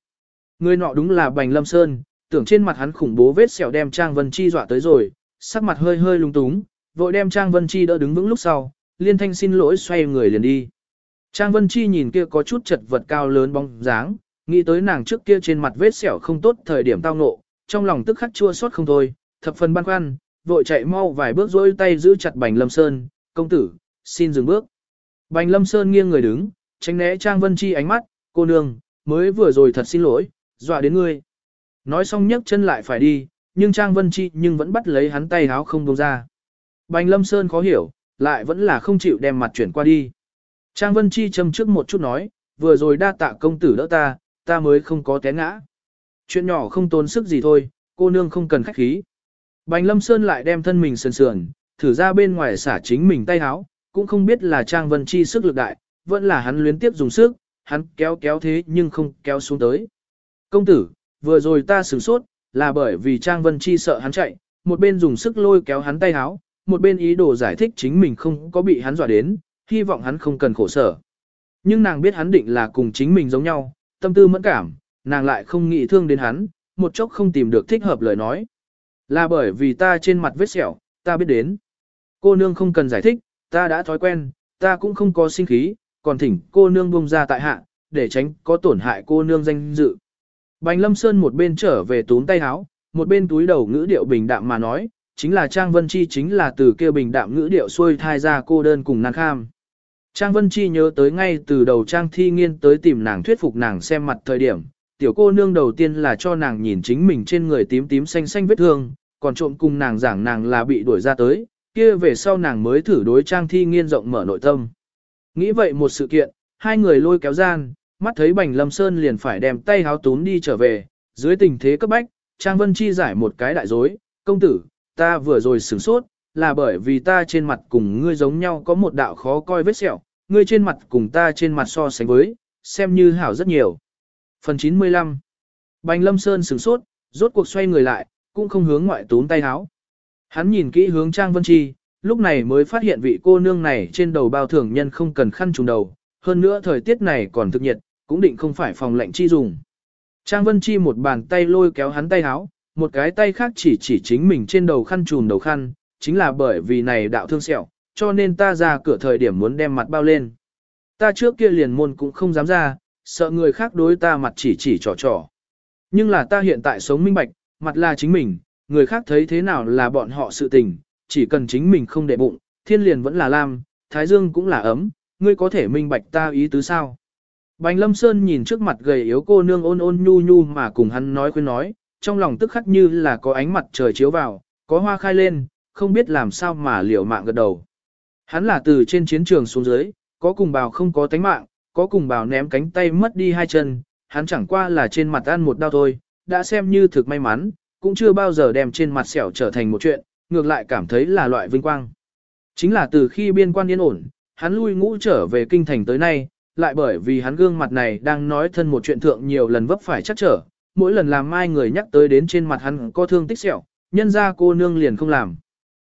Người nọ đúng là Bành Lâm Sơn, tưởng trên mặt hắn khủng bố vết sẹo đem Trang Vân Chi dọa tới rồi, sắc mặt hơi hơi lung túng, vội đem Trang Vân Chi đỡ đứng vững lúc sau, liên thanh xin lỗi xoay người liền đi. Trang Vân Chi nhìn kia có chút chật vật cao lớn bóng dáng, nghĩ tới nàng trước kia trên mặt vết sẹo không tốt thời điểm tao ngộ, trong lòng tức khắc chua xót không thôi, thập phần băn khoăn, vội chạy mau vài bước rối tay giữ chặt Bành Lâm Sơn, công tử, xin dừng bước. Bành Lâm Sơn nghiêng người đứng, tránh né Trang Vân Chi ánh mắt, cô nương, mới vừa rồi thật xin lỗi, dọa đến ngươi. Nói xong nhấc chân lại phải đi, nhưng Trang Vân Chi nhưng vẫn bắt lấy hắn tay háo không buông ra. Bành Lâm Sơn khó hiểu, lại vẫn là không chịu đem mặt chuyển qua đi. Trang Vân Chi châm trước một chút nói, vừa rồi đa tạ công tử đỡ ta, ta mới không có té ngã. Chuyện nhỏ không tốn sức gì thôi, cô nương không cần khách khí. Bành Lâm Sơn lại đem thân mình sườn sườn, thử ra bên ngoài xả chính mình tay háo, cũng không biết là Trang Vân Chi sức lực đại, vẫn là hắn luyến tiếp dùng sức, hắn kéo kéo thế nhưng không kéo xuống tới. Công tử, vừa rồi ta sửng sốt, là bởi vì Trang Vân Chi sợ hắn chạy, một bên dùng sức lôi kéo hắn tay háo, một bên ý đồ giải thích chính mình không có bị hắn dọa đến, hy vọng hắn không cần khổ sở. Nhưng nàng biết hắn định là cùng chính mình giống nhau, tâm tư mẫn cảm, nàng lại không nghĩ thương đến hắn, một chốc không tìm được thích hợp lời nói. Là bởi vì ta trên mặt vết sẹo, ta biết đến. Cô nương không cần giải thích, ta đã thói quen, ta cũng không có sinh khí, còn thỉnh cô nương buông ra tại hạ, để tránh có tổn hại cô nương danh dự. Bành Lâm Sơn một bên trở về túm tay háo, một bên túi đầu ngữ điệu bình đạm mà nói, chính là Trang Vân Chi chính là từ kia bình đạm ngữ điệu xuôi thai ra cô đơn cùng nàng kham. Trang Vân Chi nhớ tới ngay từ đầu Trang Thi Nghiên tới tìm nàng thuyết phục nàng xem mặt thời điểm, tiểu cô nương đầu tiên là cho nàng nhìn chính mình trên người tím tím xanh xanh vết thương, còn trộm cùng nàng giảng nàng là bị đuổi ra tới, kia về sau nàng mới thử đối Trang Thi Nghiên rộng mở nội tâm. Nghĩ vậy một sự kiện, hai người lôi kéo gian, mắt thấy Bành Lâm Sơn liền phải đem tay háo tún đi trở về, dưới tình thế cấp bách, Trang Vân Chi giải một cái đại dối, công tử, ta vừa rồi sửng sốt, là bởi vì ta trên mặt cùng ngươi giống nhau có một đạo khó coi vết sẹo, ngươi trên mặt cùng ta trên mặt so sánh với, xem như hảo rất nhiều. Phần 95 Bành Lâm Sơn sửng sốt, rốt cuộc xoay người lại, cũng không hướng ngoại tún tay háo. Hắn nhìn kỹ hướng Trang Vân Chi, lúc này mới phát hiện vị cô nương này trên đầu bao thường nhân không cần khăn trùng đầu, hơn nữa thời tiết này còn thực nhiệt, cũng định không phải phòng lạnh chi dùng. Trang Vân Chi một bàn tay lôi kéo hắn tay háo, một cái tay khác chỉ chỉ chính mình trên đầu khăn trùn đầu khăn, chính là bởi vì này đạo thương sẹo, cho nên ta ra cửa thời điểm muốn đem mặt bao lên. Ta trước kia liền môn cũng không dám ra, sợ người khác đối ta mặt chỉ chỉ trò trò. Nhưng là ta hiện tại sống minh bạch, mặt là chính mình, người khác thấy thế nào là bọn họ sự tình, chỉ cần chính mình không để bụng, thiên liền vẫn là lam, thái dương cũng là ấm, ngươi có thể minh bạch ta ý tứ sao. Bành Lâm Sơn nhìn trước mặt gầy yếu cô nương ôn ôn nhu nhu mà cùng hắn nói khuyên nói, trong lòng tức khắc như là có ánh mặt trời chiếu vào, có hoa khai lên, không biết làm sao mà liều mạng gật đầu. Hắn là từ trên chiến trường xuống dưới, có cùng bào không có tánh mạng, có cùng bào ném cánh tay mất đi hai chân, hắn chẳng qua là trên mặt ăn một đau thôi, đã xem như thực may mắn, cũng chưa bao giờ đem trên mặt sẹo trở thành một chuyện, ngược lại cảm thấy là loại vinh quang. Chính là từ khi biên quan yên ổn, hắn lui ngũ trở về kinh thành tới nay, lại bởi vì hắn gương mặt này đang nói thân một chuyện thượng nhiều lần vấp phải chắc trở, mỗi lần làm mai người nhắc tới đến trên mặt hắn có thương tích sẹo, nhân ra cô nương liền không làm.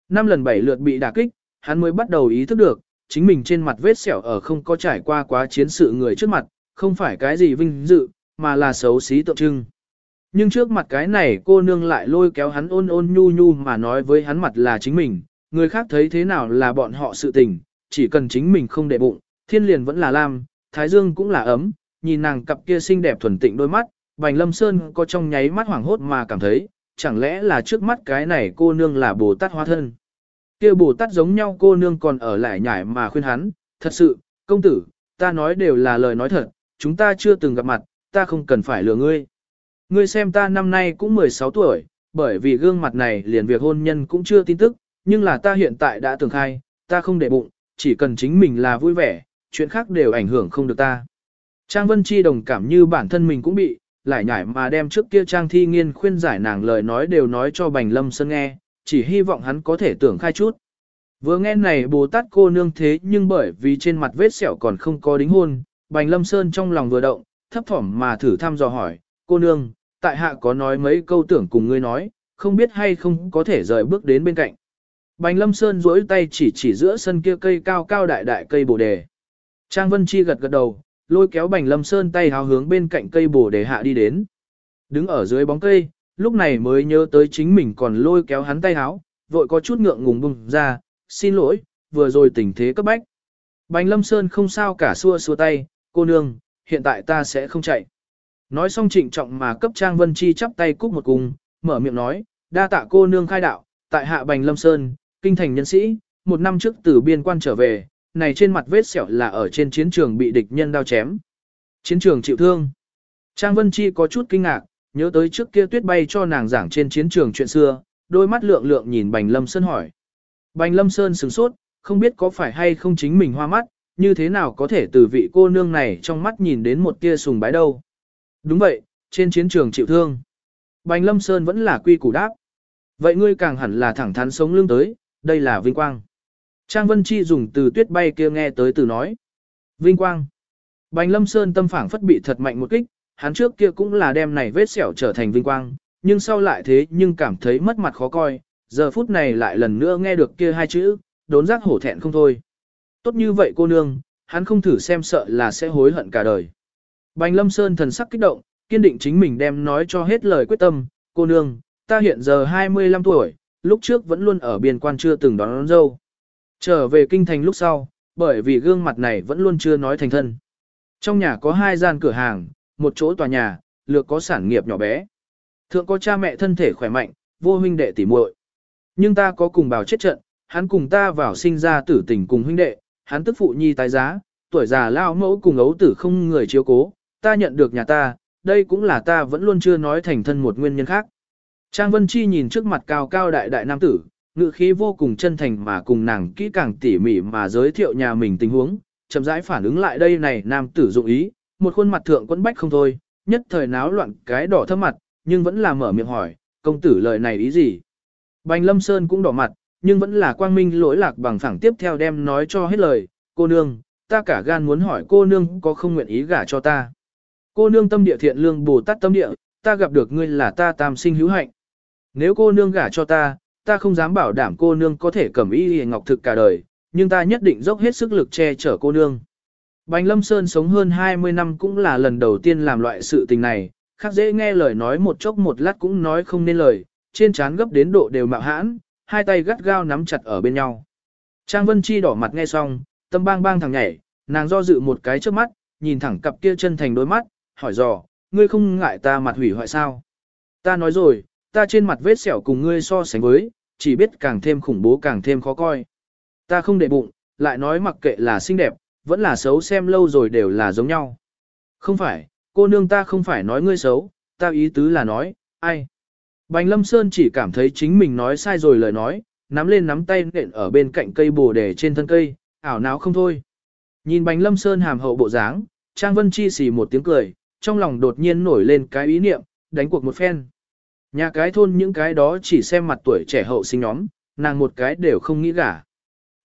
Năm lần bảy lượt bị đả kích, hắn mới bắt đầu ý thức được, chính mình trên mặt vết sẹo ở không có trải qua quá chiến sự người trước mặt, không phải cái gì vinh dự, mà là xấu xí tượng trưng. Nhưng trước mặt cái này cô nương lại lôi kéo hắn ôn ôn nhu nhu mà nói với hắn mặt là chính mình, người khác thấy thế nào là bọn họ sự tình, chỉ cần chính mình không để bụng, thiên liền vẫn là lam, thái dương cũng là ấm, nhìn nàng cặp kia xinh đẹp thuần tịnh đôi mắt, Bành Lâm Sơn có trong nháy mắt hoảng hốt mà cảm thấy, chẳng lẽ là trước mắt cái này cô nương là Bồ Tát hóa thân. Kia Bồ Tát giống nhau cô nương còn ở lại nhải mà khuyên hắn, thật sự, công tử, ta nói đều là lời nói thật, chúng ta chưa từng gặp mặt, ta không cần phải lừa ngươi. Ngươi xem ta năm nay cũng 16 tuổi, bởi vì gương mặt này liền việc hôn nhân cũng chưa tin tức, nhưng là ta hiện tại đã tưởng khai, ta không để bụng, chỉ cần chính mình là vui vẻ, chuyện khác đều ảnh hưởng không được ta. Trang Vân Chi đồng cảm như bản thân mình cũng bị, lại nhải mà đem trước kia Trang Thi Nghiên khuyên giải nàng lời nói đều nói cho Bành Lâm Sơn nghe, chỉ hy vọng hắn có thể tưởng khai chút. Vừa nghe này Bồ Tát cô nương thế nhưng bởi vì trên mặt vết sẹo còn không có đính hôn, Bành Lâm Sơn trong lòng vừa động, thấp thỏm mà thử thăm dò hỏi, cô nương, tại hạ có nói mấy câu tưởng cùng ngươi nói, không biết hay không có thể rời bước đến bên cạnh. Bành Lâm Sơn duỗi tay chỉ chỉ giữa sân kia cây cao cao đại đại cây bồ đề. Trang Vân Chi gật gật đầu, lôi kéo Bành Lâm Sơn tay háo hướng bên cạnh cây bồ đề hạ đi đến. Đứng ở dưới bóng cây, lúc này mới nhớ tới chính mình còn lôi kéo hắn tay háo, vội có chút ngượng ngùng bùng ra, xin lỗi, vừa rồi tình thế cấp bách. Bành Lâm Sơn không sao cả xua xua tay, cô nương, hiện tại ta sẽ không chạy. Nói xong trịnh trọng mà cấp Trang Vân Chi chắp tay cúc một cung, mở miệng nói, đa tạ cô nương khai đạo, tại hạ Bành Lâm Sơn, kinh thành nhân sĩ, một năm trước từ biên quan trở về, này trên mặt vết sẹo là ở trên chiến trường bị địch nhân đao chém. Chiến trường chịu thương. Trang Vân Chi có chút kinh ngạc, nhớ tới trước kia tuyết bay cho nàng giảng trên chiến trường chuyện xưa, đôi mắt lượng lượng nhìn Bành Lâm Sơn hỏi. Bành Lâm Sơn sửng sốt, không biết có phải hay không chính mình hoa mắt, như thế nào có thể từ vị cô nương này trong mắt nhìn đến một tia sùng bái đâu. Đúng vậy, trên chiến trường chịu thương. Bành Lâm Sơn vẫn là quy củ đáp. Vậy ngươi càng hẳn là thẳng thắn sống lưng tới, đây là vinh quang. Trang Vân Chi dùng từ tuyết bay kia nghe tới từ nói. Vinh quang. Bành Lâm Sơn tâm phảng phất bị thật mạnh một kích, hắn trước kia cũng là đem này vết sẹo trở thành vinh quang, nhưng sau lại thế nhưng cảm thấy mất mặt khó coi, giờ phút này lại lần nữa nghe được kia hai chữ, đốn giác hổ thẹn không thôi. Tốt như vậy cô nương, hắn không thử xem sợ là sẽ hối hận cả đời. Bành Lâm Sơn thần sắc kích động, kiên định chính mình đem nói cho hết lời quyết tâm, cô nương, ta hiện giờ 25 tuổi, lúc trước vẫn luôn ở biên quan chưa từng đón, đón dâu. Trở về kinh thành lúc sau, bởi vì gương mặt này vẫn luôn chưa nói thành thân. Trong nhà có hai gian cửa hàng, một chỗ tòa nhà, lược có sản nghiệp nhỏ bé. Thượng có cha mẹ thân thể khỏe mạnh, vô huynh đệ tỉ muội. Nhưng ta có cùng bào chết trận, hắn cùng ta vào sinh ra tử tình cùng huynh đệ, hắn tức phụ nhi tái giá, tuổi già lao mẫu cùng ấu tử không người chiếu cố, ta nhận được nhà ta, đây cũng là ta vẫn luôn chưa nói thành thân một nguyên nhân khác. Trang Vân Chi nhìn trước mặt cao cao đại đại nam tử, ngự khí vô cùng chân thành mà cùng nàng kỹ càng tỉ mỉ mà giới thiệu nhà mình tình huống, chậm rãi phản ứng lại đây này nam tử dụng ý, một khuôn mặt thượng quẫn bách không thôi, nhất thời náo loạn cái đỏ thơm mặt, nhưng vẫn là mở miệng hỏi, công tử lời này ý gì? Bành Lâm Sơn cũng đỏ mặt, nhưng vẫn là quang minh lỗi lạc bằng phẳng tiếp theo đem nói cho hết lời, cô nương, ta cả gan muốn hỏi cô nương có không nguyện ý gả cho ta. Cô nương tâm địa thiện lương Bồ Tát tâm địa, ta gặp được ngươi là ta tam sinh hữu hạnh. Nếu cô nương gả cho ta, ta không dám bảo đảm cô nương có thể cầm y hề ngọc thực cả đời, nhưng ta nhất định dốc hết sức lực che chở cô nương. Bành Lâm Sơn sống hơn 20 năm cũng là lần đầu tiên làm loại sự tình này, khác dễ nghe lời nói một chốc một lát cũng nói không nên lời, trên trán gấp đến độ đều mạo hãn, hai tay gắt gao nắm chặt ở bên nhau. Trang Vân Chi đỏ mặt nghe xong, tâm bang bang thằng nhảy, nàng do dự một cái trước mắt, nhìn thẳng cặp kia chân thành đôi mắt, hỏi dò, ngươi không ngại ta mặt hủy hoại sao? Ta nói rồi, ta trên mặt vết sẹo cùng ngươi so sánh với, chỉ biết càng thêm khủng bố càng thêm khó coi. Ta không để bụng, lại nói mặc kệ là xinh đẹp, vẫn là xấu xem lâu rồi đều là giống nhau. Không phải, cô nương ta không phải nói ngươi xấu, ta ý tứ là nói, ai. Bành Lâm Sơn chỉ cảm thấy chính mình nói sai rồi lời nói, nắm lên nắm tay nện ở bên cạnh cây bồ đề trên thân cây, ảo não không thôi. Nhìn Bành Lâm Sơn hàm hậu bộ dáng, Trang Vân Chi xì một tiếng cười, trong lòng đột nhiên nổi lên cái ý niệm, đánh cuộc một phen. Nhà cái thôn những cái đó chỉ xem mặt tuổi trẻ hậu sinh nhóm, nàng một cái đều không nghĩ gả.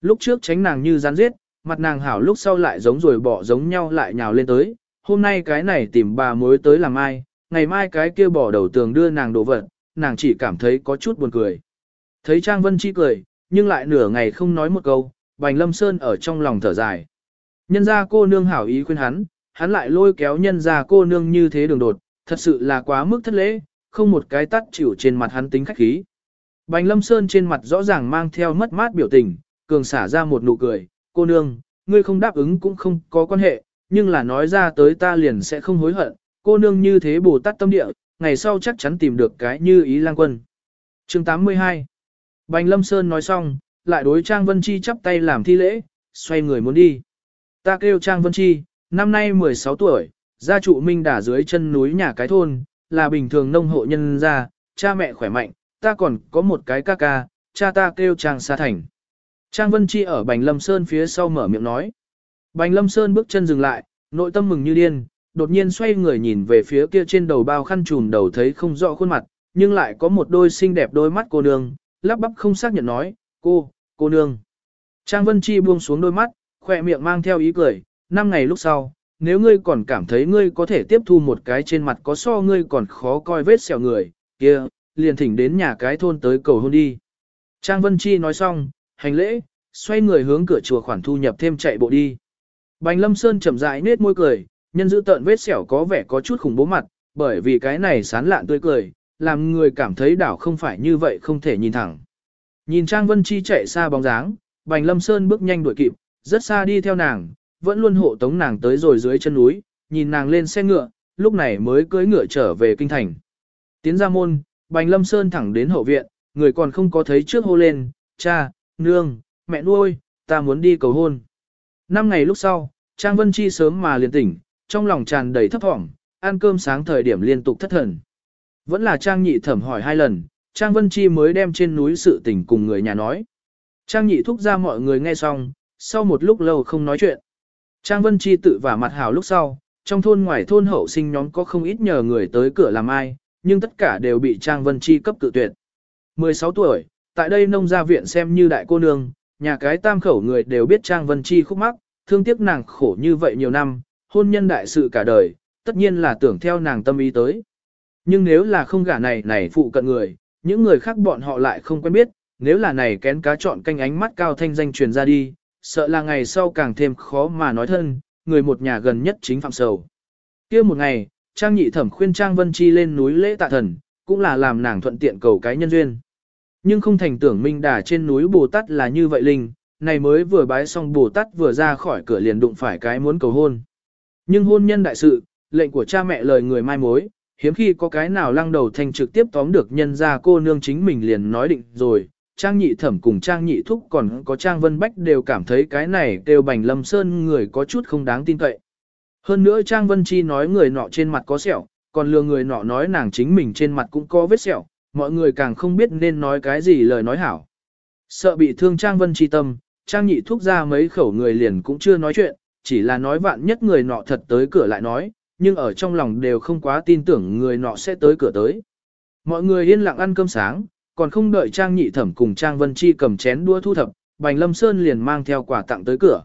lúc trước tránh nàng như gián giết, mặt nàng hảo lúc sau lại giống rồi bỏ giống nhau lại nhào lên tới, hôm nay cái này tìm bà mối tới làm ai, ngày mai cái kia bỏ đầu tường đưa nàng đồ vật, nàng chỉ cảm thấy có chút buồn cười. Thấy Trang Vân Chi cười, nhưng lại nửa ngày không nói một câu, Bành Lâm Sơn ở trong lòng thở dài. Nhân ra cô nương hảo ý khuyên hắn, hắn lại lôi kéo nhân ra cô nương như thế đường đột, thật sự là quá mức thất lễ, không một cái tắt chịu trên mặt hắn tính khách khí. Bành Lâm Sơn trên mặt rõ ràng mang theo mất mát biểu tình, cường xả ra một nụ cười, cô nương, ngươi không đáp ứng cũng không có quan hệ, nhưng là nói ra tới ta liền sẽ không hối hận, cô nương như thế bồ tát tâm địa, ngày sau chắc chắn tìm được cái như ý lang quân. chương 82 Bành Lâm Sơn nói xong, lại đối Trang Vân Chi chắp tay làm thi lễ, xoay người muốn đi. Ta kêu Trang Vân Chi, năm nay 16 tuổi, gia trụ minh Đã dưới chân núi nhà cái thôn, là bình thường nông hộ nhân gia, cha mẹ khỏe mạnh, ta còn có một cái ca ca, cha ta kêu Trang Sa Thành. Trang Vân Chi ở Bành Lâm Sơn phía sau mở miệng nói. Bành Lâm Sơn bước chân dừng lại, nội tâm mừng như điên, đột nhiên xoay người nhìn về phía kia trên đầu bao khăn trùm đầu thấy không rõ khuôn mặt, nhưng lại có một đôi xinh đẹp đôi mắt cô nương, lắp bắp không xác nhận nói, cô, cô nương. Trang Vân Chi buông xuống đôi mắt, khỏe miệng mang theo ý cười, năm ngày lúc sau, nếu ngươi còn cảm thấy ngươi có thể tiếp thu một cái trên mặt có so ngươi còn khó coi vết sẹo người, kia, liền thỉnh đến nhà cái thôn tới cầu hôn đi. Trang Vân Chi nói xong, hành lễ, xoay người hướng cửa chùa khoản thu nhập thêm chạy bộ đi. Bành Lâm Sơn chậm rãi nết môi cười, nhân giữ tợn vết sẹo có vẻ có chút khủng bố mặt, bởi vì cái này sán lạn tươi cười, làm người cảm thấy đảo không phải như vậy không thể nhìn thẳng. Nhìn Trang Vân Chi chạy xa bóng dáng, Bành Lâm Sơn bước nhanh đuổi kịp, rất xa đi theo nàng, vẫn luôn hộ tống nàng tới rồi dưới chân núi, nhìn nàng lên xe ngựa, lúc này mới cưỡi ngựa trở về kinh thành. Tiến ra môn, Bành Lâm Sơn thẳng đến hậu viện, người còn không có thấy trước hô lên, cha, nương, mẹ nuôi, ta muốn đi cầu hôn. Năm ngày lúc sau, Trang Vân Chi sớm mà liền tỉnh, trong lòng tràn đầy thấp thỏm, ăn cơm sáng thời điểm liên tục thất thần. Vẫn là Trang Nhị thẩm hỏi hai lần, Trang Vân Chi mới đem trên núi sự tình cùng người nhà nói. Trang Nhị thúc ra mọi người nghe xong, sau một lúc lâu không nói chuyện. Trang Vân Chi tự vả mặt hào lúc sau, trong thôn ngoài thôn hậu sinh nhóm có không ít nhờ người tới cửa làm ai, nhưng tất cả đều bị Trang Vân Chi cấp tự tuyệt. 16 tuổi, tại đây nông gia viện xem như đại cô nương, nhà cái tam khẩu người đều biết Trang Vân Chi khúc mắc, thương tiếc nàng khổ như vậy nhiều năm, hôn nhân đại sự cả đời, tất nhiên là tưởng theo nàng tâm ý tới. Nhưng nếu là không gả này này phụ cận người, những người khác bọn họ lại không quen biết, nếu là này kén cá chọn canh ánh mắt cao thanh danh truyền ra đi, sợ là ngày sau càng thêm khó mà nói thân, người một nhà gần nhất chính phạm sầu. kia một ngày, Trang nhị thẩm khuyên Trang Vân Chi lên núi lễ tạ thần, cũng là làm nàng thuận tiện cầu cái nhân duyên. Nhưng không thành tưởng Minh Đà trên núi Bồ Tát là như vậy linh, này mới vừa bái xong Bồ Tát vừa ra khỏi cửa liền đụng phải cái muốn cầu hôn. Nhưng hôn nhân đại sự, lệnh của cha mẹ lời người mai mối, hiếm khi có cái nào lăng đầu thành trực tiếp tóm được nhân ra cô nương chính mình liền nói định rồi. Trang nhị thẩm cùng Trang nhị thúc còn có Trang Vân Bách đều cảm thấy cái này đều bành lâm sơn người có chút không đáng tin cậy. Hơn nữa Trang Vân Chi nói người nọ trên mặt có sẹo, còn lừa người nọ nói nàng chính mình trên mặt cũng có vết sẹo, mọi người càng không biết nên nói cái gì lời nói hảo. Sợ bị thương Trang Vân Chi tâm, Trang nhị thúc ra mấy khẩu người liền cũng chưa nói chuyện, chỉ là nói vạn nhất người nọ thật tới cửa lại nói, nhưng ở trong lòng đều không quá tin tưởng người nọ sẽ tới cửa tới. Mọi người yên lặng ăn cơm sáng, còn không đợi Trang nhị thẩm cùng Trang Vân Chi cầm chén đua thu thập, Bành Lâm Sơn liền mang theo quà tặng tới cửa.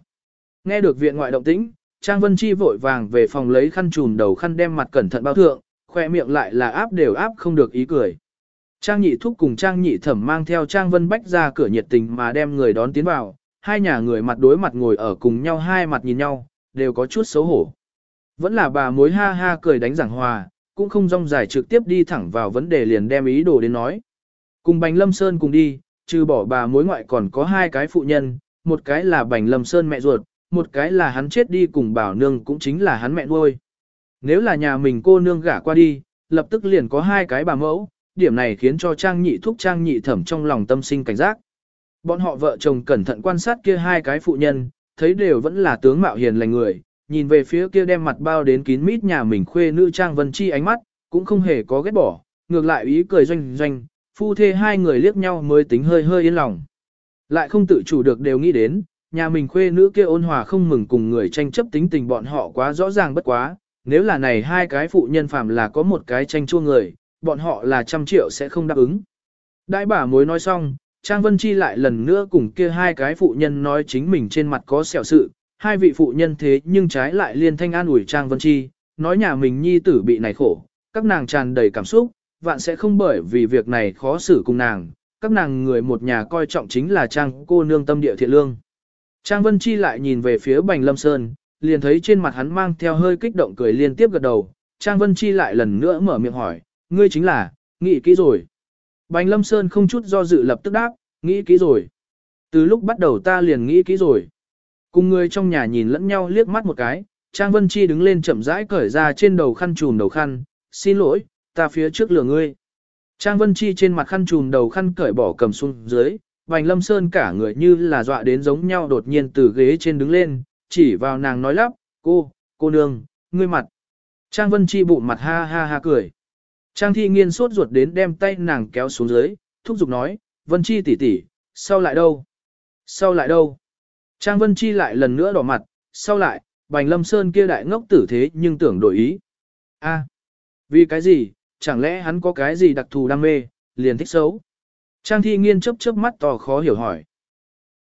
Nghe được viện ngoại động tĩnh, Trang Vân Chi vội vàng về phòng lấy khăn trùn đầu khăn đem mặt cẩn thận bao thượng, khoe miệng lại là áp đều áp không được ý cười. Trang nhị thúc cùng Trang nhị thẩm mang theo Trang Vân Bách ra cửa nhiệt tình mà đem người đón tiến vào, hai nhà người mặt đối mặt ngồi ở cùng nhau hai mặt nhìn nhau, đều có chút xấu hổ. Vẫn là bà mối ha ha cười đánh giảng hòa, cũng không rong dài trực tiếp đi thẳng vào vấn đề liền đem ý đồ đến nói. Cùng Bành Lâm Sơn cùng đi, trừ bỏ bà mối ngoại còn có hai cái phụ nhân, một cái là Bành Lâm Sơn mẹ ruột, một cái là hắn chết đi cùng bảo nương cũng chính là hắn mẹ nuôi. Nếu là nhà mình cô nương gả qua đi, lập tức liền có hai cái bà mẫu, điểm này khiến cho Trang Nhị thúc Trang Nhị thẩm trong lòng tâm sinh cảnh giác. Bọn họ vợ chồng cẩn thận quan sát kia hai cái phụ nhân, thấy đều vẫn là tướng mạo hiền lành người, nhìn về phía kia đem mặt bao đến kín mít nhà mình khuê nữ Trang Vân Chi ánh mắt, cũng không hề có ghét bỏ, ngược lại ý cười doanh doanh, phu thê hai người liếc nhau mới tính hơi hơi yên lòng. Lại không tự chủ được đều nghĩ đến, nhà mình khuê nữ kia ôn hòa không mừng cùng người tranh chấp tính tình bọn họ quá rõ ràng bất quá, nếu là này hai cái phụ nhân phàm là có một cái tranh chua người, bọn họ là trăm triệu sẽ không đáp ứng. Đại bà mối nói xong, Trang Vân Chi lại lần nữa cùng kia hai cái phụ nhân nói chính mình trên mặt có sẹo sự, hai vị phụ nhân thế nhưng trái lại liên thanh an ủi Trang Vân Chi, nói nhà mình nhi tử bị này khổ, các nàng tràn đầy cảm xúc, vạn sẽ không bởi vì việc này khó xử cùng nàng, các nàng người một nhà coi trọng chính là Trang cô nương tâm địa thiện lương. Trang Vân Chi lại nhìn về phía Bành Lâm Sơn, liền thấy trên mặt hắn mang theo hơi kích động cười liên tiếp gật đầu, Trang Vân Chi lại lần nữa mở miệng hỏi, ngươi chính là, nghĩ kỹ rồi. Bành Lâm Sơn không chút do dự lập tức đáp, nghĩ kỹ rồi. Từ lúc bắt đầu ta liền nghĩ kỹ rồi. Cùng người trong nhà nhìn lẫn nhau liếc mắt một cái, Trang Vân Chi đứng lên chậm rãi cởi ra trên đầu khăn trùm đầu khăn, xin lỗi, ta phía trước lừa ngươi. Trang Vân Chi trên mặt khăn trùm đầu khăn cởi bỏ cầm xuống dưới, Bành Lâm Sơn cả người như là dọa đến giống nhau đột nhiên từ ghế trên đứng lên, chỉ vào nàng nói lắp, cô, cô nương, ngươi mặt. Trang Vân Chi bụng mặt ha ha ha cười. Trang Thi Nghiên sốt ruột đến đem tay nàng kéo xuống dưới, thúc giục nói, Vân Chi tỷ tỷ, sau lại đâu? Sau lại đâu? Trang Vân Chi lại lần nữa đỏ mặt, sau lại, Bành Lâm Sơn kia đại ngốc tử thế nhưng tưởng đổi ý. a vì cái gì, chẳng lẽ hắn có cái gì đặc thù đam mê, liền thích xấu? Trang Thi Nghiên chớp chớp mắt to khó hiểu hỏi.